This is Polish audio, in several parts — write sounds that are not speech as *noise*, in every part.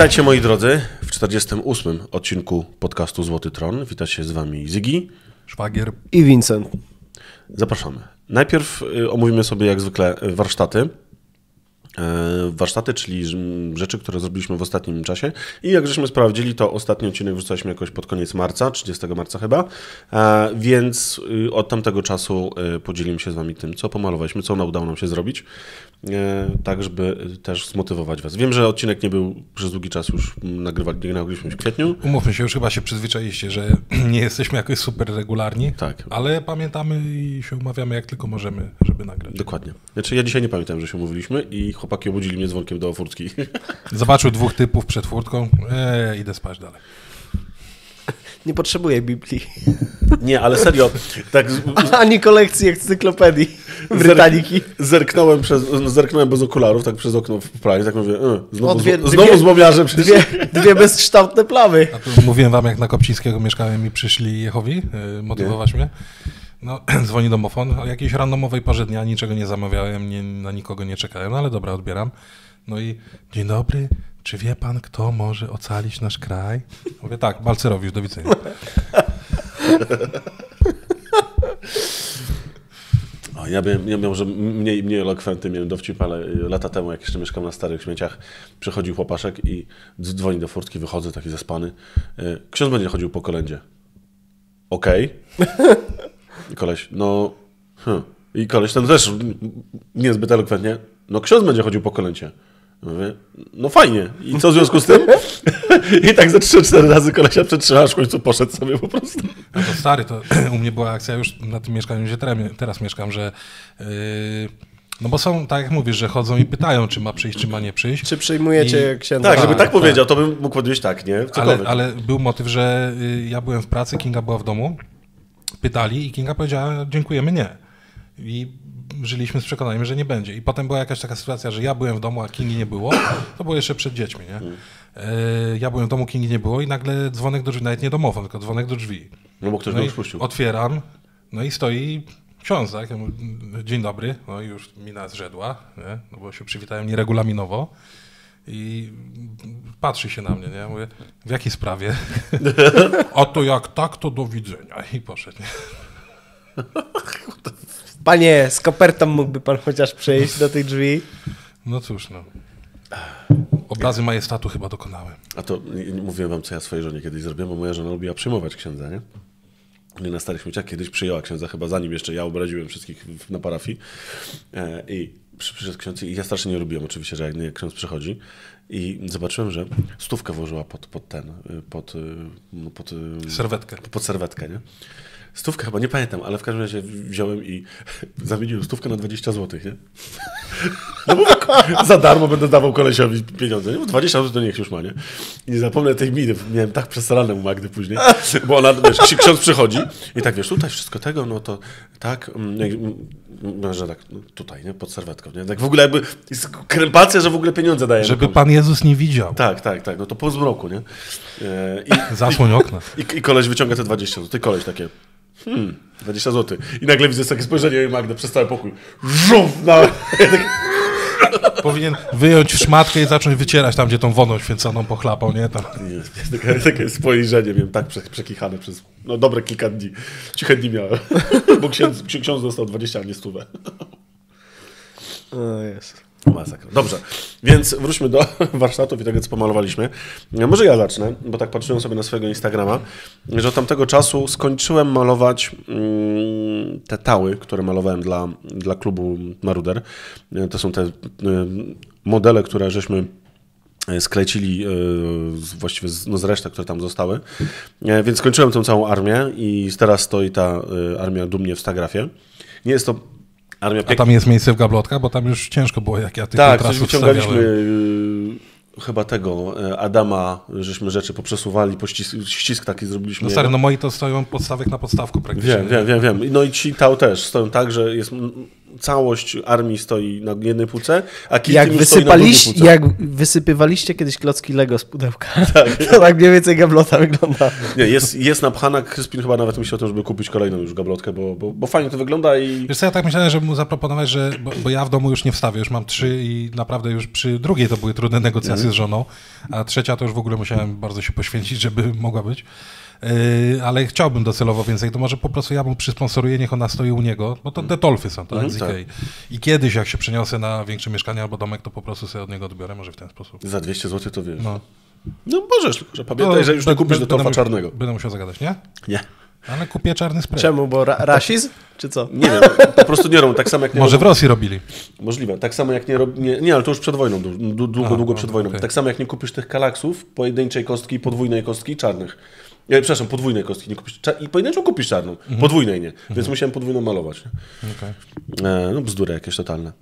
Witajcie moi drodzy w 48 odcinku podcastu Złoty Tron. Witajcie z wami Zygi. Szwagier. I Vincent. Zapraszamy. Najpierw y, omówimy sobie jak zwykle y, warsztaty. E, Warsztaty, czyli rzeczy, które zrobiliśmy w ostatnim czasie. I jak żeśmy sprawdzili, to ostatni odcinek wrzucaliśmy jakoś pod koniec marca, 30 marca chyba. E, Więc y, od tamtego czasu y, podzielimy się z Wami tym, co pomalowaliśmy, co udało nam się zrobić, tak żeby też zmotywować Was. Wiem, że odcinek nie był przez długi czas już nagrywali, nie nagrywaliśmy w kwietniu. Umówmy się, już chyba się przyzwyczailiście, że *clears throat* nie jesteśmy jakoś super regularni, Tak. ale pamiętamy i się umawiamy jak tylko możemy, żeby nagrać. Dokładnie. Znaczy ja dzisiaj nie pamiętam, że się umówiliśmy i chłopaki obudzili mnie dzwonkiem do furtki. *laughs* Zobaczył dwóch typów przed furtką, eee, idę spać dalej. Nie potrzebuję Biblii. nie, ale serio, tak z- Ani kolekcji encyklopedii Brytaniki. zerknąłem, przez, zerknąłem bez okularów, tak przez okno w prawie, tak mówię, e, znowu, O, dwie- znowu dwie- złomiarze przyszli. Dwie, dwie bezkształtne plamy. Mówiłem wam, jak na Kopcińskiego mieszkałem i przyszli Jehowi yy, motywować mnie. No, *clears throat* dzwoni domofon, o jakiejś randomowej porze dnia, niczego nie zamawiałem, nie, na nikogo nie czekałem, no ale dobra, odbieram. No i dzień dobry, czy wie pan, kto może ocalić nasz kraj? Mówię tak, Balcerowicz, do widzenia. O, ja, bym, ja miał, że mniej, mniej elokwentny miałem dowcip, ale y, lata temu, jak jeszcze mieszkam na starych śmieciach, przychodził chłopaszek i dz- dzwoni do furtki, wychodzę taki zaspany. y, Ksiądz będzie chodził po kolędzie. Okej. I koleś, no... Hm. I koleś ten też niezbyt elokwentnie. No ksiądz będzie chodził po kolędzie. Mówię, no fajnie. I co w związku z tym? *laughs* I tak ze 3-4 razy kolesia przetrzymasz, w końcu poszedł sobie po prostu. No to stary, to *clears throat* u mnie była akcja już na tym mieszkaniu, gdzie teraz, teraz mieszkam, że yy, no bo są, tak jak mówisz, że chodzą i pytają, czy ma przyjść, czy ma nie przyjść. Czy przyjmujecie I- księdza? Tak, żeby Tak, tak tak. powiedział, to bym mógł powiedzieć tak, nie? Ale, Cokolwiek. ale był motyw, że y, ja byłem w pracy, Kinga była w domu, pytali i Kinga powiedziała, dziękujemy, nie. I żyliśmy z przekonaniem, że nie będzie. I potem była jakaś taka sytuacja, że ja byłem w domu, a Kingi nie było. To było jeszcze przed dziećmi, nie? E, Ja byłem w domu, Kingi nie było i nagle dzwonek do drzwi, nawet nie domofon, tylko dzwonek do drzwi. No bo ktoś No go i już puścił. otwieram, no i stoi ksiądz, tak? Dzień dobry, no i już mina zrzedła, nie? No bo się przywitałem nieregulaminowo i patrzy się na mnie, nie? Mówię, w jakiej sprawie? *laughs* A to jak tak, to do widzenia. I poszedł, nie? *laughs* Panie, z kopertą mógłby pan chociaż przejść do tych drzwi? No cóż, no. Obrazy majestatu chyba dokonałem. A to nie- nie mówiłem wam, co ja swojej żonie kiedyś zrobiłem, bo moja żona lubiła przyjmować księdza, nie? I na starych śmieciach kiedyś przyjęła księdza, chyba zanim jeszcze ja obraziłem wszystkich na parafii. E, I przy- przyszedł ksiądz i ja strasznie nie lubiłem oczywiście, że jak, ksiądz przychodzi. I zobaczyłem, że stówkę włożyła pod, pod ten, y, pod, y, no pod, y, Serwetkę. pod serwetkę, nie? Stówkę chyba, nie pamiętam, ale w każdym razie wziąłem i *laughs* zamieniłem stówkę na 20 zł, nie? *laughs* No bo tak, za darmo będę dawał kolesiowi pieniądze? Bo 20 zł to niech już ma, nie? I nie zapomnę tej miny, miałem tak przesrane u Magdy później, *laughs* bo ona, wiesz, ksi- ksiądz przychodzi i tak, wiesz, tutaj wszystko tego, no to tak, mm, jak- mm, że tak, no tutaj, nie? Pod serwetką, nie? Tak w ogóle jakby, jest krępacja, że w ogóle pieniądze daje. Żeby Pan Jezus nie widział. Tak, tak, tak, no to po zmroku, nie? E, I, Zasłoń okna. i, I koleś wyciąga te 20 zł. Koleś takie. Hmm, 20 zł. I nagle widzę takie spojrzenie Magdy przez cały pokój. Żum! Na... *laughs* Powinien wyjąć szmatkę i zacząć wycierać tam, gdzie tą wodą święconą pochlapał, nie? Tam. Jest, takie, takie spojrzenie miałem tak prze, przekichane przez no, dobre kilka dni. Ciche dni miałem. *laughs* Bo ksiądz, ksi- ksiądz dostał 20, a nie stówę. O jest. Masakra. Dobrze, więc wróćmy do *laughs* warsztatów i tego, co pomalowaliśmy. Może ja zacznę, bo tak patrzyłem sobie na swojego Instagrama, że od tamtego czasu skończyłem malować mm, te tały, które malowałem dla, dla klubu Maruder. To są te y, modele, które żeśmy e, sklecili e, właściwie no z resztek, które tam zostały. E, Więc skończyłem tą całą armię i teraz stoi ta armia dumnie w Stagrafie. Nie jest to armia A tam jest miejsce w gablotkach, bo tam już ciężko było, jak ja tych tak, coś wyciągaliśmy y, chyba tego y, Adama, żeśmy rzeczy poprzesuwali, pościsk, ścisk taki zrobiliśmy. No stary, no moi to stoją podstawek na podstawku praktycznie. Wiem, wiem, wiem, wiem. No i ci tał też stoją tak, że jest całość armii stoi na jednej półce, a Jak, stoi na półce. jak wysypywaliście kiedyś klocki Lego z pudełka, *laughs* *laughs* to tak mniej więcej gablota wygląda. Nie, jest, jest napchana, Kryspin chyba nawet myśli o tym, żeby kupić kolejną już gablotkę, bo, bo, bo fajnie to wygląda i... Wiesz co, ja tak myślałem, żeby mu zaproponować, że, bo, bo ja w domu już nie wstawię, już mam trzy i naprawdę już przy drugiej to były trudne negocjacje z żoną, a trzecia to już w ogóle musiałem bardzo się poświęcić, żeby mogła być. Yy, ale chciałbym docelowo więcej, to może po prostu ja mu przysponsoruję, niech ona stoi u niego, bo to detolfy są, tak, Mhm, z tak. I kiedyś jak się przeniosę na większe mieszkanie albo domek, to po prostu sobie od niego odbiorę, może w ten sposób. Za 200 zł to wiesz. No, No. możesz, że pamiętaj, że już nie No, kupisz be- do torfa będę- czarnego. Będę musiał zagadać, nie? Nie. Ale kupię czarny spray. Czemu? Bo ra rasizm? Czy co? Nie wiem, po prostu nie robią, tak samo jak nie Może w robią, Rosji robili. Możliwe, tak samo jak nie robią, nie, nie, ale to już przed wojną, długo, Aha, długo aha, przed wojną. okej. Tak samo jak nie kupisz tych kalaksów, pojedynczej kostki, i podwójnej kostki czarnych. Ja, przepraszam, podwójnej kostki nie kupisz. I pojedynczą kupisz czarną, Mhm. podwójnej nie. Więc musiałem podwójną malować. Okej. E, no bzdury jakieś totalne.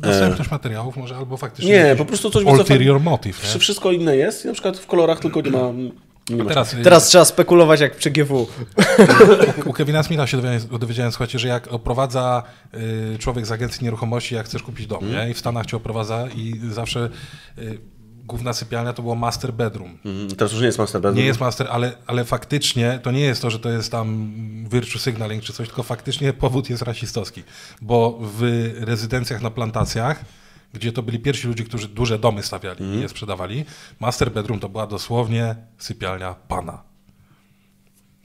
Dostępność materiałów może albo faktycznie Nie, po prostu coś ulterior motive, Wszy- nie? Wszystko inne jest, na przykład w kolorach tylko nie ma... Nie ma Teraz, Teraz trzeba spekulować jak przy GW. u Kevina Smitha się dowiedziałem, dowiedziałem, słuchajcie, że jak oprowadza y, człowiek z agencji nieruchomości, jak chcesz kupić dom, nie? I w Stanach cię oprowadza i zawsze y, główna sypialnia to było master bedroom. Mhm, Teraz już nie jest Master Bedroom. Nie jest master, ale, ale faktycznie to nie jest to, że to jest tam virtue signaling czy coś, tylko faktycznie powód jest rasistowski. Bo w rezydencjach na plantacjach, gdzie to byli pierwsi ludzie, którzy duże domy stawiali Mhm. i je sprzedawali, master bedroom to była dosłownie sypialnia pana.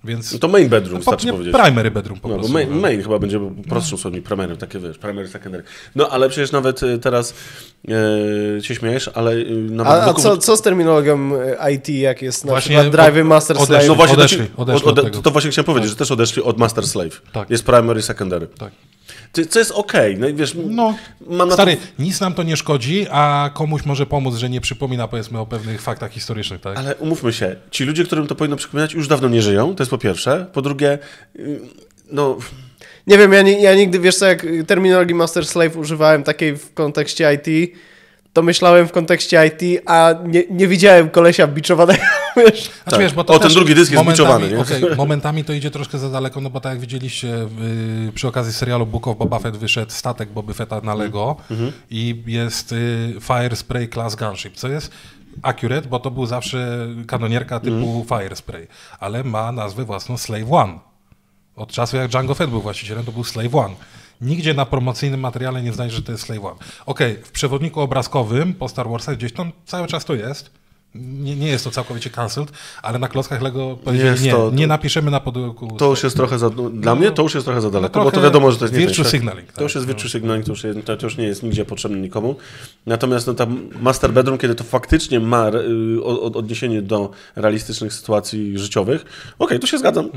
Więc No To main bedroom, no, starczy powiedzieć. primary bedroom po No, bo prostu. main, no. main chyba będzie prostszym słowem, primary, takie wiesz, primary, secondary. No ale przecież nawet y, teraz e, się śmiejesz, ale y, nawet A, a co, co z terminologią e, IT, jak jest na Właśnie przykład Drive od- Master odeszli. Slave? No właśnie, Odeszli, to, odeszli od, od od, tego. to właśnie chciałem powiedzieć, że też odeszli od Master Slave. Tak. Jest primary, secondary. Tak. Co jest okej, no i wiesz, No, mam na stary, to... nic nam to nie szkodzi, a komuś może pomóc, że nie przypomina powiedzmy o pewnych faktach historycznych, tak? Ale umówmy się, ci ludzie, którym to powinno przypominać, już dawno nie żyją, to jest po pierwsze. Po drugie, y, no... Nie wiem, ja, nie, ja nigdy, wiesz co, jak terminologii Master Slave używałem takiej w kontekście IT, to myślałem w kontekście IT, a nie, nie widziałem kolesia biczowanego, *laughs* wiesz. Znaczy, Tak. wiesz, bo to O, ten drugi dysk jest biczowany, nie? okej, momentami to idzie troszkę za daleko, no bo tak jak widzieliście y, przy okazji serialu Book of Boba Fett wyszedł statek Boba Fetta na Lego Mhm. i jest y, Fire Spray Class Gunship, co jest accurate, bo to był zawsze kanonierka typu Mhm. Fire Spray, ale ma nazwę własną Slave One. Od czasu jak Django Fett był właścicielem, to był Slave One. Nigdzie na promocyjnym materiale nie znajdziesz, że to jest Slave One. Okej, w przewodniku obrazkowym po Star Warsach gdzieś tam cały czas to jest. Nie, nie jest to całkowicie cancelled, ale na klockach Lego powiedzieli nie, to- nie napiszemy na pudełku. To już jest trochę za... no, Dla mnie to już jest trochę za daleko, bo to wiadomo, że to jest nie virtue signaling, To już tak, jest no. virtue signaling, to już, jest, to, już nie jest nigdzie potrzebne nikomu. Natomiast no, tam master bedroom, kiedy to faktycznie ma y, od, odniesienie do realistycznych sytuacji życiowych, okej, to się zgadzam.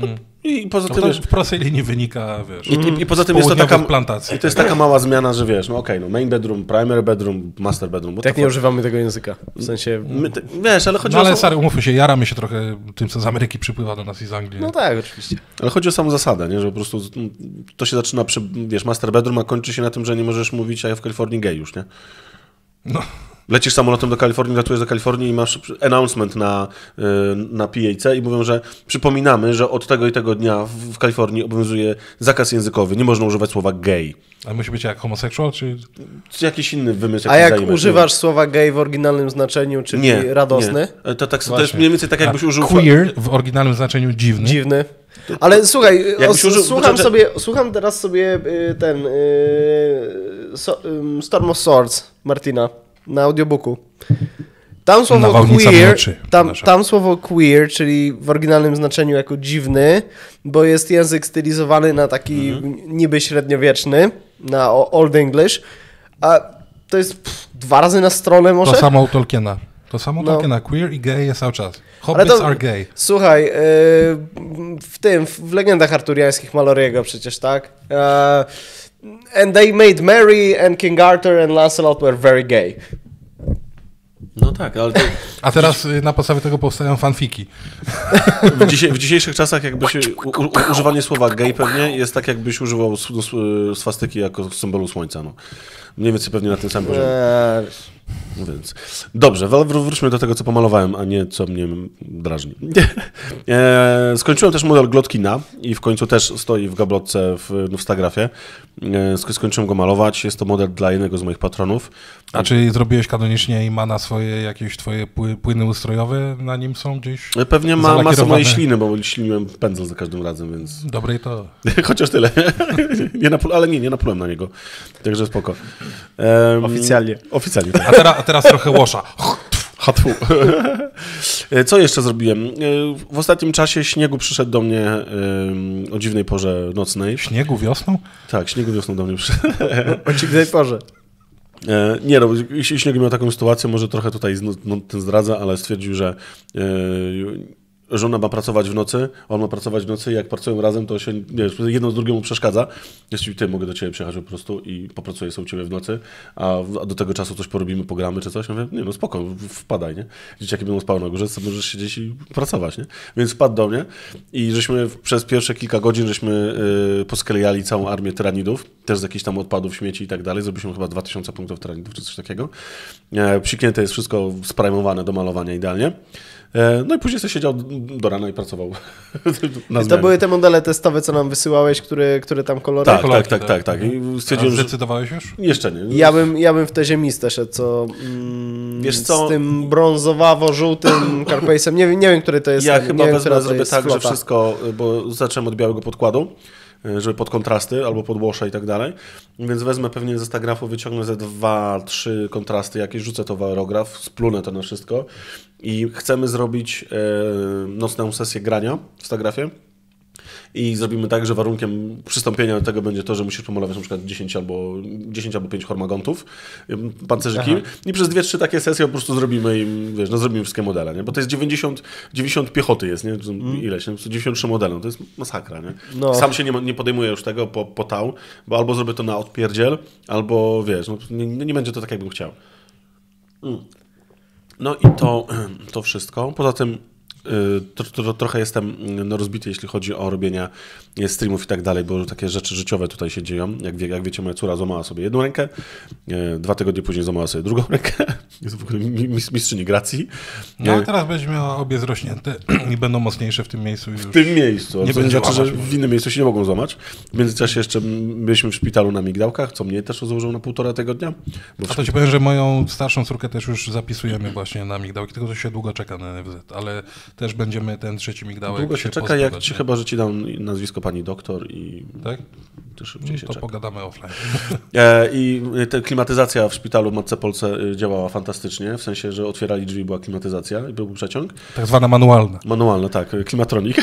I poza To, tym, to wiesz, w prostej linii wynika, wiesz, i, i, i poza tym jest to taka... plantacji. I to jest taka mała zmiana, że wiesz, no okej, no main bedroom, primary bedroom, master bedroom. Tak nie używamy tego języka. W sensie... My, te, wiesz, ale chodzi, No ale o, sam, stary, umówmy się, jaramy się trochę tym, co z Ameryki przypływa do nas i z Anglii. No tak, oczywiście. ale chodzi o samą zasadę, nie? że po prostu to się zaczyna przy, wiesz, master bedroom, a kończy się na tym, że nie możesz mówić, a ja w Kalifornii gej już, nie? No. Lecisz samolotem do Kalifornii, latujesz do Kalifornii i masz announcement na, y, na PAC i mówią, że przypominamy, że od tego i tego dnia w Kalifornii obowiązuje zakaz językowy. Nie można używać słowa gay. Ale musi być jak homoseksual, czy... Czy jakiś inny wymysł, A jak zajmę. używasz słowa gay w oryginalnym znaczeniu, czyli nie, radosny, Nie. To, tak, to jest mniej więcej tak, jakbyś użył... Queer w oryginalnym znaczeniu dziwny. dziwny. Ale słuchaj, os, użył- słucham, poczekaj- sobie, słucham teraz sobie y, ten y, so, ym, Storm of Swords Martina na audiobooku. Tam słowo queer, tam, tam słowo queer, czyli w oryginalnym znaczeniu jako dziwny, bo jest język stylizowany na taki Mhm. niby średniowieczny, na Old English, a to jest pff, dwa razy na stronę może? To samo u Tolkiena. To samo No. Tolkiena. Queer i gay jest cały czas. Hobbits to- are gay. Słuchaj, yy, w tym, w legendach arturiańskich Maloriego przecież, tak? E, and they made Mary and King Arthur and Lancelot were very gay. No tak, ale to, *laughs* A teraz y, na podstawie tego powstają fanfiki. w, dzisiaj, w dzisiejszych czasach jakbyś u, u, używanie słowa gay pewnie jest tak, jakbyś używał s- swastyki jako symbolu słońca. No. Mniej więcej pewnie na tym samym poziomie. No Więc dobrze, wr- wr- wróćmy do tego, co pomalowałem, a nie co mnie drażni. *laughs* E, skończyłem też model Glotkina i w końcu też stoi w gablotce w, w Instagrafie. E, sk- skończyłem go malować. Jest to model dla jednego z moich patronów. A czy zrobiłeś kanonicznie i ma na swoje jakieś twoje pły, płyny ustrojowe na nim są gdzieś? E, Pewnie ma masę mojej śliny, bo śliniłem pędzel za każdym razem, więc Dobre i to. *laughs* chociaż tyle. *laughs* nie naplu- ale nie, nie naplułem na niego. Także spoko. Oficjalnie. Oficjalnie, tak. A teraz, a teraz trochę łosza. Hatfu. Co jeszcze zrobiłem? E, W ostatnim czasie śniegu przyszedł do mnie o dziwnej porze nocnej. Śniegu wiosną? Tak, śniegu wiosną do mnie przyszedł. O dziwnej porze. E, Nie no, Śnieg miał taką sytuację, może trochę tutaj no, ten zdradza, ale stwierdził, że e, żona ma pracować w nocy, on ma pracować w nocy jak pracują razem, to się wiesz, jedno z drugiemu przeszkadza. Jeśli ty mogę do ciebie przyjechać po prostu i popracuję sobie u ciebie w nocy, a, do tego czasu coś porobimy, pogramy czy coś. Ja mówię, nie no spoko, wpadaj, nie? Dzieciaki będą spały na górze, możesz siedzieć i pracować, nie? Więc wpadł do mnie i żeśmy przez pierwsze kilka godzin żeśmy y, posklejali całą armię tyranidów, też z jakichś tam odpadów, śmieci i tak dalej. Zrobiliśmy chyba 2000 punktów tyranidów czy coś takiego. E, psiknięte jest wszystko sprajmowane do malowania idealnie. E, no i później sobie siedział do rana i pracował *laughs* na To były te modele testowe, co nam wysyłałeś, które, które tam kolory. Tak, tak, tak, tak. tak, tak. I stwierdziłem, że zdecydowałeś już? jeszcze nie. Ja bym, ja bym w te ziemiste szedł, co mm, Wiesz co? z tym brązowawo-żółtym *coughs* Carpace'em. Nie, wiem- nie wiem, który to jest. Ja chyba wezmę, zrobię tak, że wszystko, bo zacząłem od białego podkładu, żeby pod kontrasty albo pod łosze i tak dalej. Więc wezmę pewnie ze stagrafu, wyciągnę ze dwa, trzy kontrasty jakieś, rzucę to w aerograf, splunę to na wszystko i chcemy zrobić e, nocną sesję grania w stagrafie. I zrobimy tak, że warunkiem przystąpienia do tego będzie to, że musisz pomalować na przykład 10 albo, 10 albo 5 hormagontów, pancerzyki. I przez 2-3 takie sesje po prostu zrobimy im, wiesz, no zrobimy wszystkie modele, nie? Bo to jest 90, 90 piechoty jest, nie? To Ileś, nie? Po prostu 93 modele, no to jest masakra, nie? No. Sam się nie, nie podejmuję już tego po, po tał, bo albo zrobię to na odpierdziel, albo wiesz, no, nie, nie będzie to tak, jakbym chciał. Mm. No i to, *clears throat* to wszystko. Poza tym to, to, trochę jestem y, no, rozbity, jeśli chodzi o robienie y, streamów i tak dalej, bo takie rzeczy życiowe tutaj się dzieją. Jak, wie, jak wiecie, moja córa złamała sobie jedną rękę, y, dwa tygodnie później złamała sobie drugą *laughs* rękę. Jest w ogóle mi- mis- mistrzyni gracji. No Y, a teraz będzie miała obie zrośnięte *clears throat* i będą mocniejsze w tym miejscu już. w tym miejscu. Nie będzie znaczy, że w innym miejscu się nie mogą złamać. W międzyczasie jeszcze mm, byliśmy w szpitalu na migdałkach, co mnie też rozłożyło na półtora tygodnia. Bo A to ci powiem, że moją starszą córkę też już zapisujemy właśnie na migdałki, tylko to się długo czeka na NFZ, ale też będziemy ten trzeci migdałek Długo się czeka, jak ci nie? chyba, że ci dam nazwisko pani doktor i Tak? to szybciej się To czeka. pogadamy offline. E, I klimatyzacja w szpitalu w Matce Polce y, działała fantastycznie, w sensie, że otwierali drzwi, była klimatyzacja i był przeciąg. Tak zwana manualna. Manualne, tak, klimatronik.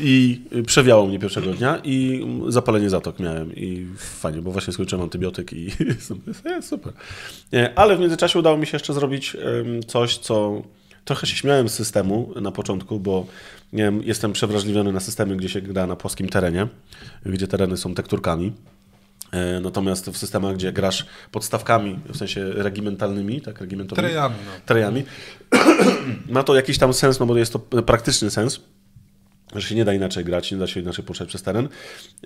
I przewiało mnie pierwszego dnia i zapalenie zatok miałem i fajnie, bo właśnie skończyłem antybiotyk i *laughs* super, super. E, Ale w międzyczasie udało mi się jeszcze zrobić coś, co trochę się śmiałem z systemu na początku, bo nie wiem, jestem przewrażliwiony na systemy, gdzie się gra na płaskim terenie, gdzie tereny są tekturkami. E, Natomiast w systemach, gdzie grasz podstawkami, w sensie regimentalnymi, tak, regimentowymi, Trejami, no. trejami, *clears throat* ma to jakiś tam sens, no bo jest to praktyczny sens, że się nie da inaczej grać, nie da się inaczej poruszać przez teren.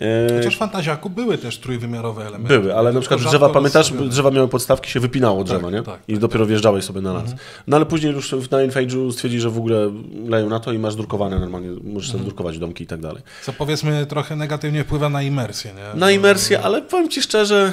E, Chociaż w Fantaziaku były też trójwymiarowe elementy. były, ale na przykład drzewa, pamiętasz, drzewa miały podstawki, się wypinało drzewa, Tak, nie? tak, I tak, dopiero wjeżdżałeś sobie na las. No ale później już w- na Infage'u stwierdzi, że w ogóle leją na to i masz drukowane normalnie, możesz sobie drukować domki i tak dalej. Co powiedzmy trochę negatywnie wpływa na imersję, nie? Na imersję, ale powiem Ci szczerze,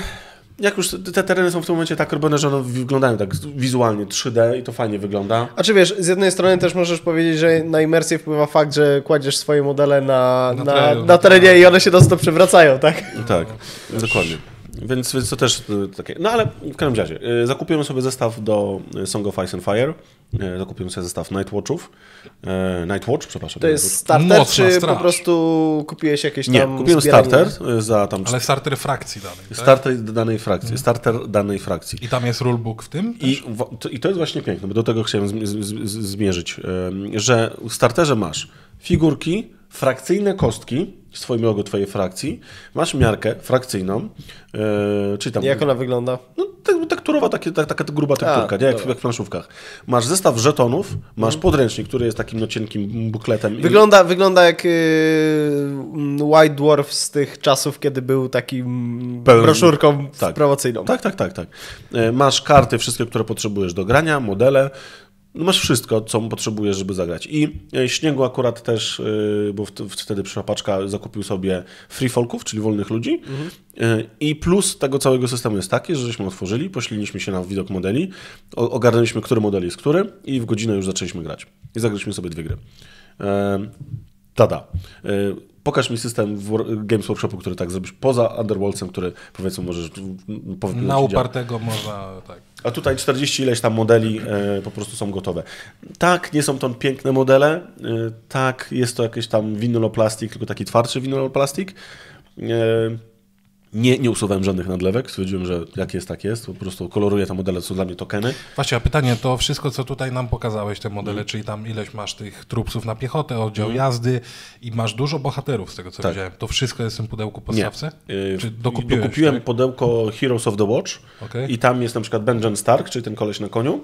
jak już te tereny są w tym momencie tak robione, że one wyglądają tak wizualnie 3D i to fajnie wygląda. A czy wiesz, z jednej strony też możesz powiedzieć, że na imersję wpływa fakt, że kładziesz swoje modele na, Na na, terenie, na, terenie i one się dosyć przewracają, tak? Tak, dokładnie. Więc, więc to też y, takie. No ale w każdym razie, y, zakupiłem sobie zestaw do y, Song of Ice and Fire. Zakupiłem sobie zestaw Nightwatchów. Nightwatch, przepraszam. To nie jest starter, Mocna czy straż. po prostu kupiłeś jakieś Nie, tam kupiłem zbieranie? starter za tam. Ale starter frakcji danej, tak? Starter danej frakcji. Starter danej frakcji. I tam jest rulebook w tym? I, w- to, I to jest właśnie piękne, bo do tego chciałem zm- z, z, z, zmierzyć, że w starterze masz figurki, frakcyjne kostki, swoim logo twojej frakcji, masz miarkę frakcyjną, yy, czyli tam... Jak ona wygląda? No, tak, tekturowa, takie, tak, taka gruba tekturka, nie? Jak, jak w planszówkach. Masz zestaw żetonów, masz Mhm. podręcznik, który jest takim no, cienkim bukletem. i- Wygląda, wygląda jak yy, White Dwarf z tych czasów, kiedy był takim Pełen- broszurką tak. promocyjną. Tak, tak, tak, tak. E, Masz karty, wszystkie, które potrzebujesz do grania, modele. No masz wszystko, co potrzebujesz, żeby zagrać. I e, śniegu akurat też, e, bo wt- wtedy przyszła paczka, zakupił sobie free folków, czyli wolnych ludzi. E, I plus tego całego systemu jest taki, że żeśmy otworzyli, pośliliśmy się na widok modeli, ogarnęliśmy, który model jest który i w godzinę już zaczęliśmy grać. I zagraliśmy sobie dwie gry. Tada. Pokaż mi system Games Workshopu, który tak zrobisz, poza Underworldsem, który powiedzmy możesz powinien Na upartego można, tak. A tutaj 40 ileś tam modeli e, po prostu są gotowe. Tak, nie są to piękne modele, e, tak, jest to jakiś tam winyloplastik, tylko taki twardszy winyloplastik. E, nie, nie usuwałem żadnych nadlewek, stwierdziłem, że jak jest, tak jest, po prostu koloruję te modele, są dla mnie tokeny. Właśnie, a pytanie, to wszystko, co tutaj nam pokazałeś, te modele, czyli tam ileś masz tych trupsów na piechotę, oddział jazdy i masz dużo bohaterów z tego, co Tak. widziałem. To wszystko jest w tym pudełku Nie. podstawce? Yy, Czy dokupiłeś? Dokupiłem tak? pudełko Heroes of the Watch Okej. i tam jest na przykład Benjamin Stark, czyli ten koleś na koniu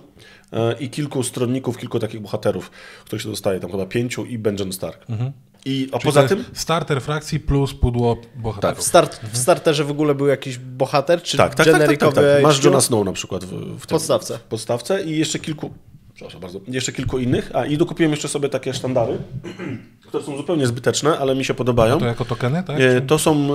yy, i kilku stronników, kilku takich bohaterów, których się dostaje, tam chyba pięciu i Benjamin Stark. I, a. Czyli poza tym... Starter frakcji plus pudło bohaterów. W, start, w starterze w ogóle był jakiś bohater, czy Tak, tak, tak, tak, tak, tak. Masz Johna Snow na przykład w, w, podstawce. w podstawce i jeszcze kilku, przepraszam bardzo, jeszcze kilku innych. A i dokupiłem jeszcze sobie takie sztandary, które są zupełnie zbyteczne, ale mi się podobają. To jako tokeny, tak? E, To są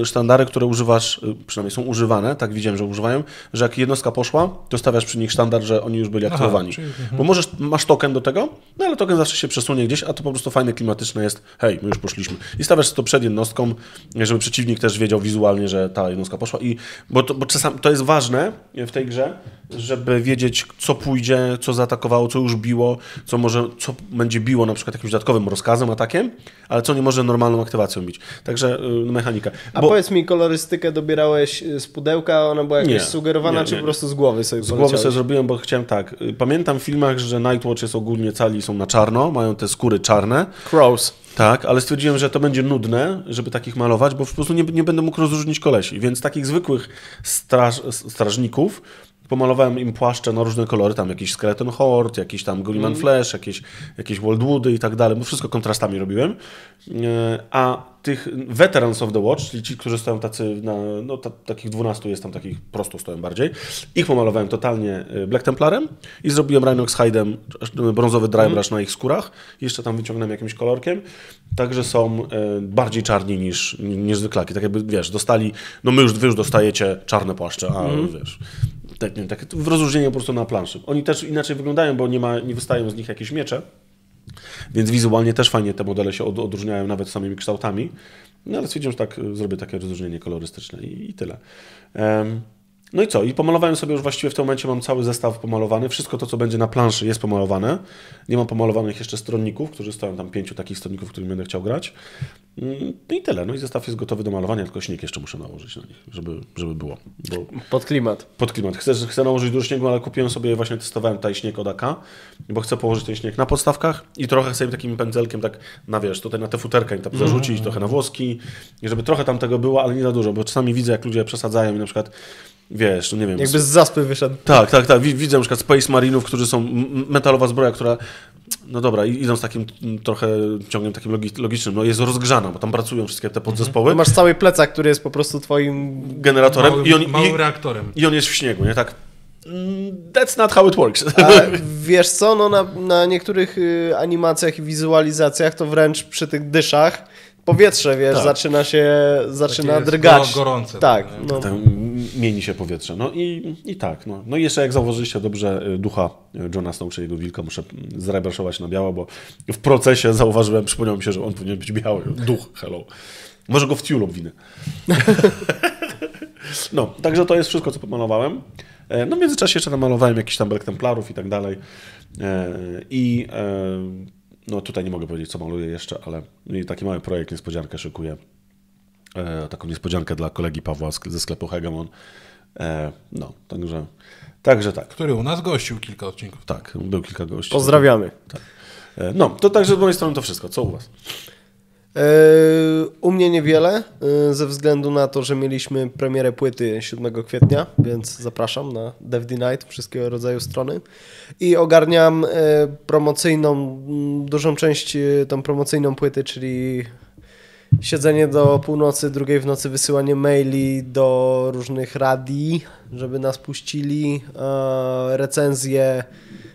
e, sztandary, które używasz, e, przynajmniej są używane, tak widziałem, że używają, że jak jednostka poszła, to stawiasz przy nich sztandar, że oni już byli Aha, aktywowani. czyli- Bo możesz, masz token do tego, no ale token zawsze się przesunie gdzieś, a to po prostu fajne, klimatyczne jest, hej, my już poszliśmy. I stawiasz to przed jednostką, żeby przeciwnik też wiedział wizualnie, że ta jednostka poszła. I, bo, to, bo czasami to jest ważne w tej grze, żeby wiedzieć, co pójdzie, co zaatakowało, co już biło, co może, co będzie biło na przykład jakimś dodatkowym rozkazem, atakiem, ale co nie może normalną aktywacją bić. Także y, mechanika. A Bo powiedz mi, kolorystykę dobierałeś y, z pudełka, ona była jakaś Nie, sugerowana, nie, czy nie, po nie. prostu z głowy sobie z głowy sobie zrobiłem, bo chciałem tak. y, Pamiętam w filmach, że Nightwatch jest ogólnie cali są na czarno, mają te skóry czarne. Crows. Tak, ale stwierdziłem, że to będzie nudne, żeby takich malować, bo po prostu nie, nie będę mógł rozróżnić kolesi. Więc takich zwykłych straż, strażników pomalowałem im płaszcze na różne kolory, tam jakiś Skeleton Horde, jakiś tam Gulliman Flash, jakieś, jakieś Wildwoody i tak dalej, bo wszystko kontrastami robiłem. E, A tych Veterans of the Watch, czyli ci, którzy stoją tacy, na, no ta, takich 12 jest tam takich prosto stoją bardziej, ich pomalowałem totalnie e, Black Templarem i zrobiłem Rhinox Hide'em brązowy dry brush na ich skórach. Jeszcze tam wyciągnąłem jakimś kolorkiem. Także są e, bardziej czarni niż, niż zwyklaki. Tak jakby, wiesz, dostali, no my już, wy już dostajecie czarne płaszcze, a wiesz... Tak, nie, tak, w rozróżnieniu po prostu na planszy. Oni też inaczej wyglądają, bo nie, ma, nie wystają z nich jakieś miecze, więc wizualnie też fajnie te modele się od, odróżniają nawet samymi kształtami. No ale stwierdziłem, że tak y, zrobię takie rozróżnienie kolorystyczne i, i tyle. Em, no i co? I pomalowałem sobie już właściwie w tym momencie mam cały zestaw pomalowany. Wszystko to, co będzie na planszy jest pomalowane. Nie mam pomalowanych jeszcze stronników, którzy stoją tam pięciu takich stronników, którymi będę chciał grać. Mm, No i tyle. No i zestaw jest gotowy do malowania, tylko śnieg jeszcze muszę nałożyć na nich, żeby, żeby było. Bo Pod klimat. pod klimat. Chcę, chcę nałożyć dużo śniegu, ale kupiłem sobie, właśnie testowałem tutaj śnieg od AK, bo chcę położyć ten śnieg na podstawkach i trochę im takim pędzelkiem tak, na wiesz, tutaj na te futerka im tam zarzucić, trochę na włoski, i żeby trochę tam tego było, ale nie za dużo, bo czasami widzę, jak ludzie przesadzają i na przykład, wiesz, no nie wiem... Jakby z zaspy wyszedł. Tak, tak, tak. Wi- Widzę na przykład Space Marinów, którzy są metalowa zbroja, która, no dobra, i- idą z takim trochę ciągiem takim logi- logicznym, no jest rozgrzana, bo tam pracują wszystkie te podzespoły Masz cały plecak, który jest po prostu twoim... generatorem Małym, i, on, małym i, reaktorem. i on jest w śniegu, nie? Tak, mm, that's not how it works. *laughs* A wiesz co, no na, na niektórych y, animacjach i wizualizacjach to wręcz przy tych dyszach powietrze, wiesz, Tak. zaczyna się, zaczyna jest drgać. go- gorące, Tak, no. Tam mieni się powietrze. No i, i tak. No. no i jeszcze jak zauważyliście dobrze y, ducha y, Johna Snow, czy jego wilka, muszę zrebraszować na biało, bo w procesie zauważyłem, przypomniał mi się, że on powinien być biały. Duch, hello. Może go w tiu obwinę. no, także to jest wszystko, co pomalowałem. E, No w międzyczasie jeszcze namalowałem jakiś tam Black Templarów i tak dalej. E, I e, no tutaj nie mogę powiedzieć, co maluję jeszcze, ale taki mały projekt, niespodziankę szykuję e, taką niespodziankę dla kolegi Pawła ze sklepu Hegemon. E, no, także, także tak, Który u nas gościł kilka odcinków. tak, był kilka gości. Pozdrawiamy. E, no, to także z mojej strony to wszystko. Co u Was? U mnie niewiele, e, ze względu na to, że mieliśmy premierę płyty 7 kwietnia, więc zapraszam na DevD Night, wszystkiego rodzaju strony. I ogarniam e, promocyjną, m, dużą część tą promocyjną płyty, czyli siedzenie do północy, drugiej w nocy, wysyłanie maili do różnych radii, żeby nas puścili, recenzje,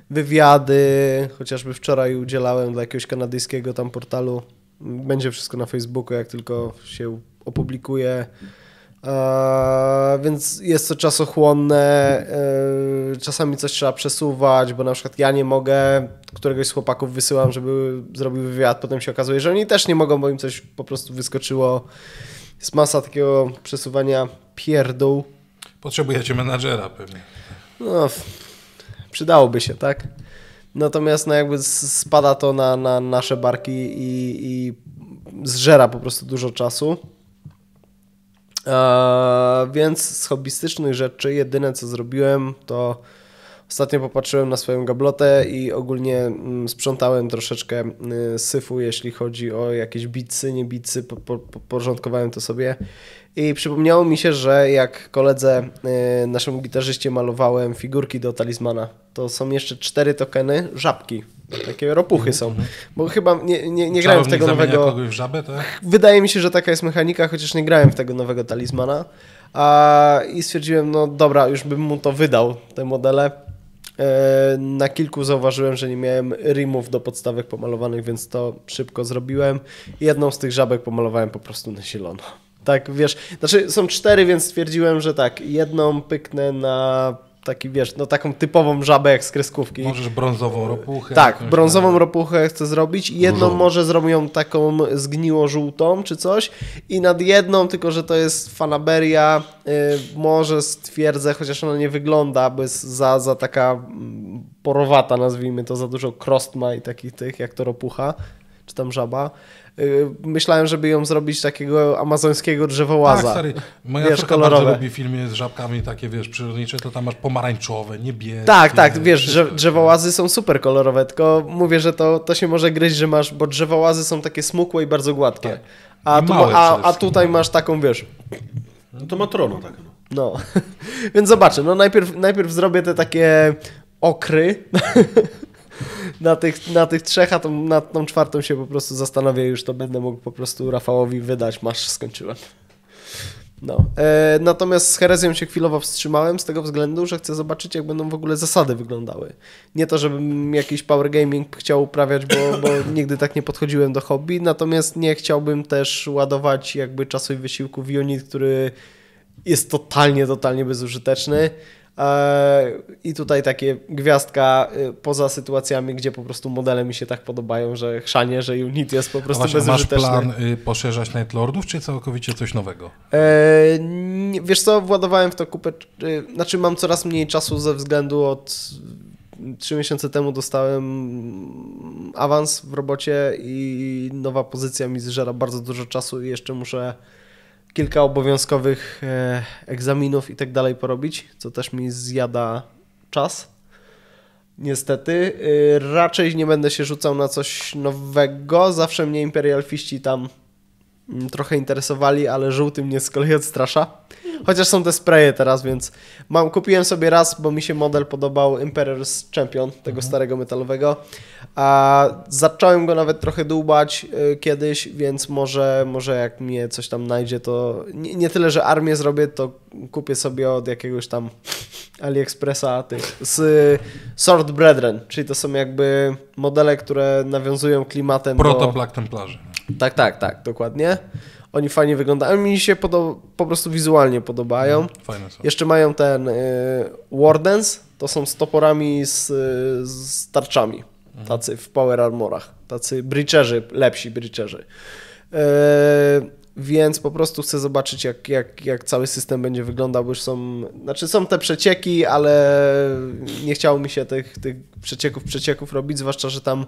wywiady, chociażby wczoraj udzielałem dla jakiegoś kanadyjskiego tam portalu. Będzie wszystko na Facebooku, jak tylko się opublikuje. Więc jest to czasochłonne, e, czasami coś trzeba przesuwać, bo na przykład ja nie mogę, któregoś z chłopaków wysyłam, żeby zrobił wywiad, potem się okazuje, że oni też nie mogą, bo im coś po prostu wyskoczyło. Jest masa takiego przesuwania pierdół. Potrzebujecie menadżera pewnie. No, przydałoby się, tak? Natomiast no jakby spada to na, na nasze barki i, i zżera po prostu dużo czasu. Eee, więc z hobbystycznych rzeczy jedyne co zrobiłem to ostatnio popatrzyłem na swoją gablotę i ogólnie mm, sprzątałem troszeczkę y, syfu, jeśli chodzi o jakieś bitsy, nie bitsy, po, po, po- porządkowałem to sobie i przypomniało mi się, że jak koledze y, naszemu gitarzyście malowałem figurki do talizmana, to są jeszcze cztery tokeny żabki. Takie ropuchy są. Bo chyba nie, nie, nie grałem w tego nowego. w żabę, tak? Wydaje mi się, że taka jest mechanika, chociaż nie grałem w tego nowego talizmana. A, I stwierdziłem, no dobra, już bym mu to wydał, te modele. E, Na kilku zauważyłem, że nie miałem remove do podstawek pomalowanych, więc to szybko zrobiłem. Jedną z tych żabek pomalowałem po prostu na zielono. Tak, wiesz, znaczy są cztery, więc stwierdziłem, że tak, jedną pyknę na taki, wiesz, no taką typową żabę jak z kreskówki. Możesz brązową ropuchę. Tak, brązową tam. ropuchę chcę zrobić i jedną Różową. może zrobią taką zgniło-żółtą czy coś i nad jedną, tylko że to jest fanaberia, y, może stwierdzę, chociaż ona nie wygląda, bo jest za, za taka mm, porowata, nazwijmy to, za dużo krost ma i takich tych, jak to ropucha, czy tam żaba. Y, myślałem, żeby ją zrobić takiego amazońskiego drzewołaza. Tak, stary. Moja Wiesz, kolorowe. bardzo lubi filmy z żabkami takie, wiesz, przyrodnicze, to tam masz pomarańczowe, niebieskie. Tak, tak, wiesz, wszystko. drze- drzewołazy są super kolorowe, tylko mówię, że to, to się może gryźć, że masz, bo drzewołazy są takie smukłe i bardzo gładkie. Tak. A, tu, małe a, a tutaj masz taką, wiesz, No to matrona taka. No. no. *laughs* Więc zobaczę, no najpierw, najpierw zrobię te takie okry *laughs* na tych, na tych trzech, a tą, na tą czwartą się po prostu zastanowię, już to będę mógł po prostu Rafałowi wydać, masz, skończyłem. No. E, natomiast z herezją się chwilowo wstrzymałem z tego względu, że chcę zobaczyć, jak będą w ogóle zasady wyglądały. Nie to, żebym jakiś power gaming chciał uprawiać, bo, bo *coughs* nigdy tak nie podchodziłem do hobby, natomiast nie chciałbym też ładować jakby czasu i wysiłku w unit, który jest totalnie, totalnie bezużyteczny. E, I tutaj takie gwiazdka e, poza sytuacjami, gdzie po prostu modele mi się tak podobają, że chrzanie, że unit jest po prostu właśnie, masz plan y, poszerzać Nightlordów, czy całkowicie coś nowego? E, wiesz co, władowałem w to kupę, y, znaczy mam coraz mniej czasu ze względu od trzy miesiące temu dostałem awans w robocie i nowa pozycja mi zżera bardzo dużo czasu i jeszcze muszę kilka obowiązkowych e, egzaminów i tak dalej porobić, co też mi zjada czas. Niestety. Y, Raczej nie będę się rzucał na coś nowego. Zawsze mnie Imperial Fiści tam trochę interesowali, ale żółty mnie z kolei odstrasza. Chociaż są te spraye teraz, więc mam, kupiłem sobie raz, bo mi się model podobał Emperor's Champion, tego starego metalowego. A zacząłem go nawet trochę dłubać y, kiedyś, więc może, może jak mnie coś tam najdzie, to nie, nie tyle, że armię zrobię, to kupię sobie od jakiegoś tam *laughs* AliExpressa tych z Sword Brethren, czyli to są jakby modele, które nawiązują klimatem Proto do... Black Templarzy. Tak, tak, tak, dokładnie. Oni fajnie wyglądają, mi się po prostu wizualnie podobają. Fajne są. Jeszcze mają ten y, Wardens, to są z toporami z, z tarczami, tacy w power armorach, tacy breacherzy, lepsi breacherzy. Y, więc po prostu chcę zobaczyć, jak, jak, jak cały system będzie wyglądał, bo już są, znaczy są te przecieki, ale nie chciało mi się tych, tych przecieków, przecieków robić, zwłaszcza, że tam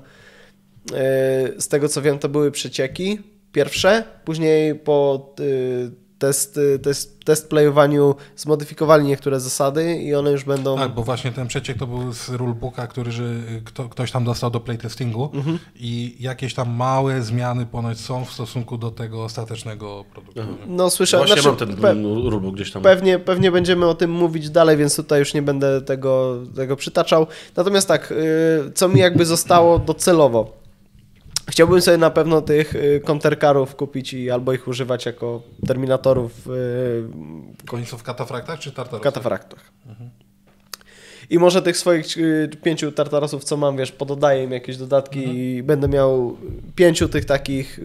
z tego co wiem, to były przecieki pierwsze, później po y, test, y, test, test playowaniu zmodyfikowali niektóre zasady i one już będą... Tak, bo właśnie ten przeciek to był z rulebooka, który że kto, ktoś tam dostał do playtestingu Mhm. i jakieś tam małe zmiany ponoć są w stosunku do tego ostatecznego produktu. No słyszałem, Właśnie znaczy, mam ten pe- rulebook gdzieś tam. Pewnie, pewnie będziemy o tym mówić dalej, więc tutaj już nie będę tego, tego przytaczał. Natomiast tak, y, co mi jakby zostało docelowo. Chciałbym sobie na pewno tych y, countercarów kupić i albo ich używać jako terminatorów y, Końców w katafraktach czy w tartarosach? katafraktach. I może tych swoich y, pięciu tartarosów, co mam, wiesz, pododaję im jakieś dodatki i będę miał pięciu tych takich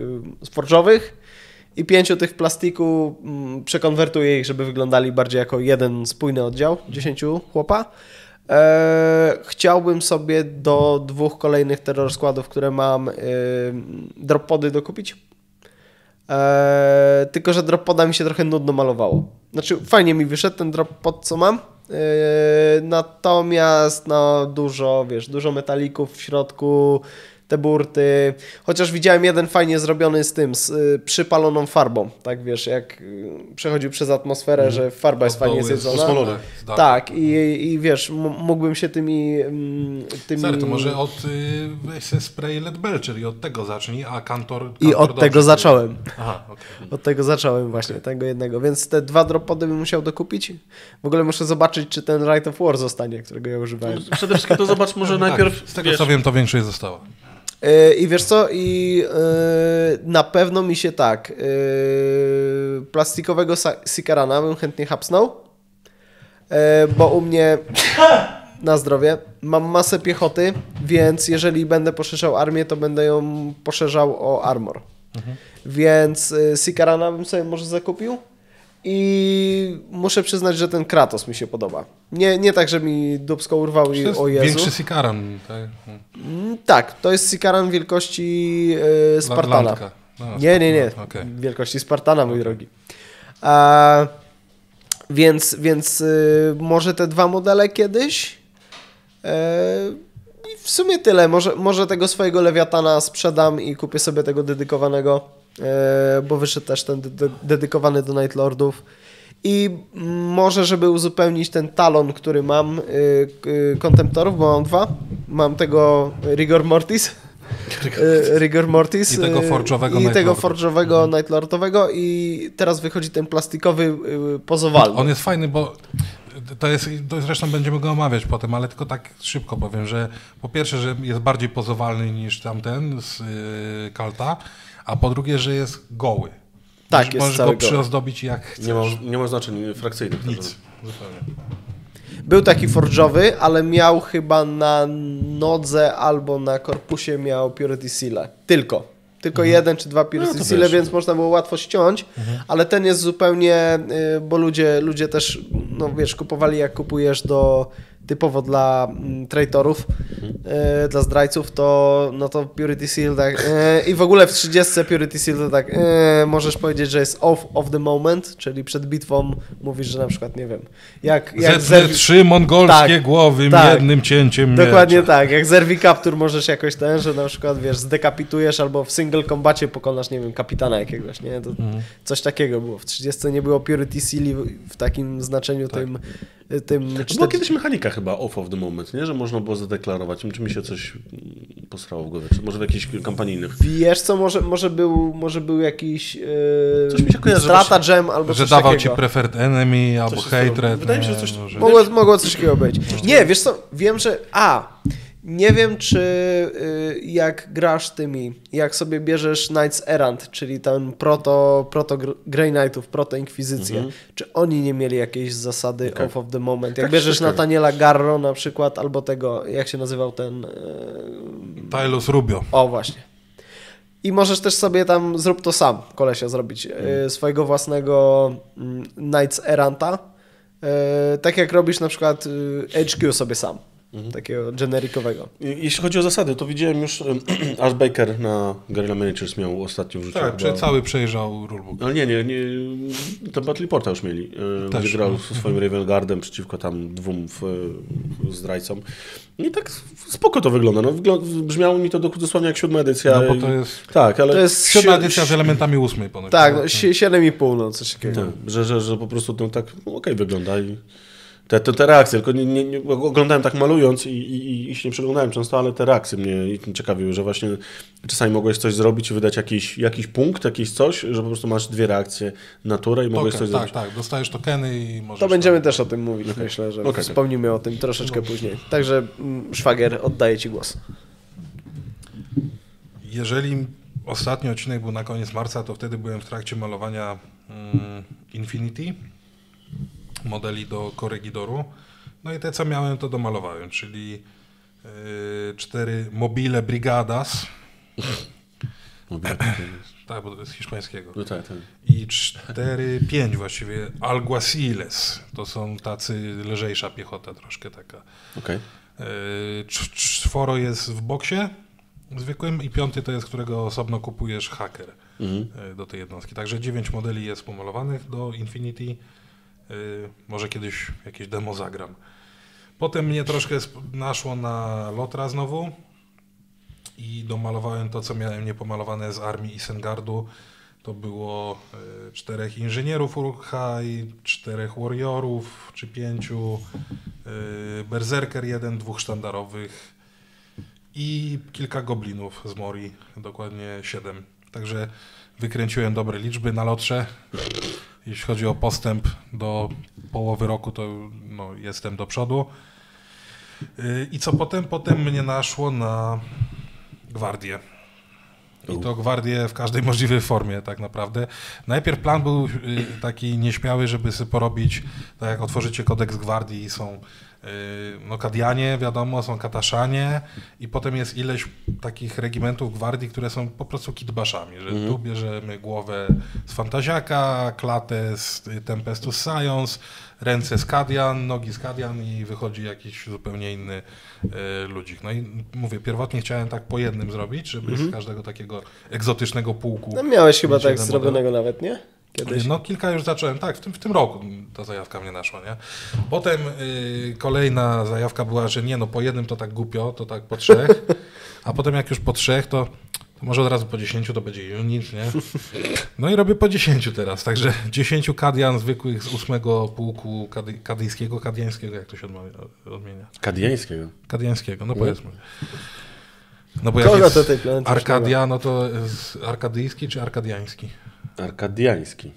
forżowych i pięciu tych plastiku, mm, przekonwertuję ich, żeby wyglądali bardziej jako jeden spójny oddział, dziesięciu chłopa. E, chciałbym sobie do dwóch kolejnych terror składów, które mam, pody dokupić. Eee, tylko, że drop poda mi się trochę nudno malowało. Znaczy, fajnie mi wyszedł ten drop pod, co mam. Eee, natomiast no, dużo, wiesz, dużo metalików w środku, te burty. Chociaż widziałem jeden fajnie zrobiony z tym, z y, przypaloną farbą. Tak wiesz, jak y, przechodził przez atmosferę, że farba jest fajnie jest zjedzona. osmolony. Tak, Tak, i, i wiesz, mógłbym się tymi. mm, tymi... To może od y, weź se spray LED Belcher i od tego zacznij, a kantor... I kantor od dobrze tego zacząłem. Aha, okej. Od tego zacząłem właśnie, tego jednego. Więc te dwa dropody bym musiał dokupić. W ogóle muszę zobaczyć, czy ten Right of War zostanie, którego ja używałem. Przede wszystkim to zobacz może najpierw... Tak, z tego wiesz, co wiem, to większość została. Yy, I wiesz co? I yy, na pewno mi się tak. Yy, plastikowego Sikarana bym chętnie hapsnął. Bo u mnie. *laughs* Na zdrowie. Mam masę piechoty, więc jeżeli będę poszerzał armię, to będę ją poszerzał o armor. Więc yy, Sikarana bym sobie może zakupił. I muszę przyznać, że ten Kratos mi się podoba. Nie, nie tak, że mi dubsko urwał i o Jezu. większy Sikaran. Tak? Mm, Tak, to jest Sikaran wielkości e, Spartana. No, Nie, nie, nie. Okej. Wielkości Spartana, mój drogi. A, więc więc y, może te dwa modele kiedyś. E, I w sumie tyle. Może, może tego swojego lewiatana sprzedam i kupię sobie tego dedykowanego, bo wyszedł też ten de- dedykowany do Night Lordów. I może, żeby uzupełnić ten talon, który mam, y, y, kontemptorów, bo mam dwa. Mam tego Rigor Mortis. y, Rigor Mortis. I tego y, forge'owego I tego forge'owego Night Lordowego i teraz wychodzi ten plastikowy y, pozowalny. On jest fajny, bo to jest, to zresztą będziemy go omawiać potem, ale tylko tak szybko powiem, że po pierwsze, że jest bardziej pozowalny niż tamten z y, Kalta, a po drugie, że jest goły. Tak, możesz, jest możesz cały go przyozdobić jak chcesz. Nie ma, nie ma znaczeń frakcyjnych. Nic. Zupełnie. Był taki forge'owy, ale miał chyba na nodze albo na korpusie miał Purity Seal. Tylko. Tylko jeden czy dwa Purity No Seal, więc można było łatwo ściąć, ale ten jest zupełnie, y, bo ludzie, ludzie też, no wiesz, kupowali jak kupujesz do typowo dla mm, traitorów, y, dla zdrajców, to no to Purity Seal tak y, i w ogóle w 30 Purity Seal to tak y, możesz powiedzieć, że jest off of the moment, czyli przed bitwą mówisz, że na przykład, nie wiem, jak, jak zerwi- trzy mongolskie Tak, głowy tak. jednym cięciem Dokładnie miecza. tak, jak zerwi kaptur możesz jakoś ten, że na przykład wiesz, zdekapitujesz albo w single kombacie pokonasz, nie wiem, kapitana jakiegoś, nie? To Coś takiego było. W 30 nie było Purity Seal w takim znaczeniu tym, tym To była kiedyś mechanika chyba off of the moment, nie? Że można było zadeklarować. Czy mi się coś mm, posrało w głowie? Czy może w jakichś kampanijnych? Wiesz co, może, może, był, może był jakiś yy, Coś mi się kojarzy, strata gem albo Że coś dawał takiego. ci preferred enemy albo Coś hatred. Wydaje mi się, że coś- Mogło, mogło coś takiego być. Nie, wiesz co, wiem, że... A, nie wiem, czy y, jak grasz tymi, jak sobie bierzesz Knights Errant, czyli ten proto, proto Gr- Grey Knightów, proto Inkwizycję, czy oni nie mieli jakiejś zasady Mhm. Okej. off of the moment? Jak Tak, bierzesz. Nataniela Garro na przykład, albo tego, jak się nazywał ten... y, Tylus Rubio. o, właśnie. I możesz też sobie tam, zrób to sam, kolesia, zrobić Mm. swojego własnego mm, Knights Erranta. Tak jak robisz na przykład HQ sobie sam. Takiego generikowego. I- Jeśli chodzi o zasady, to widziałem już Art *clears throat* Baker na Guerrilla Managers miał ostatnio wrzucił. Tak, chyba- cały przejrzał rulebook. Ale nie, nie, nie. To Battle Reporta już mieli. e, Też, Gdzie grał no. swoim Raven Guardem przeciwko tam dwóm w, zdrajcom. I tak spoko to wygląda. No, brzmiało mi to do- dosłownie jak siódma edycja. No bo i- to jest Tak, ale... To jest siódma si- edycja z elementami ósmej ponoć. Tak, no, si- 7,5, no coś takiego. Tak, że, że, że po prostu to tak no, okej wygląda i te, te, te reakcje, tylko nie, nie, nie, oglądałem tak malując i, i, i, się nie przeglądałem często, ale te reakcje mnie ciekawiły, że właśnie czasami mogłeś coś zrobić i wydać jakiś, jakiś punkt, jakieś coś, że po prostu masz dwie reakcje naturę i mogłeś Token, coś tak, zrobić. tak, dostajesz tokeny i możesz... To będziemy tam- też o tym mówić, myślę, że Okej. wspomnimy o tym troszeczkę później. Także mm, szwagier, oddaję Ci głos. Jeżeli ostatni odcinek był na koniec marca, to wtedy byłem w trakcie malowania mm, Infinity, modeli do Corregidoru. No i te, co miałem, to domalowałem, czyli yy, cztery Mobile Brigadas, *laughs* *laughs* tak, bo to jest hiszpańskiego, No tak, tak. i cztery, pięć właściwie Alguaciles. To są tacy lżejsza piechota troszkę taka. Yy, cz- Czworo jest w boksie zwykłym i piąty to jest, którego osobno kupujesz haker Mhm. yy, do tej jednostki. Także dziewięć modeli jest pomalowanych do Infinity. Yy, Może kiedyś jakieś demo zagram. Potem mnie troszkę naszło na Lotra znowu i domalowałem to, co miałem niepomalowane z Armii i Sengardu. To było e, czterech inżynierów Uruk-hai, czterech warriorów czy pięciu, e, berserker jeden, dwóch sztandarowych i kilka goblinów z Mori, dokładnie siedem. Także wykręciłem dobre liczby na lotrze. Jeśli chodzi o postęp do połowy roku, to no, jestem do przodu. Yy, I co potem? Potem mnie naszło na gwardię. I to gwardię w każdej *laughs* możliwej formie tak naprawdę. Najpierw plan był y, taki nieśmiały, żeby sobie porobić, tak jak otworzycie kodeks gwardii i są y, no Kadianie, wiadomo, są Kataszanie i potem jest ileś takich regimentów gwardii, które są po prostu kitbaszami, że tu bierzemy głowę z Fantaziaka, klatę z y, Tempestus Science, ręce z Kadian, nogi z Kadian i wychodzi jakiś zupełnie inny y, ludzik. No i mówię, pierwotnie chciałem tak po jednym zrobić, żeby z każdego takiego egzotycznego pułku No miałeś chyba tak zrobionego nawet, nie? Kiedyś. no kilka już zacząłem, tak, w tym, w tym roku ta zajawka mnie naszła, nie? Potem y, kolejna zajawka była, że nie, no po jednym to tak głupio, to tak po trzech, a potem jak już po trzech, to, to może od razu po dziesięciu to będzie unit, nie? No i robię po dziesięciu teraz, także dziesięciu kadian zwykłych z ósmego pułku kady, kadyjskiego, kadiańskiego, jak to się odmawia- odmienia? Kadiańskiego. Kadiańskiego, no powiedzmy. No bo Kogo jak jest to tej planety Arkadia, no to jest arkadyjski czy arkadiański? Arkadiański.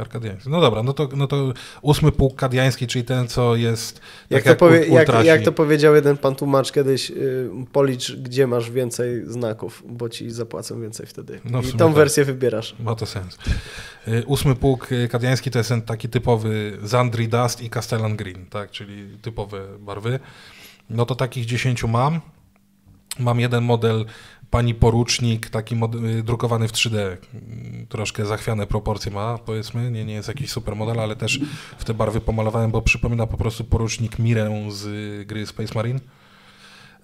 Arkadiański. No dobra, no to, no to ósmy pułk kadiański, czyli ten, co jest tak Jak, jak, to powie, jak, jak to powiedział jeden pan tłumacz kiedyś, y, policz gdzie masz więcej znaków, bo ci zapłacą więcej wtedy. No I tą tak. wersję wybierasz. Ma to sens. Y, Ósmy pułk y, kadiański to jest ten taki typowy Zandri Dust i Castellan Green, tak, czyli typowe barwy. No to takich dziesięciu mam. Mam jeden model pani porucznik, taki y, drukowany w 3D. Mm, Troszkę zachwiane proporcje ma, powiedzmy. Nie, nie jest jakiś super model, ale też w te barwy pomalowałem, bo przypomina po prostu porucznik Mirę z y, gry Space Marine.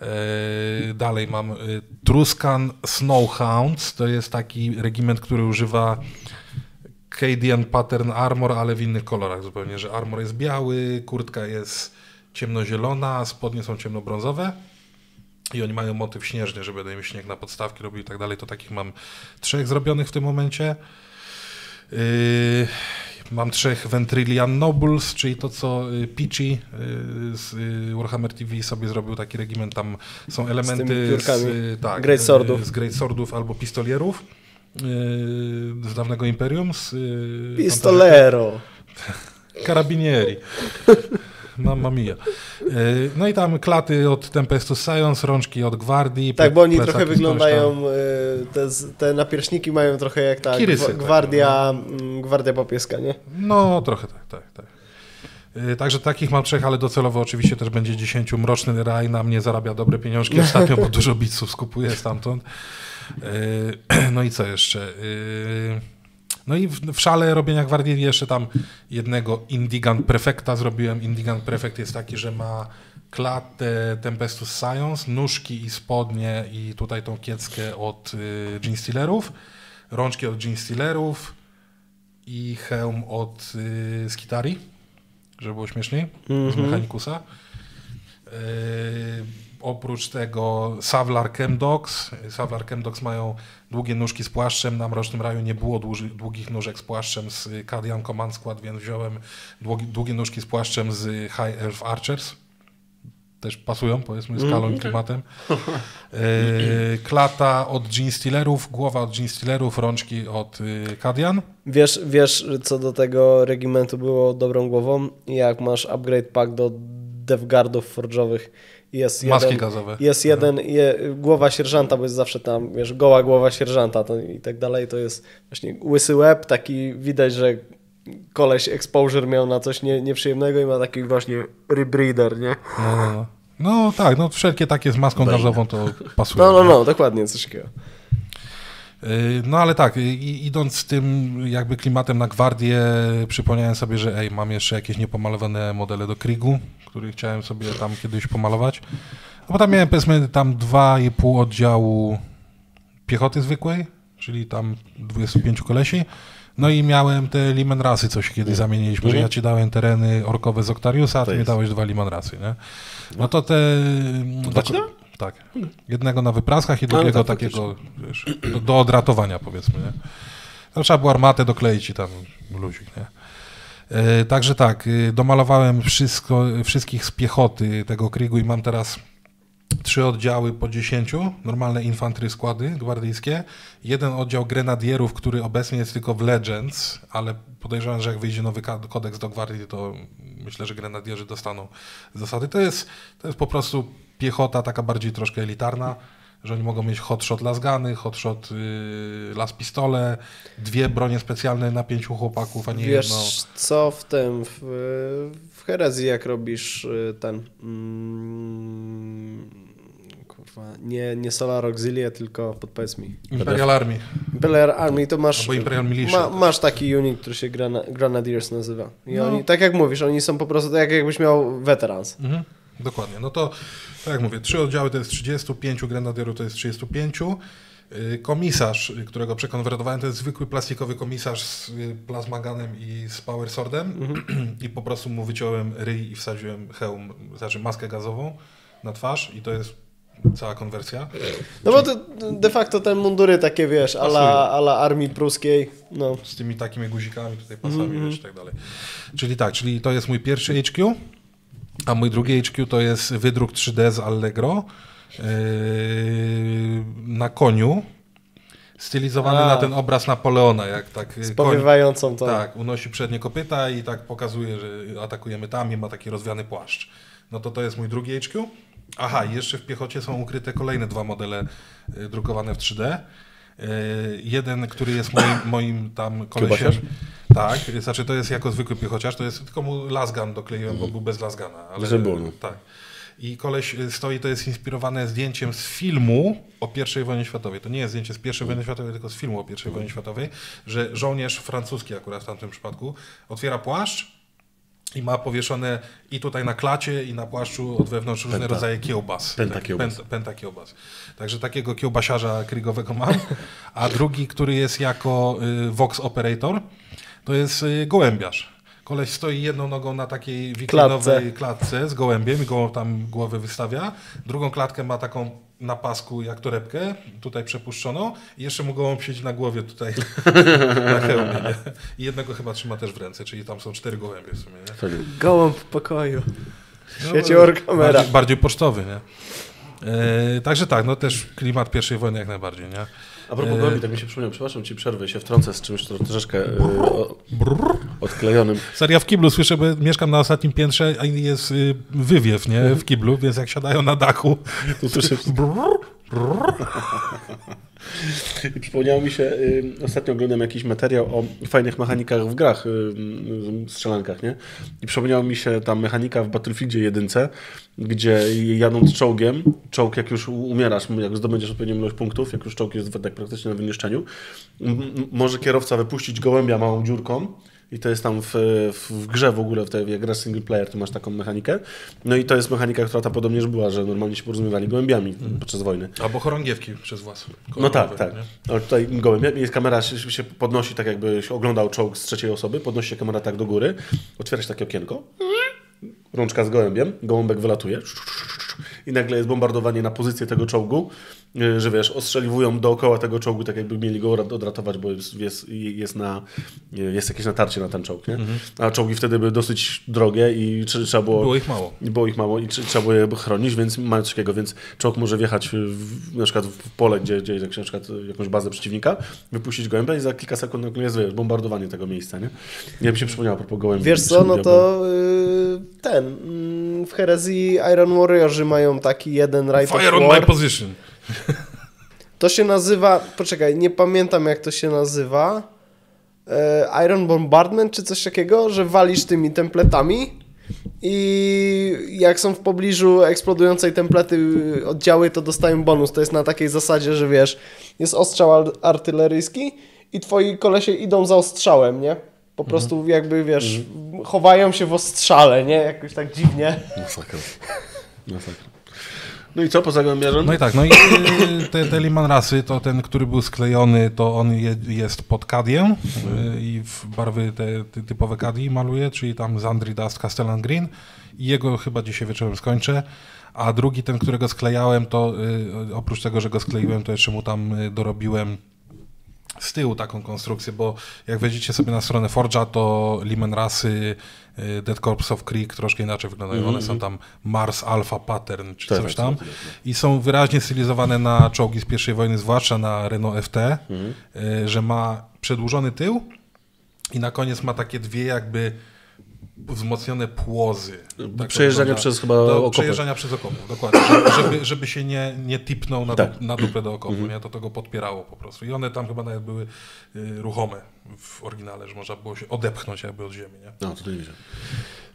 E, Dalej mam y, Truscan Snowhounds. To jest taki regiment, który używa Cadian Pattern Armor, ale w innych kolorach zupełnie, że armor jest biały, kurtka jest ciemnozielona, spodnie są ciemnobrązowe i oni mają motyw śnieżny, że będą im śnieg na podstawki robił i tak dalej. To takich mam trzech zrobionych w tym momencie. Yy, mam trzech Ventrilian Nobles, czyli to co y, Peachy y, z y, Warhammer TV sobie zrobił taki regiment. Tam są elementy piórkami. y, tak, Great Swordów. z Great Swordów albo pistolierów z dawnego Imperium. Z, Pistolero. *laughs* Karabinieri. Mamma mia. Y, No i tam klaty od Tempestus Science, rączki od Gwardii. Tak, bo oni trochę wyglądają, y, te, te napierśniki mają trochę jak ta Kirysy, tak, gwardia, mm, gwardia papieska, nie? No, trochę tak, tak, tak. Y, Także takich mam trzech, ale docelowo oczywiście też będzie 10. Mroczny Raj na mnie zarabia dobre pieniążki ostatnio, *laughs* bo dużo biców skupuję stamtąd. *clears throat* No i co jeszcze? Y, No i w, w szale robienia gwardii jeszcze tam jednego Indigant Prefecta zrobiłem. Indigant Prefect jest taki, że ma klatę Tempestus Science, nóżki i spodnie i tutaj tą kieckę od y, Gene Stealerów, rączki od Gene Stealerów i hełm od y, Skitari, żeby było śmieszniej, z Mechanikusa. Yy, oprócz tego Savlar Chemdox. Savlar Chemdox mają długie nóżki z płaszczem. Na Mrocznym Raju nie było dłuży, długich nóżek z płaszczem z Kadian Command Squad, więc wziąłem długi, długie nóżki z płaszczem z High Elf Archers. Też pasują, powiedzmy, skalą i klimatem. Yy, *laughs* klata od Gene Stealerów, głowa od Gene Stealerów, rączki od yy, Kadian. Wiesz, wiesz, co do tego regimentu było dobrą głową? Jak masz upgrade pack do devguardów forge'owych jest Maski jeden, gazowe. Jest jeden, je, głowa sierżanta, bo jest zawsze tam, wiesz, goła głowa sierżanta to, i tak dalej, to jest właśnie łysy łeb, taki widać, że koleś exposure miał na coś nie, nieprzyjemnego i ma taki właśnie rebreeder, nie? No, no, no. no tak, no wszelkie takie z maską gazową to *laughs* pasują. No, no, no, dokładnie, coś takiego. Yy, No ale tak, i, idąc tym jakby klimatem na gwardię, przypomniałem sobie, że ej, mam jeszcze jakieś niepomalowane modele do Krigu, który chciałem sobie tam kiedyś pomalować. No bo tam miałem powiedzmy tam 2,5 oddziału piechoty zwykłej, czyli tam 25 kolesi. No i miałem te Liman Rasy, coś kiedyś zamieniliśmy, że ja ci dałem tereny orkowe z Octariusa, a ty mi dałeś dwa Liman Rasy, nie? No to te... Dwa ci dałem? Tak. Jednego na wypraskach i drugiego tak, takiego wiesz, do, do odratowania powiedzmy, nie? Trzeba było armatę dokleić i tam luzik, nie? E, także tak, y, domalowałem wszystko, wszystkich z piechoty tego krigu i mam teraz trzy oddziały po 10, normalne infantry składy gwardyjskie, jeden oddział grenadierów, który obecnie jest tylko w Legends, ale podejrzewam, że jak wyjdzie nowy kodeks do gwardii, to myślę, że grenadierzy dostaną zasady. To jest, to jest po prostu piechota taka bardziej troszkę elitarna, że oni mogą mieć hotshot lasgany, hotshot yy, las pistole, dwie bronie specjalne na pięciu chłopaków, a nie Wiesz jedno. co w tym, w, w herezji jak robisz y, ten mm, kurwa, nie, nie Solar Auxilia, tylko podpowiedz mi. Imperial Army. Imperial Army to masz, Albo Imperial Militia ma, masz taki unit, który się Grana, Grenadiers nazywa. I No. oni, tak jak mówisz, oni są po prostu tak jak jakbyś miał veterans. Mhm, dokładnie. No to, tak jak mówię, trzy oddziały to jest 35, grenadierów to jest 35. Yy, Komisarz, y, którego przekonwertowałem, to jest zwykły plastikowy komisarz z y, plazmaganem i z power swordem *clears throat* i po prostu mu wyciąłem ryj i wsadziłem hełm, znaczy maskę gazową na twarz i to jest cała konwersja. No bo to de facto te mundury takie, wiesz, ala, ala armii pruskiej, no. z tymi takimi guzikami, tutaj pasami wiesz, i tak dalej. Czyli tak, czyli to jest mój pierwszy HQ, a mój drugi HQ to jest wydruk 3D z Allegro yy, na koniu, stylizowany A. na ten obraz Napoleona, jak tak yy, Z koń, powiewającą to. tak, unosi przednie kopyta i tak pokazuje, że atakujemy tam i ma taki rozwiany płaszcz. No to to jest mój drugi HQ. Aha, i jeszcze w piechocie są ukryte kolejne dwa modele y, drukowane w 3D. Y, jeden, który jest moim, moim tam kolesiem. Kiełbasiarz? Tak, znaczy to jest jako zwykły piechociarz, to jest tylko mu lasgan dokleiłem, bo był bez lasgana. Ale, było, no. Tak. I koleś y, stoi, to jest inspirowane zdjęciem z filmu o I wojnie światowej. To nie jest zdjęcie z I wojny światowej, tylko z filmu o I wojnie światowej, że żołnierz francuski akurat w tamtym przypadku otwiera płaszcz i ma powieszone i tutaj na klacie, i na płaszczu od wewnątrz różne Penta. rodzaje kiełbas. Penta Tak, kiełbas. Penta, penta kiełbas. Także takiego kiełbasiarza krygowego mam. A drugi, który jest jako y, Vox Operator, to jest y, gołębiarz. Koleś stoi jedną nogą na takiej wiklinowej klatce z gołębiem i go tam głowę wystawia. Drugą klatkę ma taką na pasku jak torebkę, tutaj przepuszczoną i jeszcze mu gołąb siedzi na głowie tutaj *laughs* na hełmie. Nie? I jednego chyba trzyma też w ręce, czyli tam są cztery gołębie w sumie. Nie? Gołąb w pokoju. No, Świeci orkamera. Bardziej, bardziej pocztowy, nie? E, także tak, no też klimat pierwszej wojny jak najbardziej, nie? A propos gołębi, tak mi się przypomniał, przepraszam ci przerwę, się wtrącę z czymś tro- troszeczkę y, o, odklejonym. Seria w kiblu słyszę, bo mieszkam na ostatnim piętrze, a jest y, wywiew, nie? W kiblu, więc jak siadają na dachu, Tu słyszę, brrr, brrr. I przypomniało mi się, y, ostatnio oglądam jakiś materiał o fajnych mechanikach w grach, y, y, strzelankach, nie? I przypomniała mi się ta mechanika w Battlefieldzie jedynce, gdzie jadąc czołgiem, czołg jak już umierasz, jak zdobędziesz odpowiednią ilość punktów, jak już czołg jest tak praktycznie na wyniszczeniu, może kierowca wypuścić gołębia małą dziurką, i to jest tam w, w, grze w ogóle, w tej, jak grasz single player, to masz taką mechanikę. No i to jest mechanika, która tam podobnież była, że normalnie się porozumiewali gołębiami podczas wojny. Albo chorągiewki przez was. No tak, tak. nie? Ale tutaj gołębie, jest kamera się, się podnosi tak jakby oglądał czołg z trzeciej osoby, podnosi się kamera tak do góry, otwiera się takie okienko, rączka z gołębiem, gołąbek wylatuje i nagle jest bombardowanie na pozycję tego czołgu, że wiesz, ostrzeliwują dookoła tego czołgu, tak jakby mieli go od- odratować, bo jest, jest, jest, na, jest jakieś natarcie na ten czołg, nie? A czołgi wtedy były dosyć drogie i tr- trzeba było... Było ich mało. I było ich mało i tr- trzeba było je chronić, więc mają coś takiego, więc czołg może wjechać w, na przykład w pole, gdzie, gdzie jest na przykład jakąś bazę przeciwnika, wypuścić gołębia i za kilka sekund nagle jest wiesz, bombardowanie tego miejsca, nie? Ja mi się przypomniało a propos gołębi. Wiesz co, no to y, ten, mm, w herezji Iron Warriorzy mają taki jeden Right Fire of on my position. *laughs* To się nazywa, poczekaj, nie pamiętam jak to się nazywa. E, Iron Bombardment czy coś takiego, że walisz tymi templetami i jak są w pobliżu eksplodującej templety y, oddziały, to dostają bonus. To jest na takiej zasadzie, że wiesz, jest ostrzał ar- artyleryjski i twoi kolesie idą za ostrzałem, nie? Po prostu jakby, wiesz, chowają się w ostrzale, nie? Jakoś tak dziwnie. Masakra. *laughs* Masakra. No i co poza gołębiarzem? No i tak, no i y, te, te Liman Rasy, to ten, który był sklejony, to on je, jest pod kadię y, i w barwy te, te typowe kadii maluje, czyli tam Zandri Dust Castellan Green i jego chyba dzisiaj wieczorem skończę. A drugi, ten, którego sklejałem, to y, oprócz tego, że go skleiłem, to jeszcze mu tam dorobiłem z tyłu taką konstrukcję, bo jak wejdziecie sobie na stronę Forge'a, to Liman Rasy, y, Dead Corps of Creek troszkę inaczej wyglądają. One są tam Mars Alpha Pattern czy Tak, coś tak, tam. tak, i są wyraźnie stylizowane na czołgi z pierwszej wojny, zwłaszcza na Renault FT, y, że ma przedłużony tył i na koniec ma takie dwie jakby wzmocnione płozy. Tak Przejeżdżanie wygląda. przez chyba Do okopy. Przejeżdżania przez okopów, dokładnie. *coughs* Żeby- Żeby, się nie, nie tipnął na, Tak. na dupę do okopu, nie? To to go podpierało po prostu. I one tam chyba nawet były y, ruchome w oryginale, że można było się odepchnąć jakby od ziemi, nie? No, to nie widziałem.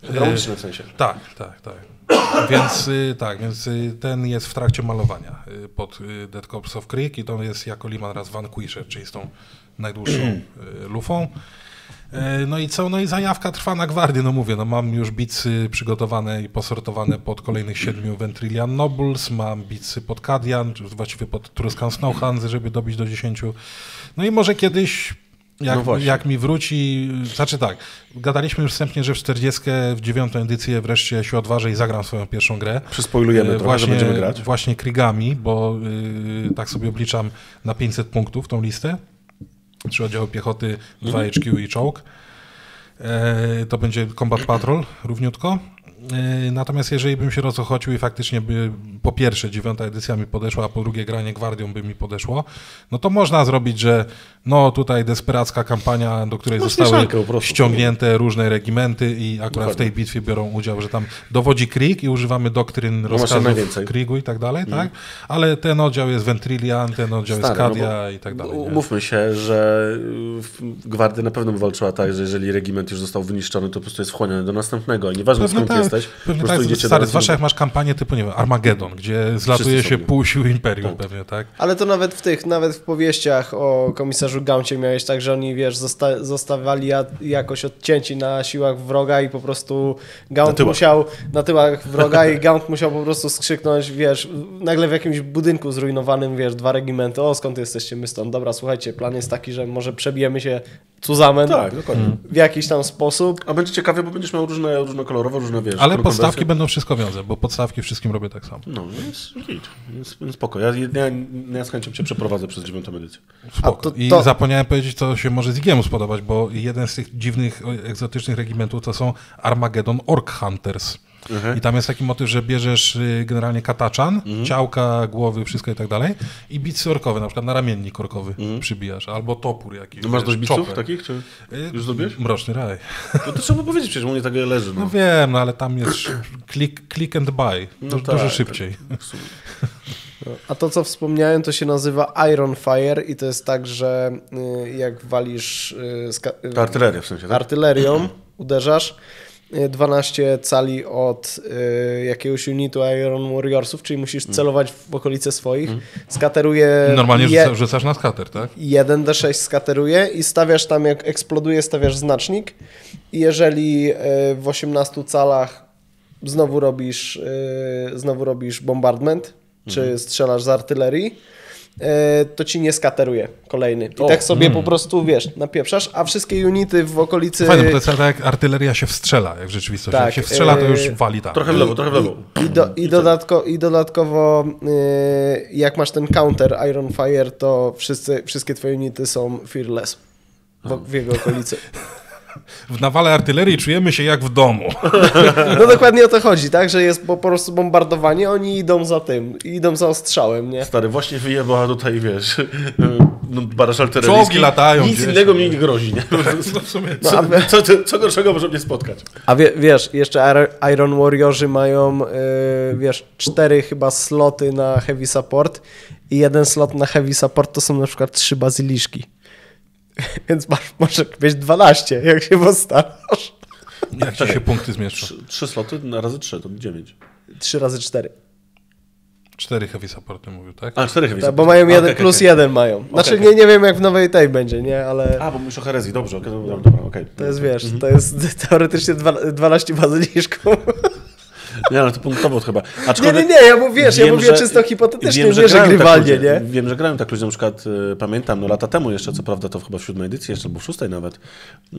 Hydrauliczne w sensie. Tak, tak, tak. *coughs* Więc y, tak, więc y, ten jest w trakcie malowania y, pod y, Dead Corps of Creek i to jest jako Liman raz Vanquisher, czyli z tą najdłuższą *clears throat* y, lufą. Y, No i co? No i zajawka trwa na gwardię, no mówię, no mam już bicy przygotowane i posortowane pod kolejnych siedmiu Ventrilian Nobles, mam bicy pod Kadian, czy właściwie pod Truscan Snowhands, żeby dobić do dziesięciu. No i może kiedyś jak, No właśnie. jak mi wróci, znaczy tak, gadaliśmy już wstępnie, że w 40, w dziewiątą edycję wreszcie się odważę i zagram swoją pierwszą grę. Przyspoilujemy E, trochę, że będziemy grać. Właśnie Krigami, bo y, tak sobie obliczam na 500 punktów tą listę. Trzy oddziały piechoty, dwa Mhm. HQ i czołg. E, to będzie Combat Patrol równiutko. E, Natomiast jeżeli bym się rozochocił i faktycznie by po pierwsze dziewiąta edycja mi podeszła, a po drugie granie gwardią by mi podeszło, no to można zrobić, że no tutaj desperacka kampania, do której Masz zostały ściągnięte różne regimenty i akurat w tej bitwie biorą udział, że tam dowodzi Krieg i używamy doktryn masz rozkazów. Kriegu i tak dalej, tak? Ale ten oddział jest Ventrilian, ten oddział jest Stary, no Kadia bo i tak dalej. Umówmy się, że y, Gwardia na pewno by walczyła tak, że jeżeli regiment już został wyniszczony, to po prostu jest wchłoniony do następnego. I nieważne Pewnie skąd tak, jesteś, po pewnie tak, idziecie stary, zwłaszcza jak masz kampanię typu, nie wiem, Armageddon, gdzie zlatuje się pół sił Imperium Tak. pewnie, tak? Ale to nawet w tych, nawet w powieściach o komisarzu Gauncie miałeś tak, że oni, wiesz, zosta zostawali ja jakoś odcięci na siłach wroga i po prostu Na Gaunt tyłach. musiał, na tyłach wroga i Gaunt musiał po prostu skrzyknąć, wiesz, nagle w jakimś budynku zrujnowanym, wiesz, dwa regimenty, o skąd jesteście, my stąd, dobra, słuchajcie, plan jest taki, że może przebijemy się Cuzamen Tak, dokładnie. w jakiś tam sposób. A będzie ciekawie, bo będziesz miał różne, różnokolorowe, różne wiesz. Ale podstawki będą wszystko wiązać, bo podstawki wszystkim robię tak samo. No, więc git, spoko. Ja, ja, ja z chęcią cię przeprowadzę przez dziewiątą edycję. Spoko. to- I to- zapomniałem powiedzieć, co się może Zigiemu spodobać, bo jeden z tych dziwnych, o, egzotycznych regimentów to są Armageddon Orc Hunters. Mhm. I tam jest taki motyw, że bierzesz y, generalnie kataczan, ciałka, głowy, wszystko i tak dalej i bicy orkowe, na przykład na ramiennik orkowy przybijasz, albo topór jakiś. Mhm. No masz dość biców chopper. takich, czy Y, już zrobiłeś? Mroczny raj. No to trzeba powiedzieć, przecież u mnie tak leży. No No. wiem, no ale tam jest click, click and buy. No Du- tak, dużo tak. szybciej. W sumie. No, A to, co wspomniałem, to się nazywa Iron Fire i to jest tak, że y, jak walisz artyleria w sensie, tak? artylerią, uderzasz, y, 12 cali od y, jakiegoś unitu Iron Warriorsów, czyli musisz Mm. celować w okolice swoich, skateruje Normalnie je, rzuca, rzucasz na skater, tak? 1d6 skateruje i stawiasz tam, jak eksploduje, stawiasz znacznik i jeżeli y, w 18 calach znowu robisz, y, znowu robisz bombardment, czy Mhm. strzelasz z artylerii, to ci nie skateruje kolejny. I O, tak sobie po prostu, wiesz, napieprzasz, a wszystkie unity w okolicy... Fajne, bo to jest tak jak artyleria się wstrzela, jak w rzeczywistości. Tak, jak się wstrzela, to już yy, wali tam. Trochę w lewo, trochę w lewo. I, do, i, dodatko, i dodatkowo, y, jak masz ten counter Iron Fire, to wszyscy, wszystkie twoje unity są fearless w, w jego okolicy. *laughs* W nawale artylerii czujemy się jak w domu. *laughs* No dokładnie o to chodzi, tak? Że jest po, prostu bombardowanie, oni idą za tym, idą za ostrzałem, nie? Stary, właśnie wyjebała tutaj, wiesz, no, baraż Czołgi artyleryjski. latają Nic gdzieś. innego mi nie grozi, nie? No w sumie, No, Co, a wy- co, co, co gorszego może mnie spotkać? A wie, wiesz, jeszcze Iron- Warriorzy mają, y, wiesz, cztery chyba sloty na heavy support i jeden slot na heavy support to są na przykład trzy bazyliszki. *laughs* Więc masz, może mieć 12, jak się postarasz. jak ci się punkty zmieszczą? Trzy, trzy sloty na razy trzy, to dziewięć. 3 razy 4. Cztery heavy supporty mówił, tak? A, cztery heavy Tak, bo mają A, jeden okej, plus jeden mają. Znaczy okej. Nie, nie wiem jak w nowej tej będzie, nie? Ale A, bo mówisz o herezji, dobrze, okej, dobra, dobra, okej. to jest, wiesz, to jest *laughs* teoretycznie dwa- 12 bazyliszków. *laughs* Nie, ale to punktowo chyba. Nie, Aczkolwiek nie, nie, ja mówię, wiesz, ja wiem, mówię że- czysto hipotetycznie, wiem, nie, że grają tak grywalnie, ludzie. nie? Wiem, że grają tak ludzie, na przykład y, pamiętam, no lata temu jeszcze, co prawda to chyba w siódmej edycji jeszcze, albo w szóstej nawet, y,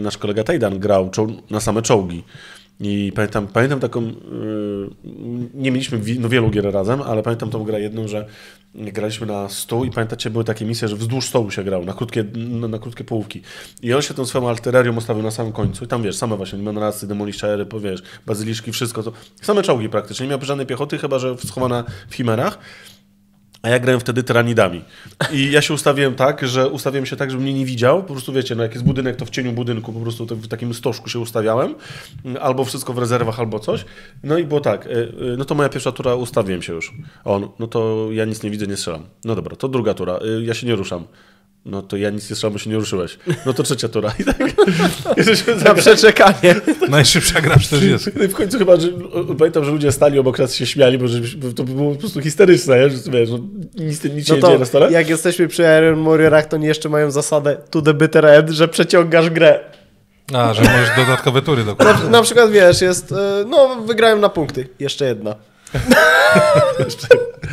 nasz kolega Tajdan grał na same czołgi. I pamiętam, pamiętam taką, y, nie mieliśmy no, wielu gier razem, ale pamiętam tą grę jedną, że graliśmy na stół i pamiętacie, były takie misje, że wzdłuż stołu się grał, na krótkie, na, na krótkie połówki. I on się tą swoją artylerią ustawił na samym końcu i tam, wiesz, same właśnie manrasy, demoliszery, powiesz, bazyliszki, wszystko to, same czołgi praktycznie, nie miał żadnej piechoty, chyba, że schowana w chimerach. A ja grałem wtedy tyranidami. I ja się ustawiłem tak, że ustawiłem się tak, żeby mnie nie widział. Po prostu wiecie, no jak jest budynek, to w cieniu budynku po prostu w takim stożku się ustawiałem. Albo wszystko w rezerwach, albo coś. No i było tak, y, y, no to moja pierwsza tura ustawiłem się już. On, no to ja nic nie widzę, nie strzelam. No dobra, to druga tura, y, ja się nie ruszam. No to ja nic nie bo się nie ruszyłeś. No to trzecia tura. I tak *laughs* jesteśmy Na przeczekanie. *laughs* Najszybsza gra 40. No i w końcu chyba, że pamiętam, że ludzie stali obok nas się śmiali, bo, że, bo to było po prostu historyczne, nie? że wiesz, no, nic, nic się No nie to dzieje na stole. jak jesteśmy przy Iron Warriorach, to oni jeszcze mają zasadę to the bitter end, że przeciągasz grę. A, że możesz dodatkowe tury dokładać. Na, na przykład wiesz, jest, y, no wygrałem na punkty, jeszcze jedna.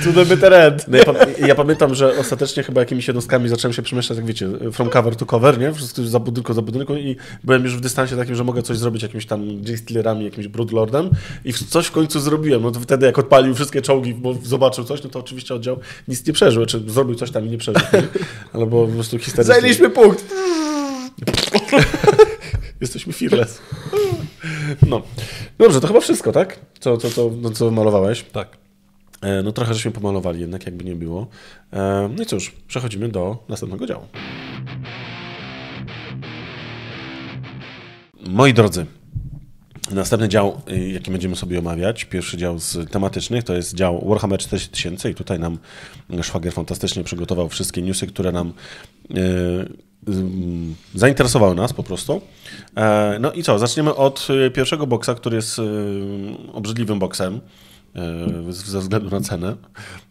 To the bitter end. No ja, pam- ja pamiętam, że ostatecznie chyba jakimiś jednostkami zacząłem się przemieszczać, jak wiecie, from cover to cover, nie? Wszystko za budynku, za budynku i byłem już w dystansie takim, że mogę coś zrobić jakimś tam J-Stealerami, jakimś Broodlordem i coś w końcu zrobiłem. No to wtedy jak odpalił wszystkie czołgi, bo zobaczył coś, no to oczywiście oddział nic nie przeżył, czy zrobił coś tam i nie przeżył. Było po prostu historycznie. Zajęliśmy punkt. *laughs* Jesteśmy fearless. *laughs* No. Dobrze, to chyba wszystko, tak? Co, co, co, no, co malowałeś? Tak. E, No trochę żeśmy pomalowali jednak, jakby nie było. E, No i cóż, przechodzimy do następnego działu. Moi drodzy, następny dział, y, jaki będziemy sobie omawiać, pierwszy dział z tematycznych, to jest dział Warhammer 40 tysięcy i tutaj nam Szwagier fantastycznie przygotował wszystkie newsy, które nam y, zainteresowały nas po prostu. E, No i co, zaczniemy od y, pierwszego boksa, który jest y, obrzydliwym boksem ze względu na cenę.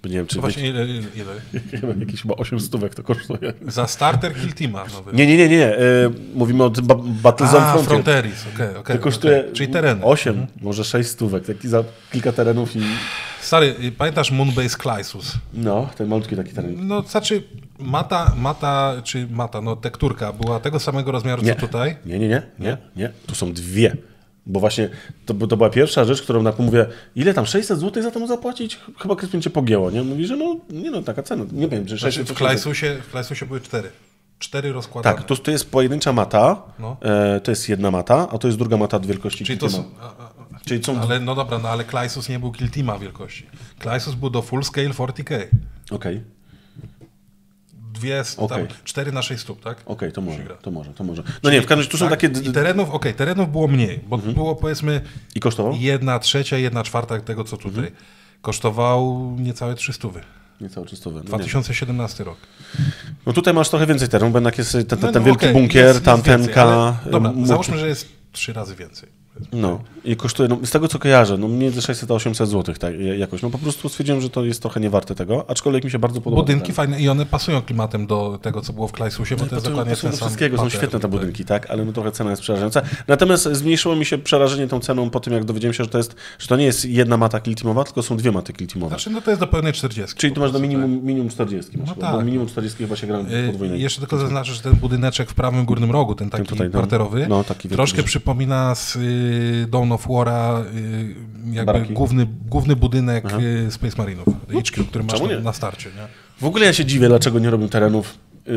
Nie wiem, czy wiecie, właśnie ile, ile, ile? *laughs* jakieś chyba 8 stówek to kosztuje. Za starter Kill Teama nowy. Nie, nie, nie, nie. Mówimy o ba Battlezone Frontier. Fronteris, okej, okej. To kosztuje okej. Czyli tereny. 8, może 6 stówek, taki za kilka terenów i Stary, pamiętasz Moonbase Clysus? no, ten malutki taki teren. No, znaczy mata, mata, czy mata, no tekturka była tego samego rozmiaru, Nie. co tutaj. Nie, nie, nie, nie, nie. Tu są dwie. Bo właśnie to, to była pierwsza rzecz, którą na mówię, ile tam 600 zł za to zapłacić? Chyba Kryspin cię pogięło, nie? Mówi, że no, nie no, taka cena. Nie wiem, czy Znaczy, 600 w Clysusie, w były cztery. Cztery rozkładane. Tak, tu, tu jest pojedyncza mata, No. e, to jest jedna mata, a to jest druga mata od wielkości Czyli to są, a, Czyli są... ale no dobra, no ale Clysus nie był Kill Teama wielkości. Clysus był do full scale 40k. Okej, Dwie, st- Okej. tam, cztery na 6 stóp, tak? okej, to może, to może, to może. No nie, w każdym razie tu są Tak? takie... I terenów, okej, terenów było mniej, bo Mhm. było powiedzmy I kosztował? jedna trzecia, jedna czwarta tego, co tutaj. Kosztował niecałe 300. Niecałe czystowe. No, nie. 2017 rok. no tutaj masz trochę więcej terenu, bo jednak jest ten, ten, No, ten no, wielki okej, bunkier, jest- jest ta więcej, antenka. ale- Dobra, załóżmy, że jest trzy razy więcej. No i kosztuje, no, z tego co kojarzę, no między 600 a 800 zł tak, jakoś. No po prostu stwierdziłem, że to jest trochę niewarte tego, aczkolwiek mi się bardzo podoba. Budynki ten. fajne i one pasują klimatem do tego, co było w Klajsusie, bo to jest dokładnie ten do wszystkiego, są pattern. świetne te Tak. budynki, tak, ale no trochę cena jest przerażająca. Natomiast zmniejszyło mi się przerażenie tą ceną po tym, jak dowiedziałem się, że to jest, że to nie jest jedna mata kiltimowa, tylko są dwie maty kiltimowe. Znaczy, no to jest do pełnej 40. Czyli tu masz do po prostu, minimum, minimum 40. Masz, No chyba, tak. minimum 40 chyba się gra tak. podwójnej. Y, Jeszcze tylko zaznaczę, że ten budyneczek w prawym górnym rogu, ten taki tutaj, no. parterowy, No, taki troszkę przypomina z y, Dawn of War'a y, jakby Baraki. główny, główny budynek y, Space Marinów, HQ, który masz na, na starcie. Nie? W ogóle ja się dziwię, dlaczego nie robią terenów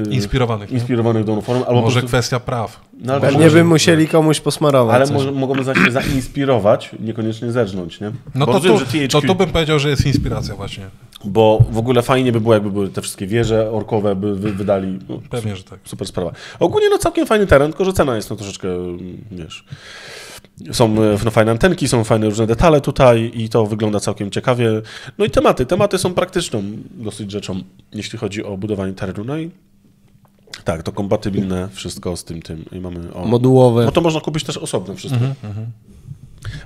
Inspirowanych. inspirowanych Dawn of War, albo Może prostu, kwestia praw. No, ale Może- Pewnie by musieli komuś posmarować. ale coś. może, mogą za się zainspirować, niekoniecznie zerżnąć, nie? No to rozumiem, tu, THQ, to tu bym powiedział, że jest inspiracja właśnie. Bo w ogóle fajnie by było, jakby były te wszystkie wieże orkowe, by wy, wydali. No, Pewnie, że tak. Super sprawa. Ogólnie no całkiem fajny teren, tylko że cena jest no troszeczkę, mm, wiesz... Są e, no, fajne antenki, są fajne różne detale tutaj i to wygląda całkiem ciekawie. No i tematy. Tematy są praktyczną dosyć rzeczą, jeśli chodzi o budowanie terenu. No i tak, to kompatybilne wszystko z tym, tym. I mamy o... Modułowe. No to można kupić też osobno wszystko. Mhm,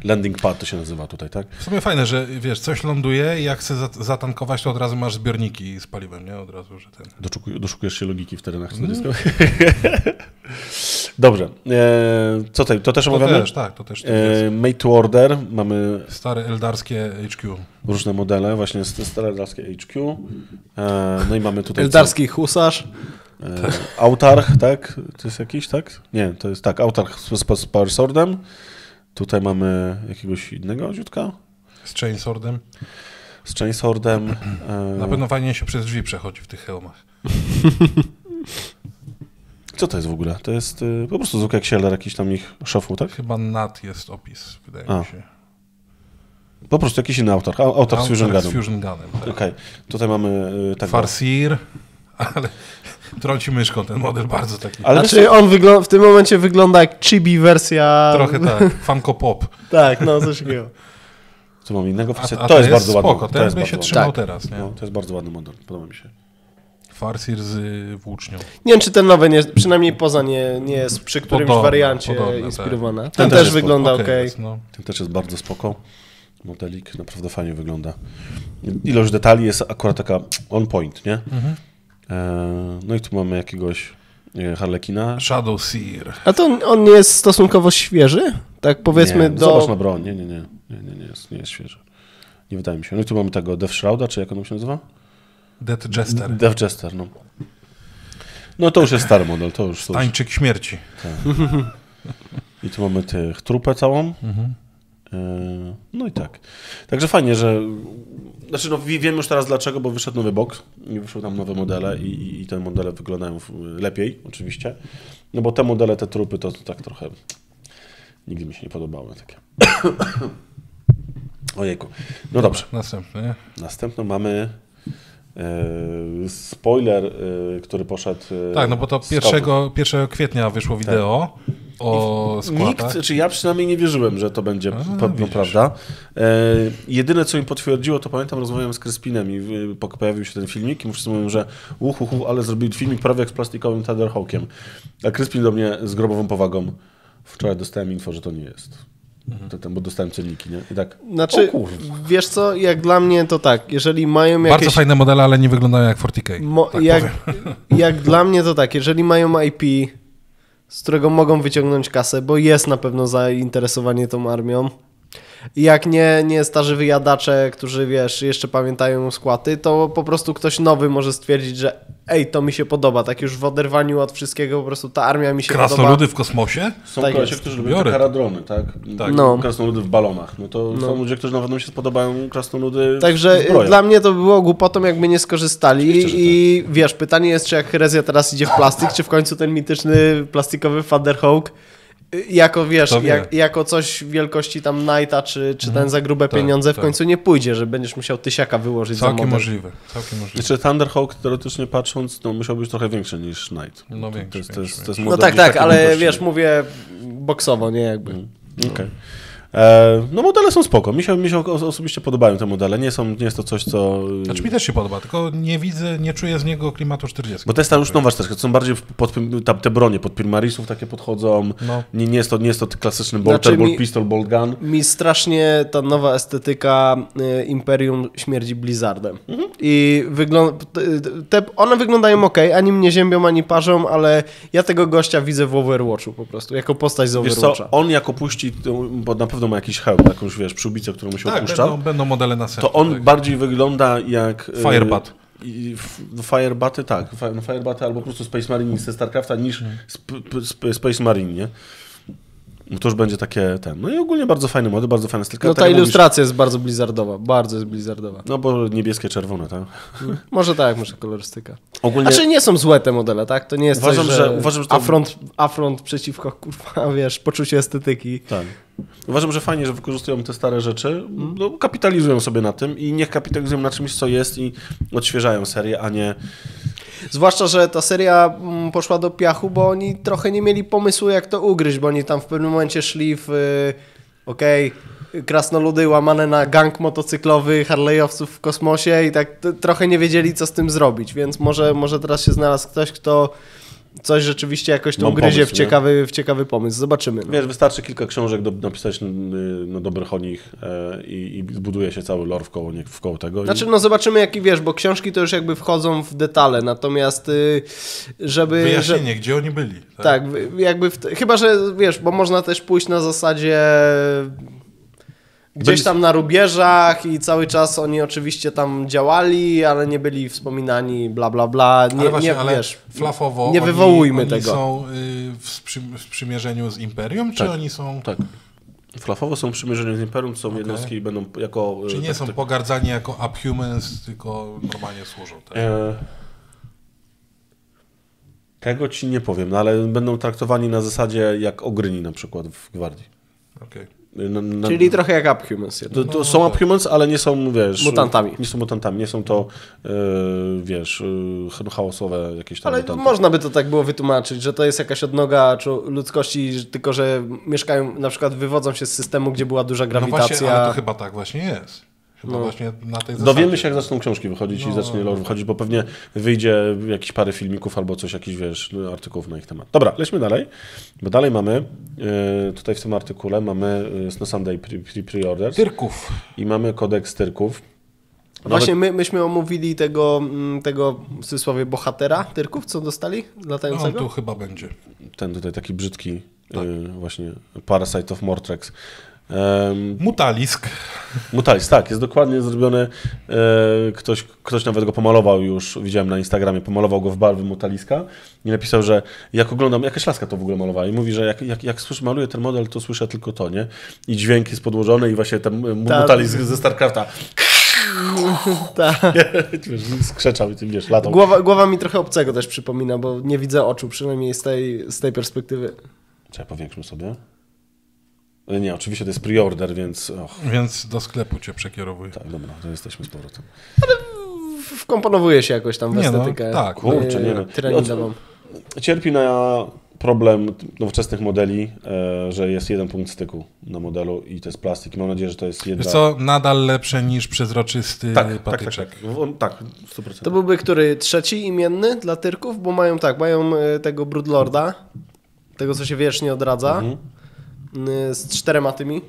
Landing pad to się nazywa tutaj, tak? W sumie fajne, że wiesz, coś ląduje i jak chcesz zat- zatankować, to od razu masz zbiorniki z paliwem, nie? Od razu, że ten... Doszukuj, doszukujesz się logiki w terenach studyjnych. Dobrze. E, co tutaj? To też To omawiamy? też, tak, to też to. E, made to order. Mamy Stare eldarskie HQ. różne modele, właśnie z stare eldarskie HQ. E, no i mamy tutaj Eldarski husarz. co? E, Autarch, tak? To jest jakiś, tak? Nie, to jest tak, Autarch z, z, z Power Swordem. Tutaj mamy jakiegoś innego ziutka Z Chainswordem. z Chainswordem. *clears throat* E, Na pewno fajnie się przez drzwi przechodzi w tych hełmach. *laughs* Co to jest w ogóle? To jest y, po prostu zwykły Sieller, jakiś tam ich szofu, tak? Chyba NAT jest opis, wydaje A. mi się. Po prostu jakiś inny autor. Au- Autor z Fusion Gunem. z Fusion Gunem. Tak. Okej, tutaj mamy y, tego. Farseer, *laughs* ale trąci myszką ten model bardzo taki. Ale Znaczy on wygląda, w tym momencie wygląda jak chibi wersja... Trochę tak, Funko Pop. *laughs* Tak, no coś takiego. tu mamy innego A, a To jest bardzo spoko, ładny. To ten jest by się ładny. trzymał Tak. teraz, nie? No, to jest bardzo ładny model, podoba mi się. Farseer z y, włócznią. Nie wiem, czy ten nowy, nie, przynajmniej poza nie, nie jest przy którymś Podobne, wariancie podobne, inspirowana. Ten, Ten też, też jest wygląda ok. jest, no. Ten też jest bardzo spoko. Modelik naprawdę fajnie wygląda. Ilość detali jest akurat taka on point, nie? Mhm. E, no i tu mamy jakiegoś e, Harlekina. Shadow Seer. A to on, on nie jest stosunkowo świeży? Tak powiedzmy nie, do... Zobacz na broń. Nie, nie, nie. Nie, nie, nie, jest, nie jest świeży. Nie wydaje mi się. No i tu mamy tego Death Shrouda, czy jak on się nazywa? Death Jester. Death Jester, no. No to już jest stary model, to już... Tańczyk śmierci. I tu mamy tych trupę całą. Mhm. E, No i tak. Także fajnie, że... Znaczy, no wie- wiem już teraz dlaczego, bo wyszedł nowy box i wyszły tam nowe modele i, i- i te modele wyglądają lepiej, oczywiście. No bo te modele, te trupy, to, to tak trochę nigdy mi się nie podobały takie. *coughs* Ojejku. No dobrze. Następny? Następną mamy spoiler, e, który poszedł... e, Tak, no bo to z 1, 1 kwietnia wyszło wideo o składach. Nikt, czy ja przynajmniej nie wierzyłem, że to będzie A, widzisz. prawda. E, jedyne, co mi potwierdziło, to pamiętam, rozmawiałem z Crespinem i po- pojawił się ten filmik i wszyscy mówią, że uhu, uhu, ale zrobili filmik prawie jak z plastikowym Thunderhawkiem. A Crespin do mnie z grobową powagą wczoraj dostałem info, że to nie jest. Mhm. To ten, bo dostałem cenniki, nie? I tak, Znaczy, wiesz co, jak dla mnie to tak, jeżeli mają Bardzo jakieś... fajne modele, ale nie wyglądają jak 40K. Mo, tak jak, *laughs* jak dla mnie to tak, jeżeli mają IP, z którego mogą wyciągnąć kasę, bo jest na pewno zainteresowanie tą armią. Jak nie, nie starzy wyjadacze, którzy wiesz, jeszcze pamiętają skłaty, to po prostu ktoś nowy może stwierdzić, że ej, to mi się podoba. Tak już w oderwaniu od wszystkiego, po prostu ta armia mi się podoba. Krasnoludy w kosmosie? Są tak kolesie, którzy lubią te karadrony, tak? Tak. No. Krasnoludy w balonach. No to są ludzie, którzy na pewno mi się spodobają krasnoludy Także dla mnie to by było głupotą, jakby nie skorzystali. Oczywiście, I wiesz, pytanie jest, czy jak herezja teraz idzie w plastik, czy w końcu ten mityczny plastikowy Thunderhawk jako, wiesz, wie. jak, jako coś wielkości tam Knighta, czy, czy ten za grube Tak, pieniądze w tak. końcu nie pójdzie, że będziesz musiał tysiaka wyłożyć za Całkiem model. możliwe. Całkiem możliwe. Jeszcze Thunderhawk teoretycznie patrząc, no musiał być trochę większy niż Knight. No to, większy, to, jest, to, jest, większy, to jest No tak, tak, ale wiesz, mówię boksowo, nie jakby. Okej. E, no modele są spoko. Mi się, mi się osobiście podobają te modele. Nie, są, nie jest to coś, co... Znaczy mi też się podoba, tylko nie widzę, nie czuję z niego klimatu 40. Bo te stare już nowa też, to są bardziej pod, tam te bronie pod Primarisów takie podchodzą. No. Nie, nie, jest to, nie jest to klasyczny bolter, Znaczy bolt mi- pistol, bolt gun. Mi strasznie ta nowa estetyka y, Imperium śmierdzi Blizzardem. Mhm. I wygląda, te, one wyglądają ok, ani mnie ziębią, ani parzą, ale ja tego gościa widzę w Overwatchu po prostu, jako postać z Wiesz co, Overwatcha. on jak opuści, to- bo na pewno ma jakiś hełm, jakąś wiesz, przyłbicę, którą mu się tak, opuszcza, będą, będą modele na sercu. to on tak. bardziej wygląda jak... y, Firebat. i no Firebaty, tak. No Firebaty albo po prostu Space Marine ze StarCrafta niż Mhm. sp, sp, Space Marine, nie? No to już będzie takie ten. No i ogólnie bardzo fajny mody, bardzo fajna stylizacja. No ta ilustracja jest bardzo blizzardowa, bardzo jest blizzardowa. No bo niebieskie, czerwone, tak? *laughs* Może tak, może kolorystyka. Ogólnie Znaczy nie są złe te modele, tak? To nie jest Uważam, coś, że- że, uważam, że to- afront, afront przeciwko, kurwa, *laughs* wiesz, poczuciu estetyki. tak. Uważam, że fajnie, że wykorzystują te stare rzeczy, no, kapitalizują sobie na tym i niech kapitalizują na czymś, co jest i odświeżają serię, a nie... Zwłaszcza, że ta seria mm, poszła do piachu, bo oni trochę nie mieli pomysłu, jak to ugryźć, bo oni tam w pewnym momencie szli w, y, okej, krasnoludy łamane na gang motocyklowy Harley'owców w kosmosie i tak trochę nie wiedzieli, co z tym zrobić, więc może, może teraz się znalazł ktoś, kto coś rzeczywiście jakoś to Mam ugryzie pomysł, w, ciekawy, w ciekawy pomysł. Zobaczymy. No. Wiesz, wystarczy kilka książek do, napisać no, no, dobrych o nich e, i, i buduje się cały lore w koło, nie, w koło tego. Znaczy, i... no zobaczymy, jaki wiesz, bo książki to już jakby wchodzą w detale, natomiast y, żeby... że- Wyjaśnienie, gdzie oni byli. Tak? Tak, jakby w te, chyba, że wiesz, bo można też pójść na zasadzie gdzieś tam na rubieżach i cały czas oni oczywiście tam działali, ale nie byli wspominani, bla bla bla. Nie, ale właśnie, nie ale wiesz. flafowo nie oni, wywołujmy oni tego. są y, w, sprzy, w sprzymierzeniu z Imperium, czy Tak. oni są... Tak. Flafowo są przymierzeni z Imperium, są jednostki i będą jako... e, Czy nie tak- są tak- pogardzani jako uphumans, tylko normalnie służą. Tak? E... Tego ci nie powiem, no ale będą traktowani na zasadzie jak ogryni na przykład w Gwardii. Okej. Na, na, Czyli trochę jak Uphumans. to, to są Uphumans, ale nie są, wiesz... Mutantami. Nie są mutantami, nie są to, e, wiesz, e, chaosowe jakieś tam Ale mutanty. można by to tak było wytłumaczyć, że to jest jakaś odnoga ludzkości, tylko że mieszkają, na przykład wywodzą się z systemu, gdzie była duża No grawitacja. właśnie, ale to chyba tak właśnie jest. Chyba No. właśnie na tej zasadzie. Dowiemy się, jak zaczną książki wychodzić i No, zacznie lore no. wychodzić, bo pewnie wyjdzie jakieś parę filmików albo coś, jakiś, wiesz, artykułów na ich temat. Dobra, lećmy dalej, bo dalej mamy, e, tutaj w tym artykule mamy e, na Sunday pre- pre- pre-orders Tyrków. i mamy kodeks tyrków. Właśnie my, myśmy omówili tego, mm, tego w cudzysłowie bohatera Tyrków, co dostali No, latającego. tu chyba będzie. Ten tutaj taki brzydki, Tak. e, właśnie Parasite of Mortrex. Um, Mutalisk. Mutalis, tak, jest dokładnie zrobiony. E, ktoś, ktoś nawet go pomalował już, widziałem na Instagramie, pomalował go w barwy Mutaliska i napisał, że jak oglądam, jakaś laska to w ogóle malowała i mówi, że jak, jak, jak słyszę, maluję ten model, to słyszę tylko to, nie? I dźwięk jest podłożony i właśnie ten e, Tak. Mutalisk ze StarCrafta Tak. *laughs* skrzeczał i tym, wiesz, latał. Głowa, głowa mi trochę obcego też przypomina, bo nie widzę oczu, przynajmniej z tej, z tej perspektywy. Czekaj, powiększmy sobie. E, Nie, oczywiście to jest pre-order, więc... Och, Więc do sklepu cię przekierowuję. tak, dobra, to jesteśmy z powrotem. Wkomponowuje się jakoś tam w Nie no, estetykę. tak. Kurczę, nie wiem. Treningową. Cierpi na problem nowoczesnych modeli, e, że jest jeden punkt styku na modelu i to jest plastik. Mam nadzieję, że to jest jedna... Wiesz co, nadal lepsze niż przezroczysty Tak, tak, tak, patyczek. tak. W- Tak, 100%. To byłby który? Trzeci imienny dla Tyrków? Bo mają tak, mają e, tego Broodlorda, tego co się wiecznie odradza, Mhm. Y, z czterema tymi.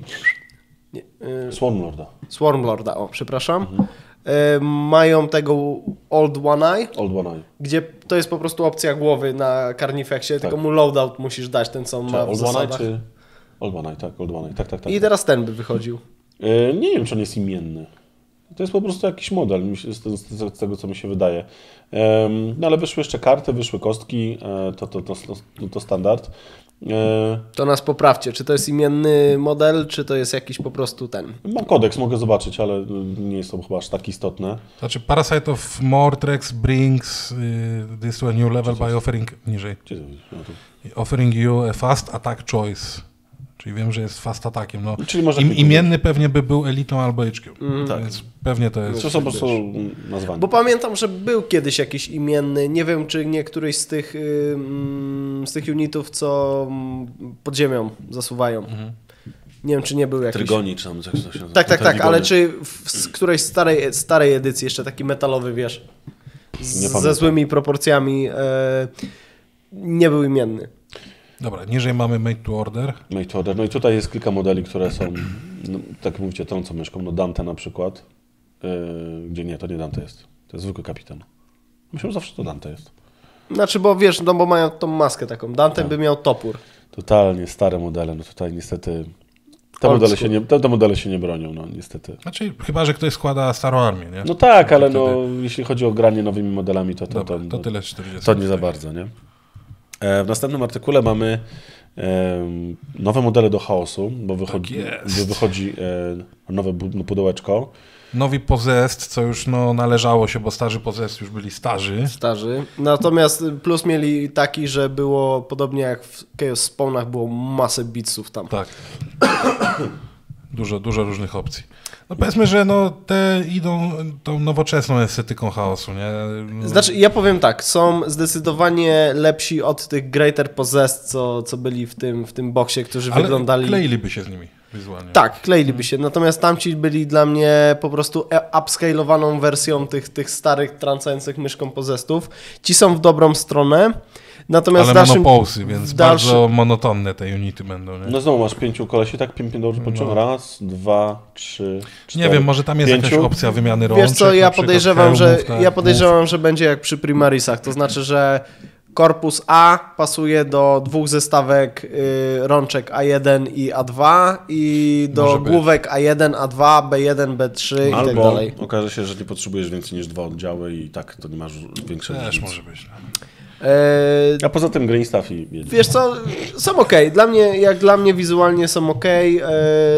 Nie, y, Swarmlorda. Swarmlorda, o, przepraszam. Mhm. E, Mają tego Old One Eye, Old One Eye. gdzie to jest po prostu opcja głowy na Carnifexie, tylko mu loadout musisz dać, ten co on ma w Old One Eye, zasadach. czy... Old One Eye, tak, Old One Eye. Tak, tak, tak. I teraz ten by wychodził. E, Nie wiem, czy on jest imienny. To jest po prostu jakiś model, z tego, co mi się wydaje. No ale wyszły jeszcze karty, wyszły kostki, e, to, to, to, to standard. E, To nas poprawcie, czy to jest imienny model, czy to jest jakiś po prostu ten. Mam kodeks, mogę zobaczyć, ale nie jest to chyba aż tak istotne. Znaczy Parasite of Mortrex brings y, this to a new level by offering niżej. No Offering you a fast attack choice. Czyli wiem, że jest fast attackiem. No, Czyli może im, imienny pewnie by był elitą albo HQ. Tak. Więc pewnie to jest. To są po prostu nazwania. Bo pamiętam, że był kiedyś jakiś imienny, nie wiem czy nie któryś z tych, y, mm, z tych unitów, co mm, pod ziemią zasuwają. Nie wiem, czy nie był jakiś... Trygoni, czy tam coś się nazywa. Tak, tak, tak, ale czy w z którejś starej, starej edycji jeszcze taki metalowy, wiesz, z, ze złymi proporcjami e, nie był imienny. Dobra, niżej mamy Made to Order. Made to order. No i tutaj jest kilka modeli, które są, no, tak mówicie, tą co myszką, no Dante na przykład, yy, gdzie nie, to nie Dante jest, to jest zwykły kapitan. Myślę, że zawsze to Dante jest. Znaczy, bo wiesz, no bo mają tą maskę taką. Dante Tak. by miał topór. Totalnie stare modele, no tutaj niestety te modele, się nie, te, te modele się nie bronią, no niestety. Znaczy, chyba, że ktoś składa starą armię, nie? No tak, ale wtedy- no, jeśli chodzi o granie nowymi modelami, to, to, Dobra, to, to tyle 40. to nie za bardzo, nie? E, W następnym artykule mamy em, nowe modele do chaosu, bo wychodzi, Tak wychodzi e, nowe bu- pudełeczko. Nowi Possessed, co już no, należało się, bo starzy Possessed już byli starzy. Starzy. Natomiast plus mieli taki, że było podobnie jak w Chaos Spawnach, było masę bitsów tam. Tak. *coughs* dużo, dużo różnych opcji. No powiedzmy, że no, te idą tą nowoczesną estetyką chaosu, nie? Znaczy, ja powiem tak, są zdecydowanie lepsi od tych Greater Possessed, co, co byli w tym, w tym boksie, którzy ale wyglądali... kleiliby się z nimi wizualnie. Tak, kleiliby się. Natomiast tamci byli dla mnie po prostu e- upscalowaną wersją tych, tych starych, trącających myszką pozestów. Ci są w dobrą stronę. Natomiast Ale dalszym, monopolsy, więc dalszy- bardzo monotonne te unity będą, nie? No znowu masz pięciu kolesi, tak? Pięć dobrze policzyłem? Raz, dwa, trzy, cztery, Nie wiem, może tam jest pięciu? jakaś opcja wymiany rączek. Wiesz co, ja podejrzewam, że, hełmów, ja podejrzewam, że będzie jak przy Primarisach. To znaczy, że korpus A pasuje do dwóch zestawek y, rączek A1 i A2 i do Może być. główek A1, A2, B1, B3 i tak Albo dalej. okaże się, że nie potrzebujesz więcej niż dwa oddziały i tak to nie masz większej Też może być. No. E, A poza tym green i jedzie. Wiesz co, są ok. Dla mnie, jak dla mnie wizualnie są ok, e,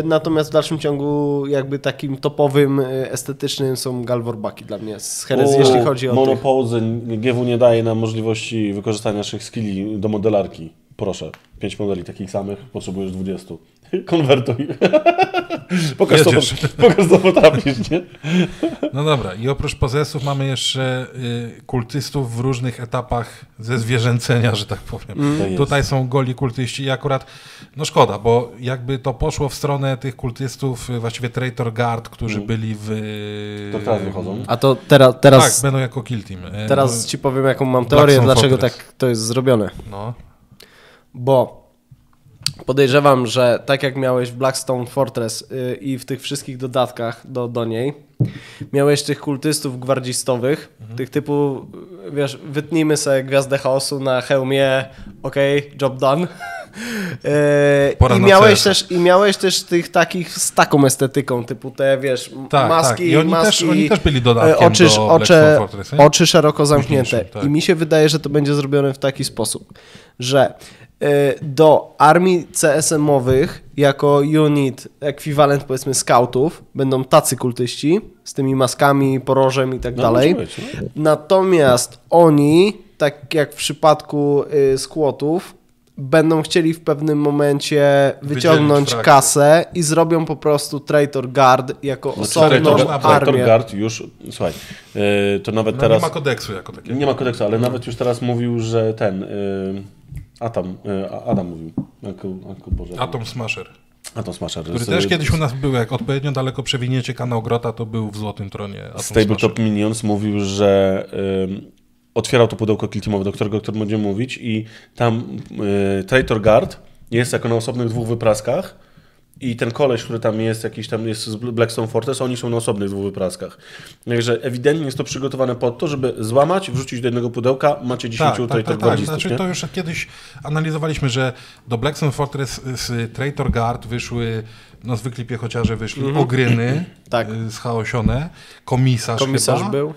natomiast w dalszym ciągu jakby takim topowym, e, estetycznym są Galvorbaki dla mnie z Herez, O, jeśli chodzi o tych. Monopauzy, GW nie daje nam możliwości wykorzystania naszych skilli do modelarki. Proszę, pięć modeli takich samych, potrzebujesz 20. Konwertuj. *laughs* pokaż, co, Jedziesz. pokaż, co potrafisz, nie? no dobra, i oprócz Possessów mamy jeszcze y, kultystów w różnych etapach ze zwierzęcenia, że tak powiem. To jest. Tutaj są goli kultyści i akurat, no szkoda, bo jakby to poszło w stronę tych kultystów, y, właściwie Traitor Guard, którzy byli w... To teraz wychodzą. A to teraz, Tak, teraz, będą jako kill team. Y, teraz ci powiem, jaką mam teorię, dlaczego Fortress. tak to jest zrobione. No, Bo podejrzewam, że tak jak miałeś w Blackstone Fortress y, i w tych wszystkich dodatkach do, do niej, miałeś tych kultystów gwardzistowych, Mhm. tych typu, y, wiesz, wytnijmy sobie Gwiazdę Chaosu na hełmie, okej, job done. *laughs* Y, Pora I miałeś, też, I miałeś też tych takich z taką estetyką, typu te, wiesz, m- Tak, maski, tak. I oni maski, też- oni też byli e, dodatkiem oczy, do oczy, Fortress, oczy szeroko zamknięte. Tak. I mi się wydaje, że to będzie zrobione w taki sposób, że y, do armii CSM-owych jako unit, ekwiwalent powiedzmy scoutów, będą tacy kultyści z tymi maskami, porożem i tak No, dalej. być, no. Natomiast oni, tak jak w przypadku y, skłotów, będą chcieli w pewnym momencie wyciągnąć kasę i zrobią po prostu Traitor Guard jako Znaczy, osobną Traitor, Traitor armię. Guard już, słuchaj, yy, to nawet no teraz... nie ma kodeksu jako takiego. Nie ma kodeksu, ale nawet już teraz mówił, że ten. Yy, Atam, yy, Adam mówił. Boże. Atom Smasher, Atom Smasher. który z- też kiedyś u nas był, jak odpowiednio daleko przewinięcie kanał Grota, to był w Złotym Tronie Atom Z Tabletop Smasher. Minions mówił, że yy, otwierał to pudełko Kiltimowe, do którego o którym będziemy mówić i tam yy, Traitor Guard jest jako na osobnych dwóch wypraskach i ten koleś, który tam jest, jakiś tam jest z Blackstone Fortress, oni są na osobnych dwóch wypraskach. Także ewidentnie jest to przygotowane pod to, żeby złamać, wrzucić do jednego pudełka, macie 10 Tak, tak, Traitor tak, tak. Guardistów, Znaczy, nie? to już kiedyś analizowaliśmy, że do Blackstone Fortress z Traitor Guard wyszły, no zwykli piechociarze wyszli, ogryny Tak. y, zchaosione, komisarz, Komisarz chyba. był.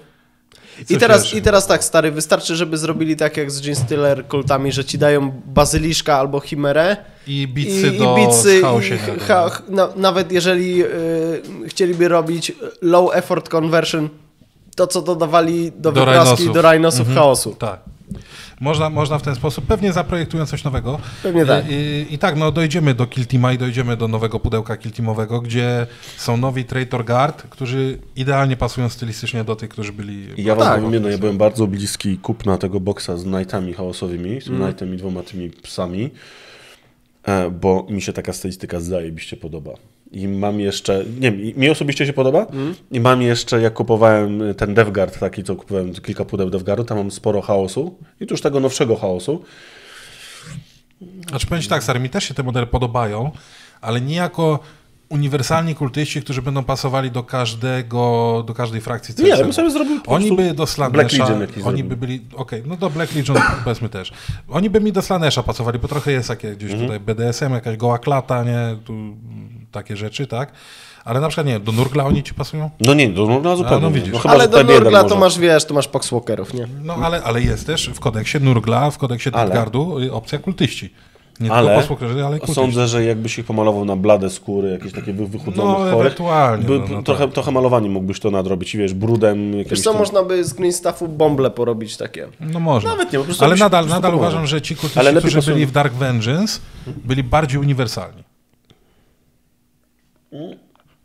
I teraz. I teraz tak, stary, wystarczy, żeby zrobili tak jak z Gene Stiller kultami, że ci dają bazyliszka albo chimerę I bicy i, do i bicy, schaosienia. i ha, na, nawet jeżeli y, chcieliby robić low effort conversion, to co dodawali do, Do wypraski do Rhinosów chaosu. Tak. Można, można w ten sposób, pewnie zaprojektują coś nowego. Pewnie tak. I, i, tak, no dojdziemy do Kill Teama i dojdziemy do nowego pudełka Kill Teamowego, gdzie są nowi Traitor Guard, którzy idealnie pasują stylistycznie do tych, którzy byli... I ja wam Tak. jedno, ja byłem bardzo bliski kupna tego boksa z Knightami chaosowymi, z Mm. Knightem i dwoma tymi psami. e, bo mi się taka stylistyka zajebiście podoba. I mam jeszcze, nie wiem, mi osobiście się podoba i mam jeszcze, jak kupowałem ten DevGuard, taki co kupowałem kilka pudeł DevGuardu, tam mam sporo chaosu i tu już tego nowszego chaosu. Znaczy powiem ci tak, stary, mi też się te modele podobają, ale nie jako uniwersalni kultyści, którzy będą pasowali do każdego, do każdej frakcji Nie, ja CSM. bym sobie zrobił po Oni by do Black Slanesha, oni by byli, okej, no do Black Legion *coughs* powiedzmy też. Oni by mi do Slanesha pasowali, bo trochę jest takie gdzieś Mhm. tutaj BDSM, jakaś goła klata, nie, tu, mm, takie rzeczy, tak? Ale na przykład, nie do Nurgla oni ci pasują? No nie, no, no zupełnie. no nie. widzisz. No, chyba, Ale że do TB1 Nurgla to może. masz, wiesz, tu masz Poxwalkerów, nie? No ale, ale jest też w kodeksie Nurgla, w kodeksie Deathguardu y, opcja kultyści. Nie Ale tylko ale kultyści. Sądzę, że jakbyś ich pomalował na blade skóry, jakieś takie wy- wychudzone, No, chore, ewentualnie, by, no, no trochę, tak. trochę malowaniem mógłbyś to nadrobić i wiesz, brudem. Wiesz co, tam- można by z Green Staffu bąble porobić takie. No można. Nawet nie, po prostu Ale nadal, nadal uważam, że ci kultyści, którzy pasują- byli w Dark Vengeance, byli bardziej uniwersalni.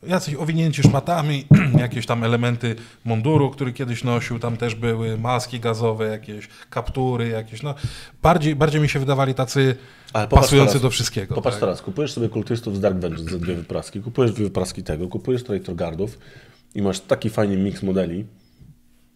Jacyś owinięci szmatami, *clears throat* jakieś tam elementy munduru, który kiedyś nosił, tam też były maski gazowe, jakieś kaptury, jakieś, no. Bardziej, bardziej mi się wydawali tacy pasujący teraz, do wszystkiego. Popatrz tak. teraz, kupujesz sobie kultystów z Dark Vengeance za dwie wypraski, kupujesz dwie wypraski tego, kupujesz Traitor Guardów i masz taki fajny mix modeli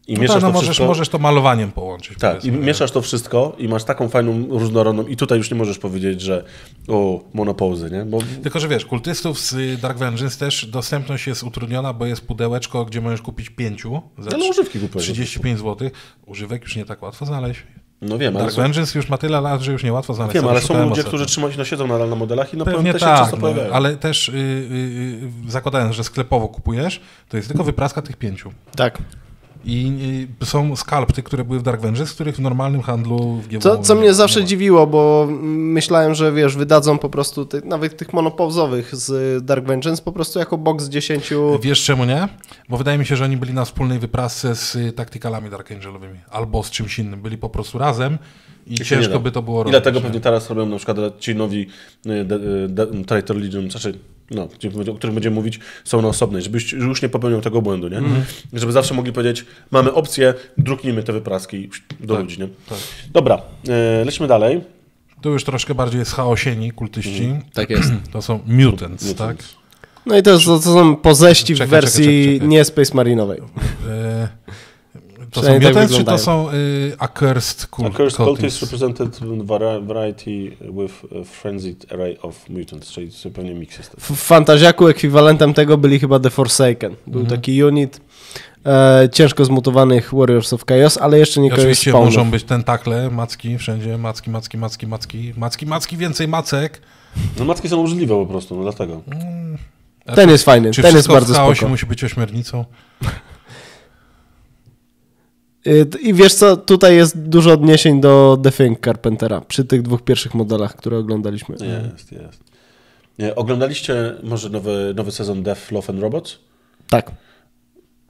i No mieszasz tak, no to możesz, wszystko... możesz to malowaniem połączyć. Tak, i mieszasz to wszystko i masz taką fajną, różnorodną i tutaj już nie możesz powiedzieć, że o, monopauzy, nie? Bo Tylko, że wiesz, kultystów z y, Dark Vengeance też dostępność jest utrudniona, bo jest pudełeczko, gdzie możesz kupić pięciu za Ale używki kupujesz. 35 zł. Używek już nie tak łatwo znaleźć. no wiem, ale Dark są, Vengeance już ma tyle lat, że już nie łatwo znaleźć. wiem, ale są ludzie, ostatnio. którzy trzymają się, no siedzą nadal na modelach i no Pewnie te się tak, często no, pojawiają. ale też y, y, y, zakładając, że sklepowo kupujesz, to jest tylko wypraska tych pięciu. Tak. I są skalpty, które były w Dark Vengeance, których w normalnym handlu w GW Co, co nie- mnie nie zawsze ma. dziwiło, bo myślałem, że wiesz, wydadzą po prostu tych, nawet tych monopauzowych z Dark Vengeance po prostu jako box 10. Wiesz czemu nie? Bo wydaje mi się, że oni byli na wspólnej wyprasce z y, taktykalami Dark Angelowymi. Albo z czymś innym. Byli po prostu razem i ciężko by to było I robić. dlatego nie? pewnie teraz robią na przykład ci nowi y, de, y, de, Traitor Legion, znaczy, no, o których będziemy mówić, są na osobnej, żebyś już nie popełniał tego błędu, nie? Mhm. Żeby zawsze mogli powiedzieć, mamy opcję, druknijmy te wypraski do ludzi, nie? tak. Dobra, lecimy dalej. Tu już troszkę bardziej jest chaosieni, kultyści. Tak jest. *clears throat* To są mutants, tak? No i to, to są poześci w Czekaj, czekaj, wersji czekaj, czekaj. nie Space Marinowej. E, to są mutants, czy to są y, accursed cul- Accursed cultists? Cultists represented vari- variety with a frenzied array of mutants, czyli zupełnie miks jest. W Fantaziaku ekwiwalentem tego byli chyba The Forsaken. Był Mhm. taki unit e, ciężko zmutowanych Warriors of Chaos, ale jeszcze nie oczywiście Spawnów. muszą być tentakle, macki wszędzie, macki, macki, macki, macki, macki, macki, więcej macek. No matki są użyczliwe po prostu, no dlatego. A Ten czy- jest fajny, Czy ten jest bardzo spoko. musi być ośmiornicą? Y, I wiesz co, tutaj jest dużo odniesień do The Thing Carpentera przy tych dwóch pierwszych modelach, które oglądaliśmy. Jest, jest. Oglądaliście może nowy, nowy sezon Death, Love and Robots? Tak.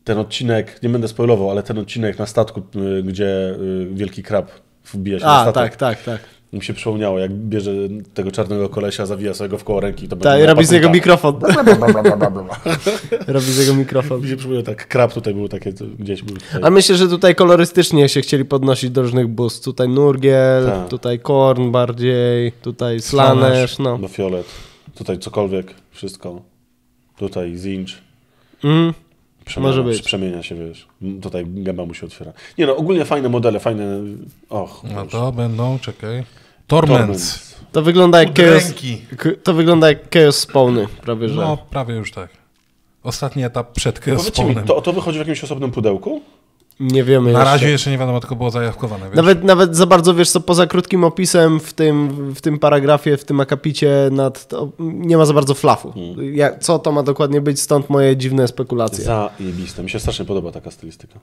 Ten odcinek, nie będę spoilował, ale ten odcinek na statku, y, gdzie y, wielki krab wbija się na A, statek. tak, tak, tak. Mi się przypomniało, jak bierze tego czarnego kolesia, zawija sobie go w koło ręki. To Tak, i robi z niego mikrofon. robi z niego mikrofon. Mi się przypomniał tak, krab tutaj był takie, gdzieś był tutaj. A myślę, że tutaj kolorystycznie się chcieli podnosić do różnych boost. Tutaj Nurgiel, Tak. tutaj Korn bardziej, tutaj Slanesh. No. No fiolet, tutaj cokolwiek, wszystko. Tutaj zinch. Mm. Przemienia, Może być. Przemienia się, wiesz. Tutaj gęba mu się otwiera. Nie no, ogólnie fajne modele, fajne... Och, No to będą, czekaj. Torments. To wygląda jak Chaos, to wygląda jak Chaos Spawny, prawie że. No, prawie już tak. Ostatni etap przed mi, spawnem. to, to wychodzi w jakimś osobnym pudełku? Nie wiemy Na jeszcze. razie jeszcze nie wiadomo, tylko było zajawkowane. Wiesz? Nawet, nawet za bardzo, wiesz co, poza krótkim opisem w tym, w tym paragrafie, w tym akapicie nad to, nie ma za bardzo flafu. Hmm. Ja, co to ma dokładnie być, stąd moje dziwne spekulacje. Zajebiste. Mi się strasznie podoba taka stylistyka.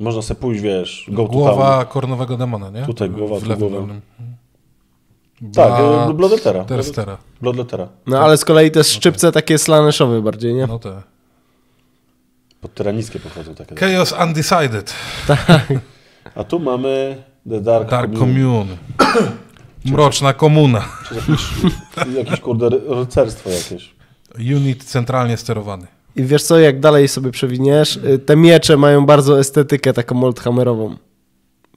Można sobie pójść, wiesz, go Głowa kornowego demona, nie? Tutaj głowa, w tu. Tak, Bloodlettera. Terstera. Bloodlettera. No ale z kolei te szczypce takie slaneszowe bardziej, nie? No te. Pod tyranickie pochodzą takie. Chaos Undecided. *laughs* A tu mamy The Dark, Dark Commune. Commune. Mroczna komuna. Czy jakieś, jakieś kurde ry- rycerstwo jakieś. Unit centralnie sterowany. I wiesz co, jak dalej sobie przewiniesz, y, te miecze mają bardzo estetykę taką oldhammerową.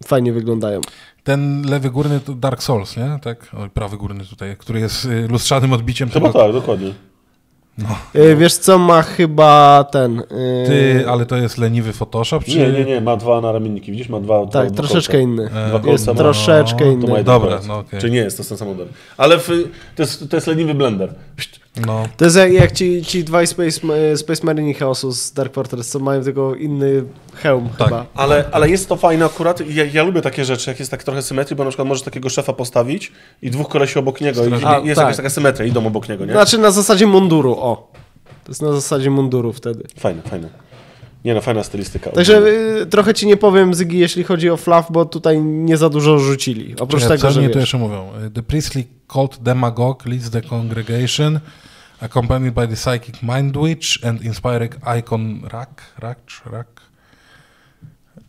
Fajnie wyglądają. Ten lewy górny to Dark Souls, nie? Tak? Oj, prawy górny tutaj, który jest y, lustrzanym odbiciem Chyba tego. tak, dokładnie. Y, Wiesz co, ma chyba ten... y, Ty, ale to jest leniwy Photoshop? Czy... Nie, nie, nie, ma dwa naramienniki, widzisz? Ma dwa. dwa Tak, dwa troszeczkę kolce. inny. Dwa Jest kolce ma- troszeczkę no, inny. To ma jeden Dobra, no okej. Czy nie jest to ten sam model. Ale w, to, jest, to jest leniwy blender. No. To jest jak, jak ci, ci dwaj Space, e, Space Marine Chaosu z Dark Fortress, co mają tylko inny hełm Tak. chyba. Ale, ale jest to fajne akurat. Ja, ja lubię takie rzeczy, jak jest tak trochę symetrii, bo na przykład możesz takiego szefa postawić i dwóch kolesi obok niego i A, jest tak. jakaś taka symetria, idą obok niego, nie? Znaczy na zasadzie munduru, o. To jest na zasadzie munduru wtedy. Fajne, fajne. Nie no, fajna stylistyka. Także y, trochę ci nie powiem, Zygi, jeśli chodzi o fluff, bo tutaj nie za dużo rzucili. Oprócz Czekaj, tego, co że oni tu jeszcze mówią? The priestly cult demagog leads the congregation, accompanied by the psychic mind witch and inspiring icon Rak, Rak, Rak,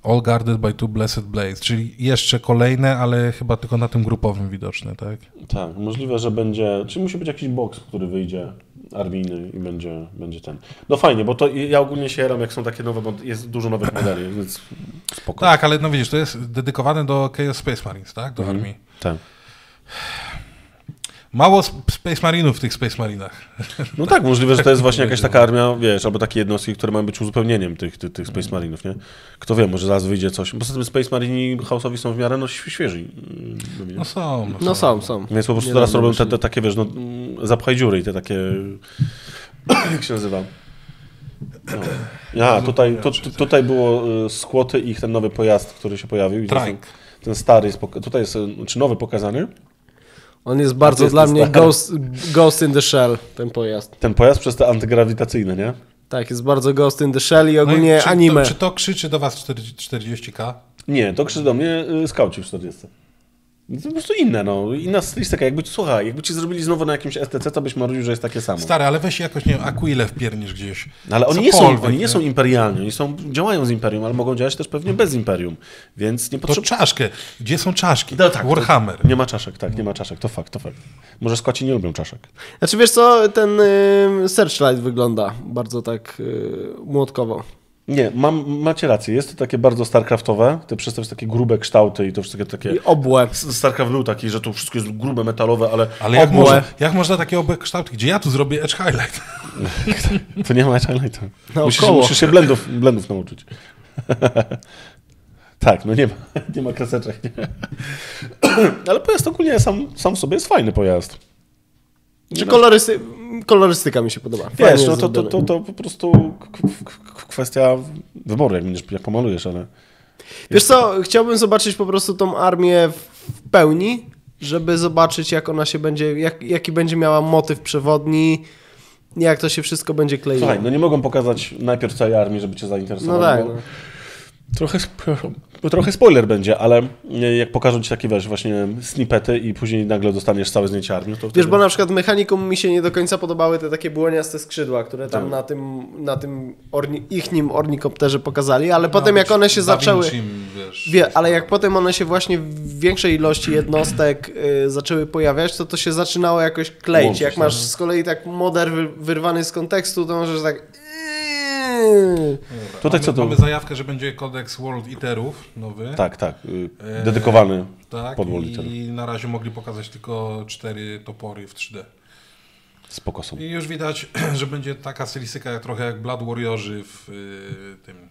all guarded by two blessed blades, czyli jeszcze kolejne, ale chyba tylko na tym grupowym widoczne, tak? Tak, możliwe, że będzie. Czy musi być jakiś box, który wyjdzie armijny i będzie, będzie ten. No fajnie, bo to ja ogólnie się jaram, jak są takie nowe, bo jest dużo nowych modeli, więc spoko. Tak, ale no widzisz, to jest dedykowane do Chaos Space Marines, tak? Do armii. Tak. Mało sp- Space Marinów w tych Space Marinach. No tak, możliwe, że to jest właśnie *laughs* jakaś taka armia, wiesz, albo takie jednostki, które mają być uzupełnieniem tych, tych, tych Space Marinów, nie? Kto wie, może zaraz wyjdzie coś. Poza tym Space Marini House'owi są w miarę no, św- świeży. mm, No są. No, No są, są. Więc po prostu Nie teraz robią te, te takie, wiesz, no, zapchaj dziury i te takie... *coughs* Jak się nazywa? No. A, tutaj, tu, tu, tutaj było y, skłoty i ich ten nowy pojazd, który się pojawił. To są- Ten stary jest, tutaj jest, y, czy nowy pokazany. On jest bardzo jest dla mnie ghost, ghost in the Shell, ten pojazd. Ten pojazd przez te antygrawitacyjne, nie? Tak, jest bardzo Ghost in the Shell i No i ogólnie czy anime. To, czy to krzyczy do was 40, 40k? Nie, to krzyczy do mnie y, skauci w 40. To po prostu inne, no. Inna stylistyka. Jakby, słuchaj, jakby ci zrobili znowu na jakimś STC, to byś marudził, że jest takie samo. Stary, ale weź jakoś, nie wiem, Aquile wpiernisz gdzieś. No, ale oni nie, są, oni nie są imperialni, oni są, działają z imperium, ale mogą działać też pewnie bez imperium, więc nie To potrzebują... czaszkę. Gdzie są czaszki? No tak, Warhammer. To, nie ma czaszek, tak, nie ma czaszek, to fakt, to fakt. Może Skoci nie lubią czaszek. Znaczy wiesz co, ten y, Searchlight wygląda bardzo tak y, młotkowo. Nie, mam, macie rację, jest to takie bardzo starcraftowe, te jest takie grube kształty i to wszystkie takie... I obłe. StarCraft był taki, że to wszystko jest grube, metalowe, ale, Ale jak, Obłe. można, jak można takie obłe kształty? Gdzie ja tu zrobię Edge Highlight? *laughs* to nie ma highlighta. No, musisz, musisz się blendów, blendów nauczyć. *laughs* tak, no nie ma, nie ma kreseczek. Nie. *coughs* ale pojazd ogólnie sam, sam w sobie jest fajny pojazd. Czy kolorysty, kolorystyka mi się podoba. Wiesz, no to, to, to, to po prostu kwestia wyboru, jak, jak pomalujesz, ale... Wiesz co, chciałbym zobaczyć po prostu tą armię w pełni, żeby zobaczyć jak ona się będzie, jak, jaki będzie miała motyw przewodni, jak to się wszystko będzie kleiło. Słuchaj, no nie mogą pokazać najpierw całej armii, żeby cię zainteresować. no tak, no. Trochę, trochę spoiler będzie, ale e, jak pokażą ci takie, wiesz, właśnie snippety i później nagle dostaniesz całe zdjęcie armii, no to Wiesz, wtedy... bo na przykład mechanikom mi się nie do końca podobały te takie błoniaste skrzydła, które tam Tak. na tym, na tym orni, ich nim ornikopterze pokazali, ale potem jak one się zaczęły... Vincim, wiesz, Wie, ale jak potem one się właśnie w większej ilości jednostek y, zaczęły pojawiać, to to się zaczynało jakoś kleić. Łączyć, jak masz no. z kolei tak moder wy, wyrwany z kontekstu, to możesz tak... Tutaj mamy, co to... mamy zajawkę, że będzie kodeks World Eaterów nowy. Tak, tak, y, E, dedykowany Tak, pod World i na razie mogli pokazać tylko cztery topory w 3D. Spoko są. I już widać, *clears throat* że będzie taka stylistyka jak, trochę jak Blood Warriorzy w y, tym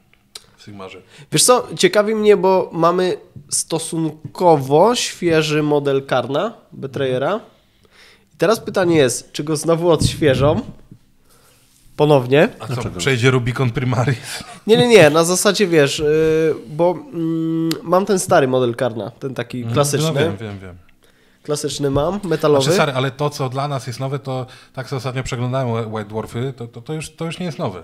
w Sigmarze. Wiesz co, ciekawi mnie, bo mamy stosunkowo świeży model Karna, Betrayera. I teraz pytanie jest, czy go znowu odświeżą? Ponownie? A co, Dlaczego? przejdzie Rubicon Primaris? *laughs* Nie, nie, nie, na zasadzie wiesz, yy, bo mm, mam ten stary model Karna, ten taki klasyczny. No wiem, wiem, wiem. Klasyczny mam, metalowy. Znaczy, stary, ale to, co dla nas jest nowe, to tak co ostatnio przeglądałem White Dwarfy, to, to, to, już, to już nie jest nowe.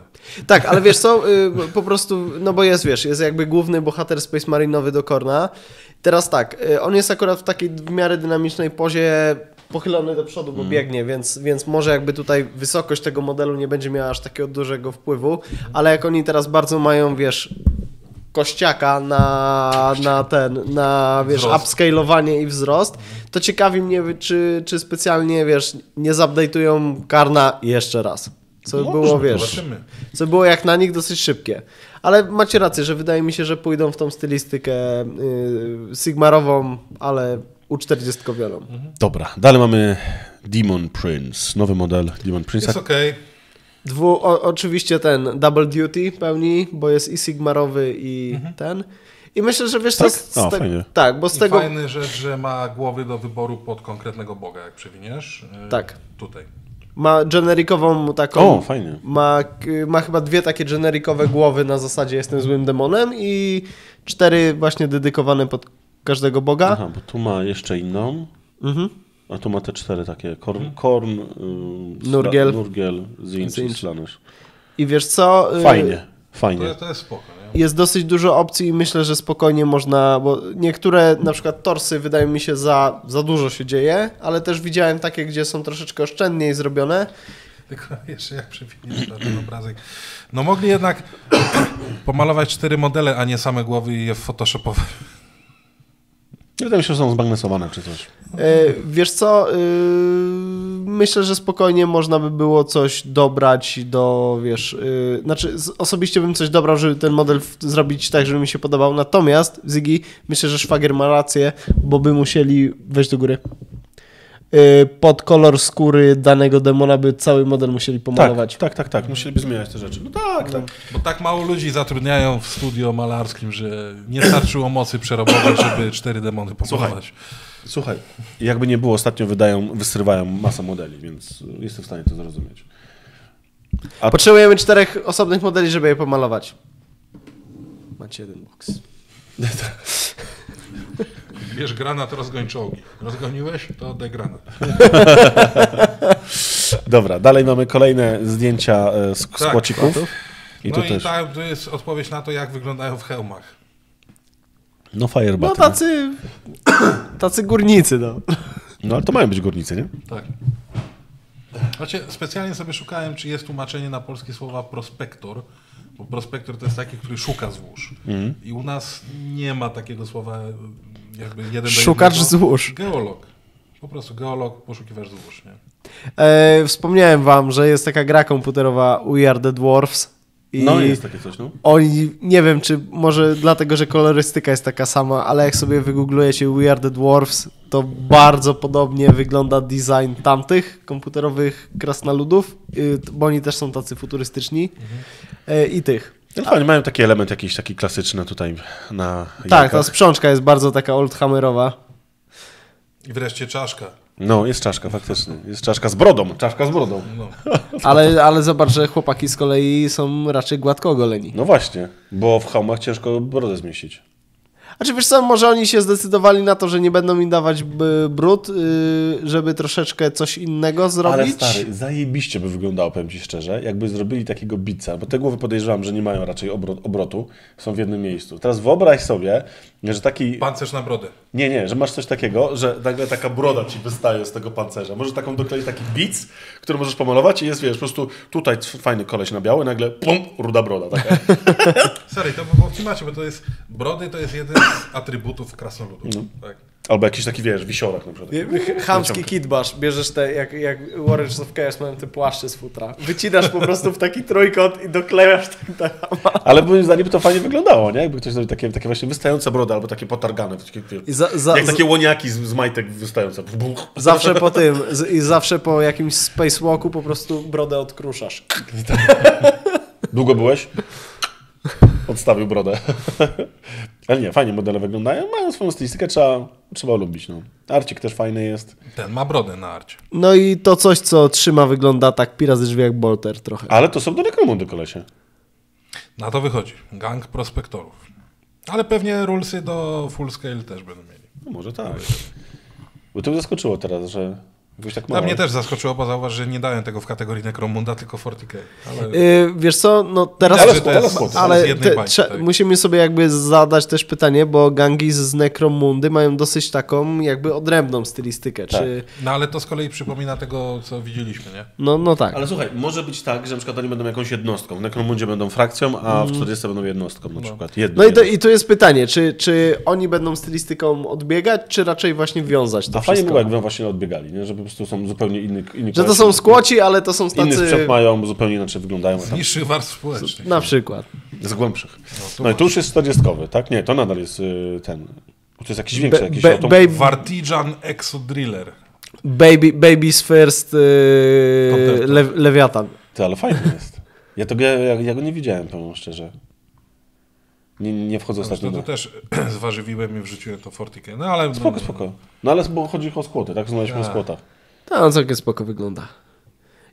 Tak, ale wiesz co, *laughs* y, po prostu, no bo jest, wiesz, jest jakby główny bohater Space Marinowy do Korna. Teraz tak, y, on jest akurat w takiej w miarę dynamicznej pozie pochylony do przodu, bo biegnie, więc, więc może jakby tutaj wysokość tego modelu nie będzie miała aż takiego dużego wpływu, ale jak oni teraz bardzo mają, wiesz, kościaka na, na ten, na wiesz, Wzrost. upscalowanie i wzrost, to ciekawi mnie, czy, czy specjalnie, wiesz, nie zupdate'ują Karna jeszcze raz. Co Może, było, wiesz, Zobaczymy. co było jak na nich dosyć szybkie. Ale macie rację, że wydaje mi się, że pójdą w tą stylistykę y, Sigmarową, ale U40-wiolą. Dobra, dalej mamy Demon Prince, nowy model Demon Prince. Jest okej. Dwu, o, oczywiście ten Double Duty pełni, bo jest i Sigmarowy i ten. I myślę, że wiesz Tak? co... Z, O, z te- fajnie. tak, bo z I tego... fajny rzecz, że ma głowy do wyboru pod konkretnego boga, jak przewiniesz. Yy, Tak. Tutaj. Ma generikową taką... O, fajnie. Ma, ma chyba dwie takie generikowe głowy na zasadzie jestem złym demonem i cztery właśnie dedykowane pod każdego boga. Aha, bo tu ma jeszcze inną, Mhm. a tu ma te cztery takie. Korn, korn y, Sla- Nurgiel. Nurgiel, Zinch i. I wiesz co? y, Fajnie, To, fajnie. to jest spoko, nie? Jest dosyć dużo opcji i myślę, że spokojnie można, bo niektóre na przykład torsy wydają mi się za, za dużo się dzieje, ale też widziałem takie, gdzie są troszeczkę oszczędniej zrobione. Tylko jeszcze jak przewiniesz na ten obrazek. No mogli jednak pomalować cztery modele, a nie same głowy i je photoshopować. Wydaje mi się, że są zmagnesowane czy coś. E, Wiesz co, y, myślę, że spokojnie można by było coś dobrać do, wiesz, y, znaczy osobiście bym coś dobrał, żeby ten model zrobić tak, żeby mi się podobał, natomiast Zygi, myślę, że Szwagier ma rację, bo by musieli, weź do góry, pod kolor skóry danego demona by cały model musieli pomalować. Tak, tak, tak, tak. Musieliby zmieniać te rzeczy. No tak, tak. Bo tak mało ludzi zatrudniają w studio malarskim, że nie starczyło mocy przerobowej, żeby cztery demony pomalować. Słuchaj, jakby nie było, ostatnio wydają, wysrywają masę modeli, więc jestem w stanie to zrozumieć. A Potrzebujemy czterech osobnych modeli, żeby je pomalować. Macie jeden box. *laughs* Bierz granat, rozgoń czołgi. Rozgoniłeś? To oddaj granat. *laughs* Dobra, dalej mamy kolejne zdjęcia e, z, Tak. kłocików. I no tu i też. ta, to jest odpowiedź na to, jak wyglądają w hełmach. No No Firebat. tacy, *coughs* tacy górnicy, no. No ale to mają być górnicy, nie? Tak. Znaczy, specjalnie sobie szukałem, czy jest tłumaczenie na polskie słowa prospektor, bo prospektor to jest taki, który szuka złóż. Mhm. I u nas nie ma takiego słowa jakby jeden Szukacz jednego. złóż. Geolog. Po prostu geolog, poszukiwasz złóż, nie? E, wspomniałem wam, że jest taka gra komputerowa We Are The Dwarfs. I No jest takie coś, no. oni, nie wiem, czy może dlatego, że kolorystyka jest taka sama, ale jak sobie wygooglujecie We Are The Dwarfs, to bardzo podobnie wygląda design tamtych komputerowych krasnoludów, y, bo oni też są tacy futurystyczni. E, I tych. No fajnie, mają taki element jakiś taki klasyczny tutaj na Tak, ta jajkach. sprzączka jest bardzo taka oldhammerowa. I wreszcie czaszka. No, jest czaszka faktycznie. Jest czaszka z brodą. Czaszka z brodą. No. *laughs* Ale, ale zobacz, że chłopaki z kolei są raczej gładko ogoleni. No właśnie, bo w hełmach ciężko brodę zmieścić. A czy wiesz co, może oni się zdecydowali na to, że nie będą im dawać b- brud, y, żeby troszeczkę coś innego zrobić? Ale stary, zajebiście by wyglądało, powiem Ci szczerze, jakby zrobili takiego bica, bo te głowy podejrzewam, że nie mają raczej obro- obrotu, są w jednym miejscu. Teraz wyobraź sobie, że taki... Pancerz na brodę. Nie, nie, że masz coś takiego, że nagle taka broda Ci wystaje z tego pancerza. Możesz taką dokleić taki bic, który możesz pomalować i jest, wiesz, po prostu tutaj fajny koleś na biały, nagle pum, ruda broda taka. *laughs* Sorry, to w klimacie, bo to jest... Brody to jest jeden z atrybutów krasnoludów. No. Tak. Albo jakiś taki, wiesz, wisiorak na przykład. Ch- Chamski kitbasz, bierzesz te, jak, jak Warriors of Chaos mają te płaszcze z futra. Wycinasz po prostu w taki trójkąt i doklejasz tak hama. Ale moim zdaniem to fajnie wyglądało, nie? Jakby ktoś zrobił takie, takie właśnie wystające brody albo takie potargane. Takie, za, za, jak takie łoniaki z, z majtek wystające. Zawsze po tym, z, i zawsze po jakimś spacewalku po prostu brodę odkruszasz. *laughs* Długo byłeś? Odstawił brodę. *laughs* Ale nie, fajnie modele wyglądają, mają swoją stylistykę, trzeba, trzeba lubić. No. Arcik też fajny jest. Ten ma brodę na arcie. No i to coś, co trzyma, wygląda tak pi razy drzwi jak Bolter trochę. Ale to są do Necromundy kolesie. Na to wychodzi. Gang prospektorów. Ale pewnie rulesy do full scale też będą mieli. No może tak. Bo to mnie zaskoczyło teraz, że tak A mnie też zaskoczyło, bo zauważ, że nie dałem tego w kategorii Necromunda, tylko 40k. Ale Yy, wiesz co, no teraz... Ale to ale jest, z Ale jednej te, tak. musimy sobie jakby zadać też pytanie, bo gangi z Necromundy mają dosyć taką jakby odrębną stylistykę. Tak. Czy... No ale to z kolei przypomina tego, co widzieliśmy, nie? No, no tak. Ale słuchaj, może być tak, że na przykład oni będą jakąś jednostką. W Necromundzie będą frakcją, a w 40 będą jednostką na przykład. Jedną, No i, to, i tu jest pytanie, czy, czy oni będą stylistyką odbiegać, czy raczej właśnie wiązać to A fajnie wszystko? było, jakby właśnie odbiegali, nie? żeby prostu są zupełnie inni, inni Że to są skłoci, ale to są Inny tacy... sprzęt mają, zupełnie inaczej wyglądają. Z Tam, niższych warstw społecznych. Na przykład. z głębszych. tu No i tu już jest 40, tak? Nie, to nadal jest y, ten. To jest jakiś większy, Be- jakiś be- baby- Vartijan Exo Driller. Baby, baby's first yy, Content. le, lewiatan. Ty, ale fajny jest. Ja, tego, ja, ja go nie widziałem, powiem szczerze. Nie, nie wchodzę To, ostatnio. to do- też *clears throat* zważywiłem i wrzuciłem to Fortikę. No ale... Spoko, spoko. No ale bo chodzi o skłoty, tak? Znaleźliśmy Tak. skłotach. To on całkiem spoko wygląda.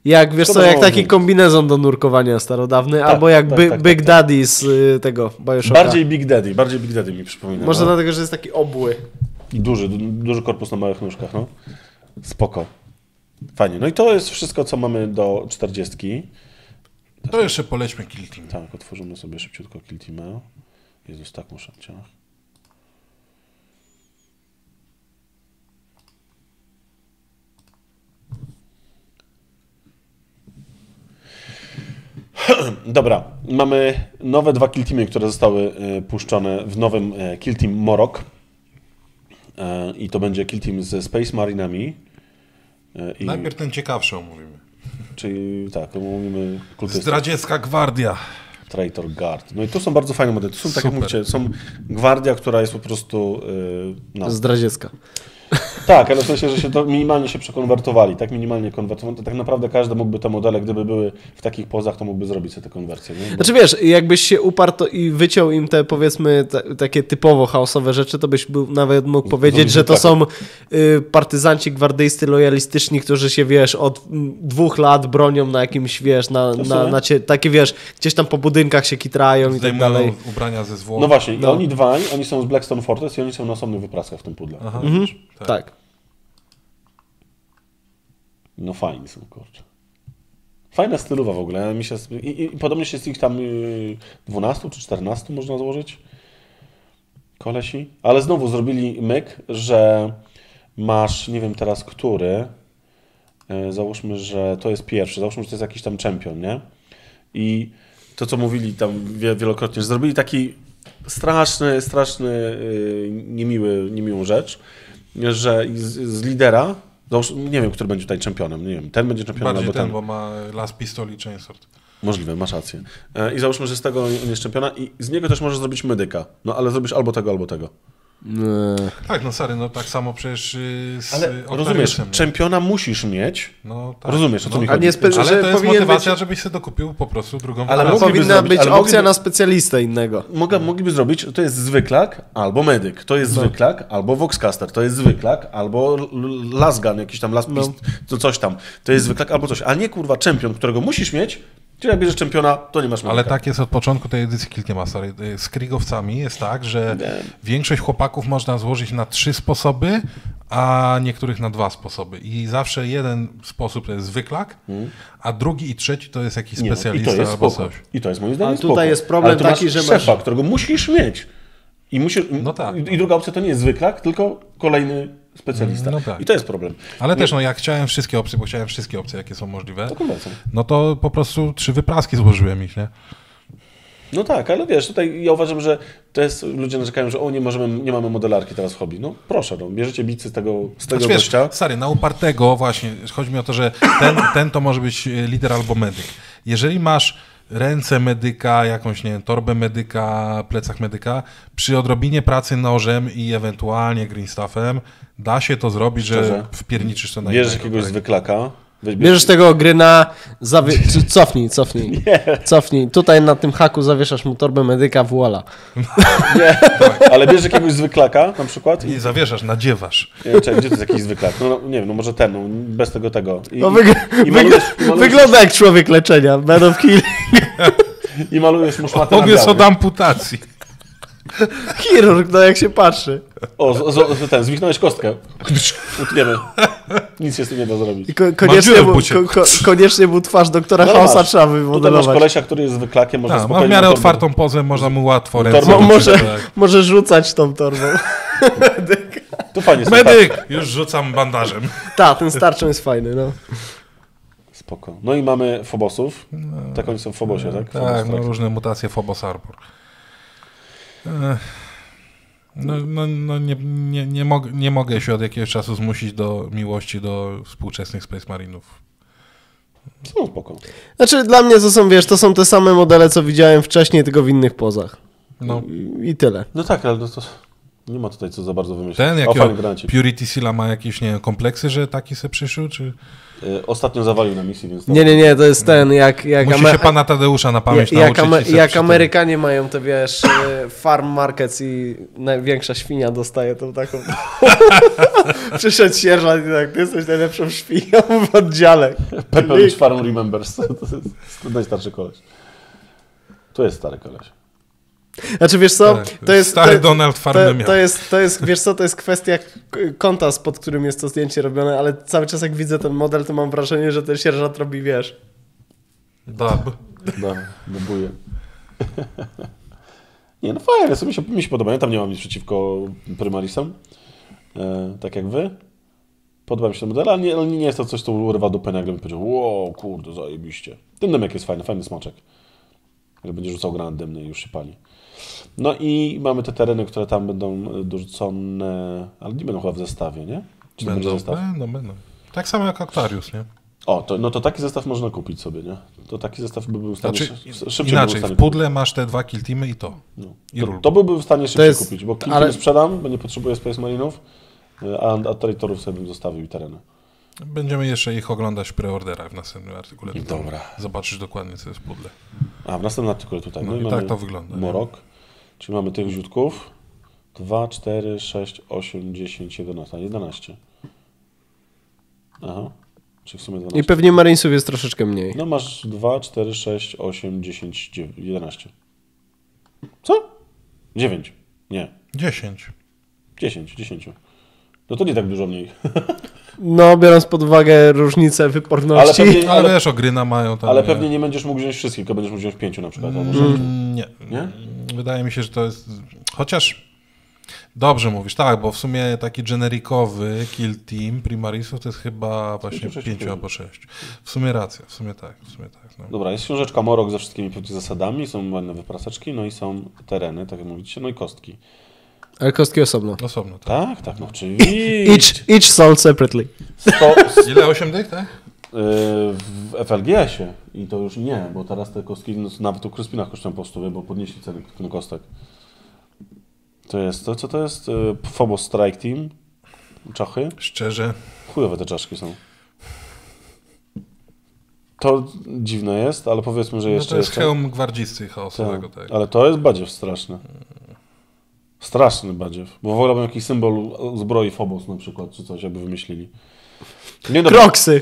Jak, wiesz Szkoda, co, jak taki on- kombinezon do nurkowania starodawny, albo jak tak, By, tak, Big tak, Daddy z y, tego Bioshocka. Bardziej Big Daddy, bardziej Big Daddy mi przypomina. Może no. dlatego, że jest taki obły. I duży, du, duży korpus na małych nóżkach, no. Spoko. Fajnie. No i to jest wszystko, co mamy do 40. To jeszcze polećmy Kill Team. Tak, otworzymy sobie szybciutko Kill Teama. Jezus, tak muszę cię. *clears throat* Dobra, mamy nowe dwa Kill Teamy, które zostały e, puszczone w nowym e, Kill Team Morok. E, I to będzie Kill Team ze Space Marinami. I, Najpierw ten ciekawszy omówimy. Czyli tak, mówimy kultystów. Zdradziecka Gwardia. Traitor Guard. No i to są bardzo fajne modele. To są, tak jak Super. mówicie, są gwardia, która jest po prostu. Yy, no. Zdradziecka. Tak, ale w sensie, że się to minimalnie się przekonwertowali, tak minimalnie konwertowali. To tak naprawdę każdy mógłby te modele, gdyby były w takich pozach, to mógłby zrobić sobie te konwersje. Nie? Bo, Znaczy wiesz, jakbyś się uparł to i wyciął im te powiedzmy te, takie typowo chaosowe rzeczy, to byś był, nawet mógł powiedzieć, że to tak. są y, partyzanci gwardyjscy lojalistyczni, którzy się wiesz, od dwóch lat bronią na jakimś, wiesz, na, na, na cie, takie wiesz, gdzieś tam po budynkach się kitrają i tak dalej. ubrania ze zwłok. no właśnie, i No. oni dwaj, oni są z Blackstone Fortress i oni są na osobnych wypraskach w tym pudle. Aha, Tak. tak. No fajni są, kurczę. Fajna stylowa w ogóle. Mi się, i, I podobnie się z ich tam y, 12 czy 14 można założyć. Kolesi. Ale znowu zrobili myk, że masz, nie wiem teraz który, y, załóżmy, że to jest pierwszy, załóżmy, że to jest jakiś tam czempion, nie? I to, co mówili tam wie- wielokrotnie, że zrobili taki straszny, straszny, y, niemiły, niemiłą rzecz, że z, z lidera, załóż, nie wiem, który będzie tutaj czempionem, nie wiem, ten będzie czempionem Bardziej albo ten, ten. bo ma Las Pistol i Chainsword. Możliwe, masz rację. E, I załóżmy, że z tego on jest czempiona i z niego też możesz zrobić medyka. No ale zrobisz albo tego, albo tego. Nie. Tak, no sorry, no tak samo przecież y, z Ale rozumiesz, nie? czempiona musisz mieć. No, tak. Rozumiesz, o co no, mi A chodzi. nie spe- Ale że to jest motywacja, być- żebyś sobie dokupił po prostu drugą Ale Ale mogliby powinna zrobić, być ale opcja mogliby- na specjalistę innego. Mogę, mogliby zrobić, to jest zwyklak albo medyk, to jest zwyklak albo voxcaster, to jest zwyklak albo l- l- lasgun, jakiś tam las No. to coś tam. To jest zwyklak albo coś, a nie kurwa czempion, którego musisz mieć, czyli jak bierzesz czempiona, to nie masz medyka. Ale tak jest od początku tej edycji. Y, Z krigowcami jest tak, że Wiem. większość chłopaków można złożyć na trzy sposoby, a niektórych na dwa sposoby. I zawsze jeden sposób to jest zwyklak, a drugi i trzeci to jest jakiś Hmm. Nie, no, I specjalista to jest albo spoko. coś. I to jest moim zdaniem Ale tutaj spoko. jest problem Ale tu taki, masz że masz- szefa, którego musisz mieć. I, musisz, No tak. i, I druga opcja to nie jest zwyklak, tylko kolejny specjalista. No tak. I to jest problem. Ale też, no jak chciałem wszystkie opcje, bo chciałem wszystkie opcje, jakie są możliwe, To no to po prostu trzy wypraski złożyłem ich, nie? No tak, ale wiesz, tutaj ja uważam, że to jest, ludzie narzekają, że o, nie, możemy, nie mamy modelarki teraz w hobby. No proszę, no, bierzecie bicy z tego, z tego Znaczy, wiesz, gościa. stary, na upartego właśnie, chodzi mi o to, że ten, ten to może być lider albo medyk. Jeżeli masz ręce medyka, jakąś, nie wiem, torbę medyka, plecach medyka, przy odrobinie pracy nożem i ewentualnie green staffem, da się to zrobić, że Szczerze? wpierniczysz to na Bierzesz jakiegoś tak? zwyklaka. Weź- Bierzesz tego gryna, zawie- cofnij, cofnij. *laughs* Cofnij. Tutaj na tym haku zawieszasz mu torbę medyka, voila. *laughs* Nie, ale bierzesz jakiegoś zwyklaka na przykład i I zawieszasz, nadziewasz. Nie, czekaj, gdzie to jest jakiś zwyklak? No, no nie wiem, no może ten, no, bez tego tego. I, No, wyg- i, malujesz, i, malujesz, wygląda jak człowiek leczenia. Man of Kill. *laughs* I malujesz mu szmatę na Powiedz biały. od amputacji. Chirurg, no jak się patrzy. O, z, z, ten, zwichnąłeś kostkę. Utniemy. Nic się z tym nie da zrobić. I ko- koniecznie, mu, ko- ko- koniecznie mu twarz doktora No Hausa trzeba Tutaj masz wymodelować. kolesia, który jest zwyklakiem, może Tak, ma w spokojnie miarę otwartą pozę, można mu łatwo ręce wrócić, może, tak. może rzucać tą torbą. *laughs* To fajnie. Medyk! Już rzucam bandażem. Ta, ten starczą jest fajny, no. Spoko. No i mamy Phobosów. Tak oni są w Phobosie, tak? Phobos Tak, no Strike. różne mutacje Phobos Arbor. No, no, no nie, nie, nie, mog, nie mogę się od jakiegoś czasu zmusić do miłości do współczesnych Space Marinów. Są spoko. Znaczy dla mnie to są, wiesz, to są te same modele, co widziałem wcześniej, tylko w innych pozach. No, I, i tyle. No tak, ale no to nie ma tutaj co za bardzo wymyślić. ten, grancik. Purity Seala ma jakieś, nie kompleksy, że taki se przyszły, czy Y, Ostatnio zawalił na misji, więc... Nie, nie, nie, to jest ten, jak... jak musi Amer- się pana Tadeusza na pamięć jak, jak, nauczyć? Jak tym- Amerykanie mają te, wiesz, e, farm markets i największa świnia dostaje tą taką... *laughs* Przyszedł sierżant i tak, ty jesteś najlepszą świnią w oddziale. Pepperidge Farm Remembers. *laughs* To jest najstarszy koleś. Tu jest stary koleś. Znaczy, wiesz co, Tak, to jest... Stary to, Donald Farmę to, to, jest, to jest, wiesz co, to jest kwestia konta, spod którym jest to zdjęcie robione, ale cały czas jak widzę ten model, to mam wrażenie, że ten sierżant robi, wiesz... Dub. No, dobuję. Nie, no fajnie, sobie mi się, mi się podoba. Ja tam nie mam nic przeciwko Primarisom. E, tak jak wy. Podoba mi się ten model, ale nie, ale nie jest to coś, co urywa dupę, nagle bym powiedział, wow, kurde, zajebiście. Ten dymek jest fajny, fajny smaczek. Że będzie rzucał granat dymny i już się pali. No i mamy te tereny, które tam będą e, dorzucone, ale nie będą chyba w zestawie, nie? Czy Będą, zestaw? będą, będą. Tak samo jak Octarius, nie? O, to, no to taki zestaw można kupić sobie, nie? To taki zestaw by był w stanie Znaczy, szy- szybciej inaczej, w stanie w pudle masz te dwa kill teamy i to. No. I To, to byłby w stanie szybciej jest- kupić, bo kilka ale- sprzedam, bo nie potrzebuję Space Marinów, y, a, a Territorów sobie bym zostawił i tereny. Będziemy jeszcze ich oglądać w preorderach w następnym artykule. Dobra. Zobaczysz dokładnie, co jest w pudle. A, w następnym artykule tutaj. No i mamy tak to wygląda, nie? Czyli mamy tych ziutków. 2, 4, 6, 8, 10, 11. 11. Aha. Czyli w sumie 12. I pewnie Marinesów jest troszeczkę mniej. No masz 2, 4, 6, 8, 10, 9, 11. Co? 9. Nie. 10. 10, 10. No to nie tak dużo mniej. *laughs* No, biorąc pod uwagę różnicę wyporności. Ale pewnie, Ale, ale, wiesz, o Gryna mają tam... ale nie? pewnie nie będziesz mógł wziąć wszystkich, tylko będziesz mógł wziąć pięciu na przykład. Mm. Nie. Nie? Wydaje mi się, że to jest... Chociaż... Dobrze mówisz, tak, bo w sumie taki generikowy kill team Primarisów to jest chyba właśnie Pięciu, sześciu 5 tysięcy. albo 6. W sumie racja, w sumie tak, w sumie tak. No. Dobra, jest książeczka Morok ze wszystkimi zasadami, są ładne wypraseczki, no i są tereny, tak jak mówicie, no i kostki. Ale kostki osobno. Osobno, tak. Tak, tak, no oczywiście. *laughs* Each, each sold separately. Sto, *laughs* Ile 8 dych, tak? Yy, w FLGS-ie i to już nie, bo teraz te kostki no, nawet u Kryspinach kosztują po stówie, bo podnieśli ceny kostek. To jest, to co to jest? Yy, Phobos Strike Team, czachy. Szczerze, Chujowe te czaszki są. To dziwne jest, ale powiedzmy, że no jeszcze to jest jeszcze- hełm gwardzisty chaosowego, tak. tak. Ale to jest badziew straszny. Straszny badziew. Bo wolałbym jakiś symbol zbroi Phobos na przykład, czy coś, jakby wymyślili. Nie dobra. Kroksy.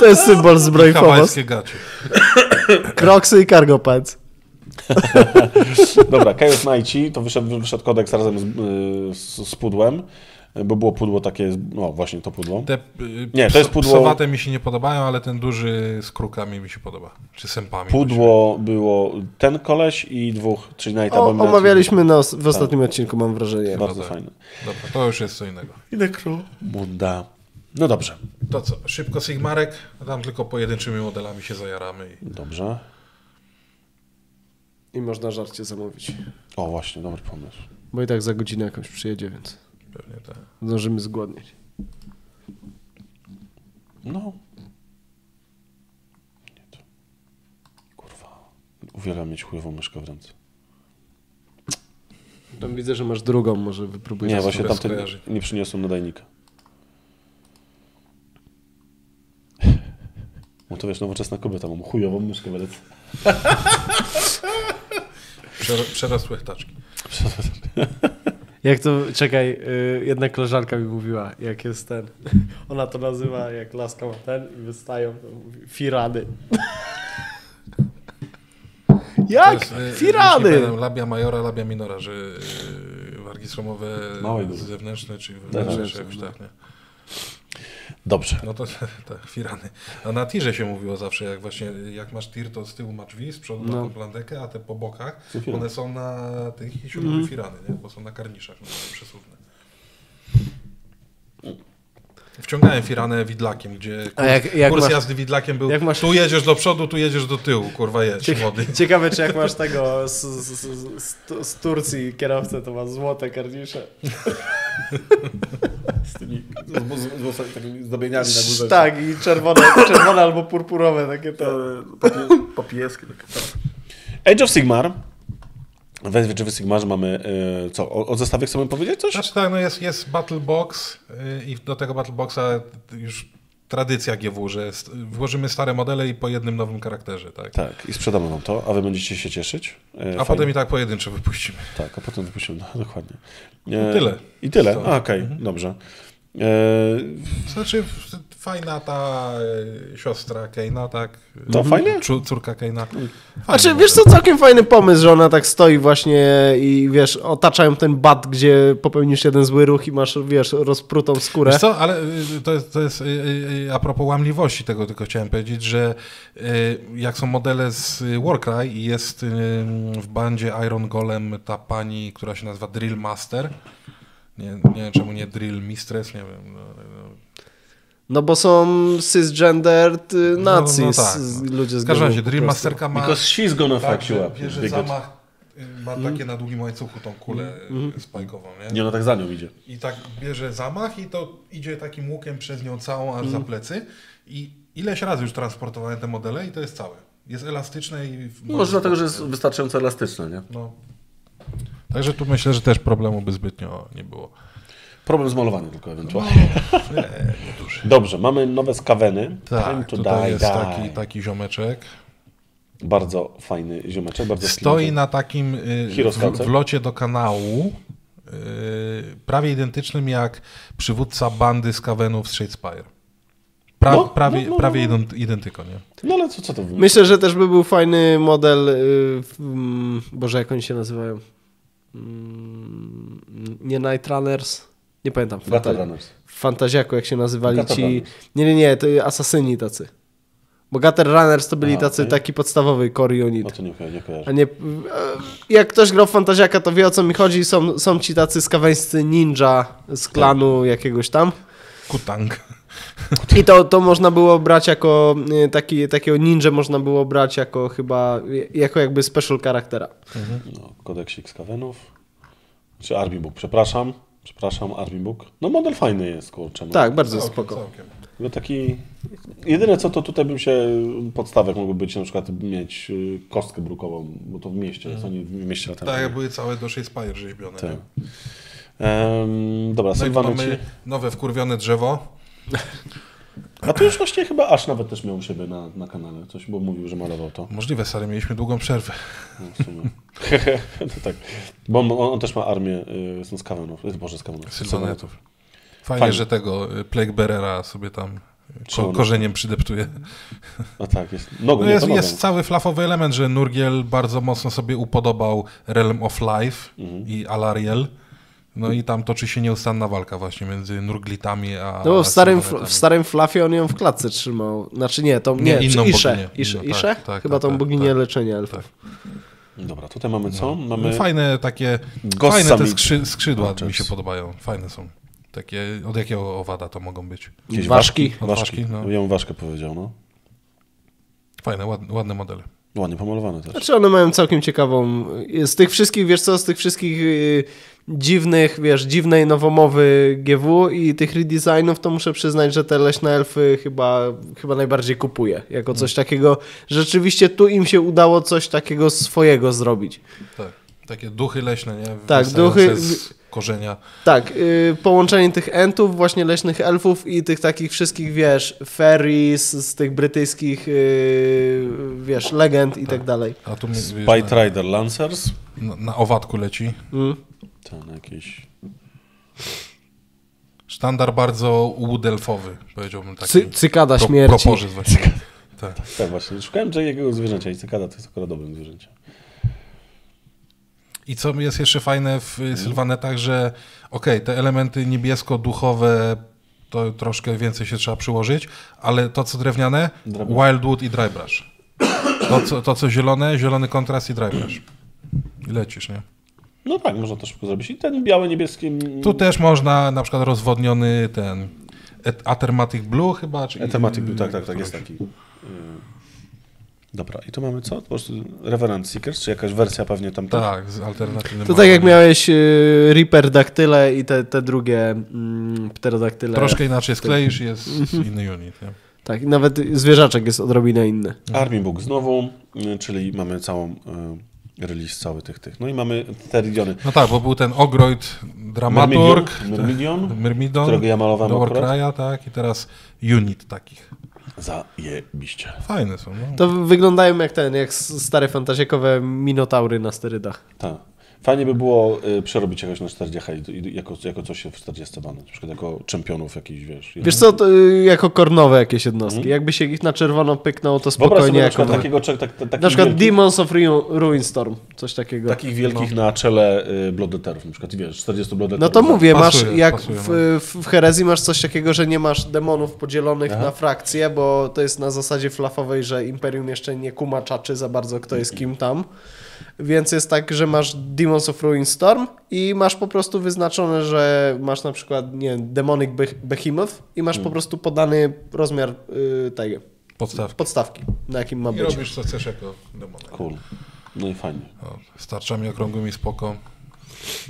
to jest symbol zbroi Phobos. Gacie. Kroksy i cargo pants. *laughs* Dobra, Chaos Knighti, to wyszedł, wyszedł kodeks razem z, y, z, z pudłem, bo było pudło takie, no właśnie to pudło. Te y, Nie, to jest pudło- Psowate mi się nie podobają, ale ten duży z krukami mi się podoba. Czy sępami. Pudło było ten koleś i dwóch, czyli Abominacji. omawialiśmy na, os- w ostatnim odcinku, mam wrażenie. Bardzo tak. fajne. Dobra, to już jest co innego. I nekro. Bunda. No dobrze. To co, szybko Sigmarek, a tam tylko pojedynczymi modelami się zajaramy. I... Dobrze. I można żarcie zamówić. O, właśnie, dobry pomysł. Bo i tak za godzinę jakąś przyjedzie, więc Pewnie tak. zdążymy zgłodnieć. No. Nie to. Kurwa. Uwielbiam mieć chujową myszkę w ręce. Tam widzę, że masz drugą, może wypróbujesz. Nie, właśnie tamten skojarzeń. nie przyniosłem nadajnika. No to wiesz, nowoczesna kobieta, mam chujową myszkę w ręce. Przer- przerosłe taczki. *laughs* Jak to, czekaj, y, jedna koleżanka mi mówiła, jak jest ten, *laughs* ona to nazywa, jak laska ma ten i wystają, to mówi, firady. *laughs* Jak? To jest, y, już nie firady! pamiętam, Labia majora, labia minora, że y, wargi duże. zewnętrzne czy wewnętrzne, czy jakoś no. tak, nie? Dobrze. No to tak, firany. A na tirze się mówiło zawsze, jak właśnie, jak masz tir, to z tyłu masz drzwi, z przodu No. plandekę, a te po bokach, one są na tych i się Mhm. firany, nie? Bo są na karniszach, no, przesuwne. Wciągałem Firanę widlakiem, gdzie A jak- jak kurs masz- jazdy widlakiem był jak masz- tu jedziesz do przodu, tu jedziesz do tyłu, kurwa jedź, młody. *laughs* Ciekawe, czy jak masz tego z, z, z, z, z Turcji kierowcę, to ma złote karnisze. *laughs* Z tymi z, z, z, z takimi zdobieniami na górze. Tak, i czerwone, *laughs* czerwone albo purpurowe takie to. Papie- Papieski. takie, tak. Age of Sigmar. W Age of Sigmarze mamy, e, co, o, o zestawie chcemy powiedzieć coś? Znaczy tak, no jest, jest Battle Box y, i do tego Battle Boxa już tradycja GW, że st- włożymy stare modele i po jednym nowym charakterze, tak. Tak, i sprzedamy wam to, a wy będziecie się cieszyć. E, A fajnie. potem i tak pojedyncze wypuścimy. Tak, a potem wypuścimy, no, dokładnie. I tyle. I tyle, To- a, okej, dobrze. E, Znaczy fajna ta y, siostra Keina, tak. To fajnie? Czu- Córka Keina. Znaczy, wiesz co, całkiem fajny pomysł, że ona tak stoi właśnie i wiesz, otaczają ten bat, gdzie popełnisz jeden zły ruch i masz, wiesz, rozprutą skórę. Wiesz co, ale y, to jest, to jest y, y, a propos łamliwości tego, tylko chciałem powiedzieć, że jak są modele z Warcry i jest w bandzie Iron Golem ta pani, która się nazywa Drill Master, nie, nie wiem czemu nie Drill Mistress, nie wiem. No, no. No bo są cisgendered y, nazi, no no, tak, no. ludzie z W każdym razie Drill. Masterka ma... because she's gonna tak, fuck you up. bierze bigot. zamach, y, ma takie na długim łańcuchu tą kulę y, spajkową, nie? Nie, no tak za nią idzie. I tak bierze zamach i to idzie takim łukiem przez nią całą aż za plecy. I ileś razy już transportowałem te modele i to jest całe. Jest elastyczne i... Może dlatego, że jest wystarczająco elastyczne, nie? No. Także tu myślę, że też problemu by zbytnio nie było. Problem z malowaniem tylko ewentualnie. *laughs* Nie, nie duży. Dobrze, mamy nowe skaweny. Time Tak, to tutaj die, jest die. taki, taki ziomeczek. Bardzo fajny ziomeczek, bardzo Stoi stylowy. na takim y, w, locie do kanału, y, prawie identycznym jak przywódca bandy z Kawenów z Shadespire. Pra, No, prawie no, no, prawie no. ident- identyko, nie? No ale co, co to Myślę, że też by był fajny model, y, w- Boże, jak oni się nazywają? Mm, Nie Night Runners? Nie pamiętam. Fanta- Runners. Fantaziaku, jak się nazywali ci... Runners. Nie, nie, nie, to asasyni tacy. Bo Gutter Runners to byli Aha, tacy, okej. taki podstawowy core O unit. to nie, nie kojarzę. A nie, e, jak ktoś grał w Fantaziaka, to wie o co mi chodzi. Są, są ci tacy skaweńscy ninja z klanu jakiegoś tam. Kutang. I to, to można było brać jako e, taki, takiego ninja można było brać jako chyba, jako jakby special charaktera. No, kodeksik skawenów. Czy Army Book, przepraszam. Przepraszam, Army Book. No model fajny jest, kurczę. No. Tak, bardzo Całkiem, spoko. całkiem. No taki... Jedyne co, to tutaj bym się... Podstawek mógłby być na przykład mieć y, kostkę brukową, bo to w mieście. Oni w mieście latają. Tak, jak były całe do Shadespire rzeźbione. Tak. dobra, No mamy nowe wkurwione drzewo. A to już właściwie chyba Aż nawet też miał u siebie na, na kanale. Coś, bo mówił, że malował to. Możliwe, stary, mieliśmy długą przerwę. No, w sumie. *laughs* no tak. Bo on, on też ma armię y, z Kawenów. y, Boże, z Kawenów. Sylwanetów. Fajnie, Fajnie. że tego y, Plague Bearera sobie tam ko korzeniem przydeptuje. No tak, jest. Nogą, No jest, jest cały flafowy element, że Nurgiel bardzo mocno sobie upodobał Realm of Life Mhm. i Alariel. No i tam toczy się nieustanna walka właśnie między Nurglitami a No bo w starym, w starym Fluffie on ją w klatce trzymał. Znaczy nie, tą, Nie, nie, inną czy Isze. boginię. Isze, Isze? tak, tak, Chyba tak, tą tak, boginię tak. leczenia elfów. Dobra, tutaj mamy co? No, Mamy... Fajne takie, Ghost fajne te Summit. skrzy, skrzydła Archers. mi się podobają. Fajne są. Takie, od jakiego owada to mogą być? Jakieś Ważki. Ważki. Ważki, no. Ja bym ważkę powiedział, no. Fajne, ładne, ładne modele. Ładnie pomalowane też. Znaczy one mają całkiem ciekawą... Z tych wszystkich, wiesz co, z tych wszystkich y, dziwnych, wiesz, dziwnej nowomowy GW i tych redesignów, to muszę przyznać, że te leśne elfy chyba, chyba najbardziej kupuję. Jako coś takiego, rzeczywiście tu im się udało coś takiego swojego zrobić. Tak. Takie duchy leśne, nie? Tak, Wystające duchy- z korzenia. Tak, y, połączenie tych entów, właśnie leśnych elfów i tych takich wszystkich, wiesz, fairies z tych brytyjskich, y, wiesz, legend i tak dalej. A tu mi- wiesz, Rider Lancers. na, na owadku leci. Mm. Ten jakiś... Sztandar bardzo łudelfowy, powiedziałbym taki. Cy, cykada pro- śmierci. Propożyt właściwie. Tak. Tak właśnie. Szukałem jakiego zwierzęcia i cykada to jest akurat dobrym zwierzęciem. I co jest jeszcze fajne w Sylwanetach, że okej, te elementy niebiesko-duchowe to troszkę więcej się trzeba przyłożyć, ale to co drewniane, Drewniane. Wildwood i Drybrush. To co, to co zielone, zielony kontrast i Drybrush. I lecisz, nie? No tak, można to szybko zrobić. I ten biały, niebieski... mm, Tu też można na przykład rozwodniony ten Atermatic Blue chyba? Czy Etematic był, tak, tak, tak, jest taki. Yy. Dobra, i tu mamy co? Po prostu Revenant Seekers, czy jakaś wersja pewnie tam Tak, z alternatywnym To tak jak miałeś y, Reaper daktyle i te, te drugie mm, pterodaktyle. Troszkę inaczej skleisz, jest inny unit. Nie? Tak, i nawet zwierzaczek jest odrobinę inny. Army Book znowu, yy, czyli mamy całą yy, release cały tych tych. No i mamy te regiony. No tak, bo był ten Ogroid Dramaturg, Myrmidion, Myrmidon, którego ja malowałem do. Warcry'a, tak, i teraz unit takich. Zajebiście. Fajne są, no. To wyglądają jak ten, jak stare fantazjakowe minotaury na sterydach. Tak. Fajnie by było y, przerobić jakoś na 40 i, i jako, jako coś się w 40 bany. Na przykład jako czempionów jakichś, wiesz. Wiesz co, to y, jako kornowe jakieś jednostki. Jakby się ich na czerwono pyknął, to. Wyobraź sobie spokojnie na jako... przykład Na, takiego, tak, tak, na przykład wielkich, Demons of Ru- Ruinstorm, coś takiego. takich wielkich na czele y, Bloodletterów, na przykład, wiesz, 40 No Bloodletterów. to mówię, Pasuje, masz jak pasuje, w, w, w herezji masz coś takiego, że nie masz demonów podzielonych Aha. na frakcje, bo to jest na zasadzie flafowej, że Imperium jeszcze nie kuma czaczy za bardzo, kto jest kim tam. Więc jest tak, że masz Demons of Ruinstorm i masz po prostu wyznaczone, że masz na przykład, nie wiem, Demonic Beh- Behemoth i masz po prostu podany rozmiar y, tej Podstawki. podstawki, na jakim ma I być. robisz co chcesz jako demon. Cool. No i fajnie. No, z tarczami okrągłymi spoko.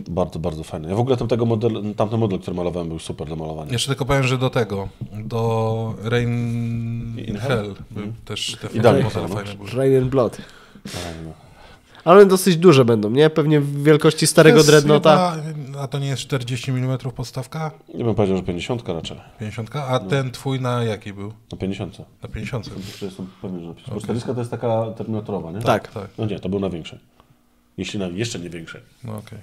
Bardzo, bardzo fajne. Ja w ogóle tam tego model, tamten model, który malowałem, był super do malowania. Jeszcze tylko powiem, że do tego, do Rain in Hell, by też te modele to, no. fajne były. Rain and Blood. Fajne. Ale one dosyć duże będą, nie? Pewnie w wielkości starego Dreadnoughta. chyba- A to nie jest 40 mm podstawka? Nie bym powiedział, że 50 raczej. 50? A ten twój na jaki był? Na 50. Na 50. Jeszcze jestem pewien, że na 50. Bo 40 to jest taka terminatorowa, nie? Tak. Tak, No nie, to był na większej. Jeśli na, jeszcze nie większej. no okej.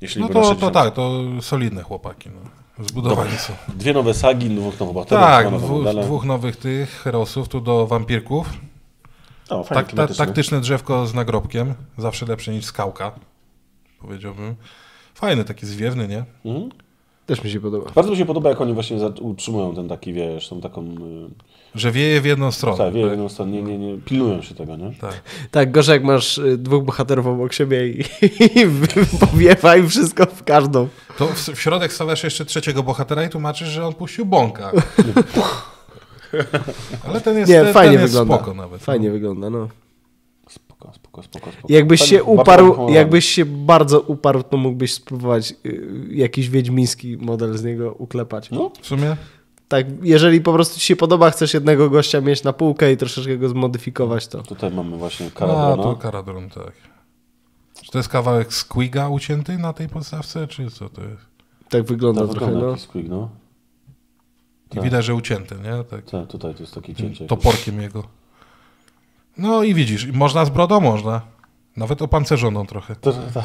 Jeśli No to, 60. to tak, to solidne chłopaki. No. Zbudowani są. Dwie nowe sagi, dwóch nowych bohaterów. Tak, dwóch, dwóch nowych tych herosów, tu do wampirków. O, fajnie, Tak, ta, taktyczne drzewko z nagrobkiem, zawsze lepsze niż skałka, powiedziałbym. Fajny, taki zwiewny, nie? Mhm. Też mi się podoba. Bardzo mi się podoba, jak oni właśnie utrzymują ten taki, wiesz, tą taką... Yy, Że wieje w jedną stronę. tak, wie, jedną stronę, nie, nie, nie, pilnują się tego, nie? tak. Tak, gorzej jak masz y, dwóch bohaterów obok siebie i, *laughs* i powiewa i wszystko w każdą. To w, w środek stawiasz jeszcze trzeciego bohatera i tłumaczysz, że on puścił bąka. *laughs* Ale ten jest, Nie, ten, fajnie ten jest wygląda. spoko nawet. Fajnie wygląda, no. Spoko, spoko, spoko, spoko. Jakbyś Fajnie, się bardzo uparł, jakbyś się bardzo uparł, to mógłbyś spróbować y, jakiś wiedźmiński model z niego uklepać. No, W sumie? Tak, jeżeli po prostu ci się podoba, chcesz jednego gościa mieć na półkę i troszeczkę go zmodyfikować, to tutaj mamy właśnie A, Karadrona. to Karadron, tak. Czy to jest kawałek Squiga ucięty na tej podstawce, czy co to jest? tak wygląda To trochę, wygląda no. Squig, no. I Tak. widać, że ucięty, nie? Tak. Tak, tutaj to jest takie cięcie. Toporkiem jego. No i widzisz, można z brodą, można. Nawet opancerzoną trochę. To, tak.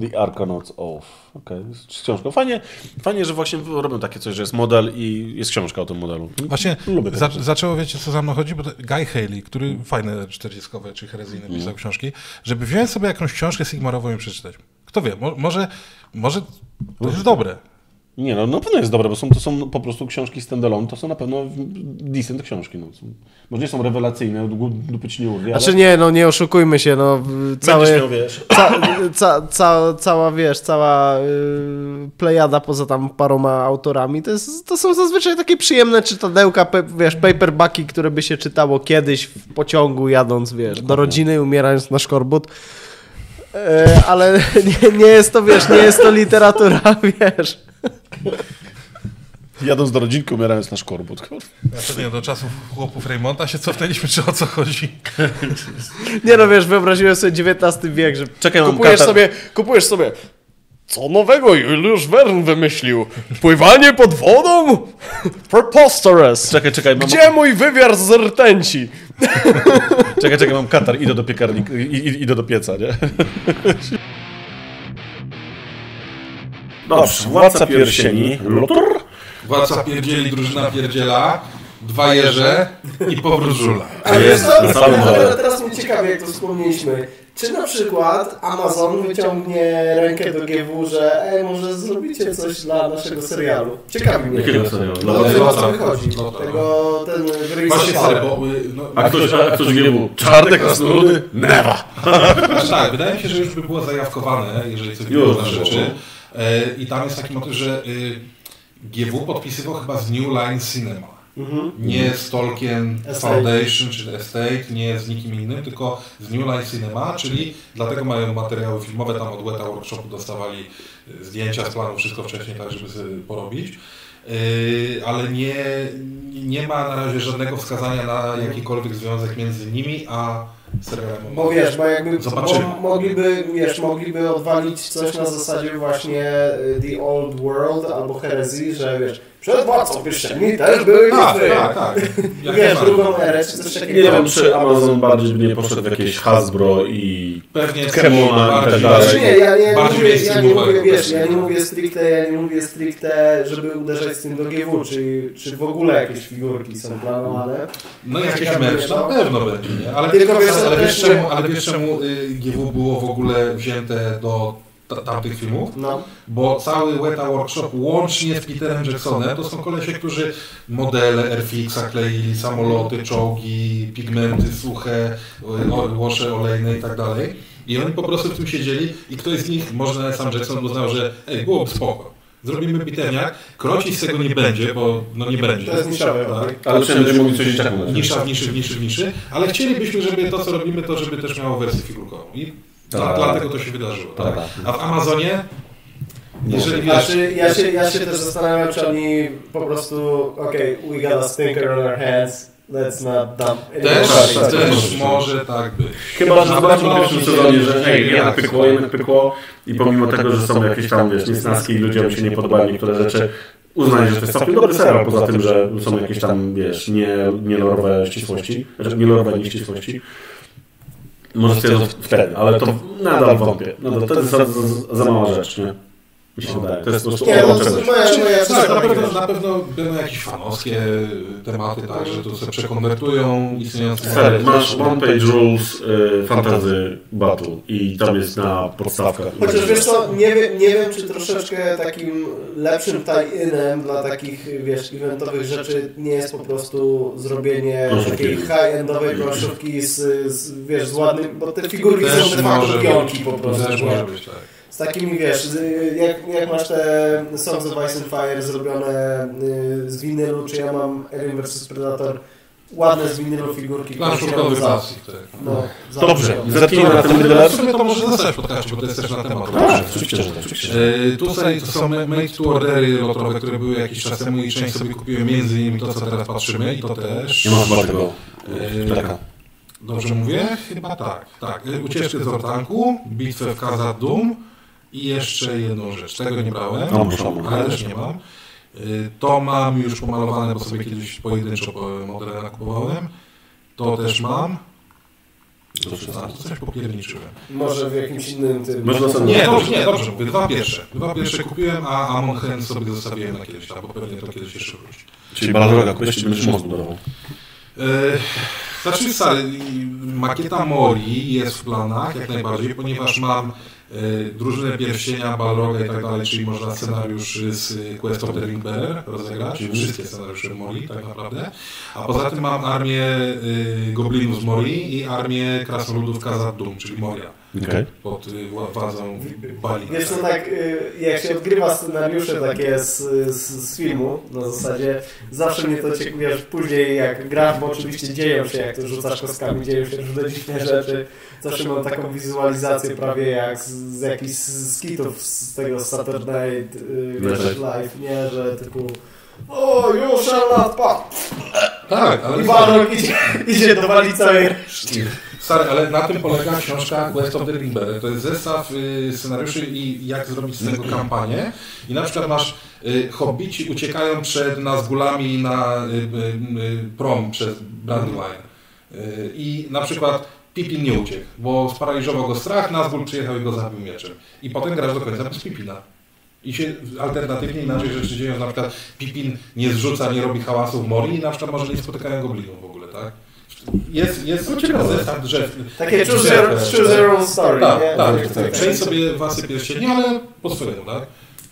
The Arcanauts Oath. Okej, z książką. Fajnie, fajnie, że właśnie robią takie coś, że jest model i jest książka o tym modelu. Właśnie Lubię za, zaczęło, wiecie, co za mną chodzi? Bo Guy Haley, który fajne 40 czy herezyjne Mhm. pisał książki, żeby wziąć sobie jakąś książkę Sigmarową i przeczytać. Kto wie, mo, może, może to jest dobre. Nie, no na pewno jest dobre, bo są, to są po prostu książki standalone, to są na pewno decent książki. No. Są, może nie są rewelacyjne, dupy ci nie urwie, ale Znaczy nie, no nie oszukujmy się, no cały, miał, wiesz, ca, ca, ca, cała, wiesz, cała y, plejada poza tam paroma autorami, to, jest, to są zazwyczaj takie przyjemne czytadełka, pe, wiesz, paperbacki, które by się czytało kiedyś w pociągu jadąc, wiesz, do rodziny, umierając na szkorbut. E, ale *laughs* nie, nie jest to, wiesz, nie jest to literatura, *laughs* wiesz. jadąc do rodzinki, umierając na szkorbut. Znaczy nie, do czasów chłopów Raymonta się cofnęliśmy, czy o co chodzi? Nie no, wiesz, wyobraziłem sobie XIX wiek, że Czekaj, kupujesz katar. sobie, kupujesz sobie co nowego Juliusz Verne wymyślił? Pływanie pod wodą? Preposterous! Czekaj, czekaj, mam, Gdzie mój wywiar z rtęci? czekaj, czekaj, mam katar, idę do piekarnika, i- i- idę do pieca, nie? Dobrze, władca pierścieni, Lotor. Władca pierdzieli, drużyna pierdziela, dwa jeże i powrót żula. Ale jest, na samym dole. teraz mnie ciekawi, jak to wspomnieliśmy. Czy na przykład Amazon wyciągnie rękę do GW, że ej, może zrobicie coś dla naszego serialu? Ciekawi mnie. Jakiego serialu? No, Dla- to o co Lota. wychodzi? Lota. Tego, ten Właśnie, Gryzofale. bo, y, no, A ktoś, a ktoś był czarny, krasnoludy? Never! Znaczy tak, wydaje mi się, że już by było zajawkowane, jeżeli coś było na rzeczy. E, I tam jest taki motyw, że y, GW podpisywał chyba z New Line Cinema. Mhm. Nie z Tolkien Estate. Foundation czy Estate, nie z nikim innym, tylko z New Line Cinema, czyli dlatego mają materiały filmowe, tam od Weta Workshopu dostawali y, zdjęcia z planu, wszystko wcześniej, tak żeby sobie porobić. Yy, ale nie, nie ma na razie żadnego wskazania na jakikolwiek związek między nimi a serialem. Bo wiesz, bo jakby Zobaczymy. Bo mogliby, wiesz, mogliby odwalić coś na zasadzie właśnie y, The Old World albo Heresy, że wiesz, przed władcą pierścieni też były tak, bitwy. tak, tak. *laughs* Jak Wiesz, drugą erę czy coś takiego. Nie wiem, czy Amazon bardziej by nie poszedł w jakieś Hasbro i Pewnie Kemona i tak dalej. Znaczy nie, ja nie, bardziej mówię, ja nie mówię, wiesz, ja nie mówię stricte, ja nie mówię stricte, żeby uderzać z tym do GW, czy, czy w ogóle jakieś figurki są planowane. No jakiś Ciekawe, mecz na no. pewno będzie, nie? Ale, Tylko wiesz, ale, wiesz czemu, ale wiesz czemu y, GW było w ogóle wzięte do tamtych filmów? No. Bo cały Weta Workshop łącznie z Peterem Jacksonem to są kolesie, którzy modele RFX-a kleili, samoloty, czołgi, pigmenty suche, łosze olejne i tak dalej. I oni po prostu w tym siedzieli i ktoś z nich, może nawet sam Jackson uznał, że ej, byłoby spoko. Zrobimy bitewniak, krocić z tego nie będzie, bo no nie będzie. To jest niszowe. Tak. Ale przynajmniej będziemy mogli coś dzieciakom dać. Nisza w niszy, w niszy, w niszy, ale chcielibyśmy, żeby to, co robimy, to żeby też miało wersję figurkową. I Tak. dlatego to się wydarzyło. Tak? Tak. A w Amazonie, jeżeli wiesz, Znaczy, ja się, ja się też zastanawiam, czy oni po prostu, okej, we got a stinker on our hands, let's not dump też, more tak, też może tak być. Chyba, że Na zobaczymy w pierwszym sezonie, nie- że hej, jednak pykło, jednak pykło i pomimo tego, że są jakieś tam, wiesz, niesnaski i ludziom się nie podobają niektóre rzeczy, uznaję, że to jest całkiem dobry serial, poza tym, że są jakieś tam, wiesz, nie, nielorowe ścisłości, znaczy nielorowe nieścisłości. Może stwierdzą wtedy, ale to nadal wątpię. Nadal, to jest za, za, za mała rzecz, nie? Mi się wydaje. To jest po prostu Nie, no, Tak, na tak, pewno, na pewno będą jakieś fanowskie tematy, tak, że tu sobie przekonwertują istniejące Stary, masz One Page Rules y, Fantasy Battle i tam jest na podstawkach. Chociaż wiesz co, nie wiem, nie wiem, czy troszeczkę takim lepszym tie-inem dla takich, wiesz, eventowych rzeczy nie jest po prostu zrobienie takiej high-endowej planszówki z, z, wiesz, z ładnym, bo te figurki Też są de facto pionki po prostu. Też może być, tak. Z takimi, wiesz, jak, jak masz te Songs of Ice and Fire zrobione y, z winylu, czy ja mam Alien vs Predator, ładne z winylu figurki, które się Planszówkowych za- wersji, tak. no, Dobrze, za- zacznijmy na tym Ale mydle. w sumie to może zostać podcaście, bo to jest też na temat. Tak, oczywiście, że tak. E, Tutaj to są made to ordery lotowe, które były jakiś czas temu i część sobie kupiłem między innymi to, co teraz patrzymy i to też... Nie ma chyba tego E, ptaka. Dobrze mówię? Chyba tak. tak. Ucieczkę z Ortanku, bitwę w Kazad Dum i jeszcze jedną rzecz. Tego nie brałem, No, muszę, muszę. ale też nie mam. Y, To mam już pomalowane, bo sobie kiedyś pojedynczo po- modele nakupowałem. To też mam. To coś popierniczyłem. Może w jakimś innym tym... Można sobie- Nie, dobrze, nie, dobrze mówię. Dwa pierwsze. Dwa pierwsze kupiłem, a Amon Hen sobie zostawiłem na kiedyś, tam, bo pewnie to kiedyś jeszcze wróci. Czyli Balroga, kogoś będziesz most budował. E, Znaczy, makieta Mori jest w planach jak najbardziej, ponieważ mam drużynę pierścienia, Balroga i tak dalej, czyli można scenariusz z Quest of the Ring rozegrać, czyli wszystkie scenariusze Mori tak naprawdę. A poza tym mam armię e, Goblinów z Mori i armię Krasnoludów Kazad Dum, czyli Moria, Okej. pod y, władzą Balina. Wiesz, no tak, y, jak się odgrywa scenariusze takie z, z, z filmu, na zasadzie zawsze mnie to ciekawi, wiesz, później jak grasz, bo oczywiście dzieją się, jak to rzucasz kostkami, dzieją się różne dziwne rzeczy, zawsze mam taką wizualizację prawie jak z, z jakichś skitów z tego Saturday y, Night Live, nie, że typu o, shall not pass. Tak, ale I Balrog idzie, idzie do wali całej reszty. Stary, ale na tym polega książka Quest of the Ring Bearer. To jest zestaw y, scenariuszy i jak zrobić z tego kampanię. I na przykład masz y, hobbici uciekają przed Nazgulami na y, prom przez Brandywine. I na przykład Pipin nie uciekł, bo sparaliżował go strach, Nazgul przyjechał i go zabił mieczem. I potem grasz do końca bez Pipina. I się alternatywnie inaczej rzeczy dzieją, na przykład Pipin nie zrzuca, nie robi hałasu w Mori i na przykład może nie spotykają goblinów w ogóle, tak? Jest, jest ciekawe zestaw drzew. Takie choose your, choose your own story, Tak, nie? tak. Tak, tak. Przejdź sobie własne pierścienie, ale po swojemu, tak?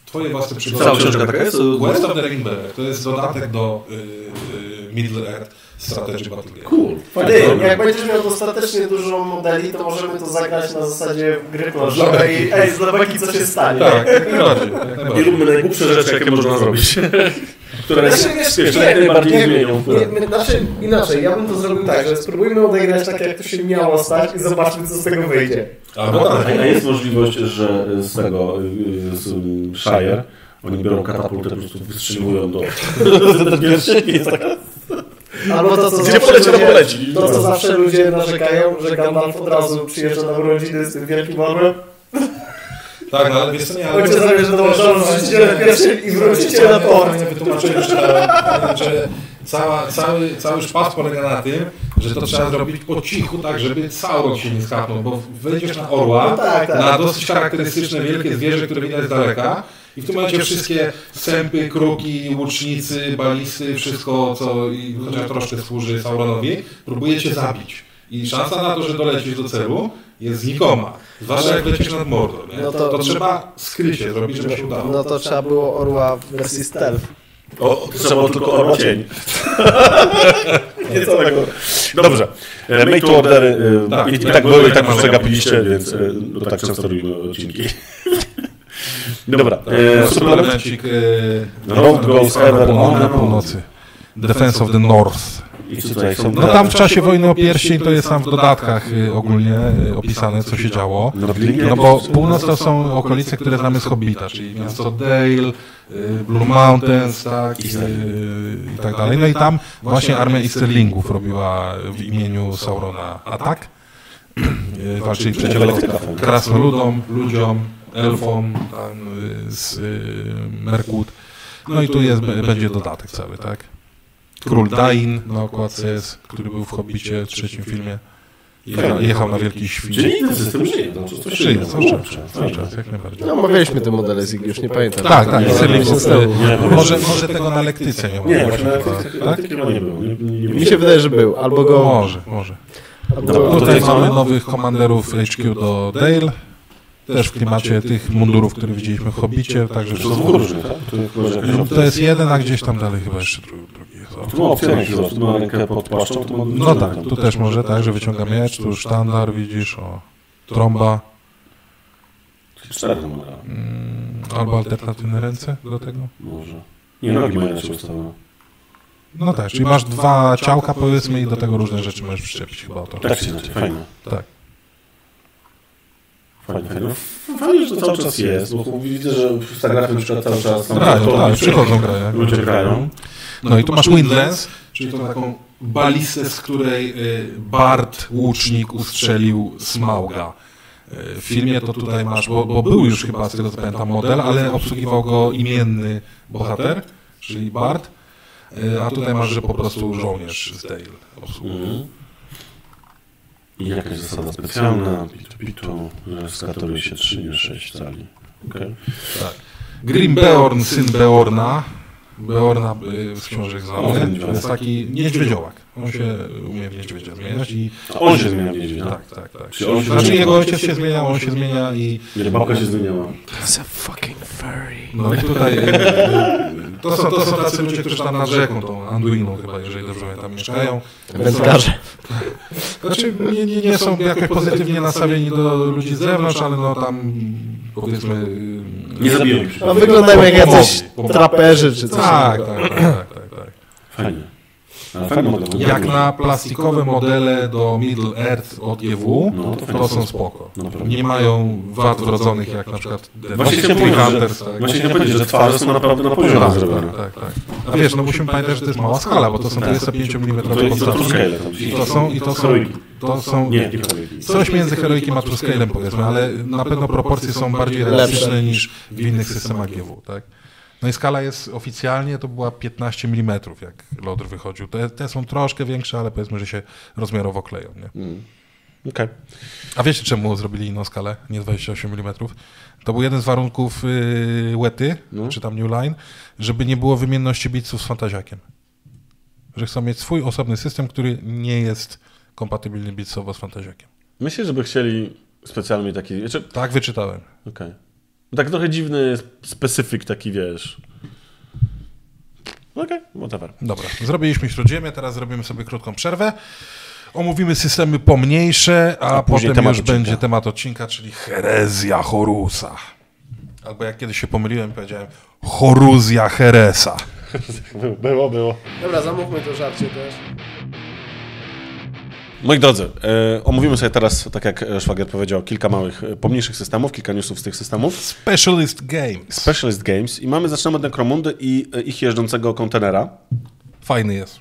Twoje własne przygody. Cała książka taka jest? West of the Ring Bearer to jest dodatek do y, y, Middle Earth Strategy Battle Game. Cool. Ty, jak będziesz miał dostatecznie dużo modeli, to możemy to zagrać na zasadzie gry plażowej i ej, zlewaki co się stanie. Tak, jak najbardziej. Jak I róbmy najgłupsze rzeczy, jakie można zrobić. *laughs* Które Znaczy, wiesz, wiesz, nie, najbardziej nie, zmienią. nie, my- Znaczy, inaczej, ja bym to zrobił tak, że spróbujmy odegrać tak, jak to się miało stać i zobaczmy, co z tego wyjdzie. Albo tak. A jest możliwość, że z tego, z Shire, oni biorą katapultę, po prostu wystrzeliwują do... *laughs* Pierścień jest taka... Albo to, co Gdzie poleci, to ludzie- poleci. To, co zawsze ludzie narzekają, że Gandalf od razu przyjeżdża na urodziny z tym wielkim orłem. Tak, no ale wiesz co, nie, ale... Ojciec zabierze do wrócicie na pierścień i wrócicie na port. Ja wytłumaczyłem, że, że cała, cały, cały szpas polega na tym, że to trzeba zrobić po cichu, tak, żeby Sauron się nie skapnął, bo wejdziesz na orła, No tak, tak. na dosyć charakterystyczne wielkie zwierzę, które widać z daleka i w tym momencie wszystkie sępy, kruki, łucznicy, balisty, wszystko, co i chociaż troszkę służy Sauronowi, próbujecie zabić. I szansa na to, że dolecisz do celu jest znikoma. Zwłaszcza jak lecisz nad Mordor. No to... to- trzeba skrycie zrobić, żeby się udało. No to trzeba było orła w wersji stealth. O, trzeba było tylko orła cień. *laughs* Nie całego. Dobrze. E, Make to ordery. e, Tak, I, i tak, tak były, i tak tak już mamy. przegapiliście, więc e, no tak często robimy odcinki. *laughs* Dobra. E, suplemencik e, Road goes ever on. na północy. Defense of the North. Są? No tam w czasie wojny o pierścień to jest tam w dodatkach y, ogólnie opisane, co się działo. No bo północ to są okolice, które znamy z Hobbita, czyli miasto Dale, Blue Mountains, tak, i, i tak dalej. No i tam właśnie armia Easterlingów robiła w imieniu Saurona atak. Walczyli przeciwko krasnoludom, ludziom, elfom tam y, z y, Merkut. No i tu jest, będzie dodatek cały, tak? Król Dain na okładce jest, który był w Hobbicie w trzecim filmie. Jechał, jechał na wielkiej świni. Czyli ten system żyje. No, to Żyje, cały czas, Kurczę, cały czas, jak najbardziej. No omawialiśmy te modele z już nie pamiętam. Tak, tak, może, może tego na lektyce nie ma. Nie, właśnie na tak? tych chyba nie było. Mi się wydaje, że był. Albo go... Może, może. Tutaj mamy nowych komanderów HQ do Dale. Też w klimacie tych mundurów, które widzieliśmy w Hobbicie, także To są różne, tak? To jest To jeden, a gdzieś tam dalej chyba jeszcze drugi. Tu ma opcję jakiś roz, ma rękę pod płaszczą, to ma... No tak, tu też może tak, że wyciąga miecz, tu sztandar, widzisz, o, trąba, Cztery ma. mm, albo alternatywne ręce do tego. Może. Nie, nogi mają się ustawione. No tak, czyli masz dwa ciałka powiedzmy i do tego różne rzeczy możesz przyczepić chyba o to. Tak się fajne. Tak. Fajnie, fajnie. No, Fajnie, że to cały czas jest, bo widzę, że w Instagramie na przykład cały czas... tam Grają, to- tak, przychodzą. Ludzie grają. No i tu masz Windlance, czyli tą taką balistę, z której y, Bart, łucznik, ustrzelił Smauga. Y, W filmie to tutaj masz, bo, bo był już chyba z tego co pamiętam model, ale obsługiwał go imienny bohater, czyli Bart, y, a tutaj masz, że po prostu żołnierz z Dale obsługuje. Mhm. I jakaś zasada specjalna, pitu pitu, że skatoruje się 3, nie 6 cali. Okay. Tak. Grim Beorn, syn Beorna. Beorna y, z książek znany. To jest taki niedźwiedziołak. On się umie w niedźwiedzia zmieniać i A on się zmienia w niedźwiedzia. Tak, tak, tak. Czy on się Znaczy zmienia? jego ojciec się zmienia, on się zmienia i Ile babka się zmieniała. That's a fucking furry. no i tutaj e, e, to są, to są tacy ludzie, którzy tam nad rzeką, tą Anduiną chyba, jeżeli dobrze pamiętam, mieszkają. Wędkarze. Znaczy nie, nie, nie są jakoś pozytywnie nastawieni do ludzi z zewnątrz, ale no tam powiedzmy... Nie zabiją ich. No wyglądają jak jacyś traperzy czy coś. Tak, tak, tak, tak, tak, tak. Fajnie. Jak na plastikowe modele do Middle Earth od GW, No, to to są spoko. Naprawdę. Nie mają wad wrodzonych jak na przykład Właśnie powiedzieć, Hunters, że, tak. właśnie chciałem powiedzieć, że twarze są naprawdę na poziomie Tak, zrobione. tak, tak, tak. A wiesz, no musimy pamiętać, że to jest mała skala, bo to są 25 mm to podstawki. I to są, i to są. To są Nie, nie heroiki. coś między heroikiem a truscalem powiedzmy, ale na pewno proporcje są bardziej realistyczne niż w innych systemach GW, tak? No i skala jest oficjalnie, to była 15 mm, jak Lodr wychodził. Te, te są troszkę większe, ale powiedzmy, że się rozmiarowo kleją, nie? Okej. A wiecie czemu zrobili inną skalę, nie 28 mm? To był jeden z warunków yy, Łety, No. czy tam New Line, żeby nie było wymienności bitsów z fantaziakiem. Że chcą mieć swój osobny system, który nie jest kompatybilny bitsowo z fantaziakiem. Myślę, żeby chcieli specjalnie taki... Znaczy, Tak wyczytałem. okej. Tak trochę dziwny specyfik taki, wiesz... Okej, whatever. Dobra, zrobiliśmy śródziemie, teraz zrobimy sobie krótką przerwę. Omówimy systemy pomniejsze, a, A później potem już odcinka. będzie temat odcinka, czyli herezja Horusa. Albo jak kiedyś się pomyliłem, powiedziałem Horuzja Heresa. *laughs* Było, było. Dobra, zamówmy to żarcie też. Moi drodzy, e, omówimy sobie teraz, tak jak Szwagier powiedział, kilka małych, e, pomniejszych systemów, kilka newsów z tych systemów. Specialist Games. Specialist Games i mamy, zaczynamy od Necromundy i e, ich jeżdżącego kontenera. Fajny jest.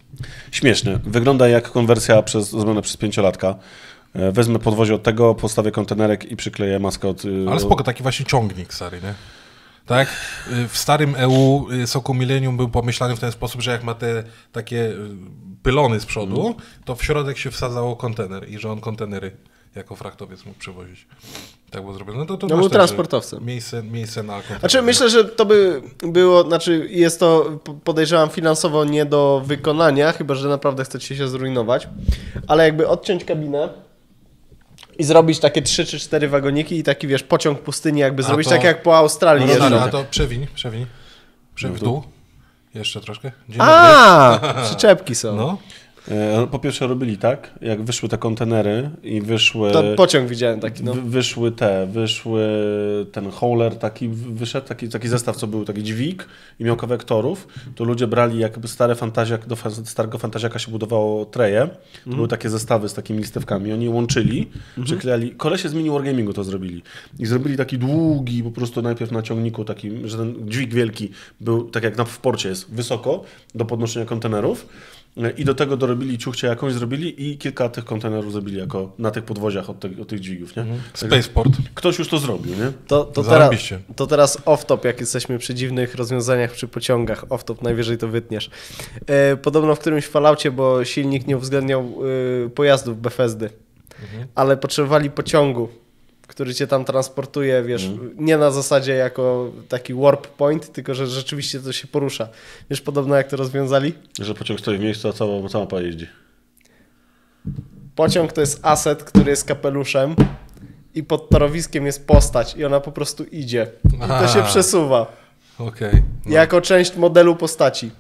Śmieszny. Wygląda jak konwersja przez, zrobiona przez pięciolatka. Wezmę podwozie od tego, postawię kontenerek i przykleję maskę od... Ale spoko, taki właśnie ciągnik stary, nie? Tak? W starym EU Soku Millennium był pomyślany w ten sposób, że jak ma te takie pylony z przodu, to w środek się wsadzało kontener i że on kontenery jako fraktowiec mógł przewozić. Tak było zrobione. No, to, to No był też, transportowcem. Miejsce, miejsce na kontener. Znaczy myślę, że to by było, znaczy jest to po- podejrzewam finansowo nie do wykonania, chyba że naprawdę chcecie się zrujnować, ale jakby odciąć kabinę i zrobić takie 3 czy 4 wagoniki i taki wiesz pociąg pustyni jakby zrobić to- tak jak po Australii No, jeżdżą. stary, a to przewiń, przewiń. Przewiń w dół. Jeszcze troszkę. Dzień A, przyczepki są. dobry. No. E, Po pierwsze robili tak, jak wyszły te kontenery i wyszły... To pociąg widziałem taki, no. Wy- Wyszły te, wyszły ten hauler taki, wyszedł taki, taki zestaw, co był taki dźwig i miał kawałek torów, to ludzie brali jakby stare fantazjak, do starego fantaziaka się budowało treje, to były takie zestawy z takimi listewkami, oni łączyli, przyklejali, kolesie z mini wargamingu to zrobili. I zrobili taki długi, po prostu najpierw na ciągniku takim, że ten dźwig wielki był, tak jak na, w porcie jest, wysoko do podnoszenia kontenerów, i do tego dorobili ciuchcie jakąś zrobili i kilka tych kontenerów zrobili jako na tych podwoziach od, tych- od tych dźwigów, nie? Spaceport. Ktoś już to zrobił, nie? To, to, teraz, to teraz off-top, jak jesteśmy przy dziwnych rozwiązaniach przy pociągach. Off-top, najwyżej to wytniesz. E, podobno w którymś falaucie, bo silnik nie uwzględniał e, pojazdów Bethesdy, ale potrzebowali pociągu, który cię tam transportuje, wiesz, nie na zasadzie jako taki warp point, tylko że rzeczywiście to się porusza. Wiesz podobno jak to rozwiązali? Że pociąg stoi w miejscu, a cała, cała mapa jeździ. Pociąg to jest aset, który jest kapeluszem i pod torowiskiem jest postać i ona po prostu idzie. I to się przesuwa. Okej. No. Jako część modelu postaci.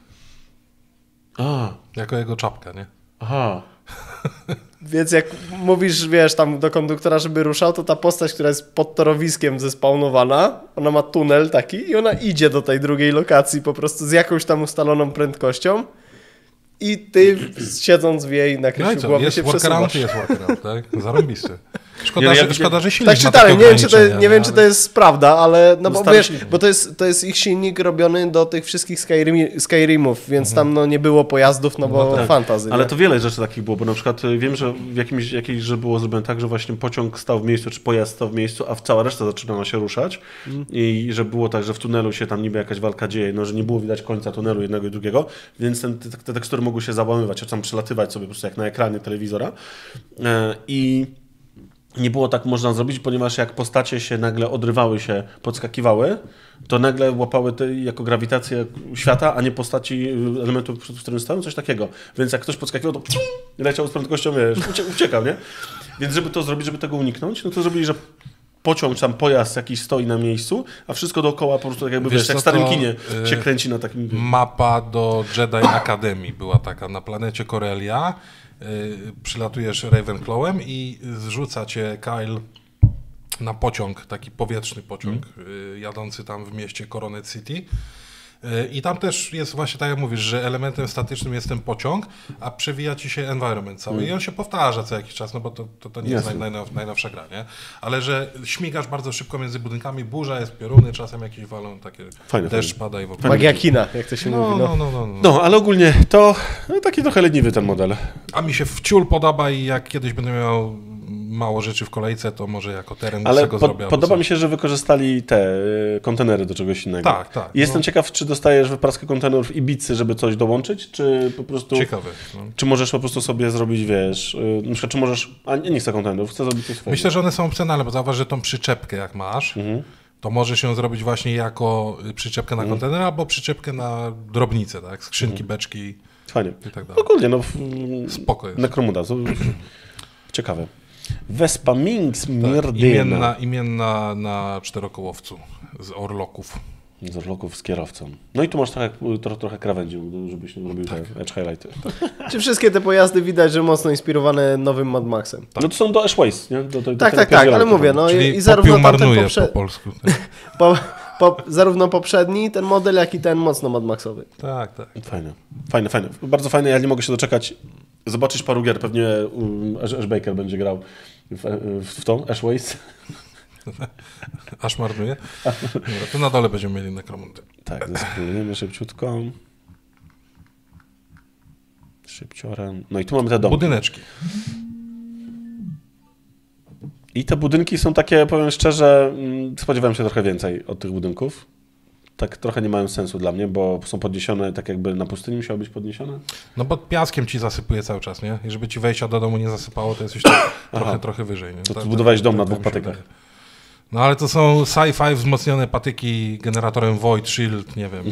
A, Jako jego czapka, nie? aha. *laughs* Więc jak mówisz, wiesz, tam do konduktora, żeby ruszał, to ta postać, która jest pod torowiskiem zespawnowana, ona ma tunel taki i ona idzie do tej drugiej lokacji po prostu z jakąś tam ustaloną prędkością i ty *clears throat* siedząc w jej No nakryciu co? głowy Jest się workaround, przesuwasz. jest workaround, tak? Zarąbisty. Szkoda, Ja- ja że, szkoda że silnik Tak ma czytałem, nie wiem, czy to, nie wiem, czy ale- to jest prawda, ale no bo wiesz, bo to jest, to jest ich silnik robiony do tych wszystkich Skyrim, Skyrimów, więc Mhm. tam no nie było pojazdów, no bo tak. fantazy. Ale nie? to wiele rzeczy takich było, bo na przykład y, wiem, że w jakimś, jakiejś, że było zrobione tak, że właśnie pociąg stał w miejscu, czy pojazd stał w miejscu, a cała reszta zaczynała się ruszać i że było tak, że w tunelu się tam niby jakaś walka dzieje, no że nie było widać końca tunelu jednego i drugiego, więc ten, te, te tekstury mogły się załamywać, czy tam przelatywać sobie po prostu jak na ekranie telewizora E, i nie było tak można zrobić, ponieważ jak postacie się nagle odrywały się, podskakiwały, to nagle łapały te jako grawitację świata, a nie postaci y, elementów, przed którym stoją, coś takiego. Więc jak ktoś podskakiwał, to leciał z prędkością, wiesz, ucie- uciekał, nie? Więc żeby to zrobić, żeby tego uniknąć, no to zrobili, że pociąg, tam pojazd jakiś stoi na miejscu, a wszystko dookoła po prostu tak jakby, Wiesz wiesz, jak w starym kinie y, się kręci na takim... Mapa do Jedi Academy była taka na planecie Korelia. Yy, przylatujesz Ravenclawem i zrzuca cię Kyle na pociąg, taki powietrzny pociąg, yy, jadący tam w mieście Coronet City. Yy, I tam też jest właśnie tak jak mówisz, że elementem statycznym jest ten pociąg, a przewija ci się environment cały i on się powtarza co jakiś czas, no bo to, to, to nie jest najnow, najnowsza gra, nie? Ale że śmigasz bardzo szybko między budynkami, burza jest, pioruny czasem jakieś walą, takie Fajne, deszcz fajne. pada i w ogóle. Magia kina, jak to się No, mówi. no, No. no, no, no. No, ale ogólnie to no, taki trochę leniwy ten model. A mi się wciul podoba i jak kiedyś będę miał mało rzeczy w kolejce, to może jako teren Ale tego po, zrobię. podoba mi się, że wykorzystali te y, kontenery do czegoś innego. Tak, tak. Jestem no, ciekaw, czy dostajesz wypraskę kontenerów Ibicy, żeby coś dołączyć, czy po prostu... Ciekawy. No. Czy możesz po prostu sobie zrobić, wiesz, y, na przykład, czy możesz... A nie, nie chcę kontenerów, chcę zrobić coś swojego. Myślę, że one są opcjonalne, bo zauważ, że tą przyczepkę jak masz, Mhm. to możesz ją zrobić właśnie jako y, przyczepkę na kontener albo przyczepkę na drobnicę, tak? Skrzynki, Mhm. beczki Fajnie. i tak dalej. Ogólnie, no... w- Spoko jest. Nekromuda, to... *clears throat* Ciekawe. Vespa Minx Tak, Mierdyna. imienna, imienna na czterokołowcu z orloków. Z urloków z kierowcą. No i tu masz trochę, trochę, trochę krawędzi, żebyś nie robił Tak. te edge highlighty. *laughs* Czy wszystkie te pojazdy widać, że mocno inspirowane nowym Mad Maxem? No to są do Ashways, nie? Do, do, do Tak, tak, tak, ale mówię, no Czyli i, zarówno marnuje poprze... po polsku. Tak, *laughs* po, po, zarówno poprzedni, ten model, jak i ten mocno Mad Maxowy. tak. tak. Fajne, fajne, fajne. Bardzo fajne, ja nie mogę się doczekać. Zobaczyć paru gier, pewnie um, Ash, Ash Baker będzie grał w, w, w tą Ashways. Aż *laughs* marnuje. Dobra, to na dole będziemy mieli nekromunty. Tak, zaspróbujemy szybciutko. Szybciorem. No i tu mamy te domy. Budyneczki. I te budynki są takie, powiem szczerze, mm, spodziewałem się trochę więcej od tych budynków. Tak trochę nie mają sensu dla mnie, bo są podniesione tak jakby na pustyni musiały być podniesione. No bo piaskiem ci zasypuje cały czas, nie? I żeby ci wejścia do domu nie zasypało, to jesteś tak *coughs* trochę, trochę wyżej. Nie? To Tak- tu budowałeś dom na tak dwóch mi się patykach. wydaje. No ale to są sci-fi wzmocnione patyki generatorem Void, Shield, nie wiem. *laughs*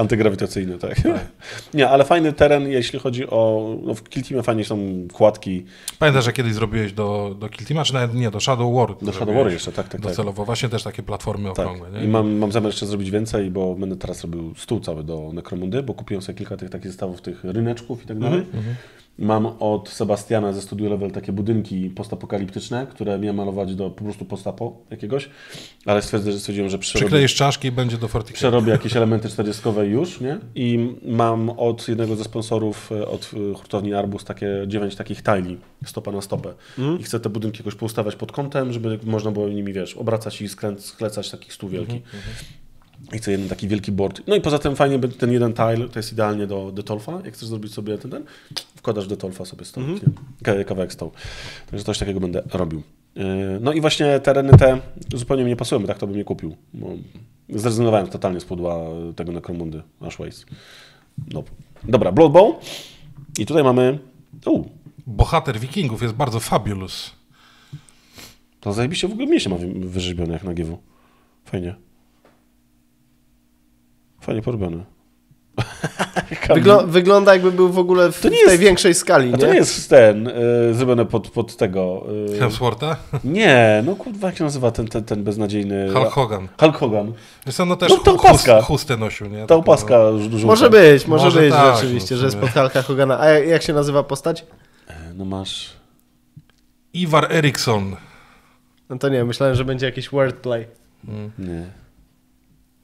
Antygrawitacyjne, tak. *laughs* Nie, ale fajny teren, jeśli chodzi o... No w Kill Teamie fajnie są kładki. Pamiętasz, że kiedyś zrobiłeś do, do Kill Teama, czy nawet nie, do Shadow War. Do Shadow War jeszcze, tak, tak, tak. Docelowo. Właśnie też takie platformy Tak. okrągłe, nie? I mam, mam zamiar jeszcze zrobić więcej, bo będę teraz robił stół cały do Necromundy, bo kupiłem sobie kilka tych takich zestawów, tych ryneczków i tak dalej. Mam od Sebastiana ze Studio Level takie budynki postapokaliptyczne, które miałem malować do po prostu postapo jakiegoś, ale stwierdzę, że stwierdziłem, że przerobię, Przykleisz czaszki i będzie do Fortified. przerobię jakieś elementy 40 już, nie? I mam od jednego ze sponsorów, e, od e, hurtowni Arbus, takie dziewięć takich tile, stopa na stopę. I chcę te budynki jakoś poustawiać pod kątem, żeby można było nimi, wiesz, obracać i skręc, sklecać taki stół wielki. I chcę jeden taki wielki board. No i poza tym fajnie będzie ten jeden tile, to jest idealnie do Detolfa. Jak chcesz zrobić sobie ten, ten wkładasz Detolfa sobie stołek, nie? Ka- kawałek stołu. Także coś takiego będę robił. Yy, No i właśnie tereny te zupełnie mi nie pasują, tak to bym nie kupił. Bo zrezygnowałem totalnie z pudła tego Necromundy Ashways. No. Dobra, Blood Bowl. I tutaj mamy... U, Bohater wikingów jest bardzo fabulous. to zajebiście w ogóle mieście ma wy- wyrzeźbione jak na GW. Fajnie. Fajnie porobione. *laughs* Wyglo wygląda jakby był w ogóle w, To nie w tej jest- większej skali, A to nie jest ten, y, zrobione pod, pod tego... y, Hemswortha? nie, no kurwa, jak się nazywa ten, ten, ten beznadziejny... Hulk Hogan. Hulk Hogan. Co, no też No opaska. chustę nosił, nie? Ta opaska żółta. Może być, może, Może być tak, rzeczywiście, że jest pod Hulka Hogana. A jak, jak się nazywa postać? No masz... Ivar Eriksson. No to nie, myślałem, że będzie jakiś wordplay. Nie.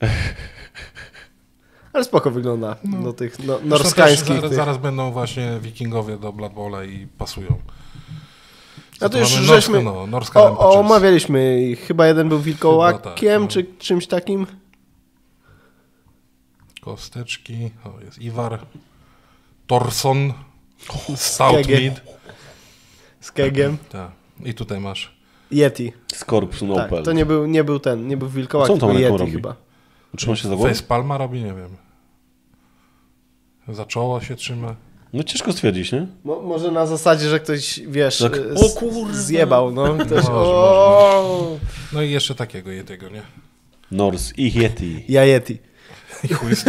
*laughs* Ale spoko wygląda do tych no, norskańskich. Zaraz, Tych. zaraz będą właśnie wikingowie do Blood Bowla i pasują. A to już żeśmy Norska, no, Norska o, omawialiśmy. Chyba jeden był wilkołakiem, tak, no. czy czymś takim. Kosteczki. O, jest Ivar. Torson. Stout Kegel. Mead. Z kegiem. Tak. I tutaj masz. Yeti. Skorp no Tak, to nie był, nie był ten, nie był wilkołak, Co on tam Yeti robi? chyba. Trzyma się za głowę? Face Palma robi, nie wiem. Za czoło się trzyma. No ciężko stwierdzić, nie? Mo, może na zasadzie, że ktoś, wiesz, Tak. y, O kurwa. zjebał, no. *laughs* Ktoś, Może, o, No i jeszcze takiego Yetiego, nie? Norse i Yeti. Ja Yeti. I chuj. *laughs*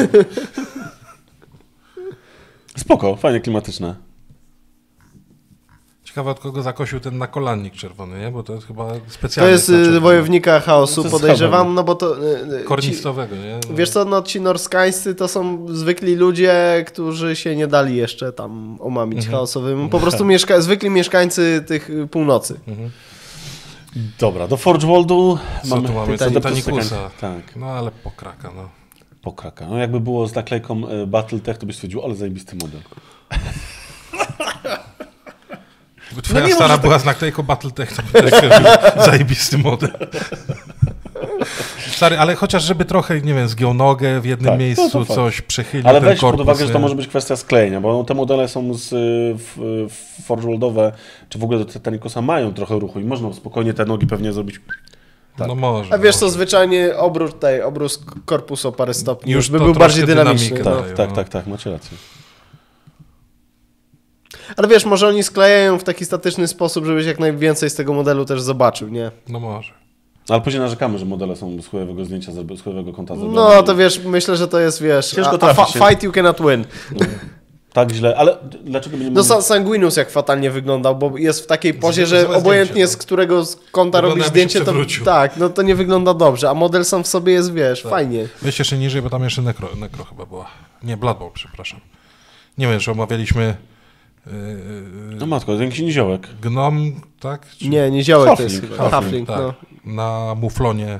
Spoko, fajnie klimatyczne. Ciekawe od kogo zakosił ten nakolannik czerwony, nie? Bo to jest chyba To specjalnie. jest znaczone. y, wojownika chaosu, To jest podejrzewam, no bo to... y, y, Kornicowego, nie? No. Wiesz co, no ci norskańscy to są zwykli ludzie, którzy się nie dali jeszcze tam omamić Mhm. chaosowym. Po prostu *laughs* mieszka zwykli mieszkańcy tych północy. Dobra, do Forge Worldu mamy? Adeptus Titanicusa. Tak, No ale pokraka, no. pokraka. No jakby było z naklejką Battletech, to byś stwierdził, ale zajebisty model. *laughs* Gdyby twoja No stara może była z naklejką Battletech, to by też był zajebisty model. Stary, ale chociaż żeby trochę, nie wiem, zgiął nogę w jednym Tak, miejscu, no fakt. coś przechylił Ale ten weź korpus. pod uwagę, że to może być kwestia sklejenia, bo te modele są z y, w, w Forge Worldowe, czy w ogóle do Titanicusa mają trochę ruchu i można spokojnie te nogi pewnie zrobić. tak. No może. A wiesz co, zwyczajnie obrót tej, obróz korpusu o parę stopni Już by był bardziej dynamiczny. dynamikę No. Tak, tak, no. tak, tak, macie rację. Ale wiesz, może oni sklejają w taki statyczny sposób, żebyś jak najwięcej z tego modelu też zobaczył, nie? No może. Ale później narzekamy, że modele są z chujowego zdjęcia, z chujowego konta zrobione. No to wiesz, myślę, że to jest, wiesz, Ciężko a, a fight you cannot win. *laughs* tak źle, ale dlaczego będziemy... No Sa- Sanguinus jak fatalnie wyglądał, bo jest w takiej pozie, że zdjęcie, obojętnie no. z którego z kąta Wygląda, robisz zdjęcie, to tak, no to nie wygląda dobrze, a model sam w sobie jest, wiesz, fajnie. Weź jeszcze niżej, bo tam jeszcze nekro, nekro chyba była. Nie, Blood Bowl, przepraszam. Nie wiem, czy omawialiśmy No matko, ten niziołek. Gnom, tak? Czy, Nie, nie ziołek to jest chyba. Halfling, tak, no. na muflonie.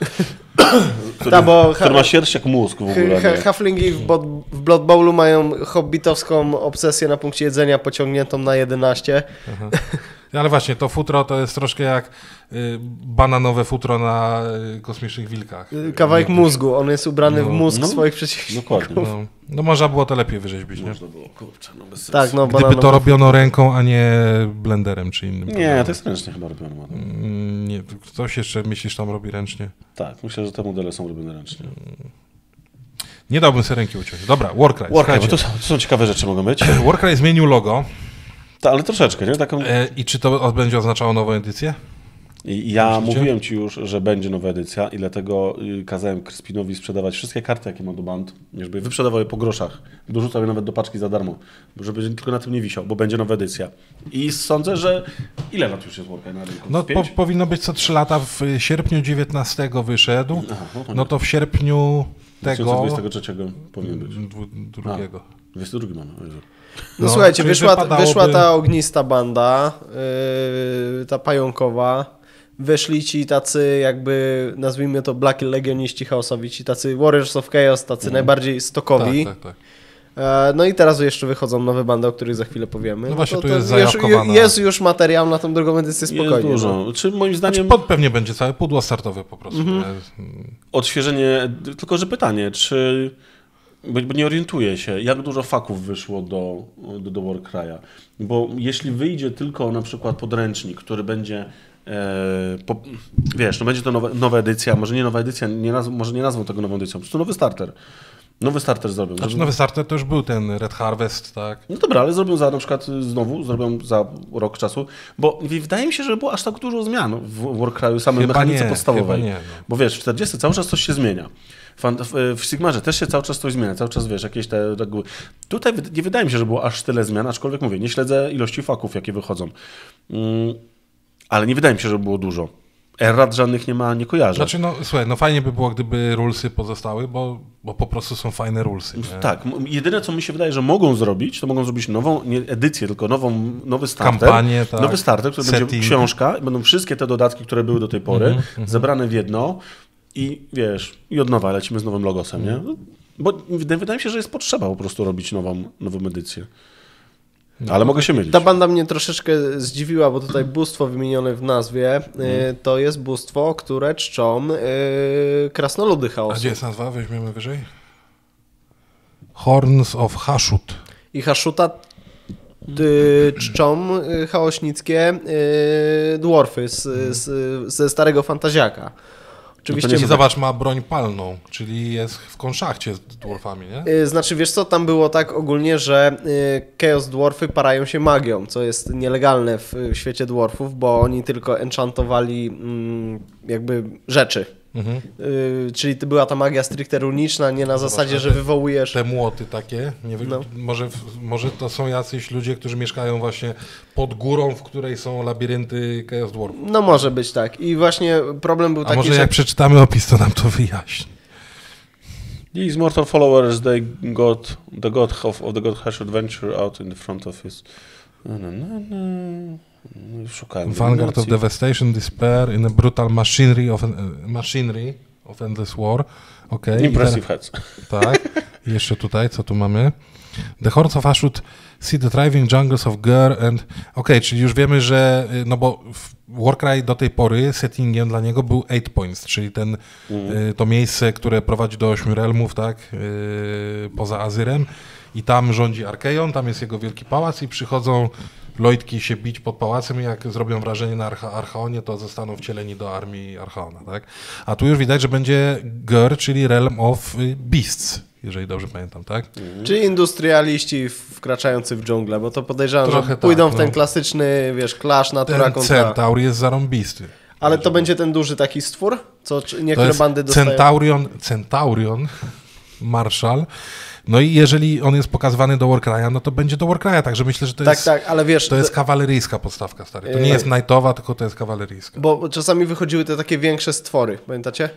*coughs* Który, Ta, bo- który ma sierść jak mózg w ogóle. Ha- nie? Halflingi w, Bod- w Blood Bowlu mają hobbitowską obsesję na punkcie jedzenia pociągniętą na 11. *laughs* Ale właśnie, to futro to jest troszkę jak y, bananowe futro na y, kosmicznych wilkach. Kawałek Nie, mózgu, on jest ubrany w No, mózg no, swoich przeciwników. Dokładnie. No, no można było to lepiej wyrzeźbić, nie? Można było, kurczę, no bez sensu. Tak, no, Gdyby to robiono ręką, a nie blenderem czy innym. Nie, to jest ręcznie chyba robione. ładnie. Mm, Nie, ktoś jeszcze myślisz tam robi ręcznie. Tak, myślę, że te modele są robione ręcznie. Nie dałbym sobie ręki uciąć. Dobra, Warcry. Warcry, bo to, są- to są ciekawe rzeczy mogą być. Warcry zmienił logo Ta, ale troszeczkę, nie? Taką... e, i czy to będzie oznaczało nową edycję? Ja Myślicie? mówiłem ci już, że będzie nowa edycja i dlatego y, kazałem Crispinowi sprzedawać wszystkie karty, jakie ma do band, żeby wyprzedawał je po groszach. Dorzucał je nawet do paczki za darmo, żeby tylko na tym nie wisiał, bo będzie nowa edycja. I sądzę, że... Ile lat już jest Warcry na rynku? No po, powinno być co 3 lata. W sierpniu 19 wyszedł. Aha, no. No to w sierpniu tego 2023 powinien być. drugiego. 22 mamy. No, No, słuchajcie, wyszła, wypadałoby- wyszła ta ognista banda, yy, ta pająkowa. Weszli ci tacy jakby, nazwijmy to Black Legioniści chaosowi, ci tacy Warriors of Chaos, tacy najbardziej stokowi. Tak, tak, tak. E, No i teraz jeszcze wychodzą nowe bandy, o których za chwilę powiemy. No właśnie, to, tu to jest już, jest już materiał na tą drugą edycję Jest spokojnie. dużo. no. Czy moim Znaczy, zdaniem pod pewnie będzie całe pudło startowe po prostu. Mhm. nie? odświeżenie, tylko że pytanie, czy... Bo nie orientuję się, jak dużo faków wyszło do, do, do Warcry'a. Bo jeśli wyjdzie tylko na przykład podręcznik, który będzie E, po, wiesz, no będzie to nowa, nowa edycja, może nie nowa edycja, nie nazw, może nie nazwą tego nową edycją, po prostu nowy starter. Nowy starter zrobią. Znaczy żeby- nowy starter to już był ten Red Harvest, tak? No dobra, ale zrobią za na przykład znowu, zrobią za rok czasu, bo wydaje mi się, że było aż tak dużo zmian w Warcry'u samej Chyba mechanice nie, podstawowej. nie, no. Bo wiesz, w 40 cały czas coś się zmienia. Fan- W, Sigmarze też się cały czas coś zmienia, cały czas wiesz, jakieś te reguły. Tutaj nie wydaje mi się, że było aż tyle zmian, aczkolwiek mówię, nie śledzę ilości faków, jakie wychodzą. Mm, ale nie wydaje mi się, że było dużo. Errat żadnych nie ma, nie kojarzę. Znaczy, no słuchaj, no fajnie by było, gdyby rulesy pozostały, bo, bo po prostu są fajne rulesy. Nie? Tak, jedyne co mi się wydaje, że mogą zrobić, to mogą zrobić nową, nie edycję, tylko nową, nowy starter. Kampanię, tak. Nowy starter, który będzie książka, będą wszystkie te dodatki, które były do tej pory, Mhm, zebrane w jedno i wiesz, i od nowa lecimy z nowym logosem, nie? Mhm. Bo wydaje, mi się, że jest potrzeba po prostu robić nową, nową edycję. No, Ale mogę się mylić. Ta banda mnie troszeczkę zdziwiła, bo tutaj bóstwo wymienione w nazwie Mhm. y, to jest bóstwo, które czczą y, krasnoludy A chaosu. gdzie jest nazwa? Weźmiemy wyżej. Horns of Hashut. I Haszuta y, czczą chaośnickie dwarfy z, z, ze starego fantaziaka. Oczywiście, I zobacz, ma broń palną, czyli jest w konszachcie z dwarfami, nie? y, znaczy wiesz co, tam było tak ogólnie, że y, Chaos Dwarfy parają się magią, co jest nielegalne w, w świecie dwarfów, bo oni tylko enchantowali mm, jakby rzeczy. Mhm. Y, czyli była ta magia stricte runiczna, nie na zasadzie, że te- wywołujesz... Te młoty takie, nie No. może, może to są jacyś ludzie, którzy mieszkają właśnie pod górą, w której są labirynty Chaos Dwarfów. No może być tak. I właśnie problem był A taki, może że... jak przeczytamy opis, to nam to wyjaśni. These mortal followers, they got the god of, of the god hash adventure out in the front of his... No, no, no, no. No, Szukałem. Vanguard of. Devastation, Despair in a brutal machinery of, machinery of endless war. Okay. Impressive heads. *laughs* Tak. I jeszcze tutaj, co tu mamy? The Horns of Ashut see the thriving jungles of Gur and... Okej, czyli już wiemy, że... y, No bo Warcry do tej pory settingiem dla niego był Eight Points, czyli ten, y, to miejsce, które prowadzi do ośmiu realmów, tak? y, Poza Azyrem. I tam rządzi Arkeion, tam jest jego wielki pałac i przychodzą Lloydki się bić pod pałacem i jak zrobią wrażenie na Archa Archaonie, to zostaną wcieleni do armii Archaona, tak? A tu już widać, że będzie Gur, czyli Realm of Beasts, jeżeli dobrze pamiętam, tak? Czyli industrialiści wkraczający w dżunglę, bo to podejrzewam, Trochę że tak, pójdą w no. ten klasyczny, wiesz, clash natura Ten kontra... Centaur jest zarąbisty. Ale to będzie ten duży taki stwór, co niektóre bandy dostają. Centaurion, Centaurion Marshall. No i jeżeli on jest pokazywany do Warcry'a, no to będzie do Warcry'a, także myślę, że to Tak, jest, tak, ale wiesz, to jest kawaleryjska podstawka, stary. To nie Yy. jest nightowa, tylko to jest kawaleryjska. bo czasami wychodziły te takie większe stwory, pamiętacie?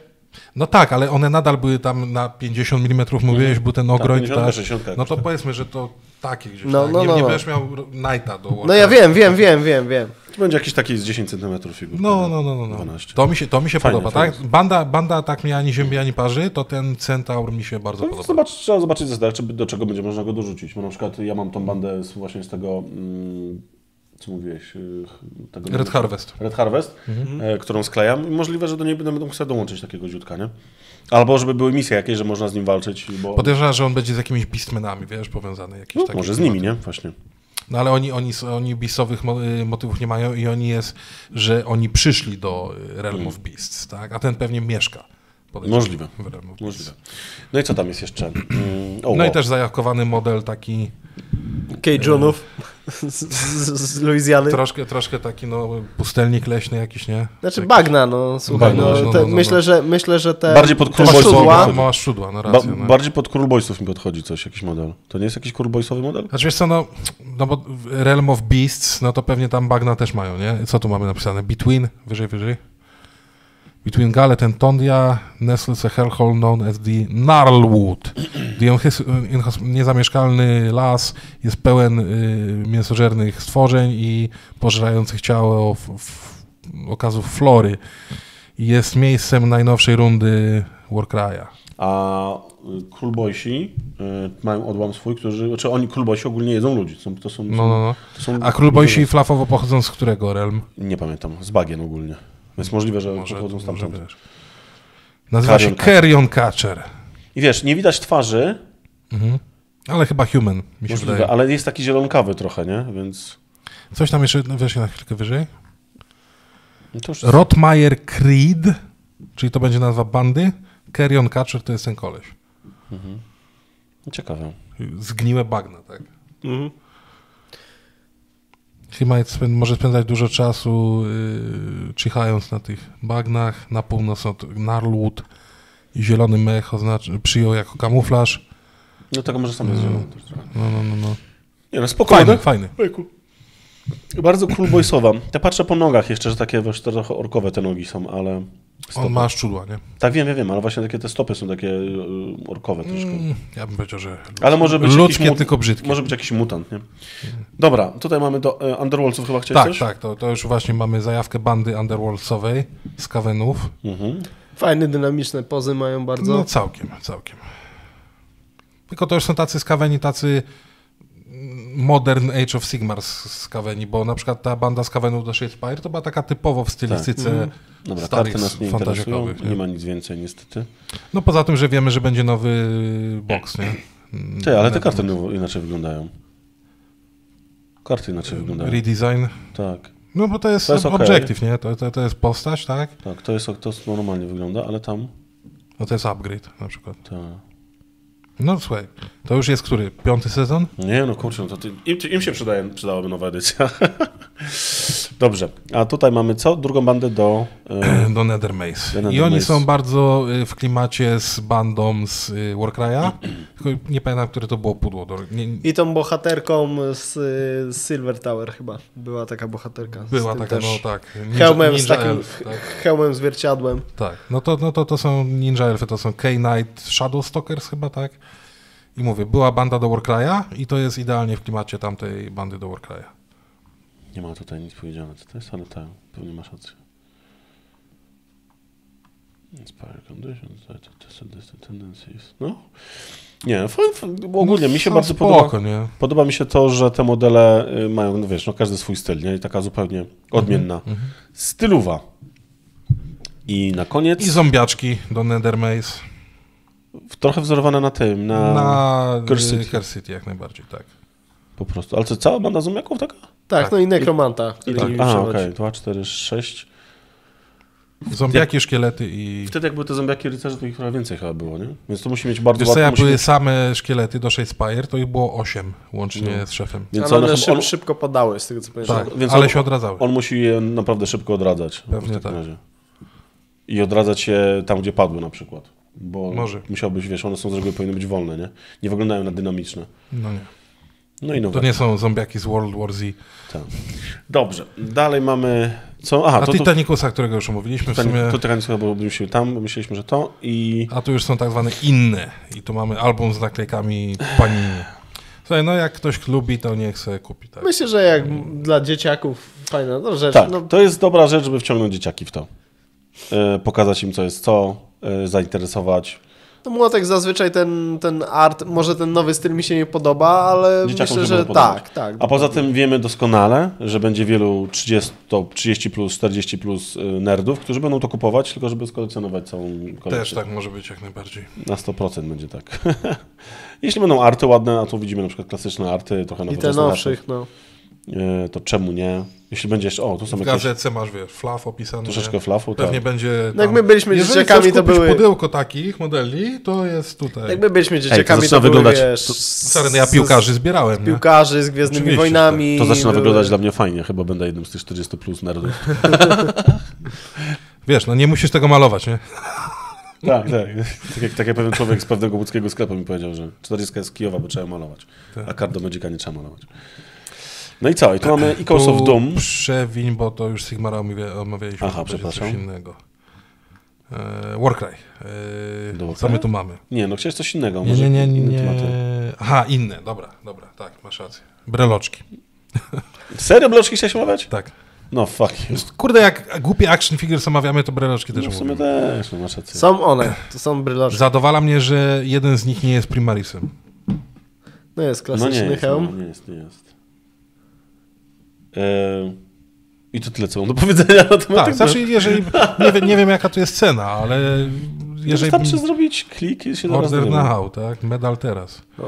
No tak, ale one nadal były tam na 50 mm, mówiłeś, był ten ogroń, 50, tak? 60 jakoś No to tak. powiedzmy, że to takie gdzieś, No, tak? no, nie, no, nie no. będziesz miał nighta do. No ja wiem, wiem, wiem, wiem, wiem. To będzie jakiś taki z 10 cm figur. No, no, no, no, no. 12. To mi się, to mi się Fajnie, podoba, fajnie. tak? Banda, banda tak mnie ani ziębi, ani parzy, to ten centaur mi się bardzo No, podoba. zobacz, trzeba zobaczyć zestaw, czy do czego będzie można go dorzucić. Bo na przykład ja mam tą bandę z, właśnie z tego, mm, co mówiłeś, y, tego Red Harvest. Red Harvest, e, którą sklejam. I możliwe, że do niej będę sobie dołączyć takiego ziutka, nie? Albo żeby były misje jakieś, że można z nim walczyć, bo Podejrzewam, że on będzie z jakimiś beastmenami, wiesz, powiązany. Jakiś no, może z nimi, nie? Właśnie. No ale oni, oni, oni beastowych mo- y, motywów nie mają i oni jest, że oni przyszli do y, Realm of Beasts, tak? A ten pewnie mieszka. Możliwe. Możliwe. No i co tam jest jeszcze? Mm, o, No i o. też zajawkowany model taki, Cajune'ów z, z, z Luizjany. troszkę, troszkę taki no pustelnik leśny jakiś, nie? Znaczy bagna, no słuchaj, Bagna, no, no, te, no, no, myślę, no. że myślę, że te, Bardziej pod te Król Boysów szczudła, podchodzi. Mała szczudła, no Ba- racja. no. bardziej pod Król Boysów mi podchodzi coś, jakiś model. To nie jest jakiś Król Boysowy model? Znaczy wiesz co, no, no bo Realm of Beasts, no to pewnie tam bagna też mają, nie? Co tu mamy napisane? Between, wyżej, wyżej. Between Gallet and Tondia nestles a hellhole known as the Gnarlwood. *clears throat* The unhis- inhos- niezamieszkalny las jest pełen y, mięsożernych stworzeń i pożerających ciało w, w, okazów flory. Jest miejscem najnowszej rundy Warcry'a. A y, Król Boysi y, mają odłam swój, którzy, znaczy oni Król Boysi ogólnie jedzą ludzi. Są, to są, No, no, no. To są, A Królbojsi flafowo pochodzą z którego realm? Nie pamiętam, z bagien ogólnie. Więc możliwe, że Może, pochodzą może stamtąd. wiesz. Nazywa się Carrion Catcher. I wiesz, nie widać twarzy, Mhm. Ale chyba human, mi się możliwe, wydaje. ale jest taki zielonkawy trochę, nie? Więc Coś tam jeszcze, weź na chwilkę wyżej. no to już Rotmeier Creed, czyli to będzie nazwa bandy. Carrion Catcher to jest ten koleś. ciekawe. Zgniłe bagna, tak. Mhm. Chyba spę- może spędzać dużo czasu yy, czyhając na tych bagnach. Na północ od Narlwood i zielony mech oznacz- przyjął jako kamuflaż. No tego może sam jest zielony. No, no, no, no. Nie no, spokojnie. Fajny, fajny. Bardzo Król Boysowa. Ja patrzę po nogach jeszcze, że takie wiesz, trochę orkowe te nogi są, ale... Stopy. On ma szczudła, nie? Tak, wiem, wiem, wiem, ale właśnie takie te stopy są takie y, orkowe troszkę. Mm, ja bym powiedział, że Ale może być ludzkie, jakiś mut- tylko brzydkie. Może być jakiś mutant, nie? Dobra, tutaj mamy do e, Underworldsów chyba chciałeś Tak, coś? tak, to, to już właśnie mamy zajawkę bandy Underworldsowej z Kawenów. Mhm. Fajne, dynamiczne pozy mają bardzo. No całkiem, całkiem. Tylko to już są tacy skaweni, tacy modern Age of Sigmar z, z Kaweni, bo na przykład ta banda z Kawenów do Shadespire to była taka typowo w stylistyce Dobra, starych karty nas nie nie Nie? ma nic więcej niestety. No poza tym, że wiemy, że będzie nowy box, nie? Ty, ale te Net- karty nowo- inaczej wyglądają. Karty inaczej wyglądają. Redesign. Tak, No bo to jest, To jest objective, nie? To, to, to jest postać, tak? tak, to jest to normalnie wygląda, ale tam... No to jest upgrade na przykład. Ta... No słuchaj, to już jest który? Piąty sezon? Nie no kurczę, no to ty, im, im się przydaje, przydałaby nowa edycja. *laughs* Dobrze, a tutaj mamy co? Drugą bandę do... E, *clears throat* do Nether Maze. Do Nether I oni Maze. są bardzo y, w klimacie z bandą z y, Warcry'a. *clears throat* Nie pamiętam, które to było pudło. Do, nie, I tą bohaterką z, y, z Silver Tower chyba. Była taka bohaterka. z była taka, też no tak. Ninja, Hełmem z ninja takim elf, tak. hełmem zwierciadłem. tak. No to, no to, to są ninja elfy, to są K-Knight Shadowstalkers chyba, tak? I mówię, była banda do Warcry'a i to jest idealnie w klimacie tamtej bandy do Warcry'a. nie ma tutaj nic powiedziane, co to jest, ale tak, pewnie masz rację. Inspire conditions, tendencies. No. Nie, ogólnie mi się No, bardzo spoko, podoba. nie? Podoba mi się to, że te modele y, mają, no wiesz, no każdy swój styl, nie? I taka zupełnie odmienna. Mhm, Stylowa. I na koniec, I zombiaczki do Nether Maze. W- trochę wzorowane na tym, na, Na Curse Curse City. City jak najbardziej, tak. po prostu. Ale co, cała banda zombiaków taka? Tak, Tak. no i nekromanta, Tak. przechodzi. okej, 2, 4, 6. Zombiaki, szkielety i... Wtedy jak były te zombiaki rycerze, to ich trochę więcej chyba było, nie? Więc to musi mieć bardzo Wiesz co, jak były mieć... same szkielety do Shadespire, to ich było 8 łącznie No. z szefem. Więc Ale one one, szyb, on, szybko podały, z tego co pamiętam. Tak, więc ale on- się odradzały. on musi je naprawdę szybko odradzać. Pewnie w takim tak. razie. I odradzać je tam, gdzie padły na przykład. Bo Może. musiałbyś, wiesz, one są z reguły powinny być wolne, nie? Nie wyglądają na dynamiczne. No nie. No i nowe. To nie są zombiaki z World War Z. Tak. Dobrze, dalej mamy co? Aha, A to, to, Titanicusa, którego już omówiliśmy w sumie. to Titanic bo myśleliśmy tam, bo myśleliśmy, że to i A tu już są tak zwane inne. I tu mamy album z naklejkami Panini. Słuchaj, no jak ktoś lubi, to niech sobie kupi. Tak. Myślę, że jak dla dzieciaków fajna no, rzecz. tak, No, to jest dobra rzecz, żeby wciągnąć dzieciaki w to. E, pokazać im, co jest co, e, zainteresować. no młotek zazwyczaj ten, ten art, może ten nowy styl mi się nie podoba, ale Dzieciakom myślę, że tak, tak. A poza tym wiemy doskonale, że będzie wielu 30, to 30 plus, 40 plus e, nerdów, którzy będą to kupować, tylko żeby skolekcjonować całą kolekcję. Też tak może być jak najbardziej. Na 100% będzie tak. *laughs* Jeśli będą arty ładne, a tu widzimy na przykład klasyczne arty, trochę I te nowszych, no. arty, to czemu nie? Jeśli będzie jeszcze, o, tu są W jakieś gazetce masz, wiesz, flaw opisany. troszeczkę flafu, tak. Pewnie będzie. No jak my byliśmy Jeżeli dzieciakami, to były- pudełko takich modeli, to jest tutaj. Jak my byliśmy dzieciakami, zaczyna to były, wyglądać- wiesz, to- z- Sorry, no ja piłkarzy zbierałem, nie? piłkarzy z Gwiezdnymi Oczywiście, Wojnami. To zaczyna były- wyglądać dla mnie fajnie, chyba będę jednym z tych 40 plus nerdów. *laughs* Wiesz, no nie musisz tego malować, nie? *laughs* tak, tak. Tak jak, tak jak pewien człowiek z pewnego łódzkiego sklepu mi powiedział, że 40 jest z Kijowa, bo trzeba malować, Tak. a kart do Magica nie trzeba malować. No i co? I tu mamy Echoes of Tu Doom. Przewiń, bo to już Sigmara omawia- omawialiśmy. Aha, będzie coś przepraszam. innego. E, Warcry. E, co my tu mamy? Nie, no chciałeś coś innego. Nie, może nie, nie, nie. Aha, inne, dobra, dobra, tak, masz rację. Breloczki, *laughs* Serio bloczki chciałeś omawiać? tak. No fuck you. Kurde, jak głupie action figures omawiamy, to breloczki też No w sumie mówimy. też, no masz rację. Są one, to są bryloczki. Zadowala mnie, że jeden z nich nie jest Primarisem. No jest No nie klasyczny jest, hełm. no, nie jest, nie jest. Eee, I to tyle, co mam do powiedzenia na temat Tak, tego. znaczy jeżeli, nie, wiem, nie wiem jaka to jest cena, ale jeżeli Wystarczy zrobić klik i się zaraz order now, tak, medal teraz. No,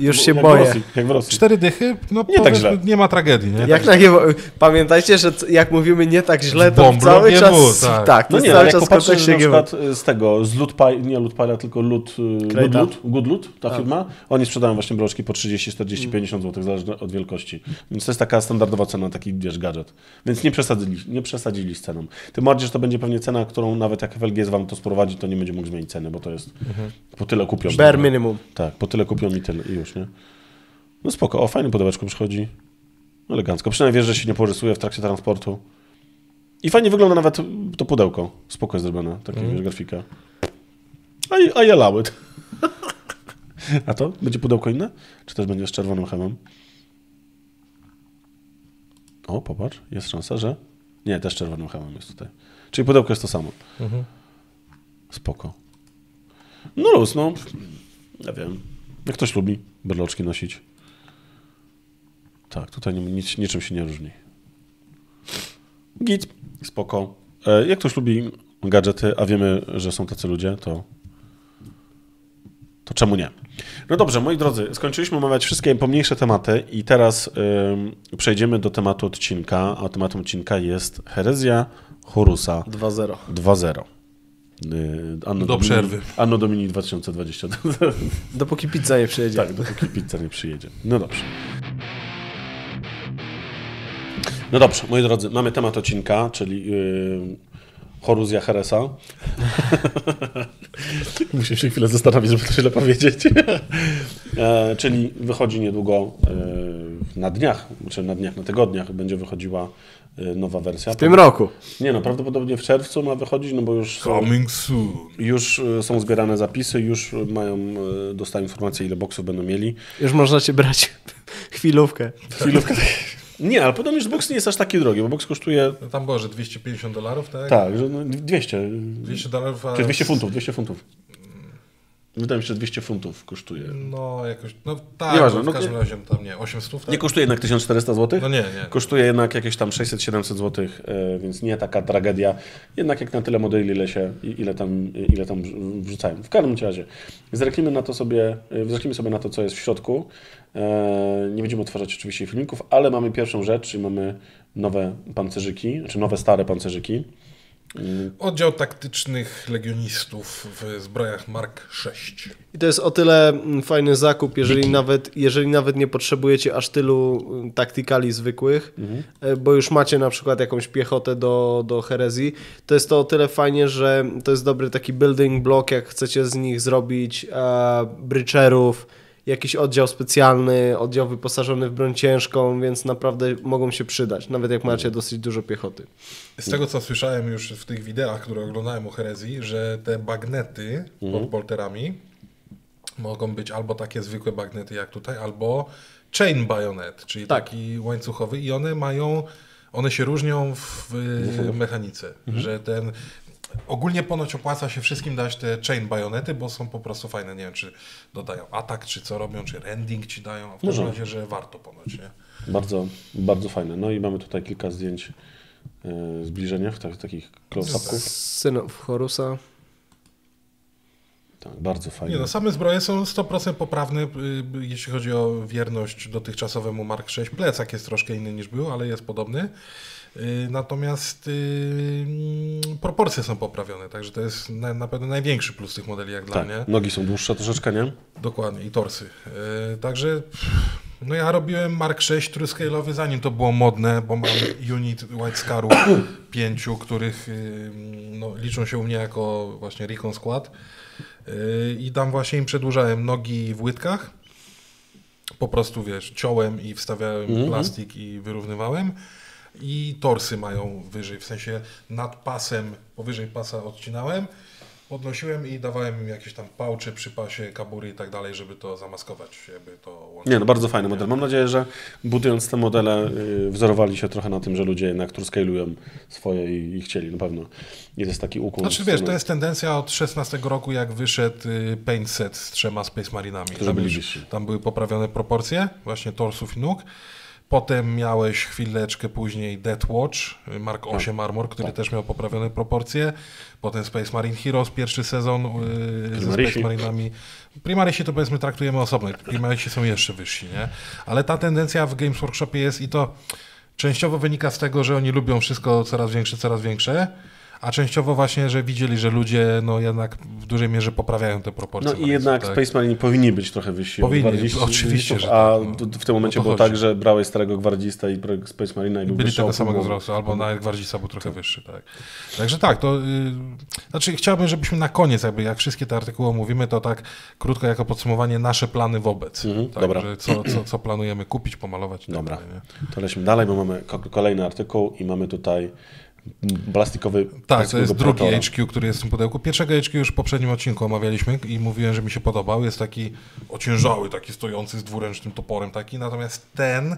już się jak boję. W Rosji, jak w Rosji. Cztery dychy, no Nie tak źle. nie ma tragedii, nie? Jak GW... Pamiętajcie, że jak mówimy nie tak źle, to cały czas... tak. Tak, to No jest nie, cały czas popatrzysz na przykład y, z tego, z Loot Pile, nie Loot Pile, tylko Loot, y, Good? Loot, Good Loot, ta firma, oni sprzedają właśnie broczki po 30, 40, 50 zł, zależnie od wielkości. Więc to jest taka standardowa cena, taki, wiesz, gadżet. Więc nie przesadzili, nie przesadzili z ceną. Tym bardziej, że to będzie pewnie cena, którą nawet jak FLG wam to sprowadzi, to nie będzie mógł zmienić ceny, bo to jest, po tyle kupią. Bare minimum. Tak, po tyle kupią i tyle i już, nie? No spoko, o, fajne pudełeczko przychodzi. Elegancko. Przynajmniej wiesz, że się nie porysuje w trakcie transportu. I fajnie wygląda nawet to pudełko. Spoko jest zrobione, takie wiesz, grafika. A, a ja lałyd. *laughs* A to? Będzie pudełko inne? Czy też będzie z czerwonym hemem? O, popatrz, jest szansa, że... Nie, też czerwonym hemem jest tutaj. Czyli pudełko jest to samo. Mhm. Spoko. No luz, no. Ja wiem. Jak ktoś lubi berloczki nosić. Tak, tutaj nic, niczym się nie różni. Git, spoko. E, jak ktoś lubi gadżety, a wiemy, że są tacy ludzie, to to czemu nie? No dobrze, moi drodzy, skończyliśmy omawiać wszystkie pomniejsze tematy i teraz ym, przejdziemy do tematu odcinka, a tematem odcinka jest herezja Horusa 2-0. 2.0. Yy, Anno Do Domini- przerwy. Anno Domini 2020. *laughs* Dopóki pizza nie przyjedzie. tak, dopóki pizza nie przyjedzie. No dobrze. No dobrze, moi drodzy, mamy temat odcinka, czyli yy, Horuzja Heresa. *laughs* Muszę się chwilę zastanowić, żeby to źle powiedzieć. *laughs* e, czyli wychodzi niedługo e, na dniach, czy na dniach, na tygodniach będzie wychodziła nowa wersja. W tym roku. Nie no, prawdopodobnie w czerwcu ma wychodzić, no bo już są, Coming soon. już e, są zbierane zapisy, już mają, e, dostają informacje, ile boksów będą mieli. Już można cię brać *laughs* chwilówkę. Chwilówkę. Nie, ale podobnie, że boks nie jest aż taki drogi, bo boks kosztuje, No tam było, że 250 dolarów, tak? tak, że no 200, 200 dolarów, a... czy 200 funtów, 200 funtów. Wydaje mi się, że 200 funtów kosztuje. No jakoś, no tak, Nieważne, no, w każdym razie tam nie, 800, tak? Nie kosztuje jednak 1400 zł. No nie, nie. Kosztuje jednak jakieś tam 600-700 zł, e, więc nie taka tragedia. Jednak jak na tyle modeli, ile się, ile tam, ile tam wrz- wrzucają. W każdym razie, zerknijmy na to sobie, e, zerknijmy sobie na to, co jest w środku. E, Nie będziemy otwarzać oczywiście filmików, ale mamy pierwszą rzecz, czyli mamy nowe pancerzyki, czy nowe stare pancerzyki. Oddział taktycznych legionistów w zbrojach Mark 6. I to jest o tyle mm, fajny zakup, jeżeli nawet, jeżeli nawet nie potrzebujecie aż tylu mm, taktykali zwykłych, e, bo już macie na przykład jakąś piechotę do, do herezji, to jest to o tyle fajnie, że to jest dobry taki building block, jak chcecie z nich zrobić e, breacherów, jakiś oddział specjalny, oddział wyposażony w broń ciężką, więc naprawdę mogą się przydać, nawet jak macie dosyć dużo piechoty. Z tego co słyszałem już w tych wideach, które oglądałem o herezji, że te bagnety pod bolterami mogą być albo takie zwykłe bagnety jak tutaj, albo chain bayonet, czyli Tak. taki łańcuchowy i one mają, one się różnią w mechanice, że ten ogólnie ponoć opłaca się wszystkim dać te chain bajonety, bo są po prostu fajne, nie wiem czy dodają atak, czy co robią, czy rending ci dają, a w każdym Może. razie, że warto ponoć, nie? Bardzo, bardzo fajne. No i mamy tutaj kilka zdjęć e, zbliżenia, w tak, takich close-upków. Synów Horusa. Tak, bardzo fajne. Nie no, same zbroje są 100% poprawne, y, y, jeśli chodzi o wierność dotychczasowemu Mark 6. Plecak jest troszkę inny niż był, ale jest podobny. Y, Natomiast y, mm, proporcje są poprawione, także to jest na, na pewno największy plus tych modeli jak dla tak, mnie. nogi są dłuższe troszeczkę, nie? Dokładnie, i torsy. Y, Także no ja robiłem Mark 6 trójskalowy zanim to było modne, bo mam *coughs* unit White Scarów *coughs* pięciu, których y, no, liczą się u mnie jako właśnie Recon Squad. Y, I tam właśnie im przedłużałem nogi w łydkach. Po prostu wiesz, ciąłem i wstawiałem plastik i wyrównywałem. I torsy mają wyżej, w sensie nad pasem, powyżej pasa odcinałem, podnosiłem i dawałem im jakieś tam pałcze przy pasie, kabury i tak dalej, żeby to zamaskować, jakby to łączyło. Nie, no bardzo fajny model. Mam nadzieję, że budując te modele y, wzorowali się trochę na tym, że ludzie jednak turskailują swoje i, i chcieli na pewno. I to jest taki ukłon. Znaczy wiesz, to jest tendencja od 16 roku, jak wyszedł y, paint set z trzema Space Marinami. Tam, tam były poprawione proporcje, właśnie torsów i nóg. Potem miałeś chwileczkę później Death Watch, Mark 8 Armor, który też miał poprawione proporcje. Potem Space Marine Heroes, pierwszy sezon y, ze. Space Marinami. Primarisi to powiedzmy traktujemy osobno, Primarisi są jeszcze wyżsi, nie? Ale ta tendencja w Games Workshopie jest i to częściowo wynika z tego, że oni lubią wszystko coraz większe, coraz większe, a częściowo właśnie, że widzieli, że ludzie no jednak w dużej mierze poprawiają te proporcje. No i jednak tak? Space Marine powinni być trochę wyżsi. Powinni, gwardzistów, oczywiście, że A tak, no. d- w tym momencie O to było chodzi. tak, że brałeś starego gwardzista i Space Marina i był Byli tego samego wzrostu, albo nawet gwardzista był trochę wyższy, tak. Także tak, to y, znaczy chciałbym, żebyśmy na koniec, jakby jak wszystkie te artykuły omówimy, to tak krótko jako podsumowanie nasze plany wobec. Mhm, tak, dobra. Co, co, co planujemy kupić, pomalować tak Dobra. dalej? To lećmy dalej, bo mamy ko- kolejny artykuł i mamy tutaj plastikowy Tak, to jest drugi Predatora. HQ, który jest w tym pudełku. Pierwszego HQ już w poprzednim odcinku omawialiśmy i mówiłem, że mi się podobał. Jest taki ociężały, taki stojący z dwuręcznym toporem taki, natomiast ten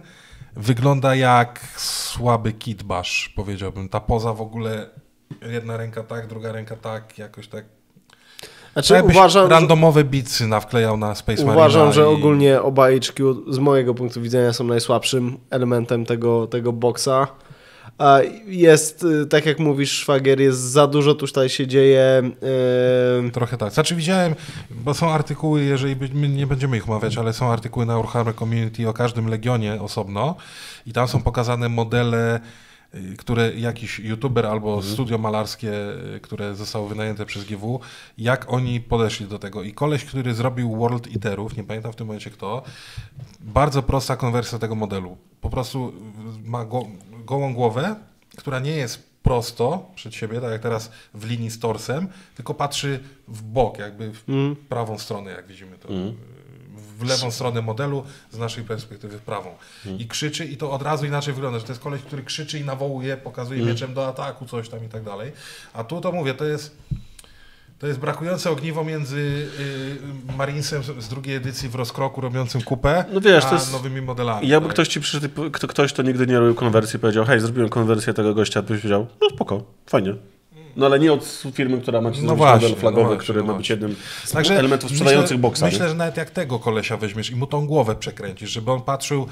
wygląda jak słaby kitbash, powiedziałbym. Ta poza w ogóle, jedna ręka tak, druga ręka tak, jakoś tak. Znaczy Jakbyś uważam, randomowe bicy nawklejał na Space Marina uważam, że i... ogólnie oba HQ z mojego punktu widzenia są najsłabszym elementem tego, tego boksa. A Jest, y, tak jak mówisz, szwagier, jest za dużo tutaj się dzieje. y, Trochę tak. Znaczy widziałem, bo są artykuły, jeżeli by, my nie będziemy ich omawiać, ale są artykuły na Warhammer Community o każdym Legionie osobno i tam są pokazane modele, y, które jakiś youtuber albo studio malarskie, które zostało wynajęte przez GW, jak oni podeszli do tego. I koleś, który zrobił World Eaterów, nie pamiętam w tym momencie kto, bardzo prosta konwersja tego modelu. Po prostu ma go, gołą głowę, która nie jest prosto przed siebie, tak jak teraz w linii z torsem, tylko patrzy w bok, jakby w prawą stronę, jak widzimy to. W lewą stronę modelu, z naszej perspektywy w prawą. I krzyczy i to od razu inaczej wygląda, że to jest koleś, który krzyczy i nawołuje, pokazuje mieczem do ataku, coś tam i tak dalej. A tu to mówię, to jest to jest brakujące ogniwo między y, Marinesem z- drugiej edycji w rozkroku robiącym kupę, No wiesz, a to jest- nowymi modelami. Jakby tak. ktoś ci przyszedł, kto, ktoś, kto nigdy nie robił konwersji, powiedział, hej, zrobiłem konwersję tego gościa, byś powiedział, no spoko, fajnie. No ale nie od firmy, która ma ci No właśnie, model flagowy, no właśnie, który no ma być jednym z Także elementów sprzedających myślę, boksa. Myślę, nie? że nawet jak tego kolesia weźmiesz i mu tą głowę przekręcisz, żeby on patrzył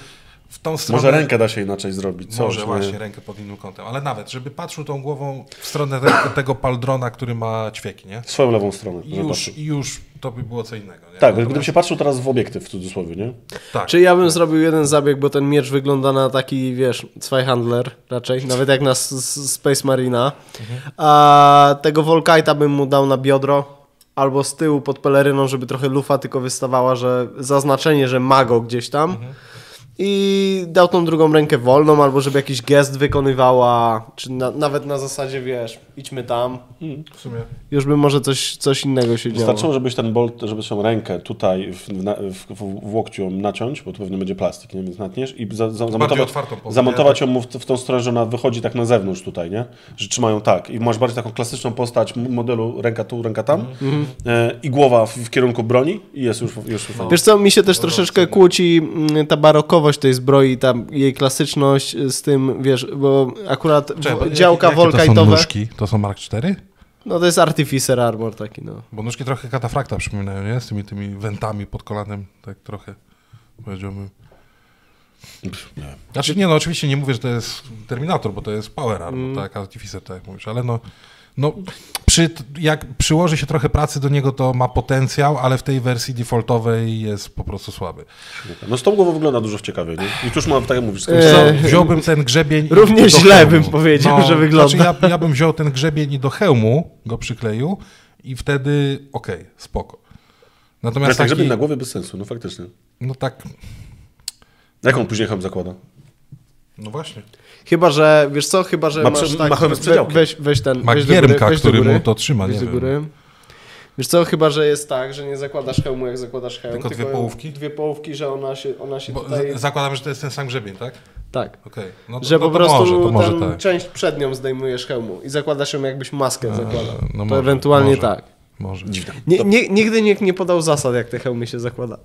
w tą stronę... Może rękę da się inaczej zrobić. Co? Może właśnie, nie? rękę pod innym kątem. Ale nawet, żeby patrzył tą głową w stronę te, *clears throat* tego paldrona, który ma ćwieki, nie? Swoją lewą stronę. Już, już to by było co innego. Nie? Tak, Natomiast- gdybym się patrzył teraz w obiektyw w cudzysłowie, nie? tak. Czy ja bym zrobił jeden zabieg, bo ten miecz wygląda na taki, wiesz, Zweihandler raczej, nawet jak na Space Marina. A tego Volkite'a bym mu dał na biodro albo z tyłu pod peleryną, żeby trochę lufa tylko wystawała, że zaznaczenie, że mago gdzieś tam. I dał tą drugą rękę wolną, albo żeby jakiś gest wykonywała, czy na, nawet na zasadzie, wiesz, idźmy tam. W sumie. Już by może coś, coś innego się działo. Wystarczyło, żebyś ten bolt, żebyś tą rękę tutaj w, w, w, w, łokciu ją naciąć, bo to pewnie będzie plastik, nie? więc natniesz i za, za, zamontować, zamontować ją mu w, w tą stronę, że ona wychodzi tak na zewnątrz tutaj, nie? Że trzymają tak i masz bardziej taką klasyczną postać modelu ręka tu, ręka tam e, i głowa w, w kierunku broni i jest już, już fajnie. Wiesz co, mi się też troszeczkę kłóci mm, ta barokowość tej zbroi, ta jej klasyczność z tym, wiesz, bo akurat Czekaj, działka jakie to są Volkite'owe, nóżki? To są Mark 4? no to jest Artificer Armor taki, no. Bo nóżki trochę katafrakta przypominają, nie? Z tymi, tymi wentami pod kolanem, tak trochę powiedziałbym. Nie. Znaczy nie, no oczywiście nie mówię, że to jest Terminator, bo to jest Power Armor, Mm. tak, Artificer, tak jak mówisz, ale no, no przy, jak przyłoży się trochę pracy do niego, to ma potencjał, ale w tej wersji defaultowej jest po prostu słaby. No z tą głową wygląda dużo ciekawiej, nie? I tuż mam, tak jak mówisz, z tym Eee, No, wziąłbym ten grzebień... Równie źle hełmu. bym powiedział, że wygląda. Znaczy ja, ja bym wziął ten grzebień i do hełmu go przykleił i wtedy okej, spoko. Natomiast tak, taki, żeby na głowie bez sensu, no faktycznie. no tak, Jak on później hełm zakłada? no właśnie. Chyba, że, wiesz co, chyba, że Ma masz tak, ma hełm z przedziałkiem. weź, weź ten, Ma weź do giermka, góry, weź do który góry, mu to trzyma, weź nie do wiem. góry. Wiesz co, chyba, że jest tak, że nie zakładasz hełmu, jak zakładasz hełm, Tylko dwie połówki? Dwie połówki, że ona się, ona się Bo tutaj... z- zakładamy, że to jest ten sam grzebień, tak? Tak. Okej. No to, Że no po to prostu może, to może tak. część przednią zdejmujesz hełmu i zakładasz ją jakbyś maskę zakładał. no to może, ewentualnie może. tak. Może. Nie, nie, nigdy nikt nie podał zasad, jak te hełmy się zakłada.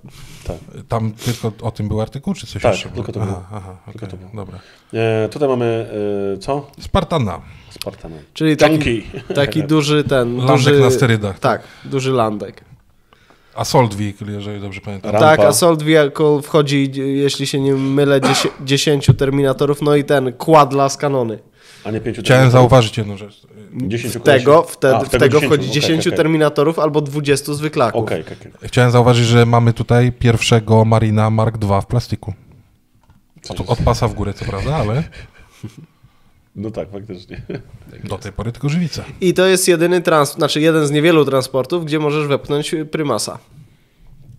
Tak. Tam tylko o tym był artykuł, czy coś Tak, jeszcze? tylko to aha, było. Aha, Tylko okej, to było. dobra. E, tutaj mamy, e, co? Spartana. Spartana. Czyli taki, taki *laughs* duży ten... Landek duży, na sterydach. Tak, duży landek. Assault Vehicle, jeżeli dobrze pamiętam. Rampa. Tak, Assault Vehicle wchodzi, jeśli się nie mylę, 10 Terminatorów, no i ten quad z kanony. A nie pięciu Chciałem zauważyć jedną rzecz. 10 W tego, wtedy, A, w tego wchodzi 10, 10 okej, okej. Terminatorów albo 20 zwyklaków. Okej, okej. Chciałem zauważyć, że mamy tutaj pierwszego Marina Mark II w plastiku. Od, od pasa w górę, co prawda, ale *laughs* No tak, faktycznie. do tej pory tylko żywica. I to jest jedyny trans, znaczy jeden z niewielu transportów, gdzie możesz wepchnąć prymasa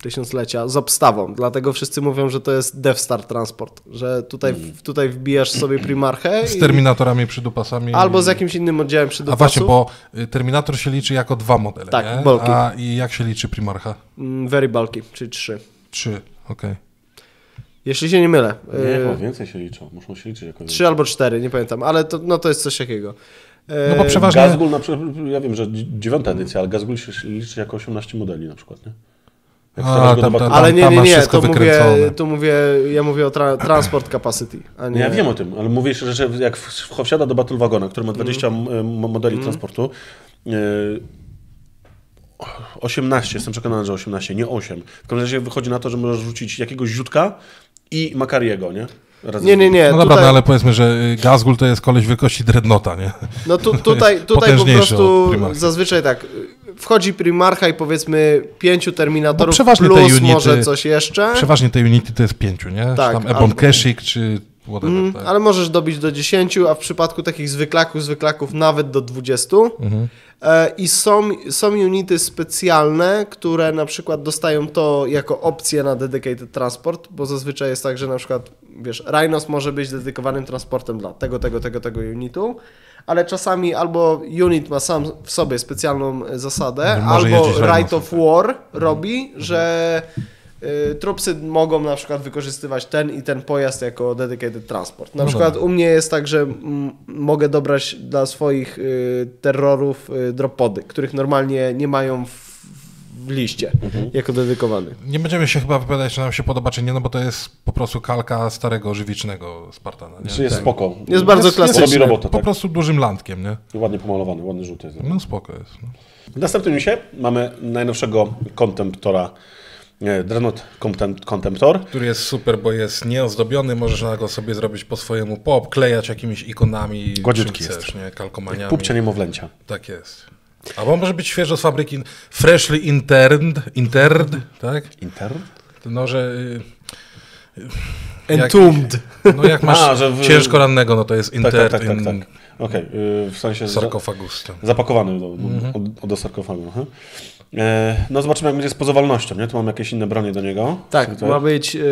tysiąclecia z obstawą. Dlatego wszyscy mówią, że to jest Death Star transport, że tutaj, Mm. tutaj wbijasz sobie primarchę Z i, Terminatorami przydupasami. albo z jakimś innym oddziałem przy A właśnie, bo y, Terminator się liczy jako dwa modele, Tak, nie? bulky. A i jak się liczy Primarcha? Mm, Very bulky, czyli 3. Trzy, okej. Jeśli się nie mylę. Nie, Y, bo więcej się liczą. Muszą się liczyć jako Trzy albo cztery, nie pamiętam, ale to, no to jest coś takiego. No bo E, przeważnie... Gazgul na przykład, ja wiem, że dzi- dziewiąta edycja, ale Gazgul się liczy jako 18 modeli na przykład, nie? A, tam- tam- Ale nie, nie, nie, to mówię, tu mówię, ja mówię o tra transport capacity, a nie... Nie, ja wiem o tym, ale mówisz, że jak wsiada do Battle Wagona, który ma 20 Mhm. m- m- modeli transportu, e, 18, jestem przekonany, że 18, nie 8. W każdym razie wychodzi na to, że możesz rzucić jakiegoś ziutka i Makariego, nie? Razem Nie, nie, nie, No dobra, tutaj, no ale powiedzmy, że y, Gazgul to jest koleś wielkości Dreadnota, nie? no tu, tutaj, *laughs* tutaj po prostu zazwyczaj tak, wchodzi Primarcha i powiedzmy pięciu Terminatorów przeważnie te plus unity- może coś jeszcze, Przeważnie te unity to jest pięciu, nie? Tak, Tam Ebon albo- Keshik czy whatever, Mm, tak. ale możesz dobić do 10, a w przypadku takich zwyklaków, zwyklaków nawet do 20. Mhm. E, I są, są unity specjalne, które na przykład dostają to jako opcję na dedicated transport, bo zazwyczaj jest tak, że na przykład, wiesz, Rhinos może być dedykowanym transportem dla tego, tego, tego, tego unitu, ale czasami albo unit ma sam w sobie specjalną e, zasadę, może albo Right of tak. War robi, że y, trupsy mogą na przykład wykorzystywać ten i ten pojazd jako dedicated transport. Na No przykład dobra. u mnie jest tak, że mm, mogę dobrać dla swoich y, terrorów y, dropody, których normalnie nie mają w, w liście Mhm. jako dedykowany. Nie będziemy się chyba wypowiadać, czy nam się podoba, czy nie, no bo to jest po prostu kalka starego żywicznego Spartana, nie? Czy jest spoko. Jest bardzo klasyczny. Robi robotę, Po tak? prostu dużym landkiem, nie? Ładnie pomalowany, ładny żółty jest. No spoko jest. No. W następnym newsie mamy najnowszego Contemptora Nie, Dreadnought Contempt- Contemptor. Który jest super, bo jest nieozdobiony, możesz na go sobie zrobić po swojemu, poobklejać jakimiś ikonami, Gładziutki jest. nie? kalkomaniami. Pupcia niemowlęcia. Tak jest. Albo może być świeżo z fabryki, freshly interned, interned tak? Inter? No, że... y, Entombed. Jak, no jak masz *laughs* A, że w- ciężko rannego, no to jest Tak, inter tak, tak, tak. in tak. Okej, y, w sensie sarkofagus. zapakowany do, Mhm. do, do sarkofagu. aha. E, no zobaczymy jak będzie z pozowalnością, nie? Tu mam jakieś inne bronie do niego. Tak, Tutaj. ma być, yy,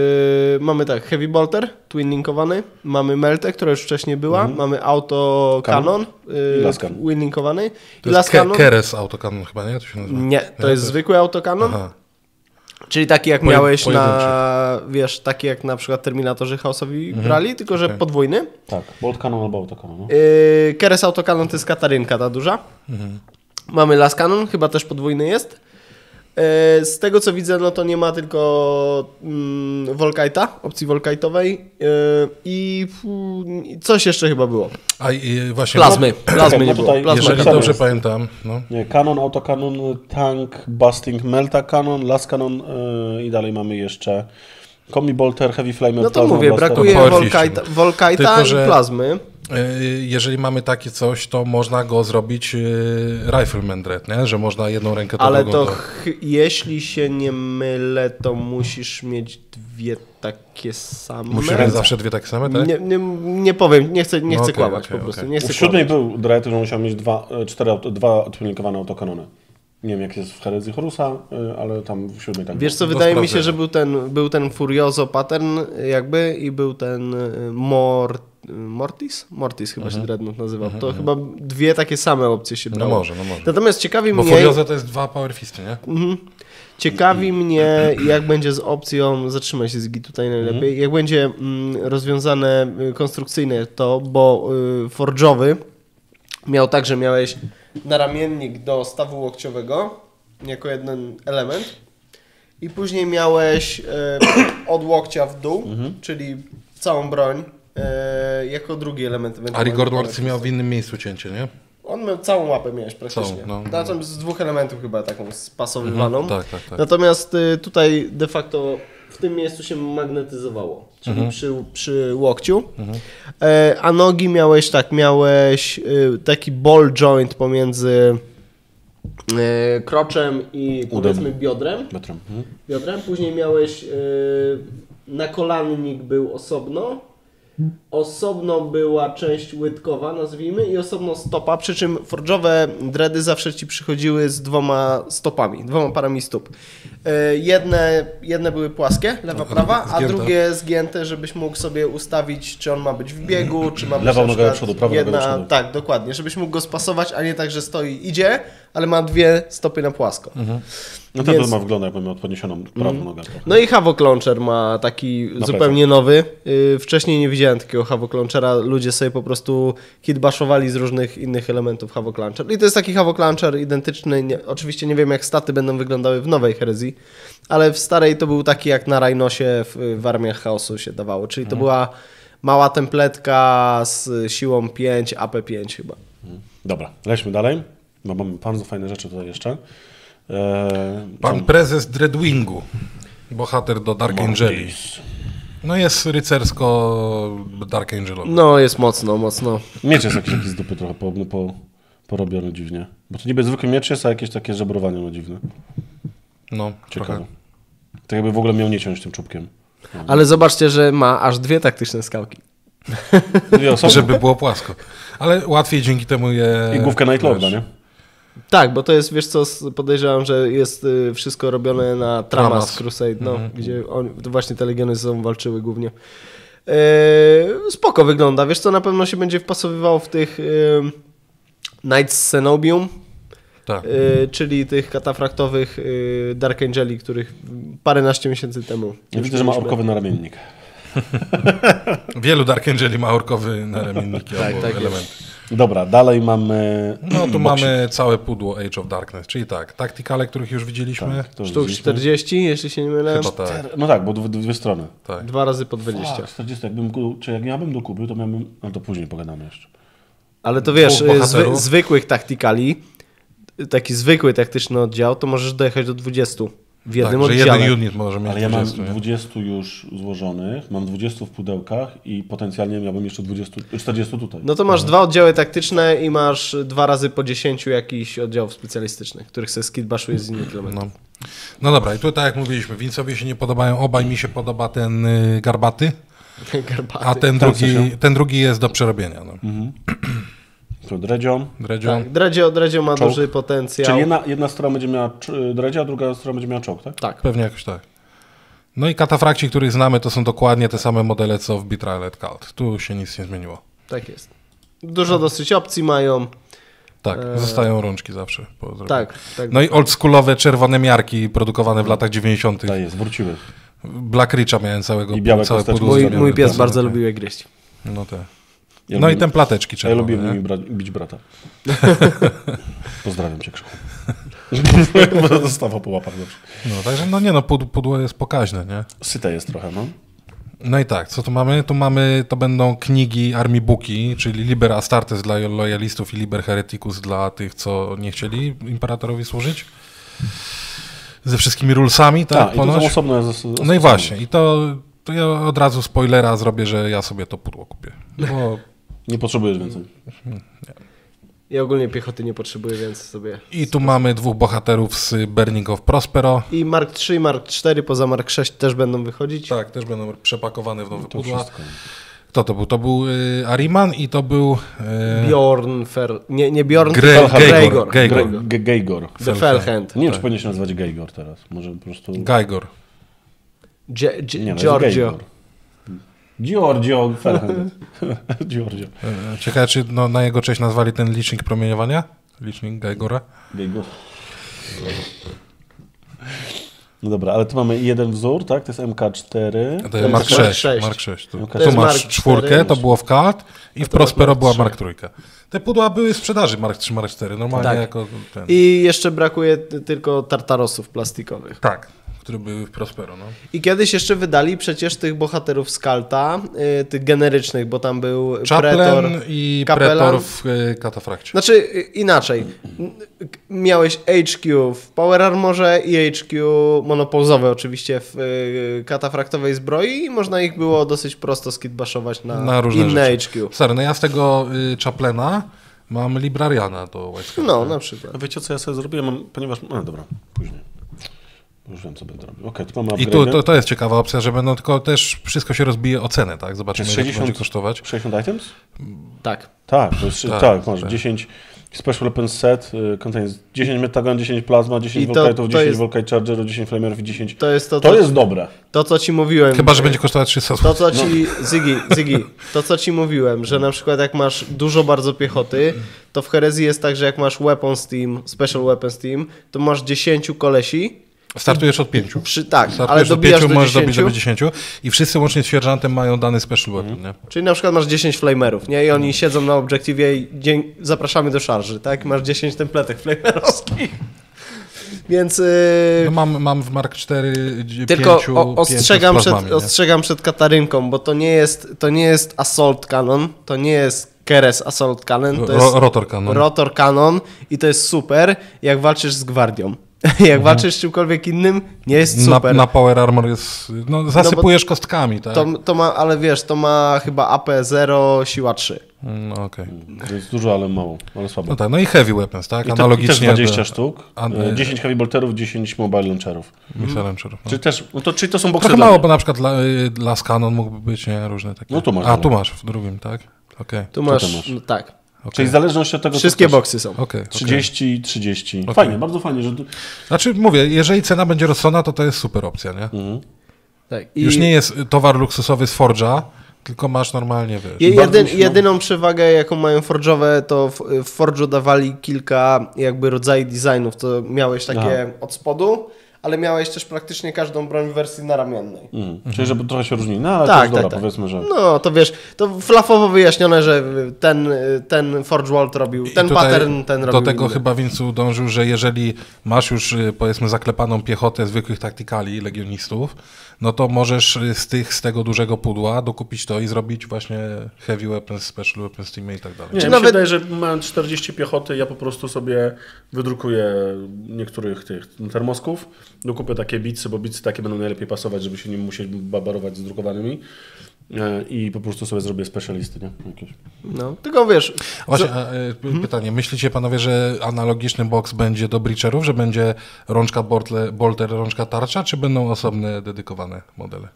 mamy tak, Heavy Bolter, twin linkowany, mamy Meltę, która już wcześniej była, mamy Auto Cannon, Mhm. I yy, Lascan. twin linkowany To i jest Ke-. Keres autokanon chyba, nie? To się nazywa. Nie, to jest zwykły Auto Cannon, Aha. czyli taki jak Poje- miałeś na, pojedynczy. wiesz, taki jak na przykład Terminatorzy House'owi Mhm. brali, tylko że podwójny. Tak, Bolt Cannon albo Autocannon. No. Yy, Keres Auto Cannon to jest Katarynka ta duża. Mhm. Mamy Lascanon, chyba też podwójny jest. Yy, Z tego co widzę, no to nie ma tylko mm, Volkite'a, opcji Volkite'owej yy, i coś jeszcze chyba było. A i właśnie... Plazmy, plazmy no nie było. tutaj- Plazma Jeżeli Plazma dobrze jest. pamiętam, no. Nie, Canon, Autocannon, Tank, Busting, Melta Cannon, Las Cannon y, i dalej mamy jeszcze Comi Bolter, Heavy Flamer, No to mówię, brakuje Volkite'a. Volkite'a i plazmy. Y, Jeżeli mamy takie coś, to można go zrobić y, Rifleman Dread, nie? Że można jedną rękę to Ale drugą to ch- jeśli się nie mylę, to musisz mieć dwie takie same. Musimy mieć zawsze dwie takie same, tak? Nie, nie, nie powiem, nie chcę, nie No chcę okej, kłamać okej, po prostu. okej. Nie chcę W siódmej kłamać. był Dread, że musiał mieć dwa, e, cztery, dwa odplinkowane autokanony. Nie wiem jak jest w Herezji Horusa, ale tam w siódmej tak Wiesz co, wydaje mi się, że był ten, był ten Furioso pattern jakby i był ten Mor, y, Mortis? Mortis chyba się Dreadnought nazywał. To chyba dwie takie same opcje się No brało. może, no może. Natomiast ciekawi Bo mnie... Furiosa to jest dwa Power Fisty, nie? Mhm. Ciekawi mnie, jak będzie z opcją, zatrzymaj się Zgi tutaj najlepiej, jak będzie mm, rozwiązane y, konstrukcyjne to, bo y, Forge'owy miał tak, że miałeś naramiennik do stawu łokciowego jako jeden element i później miałeś y, od łokcia w dół, czyli całą broń y, jako drugi element. A ewentualnie. Rigor Mortis miał w innym miejscu cięcie, nie? On miał całą łapę miałeś praktycznie. Całą, no. Znaczy z dwóch elementów chyba taką spasowywaną. Mhm, tak, tak, tak. Natomiast y, tutaj de facto w tym miejscu się magnetyzowało, czyli Mhm. przy, przy łokciu. E, a nogi miałeś tak, miałeś y, taki ball joint pomiędzy y, kroczem i powiedzmy biodrem. Metrem. Mhm. biodrem. Później miałeś y, nakolannik był osobno. Osobno była część łydkowa, nazwijmy, i osobno stopa, przy czym forge'owe dready zawsze ci przychodziły z dwoma stopami, dwoma parami stóp. Y, jedne, jedne były płaskie, lewa, prawa, a drugie zgięte, żebyś mógł sobie ustawić, czy on ma być w biegu, czy ma być Lewą na nogę do przodu, prawą nogę do jedna, przodu. Tak, dokładnie, żebyś mógł go spasować, a nie tak, że stoi, idzie, ale ma dwie stopy na płasko. No ten Więc- ma wygląda jakby miał podniesioną prawą nogę. trochę. No i Havok Launcher ma taki zupełnie nowy. Yy, wcześniej nie widziałem takiego Havok Launchera. Ludzie sobie po prostu kitbaszowali z różnych innych elementów Havok Launcher. I to jest taki Havok Launcher identyczny. Nie, oczywiście nie wiem, jak staty będą wyglądały w nowej herezji, ale w starej to był taki, jak na Rhinosie w, w armiach chaosu się dawało. Czyli to była mała templetka z siłą 5, AP5 chyba. Dobra, lećmy dalej, bo mamy bardzo fajne rzeczy tutaj jeszcze. E, Pan prezes Dreadwingu, bohater do Dark Angeli. No jest rycersko Dark Angelowy. No, jest mocno, mocno. Miecz jest jakiś taki z dupy trochę po, po, porobiony dziwnie. Bo to niby zwykły miecz jest, a jakieś takie żebrowanie ma dziwne. No, Ciekawe. trochę. Tak jakby w ogóle miał nie ciąć tym czubkiem. Ale zobaczcie, że ma aż dwie taktyczne skałki. Dwie osoby Żeby było płasko. Ale łatwiej dzięki temu je... i główkę Nightlorda, nie? Tak, bo to jest, wiesz co, podejrzewam, że jest y, wszystko robione na Tramas. Crusade, no, Mhm. gdzie on, to właśnie te legiony ze sobą walczyły głównie. E, spoko wygląda, wiesz co, na pewno się będzie wpasowywało w tych y, Knights Cenobium, Tak. y, czyli tych katafraktowych y, Dark Angeli, których paręnaście miesięcy temu Ja widzę, że ma orkowy naramiennik. *laughs* Wielu Dark Angeli ma orkowy naramienniki Tak, albo tak jest. Dobra, dalej mamy... No tu *clears throat* mamy całe pudło Age of Darkness, czyli tak, taktykale, których już widzieliśmy. Tak, Sztuk widzieliśmy. 40, jeśli się nie mylę. Chyba tak, No tak, bo dwie, dwie strony. tak. Dwa razy po 20. A, 40, jakbym, czy jak ja bym dokupił, to miałbym... No to później pogadamy jeszcze. Ale to wiesz, zwy, zwykłych taktykali, taki zwykły taktyczny oddział, to możesz dojechać do 20. w jednym tak, że oddziale. jeden unit może mieć Ale ja mam 20, nie? 20 już złożonych, mam 20 w pudełkach i potencjalnie miałbym jeszcze 20, 40 tutaj. No to masz dwa oddziały taktyczne i masz dwa razy po 10 jakichś oddziałów specjalistycznych, których sobie skidbaszujesz z innych kilometrów. No. no dobra, i tu tak jak mówiliśmy, Vince'owi się nie podobają obaj, mi się podoba ten y, garbaty, *laughs* Garbaty. a ten Tak, drugi, ten drugi jest do przerobienia. No. To Dredzio. Dredzio, Tak, Dredzio, Dredzio ma Czołg. duży potencjał. Czyli jedna, jedna strona będzie miała cz- Dredzia, a druga strona będzie miała czołg, tak? Tak. pewnie jakoś tak. No i katafrakci, których znamy, to są dokładnie te same modele, co w Betrayal at Cult. Tu się nic nie zmieniło. Tak jest. Dużo dosyć opcji mają. Tak, Eee. zostają rączki zawsze. Tak, tak. No i oldschoolowe czerwone miarki produkowane w latach 90. Tak jest, wróciły. Black Richa miałem całego I białe całe mój, mój pies tak, bardzo tak. lubił je gryźć. No te. Ja No i lubię- ten plateczki Ja czerwone. lubię nie? nimi bra- bić brata. *laughs* Pozdrawiam cię, Krzychu. *laughs* Dostawał po łapach dobrze. No, także no nie no, pud, pudło jest pokaźne, nie? Syte jest trochę, no. No i tak, co tu mamy? Tu mamy, to będą knigi Army Booki, czyli Liber Astartes dla lojalistów i Liber Hereticus dla tych, co nie chcieli imperatorowi służyć. Ze wszystkimi rulesami, tak? Tak, i to osobne... No i właśnie, i to, to ja od razu spoilera zrobię, że ja sobie to pudło kupię. Bo Nie potrzebujesz więcej. I ogólnie piechoty nie potrzebuję, więc sobie... I tu mamy dwóch bohaterów z Burning of Prospero. I Mark 3 i Mark 4 poza Mark 6 też będą wychodzić. Tak, też będą przepakowane w nowe To pudła. wszystko. Kto to był? To był y, Ariman i to był y, Bjorn Fer... Nie, nie Bjorn, Gre- tylko Gregor. Gregor. Gregor. Gre- Ge- Gejgor. The Felhand. Nie wiem, czy powinien się nazywać Gejgor teraz. Może po prostu... Gajgor. Gie- Gie- Nie, no, Giorgio. Giorgio Felhand. *laughs* Giorgio. Y, Ciekawe, czy no, na jego cześć nazwali ten licznik promieniowania? Licznik Gajgora? Gejgor. No dobra, ale tu mamy jeden wzór, tak? To jest MK4. To To jest Mark jest Mark 6. 6. Mark 6. Tu, To tu masz Mark czwórkę, 4. to było w Cult i w Prospero była 3. Mark 3. Te pudła były w sprzedaży Mark 3, Mark 4. Normalnie Tak. jako ten. I jeszcze brakuje tylko tartarosów plastikowych. Tak, które były w Prospero. No. I kiedyś jeszcze wydali przecież tych bohaterów z Kalta, y, tych generycznych, bo tam był Pretor. Chaplain i Kapelan. Pretor w y, Katafrakcie. Znaczy y, inaczej. Miałeś HQ w Power Armorze i HQ monopauzowe oczywiście w y, katafraktowej zbroi i można ich było dosyć prosto skidbaszować na, Na różne inne rzeczy. HQ. Stary, no ja z tego y, Chaplena mam Librariana do White Scarlet. No, na przykład. A wiecie co ja sobie zrobiłem? Ponieważ... A, dobra, później. Już wiem, co będę robił. Okej, tu mamy I tu to, to jest ciekawa opcja, że będą tylko też wszystko się rozbije o cenę, tak? Zobaczymy, Jest ile to 60 będzie kosztować. 60 items? Tak. Tak, to jest, Tak, tak, masz tak. 10 Special Weapons Set, y, contains 10 Metagon, 10 Plazma, 10 I to- Volkite'ów, to 10 jest- Volkite Chargerów, 10 Flamerów i 10... To jest to, To co, jest dobre. to, co ci mówiłem. Chyba, że będzie kosztować 300 To, co ci, Zygi, Zygi, to co ci mówiłem, że na przykład jak masz dużo bardzo piechoty, to w herezji jest tak, że jak masz Weapons Team, Special Weapons Team, to masz 10 kolesi, Startujesz od 5. przy, tak, Startujesz ale 5, do możesz dobić 10, do 10 i wszyscy łącznie z sierżantem mają dany special weapon, nie? czyli na przykład masz 10 flamerów, nie? I oni siedzą na obiektywie i dzień, zapraszamy do szarży, tak? Masz 10 templetek flamerowskich. *laughs* Więc... Yy... No mam, mam w Mark 4 Tylko pięciu, o, ostrzegam, pięciu przed, plazmami, nie? ostrzegam przed Katarynką, bo to nie jest, to nie jest Assault Cannon, to nie jest Keres Assault Cannon, to jest rotor cannon. Rotor Cannon i to jest super, jak walczysz z Gwardią. *laughs* jak walczysz z czymkolwiek innym, nie jest Mhm. Na, super. na Power Armor jest... No, zasypujesz kostkami, tak? to, to ma, ale wiesz, to ma chyba AP 0, siła 3. No okej. To jest dużo, ale mało, ale słabo. No tak, no i heavy weapons, tak? I, te, I Analogicznie też 20 do sztuk, A, e, e, 10 heavy bolterów, 10 mobile launcherów. Missile Launcherów. No. Czyli też, no to, czyli to są boksy Trochę mało, bo na przykład dla, y, dla Canon mógłby być, nie? Różne takie. No tu masz A, tu masz w drugim, tak? Okej. Tu masz, to masz? No, tak. Okej. Czyli w zależności od tego, co Wszystkie chcesz. boksy są. Okej. 30 i 30. Okej. Fajnie, bardzo fajnie, że... Znaczy mówię, jeżeli cena będzie rozsądna, to to jest super opcja, nie? Mhm. Tak. I Już nie jest towar luksusowy z Forge'a, tylko masz normalnie, wiesz. jedyn, jedyną przewagę, jaką mają Forge'owe, to w, w Forge'u dawali kilka jakby rodzajów designów. To miałeś takie Aha. od spodu, ale miałeś też praktycznie każdą broń w wersji naramiennej. Mhm. Czyli żeby trochę się różni. No ale Tak, to jest tak, dobra, tak. powiedzmy, że... No, to wiesz, to flafowo wyjaśnione, że ten, ten Forge World robił, I ten pattern, ten robił Do tego inny. chyba Vincu dążył, że jeżeli masz już y, powiedzmy zaklepaną piechotę zwykłych taktykali, legionistów, no to możesz y, z, tych, z tego dużego pudła dokupić to i zrobić właśnie heavy weapons, special weapons teamy i tak dalej. Nie, Czy mi nawet- się wydaje, że mając 40 piechoty, ja po prostu sobie wydrukuję niektórych tych termosków, dokupię takie bicy, bo bicy takie będą najlepiej pasować, żeby się nie musieć babarować z drukowanymi i po prostu sobie zrobię specjalisty, nie? Jakieś. No, tylko wiesz, Właśnie, e, p- pytanie. Myślicie panowie, że analogiczny box będzie do breacherów, że będzie rączka bolter, bolter, rączka tarcza, czy będą osobne, dedykowane modele?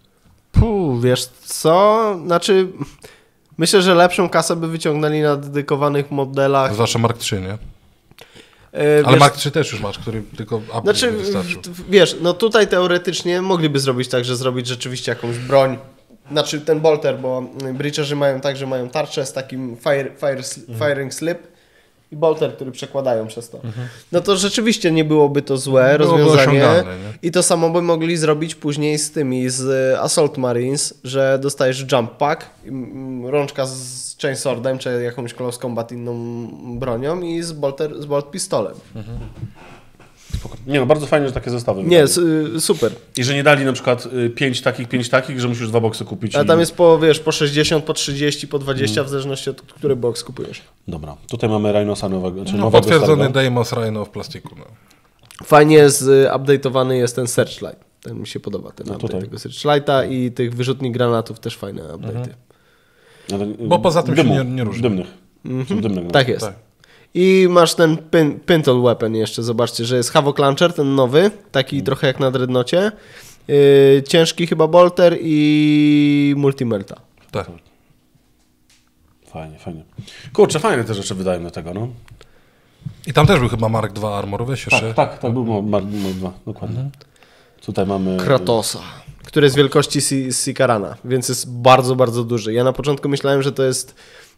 Puh, wiesz co? Znaczy, myślę, że lepszą kasę by wyciągnęli na dedykowanych modelach. Zwłaszcza Mark III, nie? E, Ale wiesz, Mark III też już masz, który tylko upgrade Znaczy, wystarczył. wiesz, no tutaj teoretycznie mogliby zrobić tak, że zrobić rzeczywiście jakąś broń. Znaczy ten bolter, bo breacherzy mają tak, że mają tarczę z takim fire, fire, firing slip i bolter, który przekładają przez to. No to rzeczywiście nie byłoby to złe Byłoby rozwiązanie. I to samo by mogli zrobić później z tymi, z e, Assault Marines, że dostajesz jump pack, mm, rączka z chainswordem, czy jakąś close combat inną bronią i z, bolter, z bolt pistolem. Spoko. Nie no, bardzo fajnie, że takie zestawy. Nie, y, super. I że nie dali na przykład y, pięć takich, pięć takich, że musisz dwa boksy kupić. A i- tam jest po, wiesz, po 60, po 30, po 20, w zależności od który box kupujesz. Dobra, tutaj mamy Rhinosa nowego, czy No, nowego potwierdzony. Deimos Rhino w plastiku. No. Fajnie zupdate'owany jest ten Searchlight. Ten mi się podoba, ten No update tutaj. tego Searchlighta i tych wyrzutni granatów też fajne update'y. Ale, y, Bo poza tym się nie- nie różni. Dymnych. Są dymne. Tak jest. Tak. I masz ten pin, Pintle Weapon jeszcze, zobaczcie, że jest Havoc Launcher, ten nowy, taki Mm. trochę jak na Dreadnocie. Yy, ciężki chyba bolter i multimelta. Tak. Fajnie, fajnie. Kurczę, fajne te rzeczy wydają do tego, no. I tam też był chyba Mark II Armor, weź jeszcze. Tak, tak, tak, był Mar- Mar- Mar 2, dokładnie. Tutaj mamy... Kratosa, który jest wielkości Si- Sikarana, więc jest bardzo, bardzo duży. Ja na początku myślałem, że to jest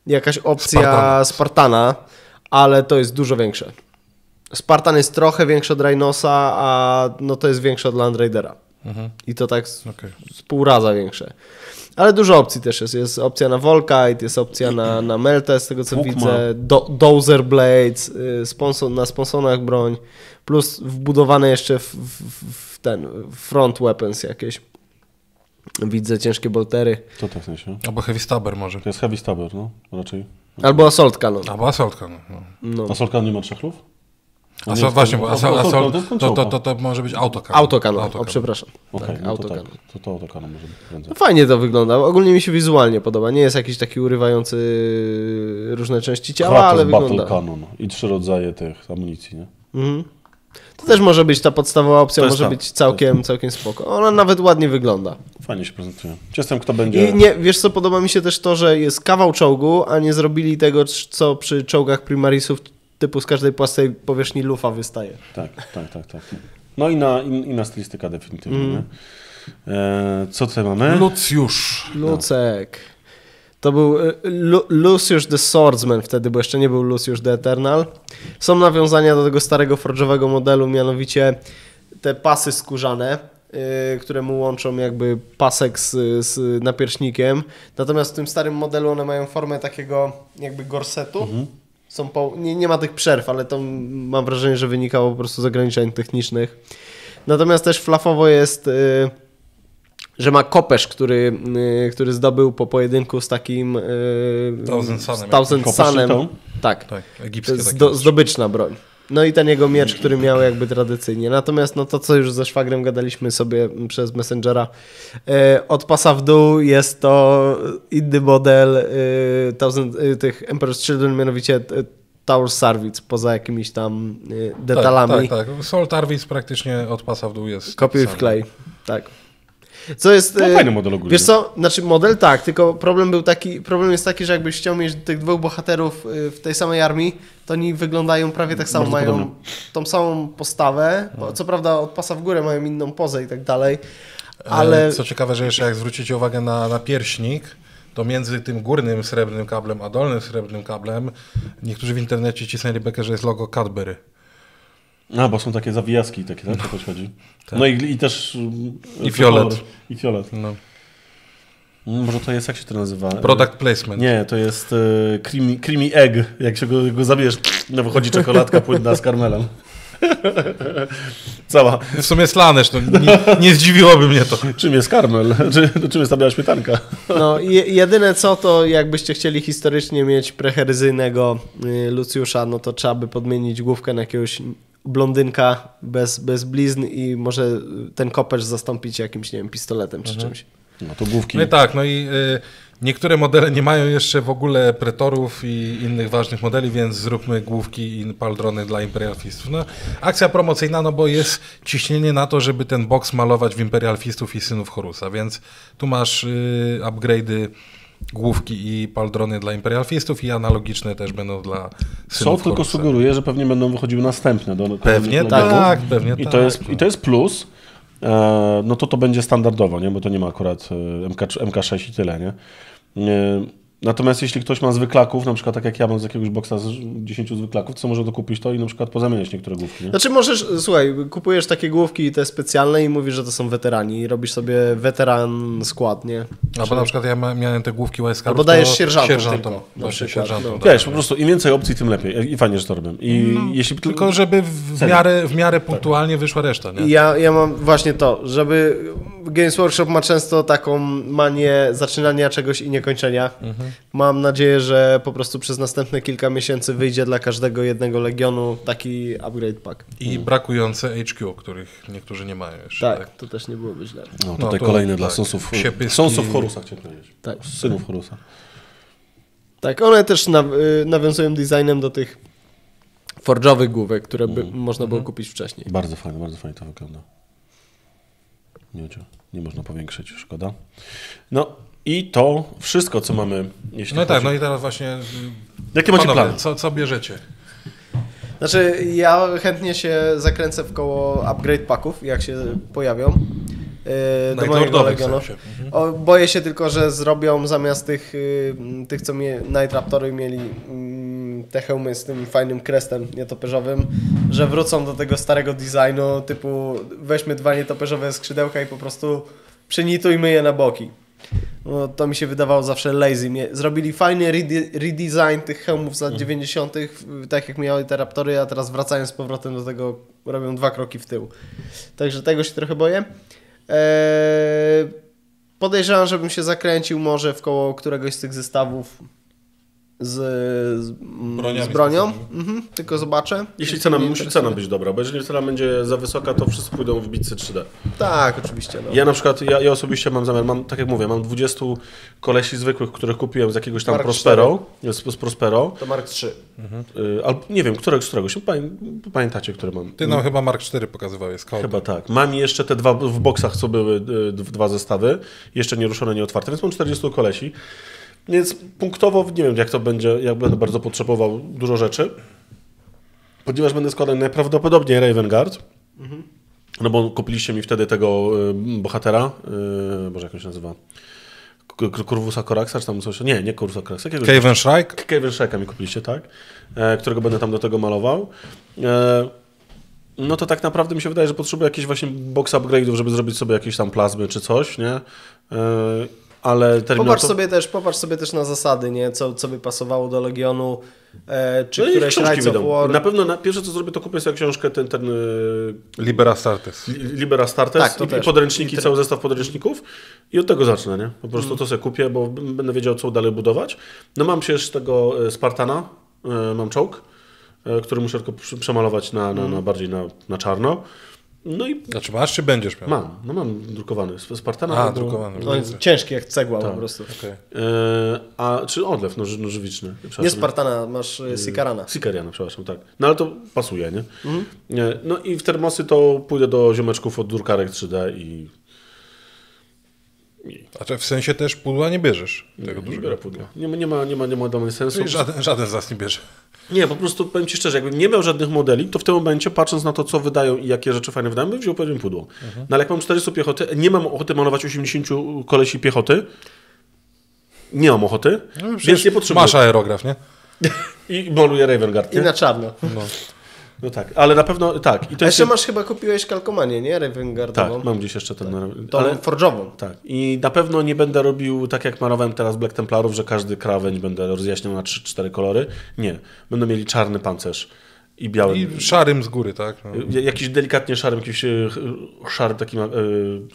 jakaś opcja Spartana. Spartana, ale to jest dużo większe. Spartan jest trochę większy od Rhinosa, a no to jest większe od Land Raidera. I to tak z, Okej. z pół raza większe. Ale dużo opcji też jest. Jest opcja na Volkite, jest opcja na, na Meltę, z tego co widzę. Do, dozer Blades, y, sponsor, na sponsonach broń, plus wbudowane jeszcze w, w, w ten front weapons jakieś. Widzę ciężkie boltery. Co to w sensie? Albo Heavy Stabber może. To jest Heavy Stabber, no, raczej. Albo Assault Cannon. Albo Assaultka. No. no. No. A Solkan nie ma trzechlów? On Assault, jest- właśnie, bo Assault- Assault, Assault Assault, to to, to, to, może być autokan. Autokanon, o przepraszam. Okej, tak, no to autokanon. tak. To, to autokanon może być. No fajnie to wygląda. Ogólnie mi się wizualnie podoba. Nie jest jakiś taki urywający różne części ciała, Kratos ale Battle wygląda. Cannon i trzy rodzaje tych amunicji, nie? Mhm. To też może być ta podstawowa opcja, może ta. być całkiem, całkiem spoko. Ona nawet ładnie wygląda. Fajnie się prezentuje. Jestem, kto będzie... I nie, wiesz co, podoba mi się też to, że jest kawał czołgu, a nie zrobili tego, co przy czołgach Primarisów typu z każdej płastej powierzchni lufa wystaje. Tak, tak, tak, tak. No i na, i, i na stylistyka definitywnie, nie? E, co tutaj mamy? Lucjusz. Lucek. To był y, Lu- Lucius the Swordsman wtedy, bo jeszcze nie był Lucius the Eternal. Są nawiązania do tego starego forge'owego modelu, mianowicie te pasy skórzane, y, które mu łączą jakby pasek z, z napierśnikiem. Natomiast w tym starym modelu one mają formę takiego jakby gorsetu. Są po, nie, nie ma tych przerw, ale to mam wrażenie, że wynikało po prostu z ograniczeń technicznych. Natomiast też flafowo jest... Y, że ma kopesz, który, y, który zdobył po pojedynku z takim y, Thousand Sunem. Thousand? Tak, Tak, zdo, zdobyczna broń. No i ten jego miecz, który miał jakby tradycyjnie. Natomiast no to, co już ze szwagrem gadaliśmy sobie przez Messengera, e, od pasa w dół jest to inny model thousand, tych Emperor's Children, mianowicie Tower Sarvic, poza jakimiś tam e, detalami. Tak, tak, tak. Praktycznie od pasa w dół jest. Kopiuj w klej, tak. Co jest... No, e, fajny model ogólnie. Wiesz co, znaczy model tak, tylko problem był taki, problem jest taki, że jakbyś chciał mieć tych dwóch bohaterów y, w tej samej armii, to oni wyglądają prawie tak samo, Bardzo mają tą samą postawę, bo co prawda od pasa w górę mają inną pozę i tak dalej, Ale... ale Co ciekawe, że jeszcze jak zwrócicie uwagę na, na pierśnik, to między tym górnym srebrnym kablem a dolnym srebrnym kablem niektórzy w internecie cisnęli bekę, że jest logo Cadbury. A, bo są takie zawijaski takie, tak? O to ci chodzi. Tak. No i, i też... I fiolet. kolor. I fiolet. No. Może to jest, jak się to nazywa? Product placement. Nie, to jest e, creamy, creamy egg. Jak się go, go zabijesz, no wychodzi czekoladka płynna z karmelem. *laughs* Cała. W sumie Slanesh, no, nie, nie zdziwiłoby mnie to. Czym jest karmel? Czy, czym jest ta biała śmietanka? No i jedyne co, to jakbyście chcieli historycznie mieć preheryzyjnego y, Lucjusza, no to trzeba by podmienić główkę na jakiegoś blondynka bez, bez blizn i może ten kopecz zastąpić jakimś, nie wiem, pistoletem czy czymś. No to główki. No i tak, no i y, niektóre modele nie mają jeszcze w ogóle pretorów i innych ważnych modeli, więc zróbmy główki i paldrony dla Imperial Fistów. No, akcja promocyjna, no bo jest ciśnienie na to, żeby ten box malować w Imperial Fistów i Synów Horusa, więc tu masz y, upgrade'y główki i paldrony dla Imperial Fistów i analogiczne też będą dla Synów tylko Horusa. sugeruje, że pewnie będą wychodziły następne. Do Pewnie kolejnych tak, pewnie I tak. to, jest, I to jest plus. E, no to to będzie standardowo, nie? bo to nie ma akurat e, MK, MK6 i tyle. Nie? E, natomiast jeśli ktoś ma zwyklaków, na przykład tak jak ja mam z jakiegoś boksa z 10 zwyklaków, to może dokupić to i na przykład pozamieniać niektóre główki. Nie? Znaczy możesz, słuchaj, kupujesz takie główki te specjalne i mówisz, że to są weterani i robisz sobie weteran skład, nie? Albo na przykład ja miałem te główki USK. Albo dajesz sierżantom sierżantom. tylko, Właśnie sierżantom. no. dałem. Wiesz, po prostu im więcej opcji, tym lepiej. I fajnie, że to robią. I jeśli No, Tylko żeby w miarę, w miarę punktualnie wyszła reszta, nie? Ja, ja mam właśnie to, żeby Games Workshop ma często taką manię zaczynania czegoś i niekończenia. Mam nadzieję, że po prostu przez następne kilka miesięcy wyjdzie dla każdego jednego legionu taki upgrade pack. I brakujące HQ, których niektórzy nie mają jeszcze. Tak, to też nie byłoby źle. No, No tutaj to kolejne dla tak. sonsów, Psie pyski. sonsów Horusa chciałem powiedzieć. Tak. Synów Horusa. Tak, one też na, y, nawiązują designem do tych forge'owych główek, które by można było kupić wcześniej. Bardzo fajnie, bardzo fajnie to wygląda. Nie, nie można powiększyć, szkoda. No i to wszystko, co mamy, jeśli No tak, chodzi... no i teraz właśnie. Jakie macie plany? co, co bierzecie? Znaczy, ja chętnie się zakręcę w koło upgrade packów, jak się pojawią. Yy, do mojego Legionu. w sensie. O, boję się tylko, że zrobią zamiast tych, yy, tych co mie, Night Raptory mieli yy, te hełmy z tym fajnym krestem nietoperzowym, że wrócą do tego starego designu, typu weźmy dwa nietoperzowe skrzydełka i po prostu przynitujmy je na boki. No, to mi się wydawało zawsze lazy. Zrobili fajny rede- redesign tych hełmów z lat 90., w- tak jak miały te Raptory, a teraz wracają z powrotem do tego, robią dwa kroki w tył. Także tego się trochę boję. Eee, podejrzewam, żebym się zakręcił może w koło któregoś z tych zestawów z, z, mm, Broniami z bronią. Mhm, tylko zobaczę. Jeśli cena, musi cena być dobra, bo jeżeli cena będzie za wysoka, to wszyscy pójdą w bitce 3D. Tak, oczywiście. No. Ja na przykład, ja, ja osobiście mam zamiar, mam, tak jak mówię, mam 20 kolesi zwykłych, których kupiłem z jakiegoś tam Mark Prospero, z, z Prospero, To Mark 3. y, albo nie wiem, którego, z któregoś, pamię, pamiętacie, które mam? Ty nam chyba Mark 4 pokazywałeś. Chyba tak. Mam jeszcze te dwa w boksach, co były, y, dwa zestawy, jeszcze nie ruszone, nie otwarte, więc mam 40 kolesi. Więc punktowo nie wiem, jak to będzie, jak będę bardzo potrzebował dużo rzeczy. Ponieważ będę składał najprawdopodobniej Raven Guard. No bo kupiliście mi wtedy tego y, bohatera, y, Boże, jak on się nazywa? Kurwusa Koraxa, czy tam coś? Nie, nie Kurwusa Koraxa. Jakiegoś Caven Shrike? Kevin Sheka mi kupiliście, tak? E, którego będę tam do tego malował. E, no to tak naprawdę mi się wydaje, że potrzebuję jakichś właśnie box upgrade'ów, żeby zrobić sobie jakieś tam plazmy czy coś, nie? E, ale terminator... Popatrz sobie też, popatrz sobie też na zasady, nie? Co, co by pasowało do Legionu, e, czy No któreś Rights of. War. Na pewno na, pierwsze co zrobię, to kupię sobie książkę, ten, ten y, Libera Startes. Li- Libera Starters Tak, to i, też. podręczniki, I te- cały zestaw podręczników i od tego zacznę, nie? Po prostu to sobie kupię, bo będę wiedział, co dalej budować. No mam przecież tego e, Spartana, e, mam czołg, e, który muszę tylko przemalować na, na, na bardziej na, na czarno. No i Znaczy masz czy będziesz miał? mam, no mam drukowany Sp- Spartana. A, albo- drukowany. On jest ciężki jak cegła Tak. po prostu. Okej. E, a, czy odlew noży, nożywiczny. Nie Spartana, masz e, Sikarana. Sikariana, przepraszam, tak. No ale to pasuje, nie? nie? No i w termosy to pójdę do ziomeczków od drukarek 3D i A czy w sensie też pudła nie bierzesz tego nie dużego? biorę pudła. Nie, ma- nie, ma, nie, ma, nie ma mnie sensu. Żaden, żaden z nas nie bierze. Nie, po prostu powiem Ci szczerze, jakbym nie miał żadnych modeli, to w tym momencie, patrząc na to, co wydają i jakie rzeczy fajne wydają, bym wziął pewien pudło. No ale jak mam 400 piechoty, nie mam ochoty malować 80 kolesi piechoty, nie mam ochoty, więc nie potrzebuję. Masz aerograf, nie? *laughs* I maluję Ravengard, I nie? na czarno. No. No tak, ale na pewno tak. I to jest... jeszcze masz chyba kupiłeś kalkomanię, nie? Ravengardową. Tak, mam gdzieś jeszcze ten... Tą Ale... forge'ową. Tak. I na pewno nie będę robił tak jak malowałem teraz Black Templarów, że każdy krawędź będę rozjaśniał na 3-4 kolory. Nie. Będą mieli czarny pancerz i białym. I szarym z góry, tak? No. Jakiś delikatnie szarym, jakiś y, szarym, takim y,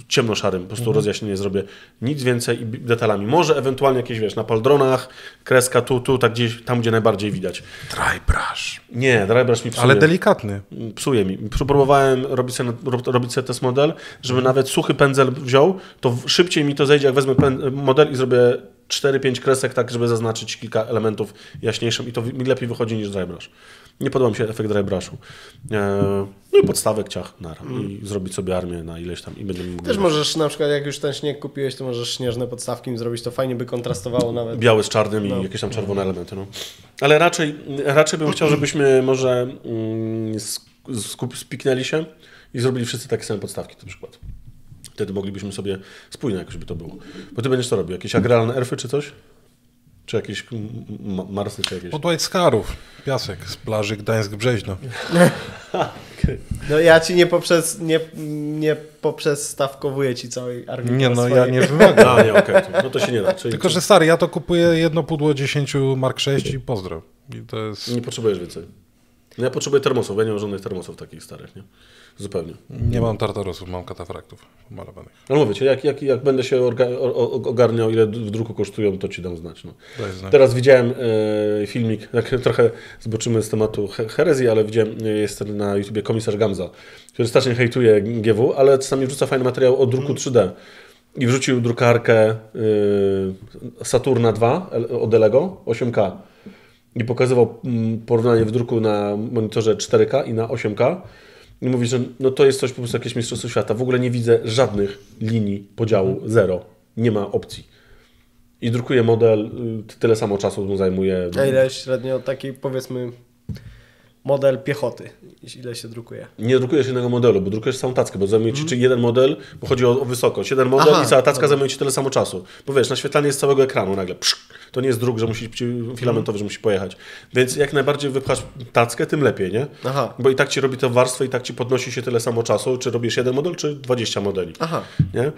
ciemnoszarym, po prostu rozjaśnienie zrobię. Nic więcej i detalami. Może ewentualnie jakieś, wiesz, na paldronach, kreska tu, tu, tak gdzieś, tam gdzie najbardziej widać. Dry brush. Nie, Drybrush mi psuje. Ale delikatny. Psuje mi. Próbowałem robić sobie, rob- robić sobie test model, żeby nawet suchy pędzel wziął, to szybciej mi to zejdzie, jak wezmę model i zrobię 4-5 kresek, tak, żeby zaznaczyć kilka elementów jaśniejszym i to mi lepiej wychodzi niż Drybrush. Nie podoba mi się efekt Drybrushu. E, no i podstawek ciach, nara. I zrobić sobie armię na ileś tam i będę mógł... Też możesz na przykład, jak już ten śnieg kupiłeś, to możesz śnieżne podstawki im zrobić, to fajnie by kontrastowało nawet. Białe z czarnym No. i jakieś tam czerwone elementy. No. Ale raczej, raczej bym chciał, żebyśmy może mm, sk- skup, spiknęli się i zrobili wszyscy takie same podstawki na przykład. Wtedy moglibyśmy sobie spójne jakoś by to było. Bo ty będziesz to robił? Jakieś agralne elfy czy coś? Czy jakieś ma- marsy czy jakieś? Od White Scarów. Piasek z plaży Gdańsk-Brzeźno. *laughs* No ja ci nie poprzez, nie, nie poprzez stawkowuję ci całej armii. Nie, no ja swojej. nie wymagam. A, nie, to- No to się nie da. Czyli Tylko, że stary, ja to kupuję jedno pudło 10 Mark 6 i pozdro. I to jest... nie potrzebujesz więcej. No ja potrzebuję termosów, ja nie mam żadnych termosów takich starych, nie? Zupełnie. Nie mam tartarosów, mam katafraktów pomalowanych. No mówię ci, jak, jak, jak będę się ogarniał, ile w druku kosztują, to ci dam znać. No. Znać. Teraz widziałem e, filmik, *laughs* jak trochę zboczymy z tematu he- herezji, ale widziałem, e, jest na YouTubie komisarz Gamza, który strasznie hejtuje GW, ale czasami wrzuca fajny materiał o druku 3D. I wrzucił drukarkę y, Saturna 2 el- od Lego 8K. I pokazywał mm, porównanie w druku na monitorze 4K i na 8K. I mówi, że no to jest coś po prostu jakieś mistrzostwo świata. W ogóle nie widzę żadnych linii podziału, zero. Nie ma opcji. I drukuje model, y, tyle samo czasu mu zajmuje. A ile średnio taki powiedzmy model piechoty, ile się drukuje? Nie drukujesz jednego modelu, bo drukujesz całą tackę, bo zajmuje ci czy jeden model, bo chodzi o, o wysokość. Jeden model Aha, i cała tacka dobra. zajmuje ci tyle samo czasu. Bo wiesz, naświetlanie jest całego ekranu nagle. Psz, to nie jest druk, że musi filamentowy, że musi pojechać. Więc jak najbardziej wypchasz tackę, tym lepiej, nie? Aha. Bo i tak ci robi tę warstwę i tak ci podnosi się tyle samo czasu, czy robisz jeden model, czy 20 modeli. Aha. Nie,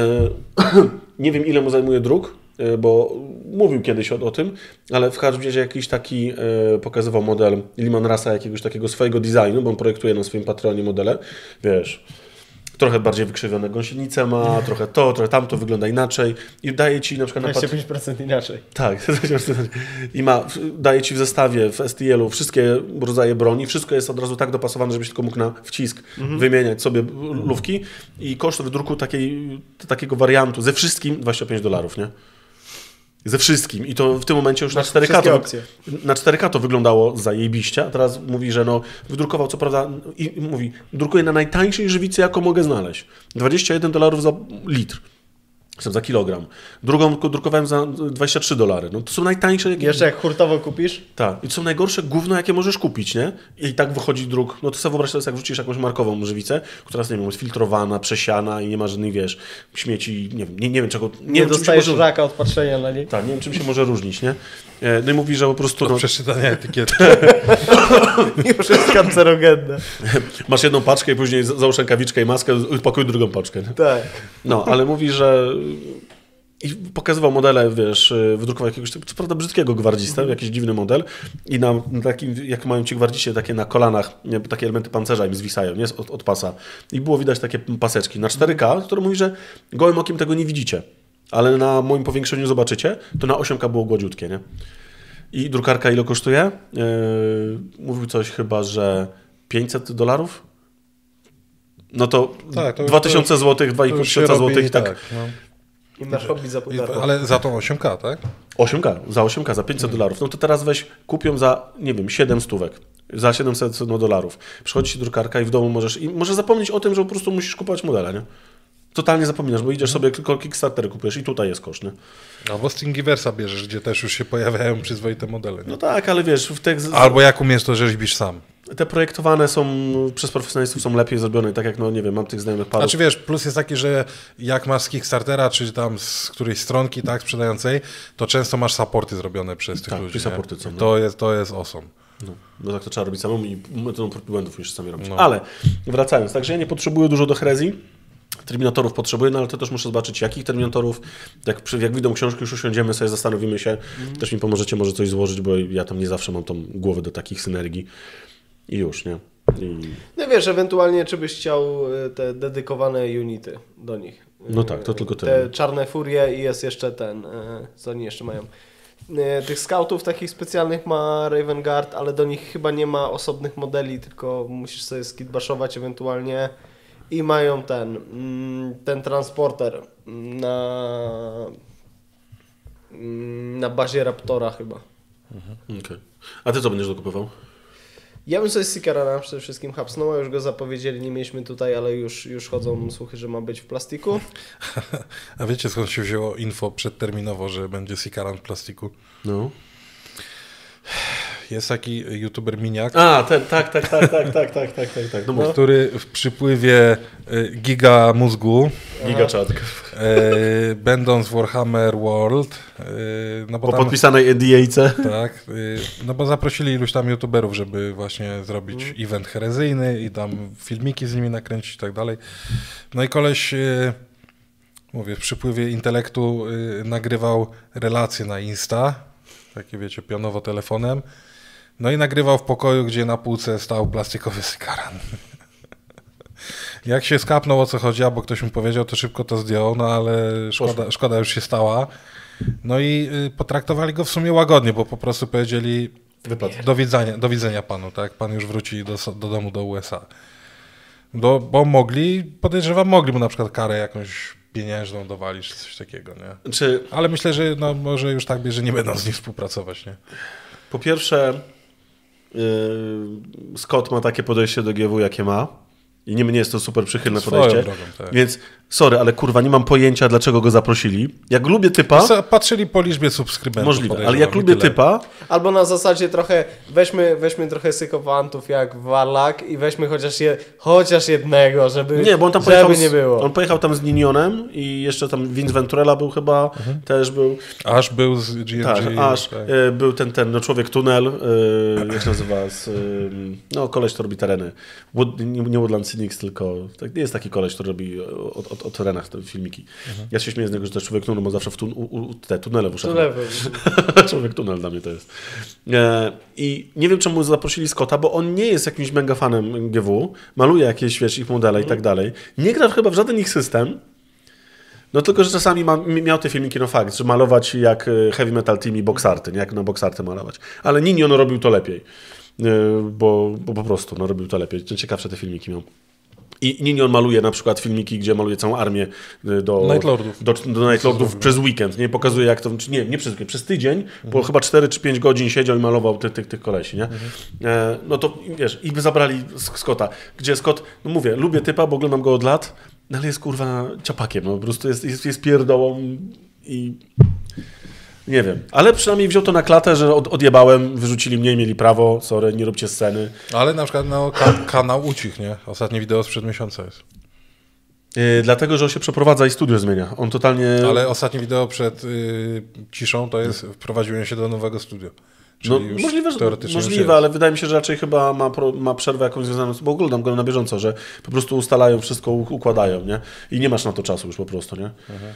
e, *clears throat* nie wiem, ile mu zajmuje druk, bo mówił kiedyś o, o tym, ale w każdym razie jakiś taki e, pokazywał model Liman Rasa jakiegoś takiego swojego designu, bo on projektuje na swoim Patreonie modele, wiesz, trochę bardziej wykrzywione gąsienicę ma, *laughs* trochę to, trochę tamto, wygląda inaczej i daje ci na przykład na pat- 25% inaczej. tak, *laughs* i ma, daje ci w zestawie w STL-u wszystkie rodzaje broni, wszystko jest od razu tak dopasowane, żebyś tylko mógł na wcisk wymieniać sobie lówki i koszt wydruku takiej, takiego wariantu ze wszystkim 25 dolarów, nie? Ze wszystkim. I to w tym momencie już na 4K wszystkie to, opcje. na 4K to wyglądało zajebiście, a teraz mówi, że no, wydrukował co prawda i i mówi, drukuję na najtańszej żywicy, jaką mogę znaleźć. 21 dolarów za litr. Za kilogram. Drugą drukowałem za 23 dolary. No to są najtańsze, jakie Jeszcze jak hurtowo kupisz, tak. I to są najgorsze gówno, jakie możesz kupić, nie? I tak wychodzi druk. No to sobie wyobraź sobie, jak wrzucisz jakąś markową żywicę, która jest, nie wiem, jest filtrowana, przesiana i nie ma żadnych, wiesz, śmieci, nie wiem, nie, nie wiem czego... Nie, nie, wiem, dostajesz może... raka od patrzenia na niej. Tak, nie wiem, czym się może różnić, nie? E, No i mówi, że po prostu... Od No, przeczytania etykiety. *laughs* Już jest kancerogenne. *laughs* masz jedną paczkę i później za- załóż rękawiczkę i maskę, pakuj drugą paczkę. Tak. No, ale mówi, że... I pokazywał modele, wiesz, wydrukował jakiegoś, co prawda brzydkiego gwardzistę, jakiś dziwny model i na, na takim, jak mają ci gwardziście takie na kolanach, nie, takie elementy pancerza im zwisają, nie, od, od pasa. I było widać takie paseczki na 4K, które mówi, że gołym okiem tego nie widzicie, ale na moim powiększeniu zobaczycie, to na 8K było gładziutkie, nie? I drukarka ile kosztuje? Yy, mówił coś chyba, że 500 dolarów? No to, Tak, to- 2000 zł, To już się 2500 robi zł i tak. no. I masz hobby za ale za tą 8K, tak? 8K, za 8K, za 500 dolarów. No to teraz weź, kupią za, nie wiem, 7 stówek. Za 700 no, dolarów. Przychodzi ci drukarka i w domu możesz, i możesz zapomnieć o tym, że po prostu musisz kupować modele, nie? Totalnie zapominasz, bo idziesz sobie tylko Kickstartery kupujesz i tutaj jest koszt, nie? Albo Stingiversa bierzesz, gdzie też już się pojawiają przyzwoite modele. Nie? No tak, ale wiesz, w tych, Albo jak umiesz, to rzeźbisz sam. te projektowane są przez profesjonalistów są lepiej zrobione, tak jak, no nie wiem, mam tych znajomych parę. Znaczy wiesz, plus jest taki, że jak masz z Kickstartera, czy tam z którejś stronki tak sprzedającej, to często masz supporty zrobione przez tych Tak, ludzi. nie? supporty są, no. To jest, to jest awesome. No, no tak to trzeba robić samemu i metodą prób i błędów musisz sami robić. No. Ale wracając, także ja nie potrzebuję dużo do herezji. Terminatorów potrzebuję, no ale to też muszę zobaczyć, jakich terminatorów. Jak, jak wyjdą książki, już usiądziemy sobie, zastanowimy się. Też mi pomożecie może coś złożyć, bo ja tam nie zawsze mam tą głowę do takich synergii. i już, nie? I... No wiesz, ewentualnie czy byś chciał y, te dedykowane unity do nich. No tak, to tylko Te tyle. czarne furie i jest jeszcze ten, y, co oni jeszcze mają. Tych scoutów takich specjalnych ma Raven Guard, ale do nich chyba nie ma osobnych modeli, tylko musisz sobie skidbaszować ewentualnie. I mają ten, mm, ten transporter na, mm, na bazie Raptora chyba. Okej. A ty co będziesz dokupywał? Ja bym sobie Seekerana przede wszystkim hapsnął, a już go zapowiedzieli, nie mieliśmy tutaj, ale już, już chodzą słuchy, że ma być w plastiku. *laughs* A wiecie skąd się wzięło info przedterminowo, że będzie Sikaran w plastiku? No. Jest taki youtuber Miniak, A, ten, tak, tak, tak, tak, tak, tak, tak, tak, tak. No który w przypływie y, giga mózgu, Gigachat. y, będąc w Warhammer World, y, no bo Po tam, podpisanej NDA-ce. tak, y, no bo zaprosili iluś tam youtuberów, żeby właśnie zrobić Mhm. event herezyjny i tam filmiki z nimi nakręcić i tak dalej. No i koleś, y, mówię, w przypływie intelektu nagrywał relacje na Insta, takie wiecie, pionowo telefonem, no i nagrywał w pokoju, gdzie na półce stał plastikowy sykaran. *laughs* Jak się skapnął o co chodzi, bo ktoś mu powiedział, to szybko to zdjął, no ale szkoda, szkoda już się stała. No i y, potraktowali go w sumie łagodnie, bo po prostu powiedzieli Wypadł. do widzenia, do widzenia panu, tak? Pan już wróci do, do domu, do USA. Do, bo mogli, podejrzewam, mogli mu na przykład karę jakąś pieniężną dowalić, czy coś takiego, nie? Czy Ale myślę, że no, może już tak, że nie będą z nim współpracować, nie? po pierwsze Scott ma takie podejście do GW, jakie ma. I nie mnie jest to super przychylne Swoją podejście. drogą, tak. Więc sorry, ale kurwa, nie mam pojęcia, dlaczego go zaprosili. Jak lubię typa, Patrzyli po liczbie subskrybentów. możliwe, ale jak lubię tyle. typa, Albo na zasadzie trochę, weźmy, weźmy trochę sykowantów jak Warlak i weźmy chociaż, je, chociaż jednego, żeby, Nie, bo on tam pojechał, nie z, było. on pojechał tam z Ninionem i jeszcze tam Vince Venturella był chyba, Mhm. też był. Aż był z GMG. Tak, aż tak. e, był ten, ten no, człowiek tunel, e, jak się nazywa, z, e, no koleś, kto robi tereny. Wood, nie, nie Woodland Cynics, tylko tak, nie jest taki koleś, który robi o, o, o terenach te filmiki. Ja się śmieję z niego, że to jest człowiek tunel, bo zawsze w tun, u, u, te tunele w uszach. *laughs* Człowiek tunel dla mnie to jest. E, I nie wiem, czemu zaprosili Scotta, bo on nie jest jakimś mega fanem GW, maluje jakieś wiesz, ich modele i tak dalej. Nie gra chyba w żaden ich system. No tylko, że czasami ma, miał te filmiki, no fakt, że malować jak e, Heavy Metal Team i boxarty, nie jak na boxarty malować. Ale Ninion robił to lepiej, E, bo, bo po prostu no, robił to lepiej. Ciekawsze te filmiki miał. I Ninion maluje na przykład filmiki, gdzie maluje całą armię y, do Night Lordów. Do, do Night Lordów przez weekend. Nie pokazuje jak to, nie, nie przez weekend, przez tydzień, bo chyba 4 czy 5 godzin siedział i malował tych, tych, tych kolesi, nie? E, no to wiesz, i by zabrali Scotta, gdzie Scott, no mówię, lubię typa, bo oglądam go od lat, no ale jest kurwa ciapakiem, no po prostu jest, jest, jest pierdołą i nie wiem, ale przynajmniej wziął to na klatę, że od, odjebałem, wyrzucili mnie, mieli prawo, sorry, nie róbcie sceny. Ale na przykład no, ka kanał ucich, nie? Ostatnie wideo sprzed miesiąca jest. Yy, dlatego, że on się przeprowadza i studio zmienia. On totalnie. Ale ostatnie wideo przed y, ciszą to jest wprowadziłem się do nowego studia. No, możliwe, możliwe ale wydaje mi się, że raczej chyba ma, pro, ma przerwę jakąś związaną z. Bo oglądam go na bieżąco, że po prostu ustalają, wszystko układają, nie? I nie masz na to czasu już po prostu, nie? Mhm.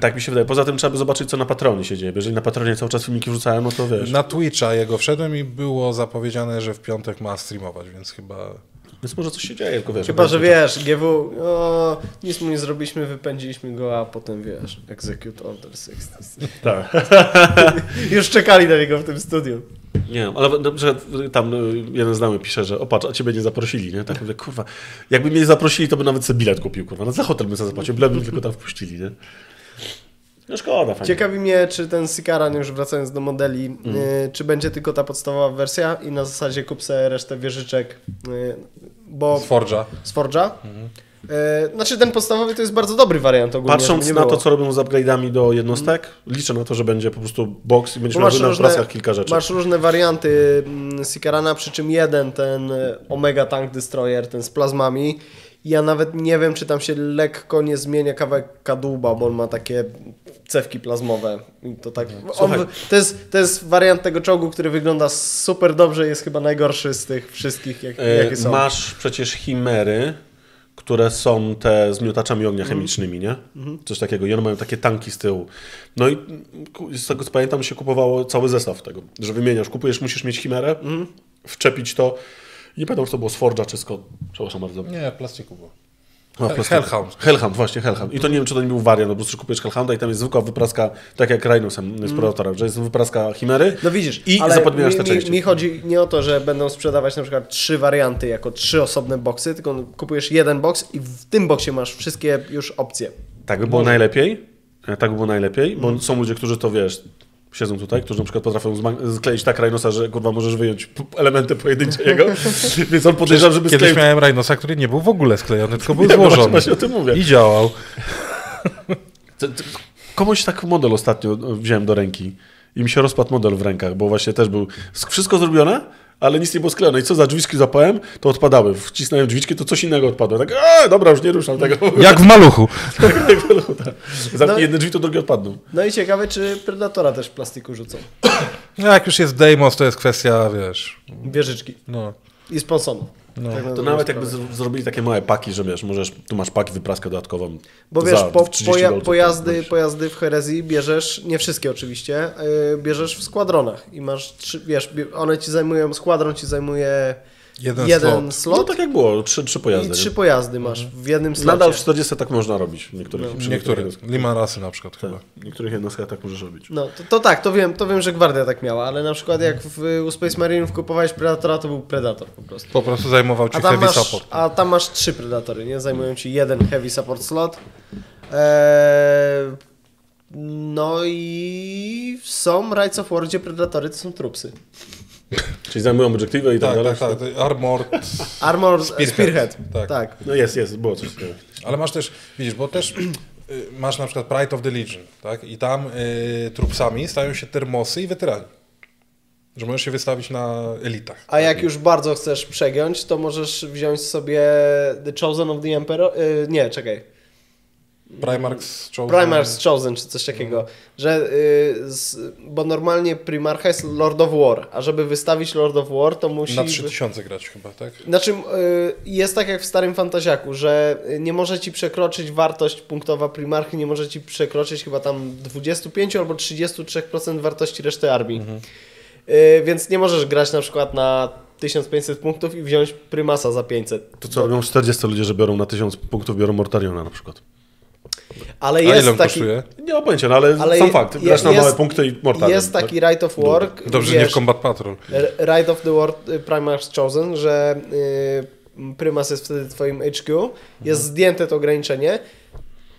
Tak mi się wydaje. Poza tym trzeba by zobaczyć, co na Patronie się dzieje. Jeżeli na Patronie cały czas filmiki wrzucają, no to wiesz. Na Twitcha jego wszedłem i było zapowiedziane, że w piątek ma streamować, więc chyba... Więc może coś się dzieje, tylko wiesz. Chyba, że wiesz, GW, o, nic mu nie zrobiliśmy, wypędziliśmy go, a potem wiesz, execute order 66. Tak. *laughs* Już czekali na niego w tym studiu. Nie, ale przykład tam no, jeden znajomy pisze, że o patrz, a ciebie nie zaprosili, nie? Tak mówię, kurwa, jakby mnie zaprosili, to by nawet sobie bilet kupił, kurwa, no za hotel bym sobie zapłacił, byle by tylko tam wpuścili, nie? No szkoda, fajnie. Ciekawi mnie, czy ten Sikaran, już wracając do modeli, Mm. y, czy będzie tylko ta podstawowa wersja i na zasadzie kup sobie resztę wieżyczek, y, bo Z Forge'a. z Forge'a. Y, znaczy ten podstawowy to jest bardzo dobry wariant ogólnie. Patrząc na to, co robią z upgrade'ami do jednostek, liczę na to, że będzie po prostu box i będziesz miał na obrazkach kilka rzeczy. masz różne warianty mm, Sikarana, przy czym jeden, ten y, Omega Tank Destroyer, ten z plazmami, ja nawet nie wiem, czy tam się lekko nie zmienia kawałek kadłuba, bo on ma takie cewki plazmowe. I to tak. On, Słuchaj. to, jest, to jest wariant tego czołgu, który wygląda super dobrze, jest chyba najgorszy z tych wszystkich, jak, E, jakie są. Masz przecież chimery, które są te z miotaczami ognia Mhm. chemicznymi, nie? Coś takiego. I one mają takie tanki z tyłu. No i z tego co pamiętam, się kupowało cały zestaw tego, że wymieniasz, kupujesz, musisz mieć chimerę, Mhm. wczepić to Nie pamiętam, czy to było z Forge'a czy z Kod. Przepraszam bardzo. Nie, plastiku było. No. Hellhound. Hellhound, właśnie, Hellhound. I to nie wiem, czy to nie był wariant, no po prostu kupujesz Hellhounda i tam jest zwykła wypraska, tak jak Rhinosem z Predatora, że jest wypraska Chimery No widzisz, i ale zapodmieniasz mi, te mi, części. mi chodzi nie o to, że będą sprzedawać na przykład trzy warianty jako trzy osobne boksy, tylko kupujesz jeden boks i w tym boksie masz wszystkie już opcje. Tak by było najlepiej, e, tak by było najlepiej, bo są ludzie, którzy to, wiesz, siedzą tutaj, którzy na przykład potrafią skleić tak Rhinosa, że kurwa możesz wyjąć elementy pojedyncze jego, *laughs* więc on podejrzewam, żeby Kiedyś skleił... miałem Rhinosa, który nie był w ogóle sklejony, tylko był Nie, właśnie- złożony. właśnie o tym mówię. I działał. *laughs* Komuś tak model ostatnio wziąłem do ręki i mi się rozpadł model w rękach, bo właśnie też był wszystko zrobione, ale nic nie było sklejone. I co za drzwiczki zapałem, to odpadały. Wcisnąłem drzwiczki, to coś innego odpadło. Tak, a, dobra, już nie ruszam tego. *laughs* *laughs* Jak w maluchu. tak. Zamknij No- jedne drzwi, to drugie odpadną. No i ciekawe, czy Predatora też w plastiku rzucą. No jak już jest Deimos, to jest kwestia, wiesz, Wieżyczki. no. I sponsonów. No. Tak To nawet jakby zrobili takie małe paki, że wiesz, możesz, tu masz pak, wypraskę dodatkową. Bo za wiesz, po, 30 poja, dolców, pojazdy, tak, pojazdy w herezji bierzesz, nie wszystkie oczywiście, yy, bierzesz w składronach i masz trzy, wiesz, one ci zajmują, składron ci zajmuje Jeden jeden No slot, tak jak było, trzy, trzy pojazdy. i trzy pojazdy masz w jednym slocie. Nadal w 40 tak można robić. w Niektórych, przy Niektóre. niektórych, Limarasy na przykład chyba. tak, niektórych jednostkach tak możesz robić. No, to, to tak, to wiem, to wiem, że Gwardia tak miała, ale na przykład jak w, u Space Marinów kupowałeś Predatora, to był Predator po prostu. Po prostu zajmował ci heavy masz, support. a tam masz trzy Predatory, nie? Zajmują ci jeden Heavy Support slot. Eee, no i są Rights of War, gdzie Predatory to są trupsy. *laughs* Czyli zajmują obiektywy i tak, Tak, dalej. tak, tak. Armor. Armor Spearhead. Spearhead. Tak. tak. No jest, jest, było coś. Ale masz też, widzisz, bo też y, masz na przykład Pride of the Legion, tak? I tam y, trupsami stają się termosy i weterani. Że możesz się wystawić na elitach. A jak już bardzo chcesz przegiąć, to możesz wziąć sobie The Chosen of the Emperor. Yy, nie, czekaj. Primarchs, Chosen. Primarch's Chosen, czy coś takiego. Że, y, z, bo normalnie Primarcha jest Lord of War, a żeby wystawić Lord of War, to musi... Na 3000 grać chyba, tak? Znaczy, y, jest tak jak w starym Fantasiaku, że nie może ci przekroczyć wartość punktowa Primarchy, nie może ci przekroczyć chyba tam 25 albo 33% wartości reszty armii. Y, Więc nie możesz grać na przykład na 1500 punktów i wziąć Prymasa za 500. To co robią 40 ludzie, że biorą na 1000 punktów, biorą Mortariona na przykład. Ale A ile jest on taki... kosztuje? Nie mam pojęcia, no ale, Ale sam fakt. Grasz na jest- małe punkty i Mortarion. Jest taki Right of Work, Dobrze, nie wiesz, w Combat Patrol. Right of the World y, Primarch's Chosen, że y, Prymas jest wtedy twoim HQ, jest zdjęte to ograniczenie,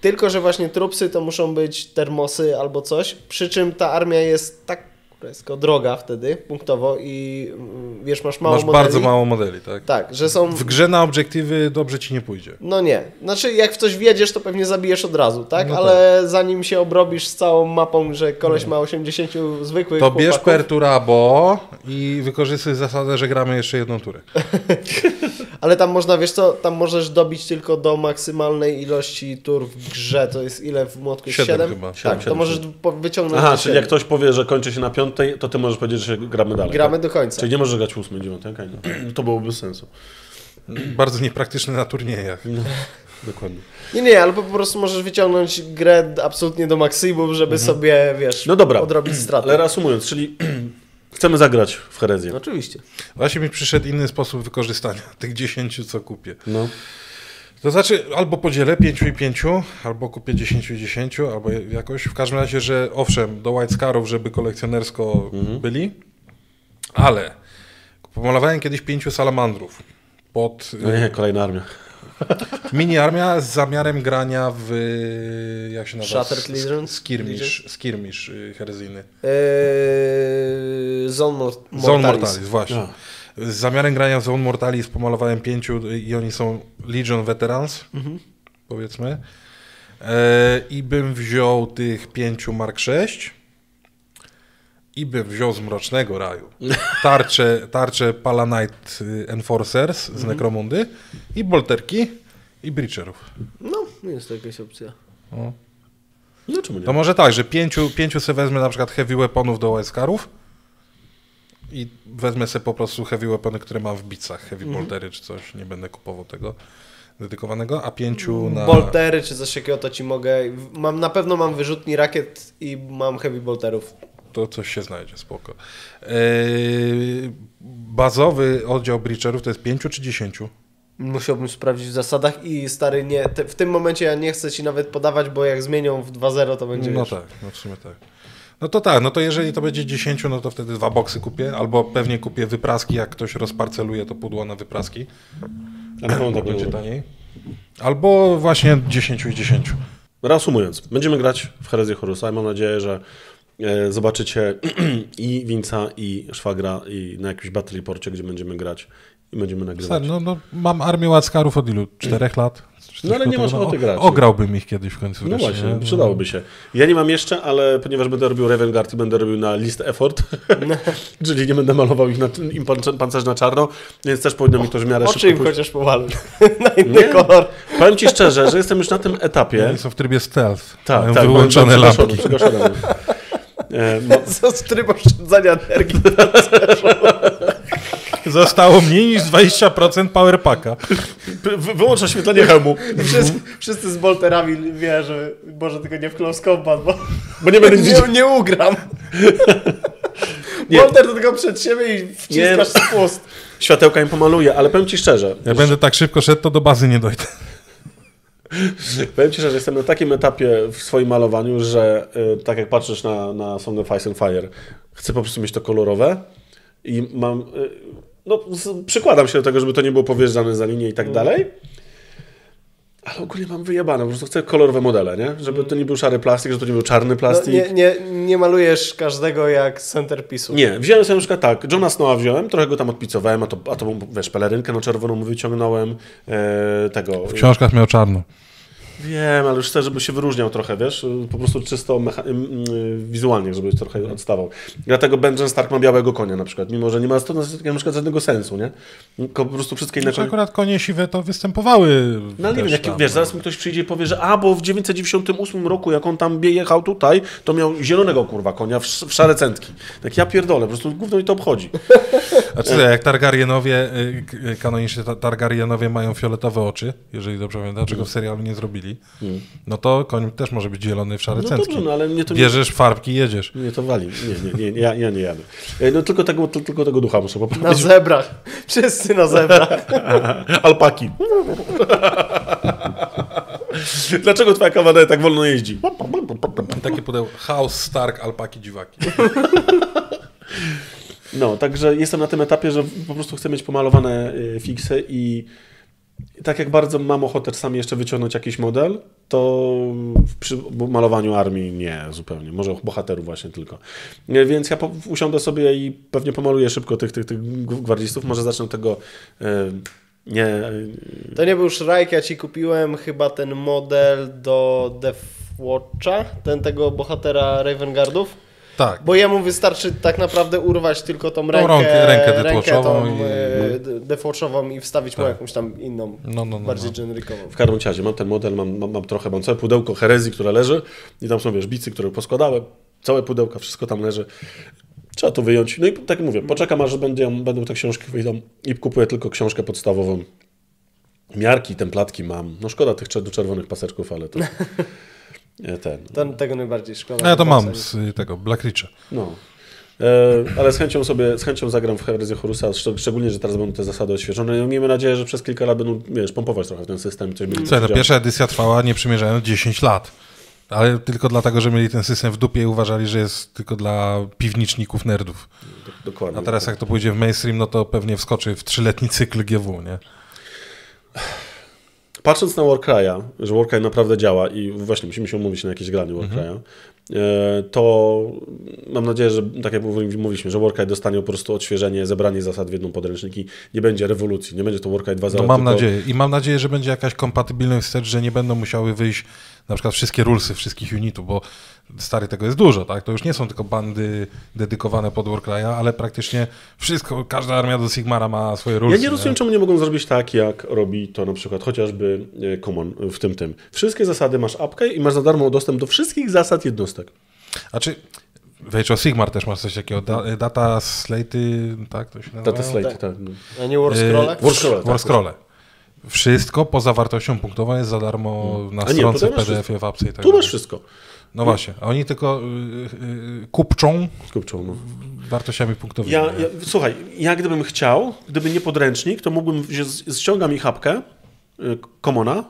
tylko że właśnie trupsy to muszą być termosy albo coś, przy czym ta armia jest tak jest droga wtedy punktowo i mm, wiesz, masz mało Masz modeli. bardzo mało modeli, tak? Tak, że są... W grze na obiektywy dobrze ci nie pójdzie. No nie. Znaczy, jak w coś wjedziesz, to pewnie zabijesz od razu, tak? No Ale zanim się obrobisz z całą mapą, że koleś ma 80 zwykłych To bierz Perturabo i wykorzystuj zasadę, że gramy jeszcze jedną turę. *laughs* Ale tam można, wiesz co, tam możesz dobić tylko do maksymalnej ilości tur w grze, to jest ile w młotku? Siedem 7? chyba. Tak, Siedem, to możesz wyciągnąć Aha, czyli jak ktoś powie, że kończy się na piątej, to ty możesz powiedzieć, że gramy dalej. Gramy tak? do końca. Czyli nie możesz grać ósmej, dziewiątej, okej. no. *clears throat* To byłoby bez sensu. *clears throat* Bardzo niepraktyczne na turniejach. No, *laughs* dokładnie. Nie, nie, ale po prostu możesz wyciągnąć grę absolutnie do maksimum, żeby sobie, wiesz, Mhm. No dobra, odrobić straty. ale reasumując, czyli *clears throat* chcemy zagrać w herezję. Oczywiście. Właśnie mi przyszedł inny sposób wykorzystania tych 10, co kupię. No. To znaczy, albo podzielę 5 i 5, albo kupię 10 i 10, albo jakoś. W każdym razie, że owszem, do White Scarów, żeby kolekcjonersko byli, ale pomalowałem kiedyś pięciu salamandrów pod No nie, kolejna armia. *laughs* mini armia z zamiarem grania w jak się nazywa? Shattered Legions? Skirmish, skirmish y, herezyjny. Eee, Zone Mor- Mortalis. Zone Mortalis, właśnie. A. Z zamiarem grania w Zone Mortalis pomalowałem pięciu i oni są Legion Veterans, powiedzmy. E, I bym wziął tych pięciu Mark 6 i bym wziął z Mrocznego Raju *laughs* tarcze, tarcze Palanite y, Enforcers z Necromundy i bolterki i Breacherów. No, jest to jakaś opcja. No czemu nie? To może tak, że pięciu, pięciu se wezmę na przykład heavy weaponów do Weskarów i wezmę sobie po prostu heavy weapony, które mam w bicach, heavy boltery czy coś, nie będę kupował tego dedykowanego, a pięciu na... Boltery czy coś takiego to ci mogę. Mam, na pewno mam wyrzutni rakiet i mam heavy bolterów. to coś się znajdzie, spoko. Eee, bazowy oddział breacherów to jest 5 czy 10? Musiałbym sprawdzić w zasadach i stary, nie, te, w tym momencie ja nie chcę ci nawet podawać, bo jak zmienią w 2.0 to będzie No wiesz, tak, no w sumie tak. No to tak, no to jeżeli to będzie 10, no to wtedy dwa boksy kupię, albo pewnie kupię wypraski, jak ktoś rozparceluje to pudło na wypraski, A pewno tak będzie taniej. Albo właśnie 10 i 10. Reasumując, będziemy grać w Herezję Horusa i mam nadzieję, że e, zobaczycie *clears throat* i Winca, i Szwagra, i na jakimś battle reporcie, gdzie będziemy grać i będziemy nagrywać. Stary, no, no, mam armię łackarów od ilu? Czterech lat? No ale nie masz O- ochoty grać. Ograłbym ich kiedyś w końcu. No właśnie, nie? przydałoby się. Ja nie mam jeszcze, ale ponieważ będę robił Revengard i będę robił na list effort, *laughs* czyli nie będę malował ich na, im pan- pancerz na czarno, więc też powinno mi to w miarę Oczy szybko im pójść. chociaż powaluj *laughs* na inny Nie? kolor. Powiem Ci szczerze, że jestem już na tym etapie. Oni są w trybie stealth. Tak, Mają tak, wyłączone mam lampki. E, no, Co *laughs* z tryb oszczędzania energii. Zostało mniej niż 20% powerpacka. wy- wyłącz oświetlenie hełmu, Wszyscy, wszyscy z bolterami wie, że może tylko nie w close combat, bo bo nie będę *laughs* nie, nie ugram. *laughs* Nie. Bolter to tylko przed siebie i wciskasz Nie. spust. Światełka im pomaluję, ale powiem Ci szczerze, Jak będę tak szybko szedł, to do bazy nie dojdę. *laughs* powiem Ci szczerze, jestem na takim etapie w swoim malowaniu, że y, tak jak patrzysz na, na Song of Ice and Fire, chcę po prostu mieć to kolorowe i mam, y, no przykładam się do tego, żeby to nie było powjeżdżane za linię i tak dalej, ale ogólnie mam wyjebane, po prostu chcę kolorowe modele, nie? Żeby to nie był szary plastik, żeby to nie był czarny No, plastik. nie, nie, nie malujesz każdego jak centerpisu. Nie, wziąłem sobie na przykład tak, Johna Snowa wziąłem, trochę go tam odpicowałem, a to, a to wiesz, pelerynkę na czerwoną mu wyciągnąłem, e, tego... W książkach miał czarno. Wiem, ale już chcę, żeby się wyróżniał trochę, wiesz, po prostu czysto m, wizualnie, żeby trochę odstawał. Dlatego Benjamin Stark ma białego konia na przykład, mimo że nie ma to na przykład żadnego sensu, nie? Tylko po prostu wszystkie inne konie... akurat konie siwe to występowały. No nie wiem, jak, tam, wiesz, no. zaraz mi ktoś przyjdzie i powie, że a, bo w 998 roku, jak on tam jechał tutaj, to miał zielonego kurwa konia w, w szare centki. Tak ja pierdolę, po prostu gówno mi to obchodzi. *laughs* A co, jak Targaryenowie, y, y, kanonicznie ta- Targaryenowie mają fioletowe oczy, jeżeli dobrze pamiętam, czego w serialu nie zrobili, no to koń też może być zielony w szare No dobrze, no ale mnie to nie... Bierzesz farbki, jedziesz. Nie, to wali. Nie, nie, nie, ja, ja nie jadę. E, No tylko tego, to- tylko tego ducha muszę Na poprawić. zebrach. Wszyscy na zebrach. *laughs* Alpaki. *laughs* Dlaczego twoja kawalerja tak wolno jeździ? Takie pudełko. House, Stark, alpaki, dziwaki. *laughs* No, także jestem na tym etapie, że po prostu chcę mieć pomalowane y, fiksy i tak jak bardzo mam ochotę czasami jeszcze wyciągnąć jakiś model, to przy malowaniu armii nie zupełnie. Może bohaterów właśnie tylko. Nie, Więc ja usiądę sobie i pewnie pomaluję szybko tych, tych, tych gwardzistów. Może zacznę tego y, nie... y, To nie był Shrike, ja ci kupiłem chyba ten model do Deathwatcha, ten tego bohatera Ravengardów. Tak. Bo jemu wystarczy tak naprawdę urwać tylko tą rękę, rękę- rękę rękę tą, i- e, Deathwatchową i wstawić mu Tak. jakąś tam inną, No, no, no, bardziej no. generikową. W każdym razie mam ten model, mam, mam, mam trochę, mam całe pudełko herezji, które leży i tam są, wiesz, bicy, które poskładałem, całe pudełka, wszystko tam leży. Trzeba to wyjąć. No i tak mówię, poczekam aż będą, będą te książki wyjdą i kupuję tylko książkę podstawową. Miarki, templatki mam. No szkoda tych czer- czerwonych paseczków, ale to... *laughs* nie, Ten. Ten, tego najbardziej szkoda. No ja to mam z y, tego, Black Richa. No. E, ale z chęcią sobie, z chęcią zagram w herezję Horusa, szcz- szczególnie, że teraz będą te zasady odświeżone. I miejmy nadzieję, że przez kilka lat będą, wiesz, pompować trochę w ten system. Coś Słuchaj, no, pierwsza edycja trwała, nie przymierzając 10 lat. Ale tylko dlatego, że mieli ten system w dupie i uważali, że jest tylko dla piwniczników nerdów. Dokładnie. A teraz jak to pójdzie w mainstream, no to pewnie wskoczy w trzyletni cykl GW, nie? Patrząc na Warcry'a, że Warcry naprawdę działa i właśnie musimy się umówić na jakieś granie Warcry'a, e, to mam nadzieję, że tak jak mówiliśmy, że Warcry dostanie po prostu odświeżenie, zebranie zasad w jedną podręczniki, nie będzie rewolucji, nie będzie to Warcry 2.0. No mam tylko... nadzieję. I mam nadzieję, że będzie jakaś kompatybilność wstecz, że nie będą musiały wyjść na przykład wszystkie rulesy wszystkich unitów, bo stary tego jest dużo, tak? To już nie są tylko bandy dedykowane pod Warcry'a, ale praktycznie wszystko, każda armia do Sigmara ma swoje Ja rulesy. nie rozumiem, czemu nie mogą zrobić tak, jak robi to na przykład chociażby e, Common w tym tym. Wszystkie zasady masz apkę i masz za darmo dostęp do wszystkich zasad jednostek. A czy w Age of Sigmar też masz coś takiego, da, data slaty, tak to się nazywa? Data slate, tak. tak. A nie Warscrolle? Warscrolle, tak. Warscrolle. Wszystko poza wartością punktową jest za darmo na A nie, stronce PDF-ie w apce i tak Tu masz wszystko. No właśnie, a oni tylko y, y, y, kupczą Kupczą, no. wartościami punktowymi. Ja, ja, słuchaj, ja gdybym chciał, gdyby nie podręcznik, to mógłbym, ściągam ich apkę y, Commona,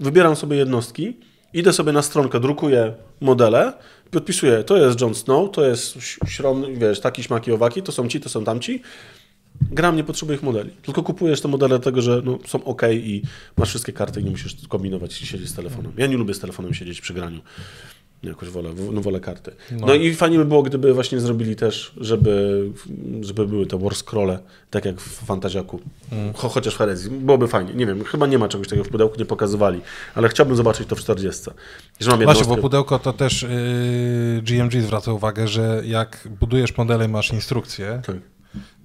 wybieram sobie jednostki, idę sobie na stronkę, drukuję modele, podpisuję, to jest Jon Snow, to jest ś- śrom, wiesz, taki, śmaki, owaki, to są ci, to są tamci. Gram nie potrzebuje ich modeli. Tylko kupujesz te modele dlatego, że no, są ok i masz wszystkie karty i nie musisz kombinować i siedzieć z telefonem. Ja nie lubię z telefonem siedzieć przy graniu. Jakoś wolę, no wolę karty. No. i fajnie by było, gdyby właśnie zrobili też, żeby, żeby były te war scrolle, tak jak w Fantaziaku. Cho, chociaż w herezji. Byłoby fajnie. Nie wiem, chyba nie ma czegoś takiego w pudełku, nie pokazywali, ale chciałbym zobaczyć to w 40. Że mam Właśnie, bo pudełko to też y, GMG zwraca uwagę, że jak budujesz modele masz instrukcje, Tak.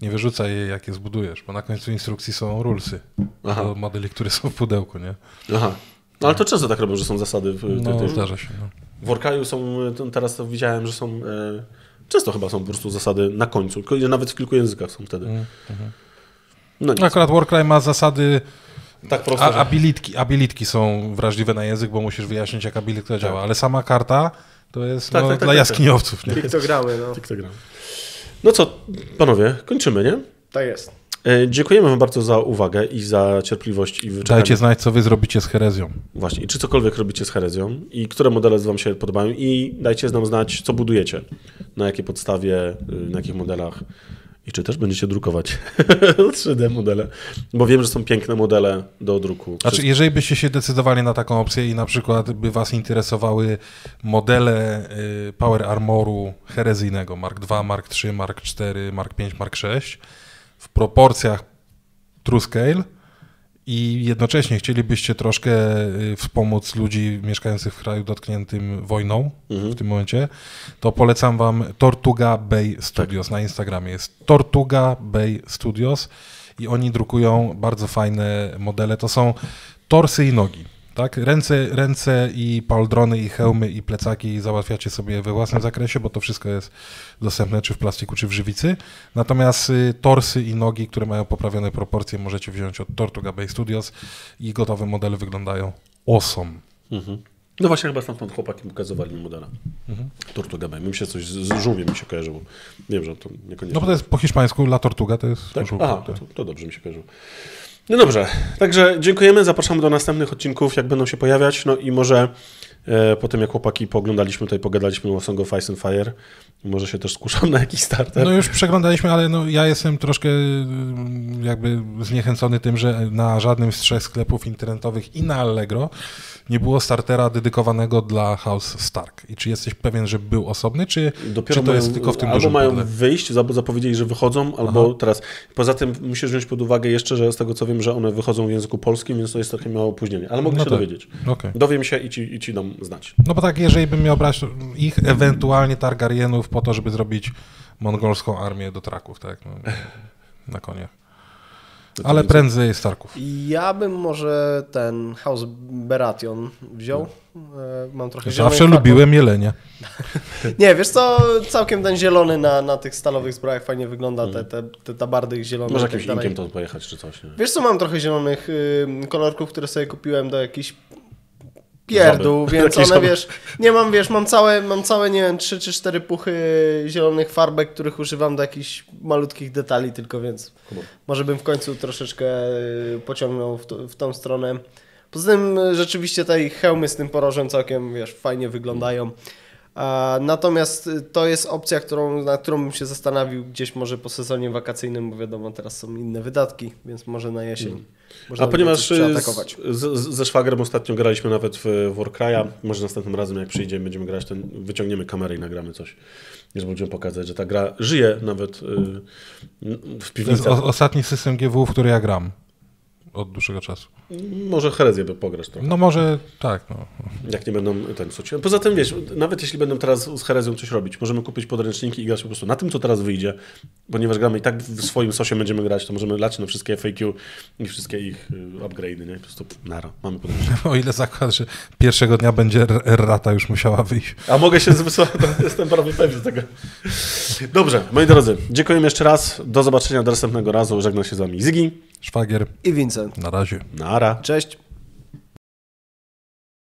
nie wyrzucaj je jak je zbudujesz, bo na końcu instrukcji są rulesy Aha. do modeli, które są w pudełku, nie? Aha. No ale to często tak robią, że są zasady. W, No, tych- zdarza się. No. W Warcraju są, teraz to widziałem, że są, e, często chyba są po prostu zasady na końcu, nawet w kilku językach są wtedy. Mm, No nic. Akurat Warcry ma zasady, tak prosto, a, abilitki, abilitki są wrażliwe na język, bo musisz wyjaśnić jak abilitka działa, ale sama karta to jest Tak, no, tak, tak, dla tak, jaskiniowców, nie? Piktograły, no. Piktogram. No co, panowie, kończymy, nie? Tak jest. E, Dziękujemy Wam bardzo za uwagę i za cierpliwość i wyczekanie. Dajcie znać, co wy zrobicie z herezją. Właśnie, i czy cokolwiek robicie z herezją i które modele Wam się podobają i dajcie nam znać, co budujecie, na jakiej podstawie, y, na jakich modelach i czy też będziecie drukować *laughs* 3D modele, bo wiem, że są piękne modele do druku. Znaczy, jeżeli byście się decydowali na taką opcję i na przykład by was interesowały modele y, Power Armoru herezyjnego Mark II, Mark III, Mark IV, Mark V, Mark VI w proporcjach True Scale i jednocześnie chcielibyście troszkę y, wspomóc ludzi mieszkających w kraju dotkniętym wojną w tym momencie, to polecam wam Tortuga Bay Studios na Instagramie. Jest Tortuga Bay Studios i oni drukują bardzo fajne modele. To są torsy i nogi. Tak? Ręce, ręce i paldrony, i hełmy, i plecaki załatwiacie sobie we własnym zakresie, bo to wszystko jest dostępne czy w plastiku, czy w żywicy. Natomiast y, torsy i nogi, które mają poprawione proporcje, możecie wziąć od Tortuga Bay Studios i gotowe modele wyglądają awesome. Mhm. No właśnie, chyba stamtąd chłopaki pokazywali mi modela. Mhm. Tortuga B. Mi się coś z, z żółwiem mi się kojarzyło. Wiem, że to niekoniecznie. No bo to jest po hiszpańsku La Tortuga, to jest Tak? żółw, Aha, tak. to, to dobrze mi się kojarzyło. No dobrze, także dziękujemy, zapraszamy do następnych odcinków, jak będą się pojawiać, no i może e, po tym jak chłopaki pooglądaliśmy tutaj, pogadaliśmy o Song of Ice and Fire, może się też skuszam na jakiś starter. No już przeglądaliśmy, ale no ja jestem troszkę mm, jakby zniechęcony tym, że na żadnym z trzech sklepów internetowych i na Allegro nie było startera dedykowanego dla House Stark. I czy jesteś pewien, że był osobny, czy, Dopiero czy to jest mają- tylko w tym Albo dużym mają pudle? wyjść, albo zapowiedzieli, że wychodzą, albo teraz. Poza tym musisz wziąć pod uwagę jeszcze, że z tego co wiem, że one wychodzą w języku polskim, więc to jest trochę mało opóźnienie, ale mogę No się tak. dowiedzieć. Okej. Dowiem się i ci, i ci dam znać. No bo tak, jeżeli bym miał brać ich, ewentualnie Targaryenów po to, żeby zrobić mongolską armię do traków, tak? No, na koniach. Ale prędzej Starków. Ja bym może ten House Baratheon wziął. E, Mam trochę Zawsze lubiłem jelenie. *laughs* Nie, wiesz co, całkiem ten zielony na, na tych stalowych zbrojach fajnie wygląda, te, te, te tabardy zielone Może tak jakimś dalej. inkiem to pojechać czy coś. Nie? Wiesz co, mam trochę zielonych y, kolorków, które sobie kupiłem do jakichś pierdół, Żaby. więc one, wiesz, nie mam, wiesz, mam całe, mam całe, nie wiem, trzy czy cztery puchy zielonych farbek, których używam do jakichś malutkich detali tylko, więc Kuba. może bym w końcu troszeczkę y, pociągnął w, to, w tą stronę. Poza tym y, rzeczywiście te hełmy z tym porożem całkiem, wiesz, fajnie wyglądają. A, natomiast y, to jest opcja, którą, na którą bym się zastanowił gdzieś może po sezonie wakacyjnym, bo wiadomo, teraz są inne wydatki, więc może na jesień. Można A ponieważ coś przeatakować. z, z, ze szwagrem ostatnio graliśmy nawet w Warcry'a, może następnym razem jak przyjdziemy, będziemy grać, ten, wyciągniemy kamerę i nagramy coś. Żeby będziemy pokazać, że ta gra żyje nawet y, w To jest piwnicach. o, ostatni system GW, w który ja gram od dłuższego czasu. Może herezję by pograć trochę. No może tak, no. Jak nie będą ten coś. Poza tym wiesz, nawet jeśli będą teraz z herezją coś robić, możemy kupić podręczniki i grać po prostu na tym, co teraz wyjdzie, ponieważ gramy i tak w swoim sosie będziemy grać, to możemy lać na wszystkie FAQ i wszystkie ich y, upgrade'y, nie? Po prostu nara, mamy podręcznik. *laughs* O ile zakład, że pierwszego dnia będzie rata już musiała wyjść. A mogę się wysłać, *laughs* jestem prawie pewny tego. Dobrze, moi drodzy, dziękujemy jeszcze raz, do zobaczenia do następnego razu, żegna się z wami Zygi, Szwagier, I Vincent. na razie. nara. Cześć.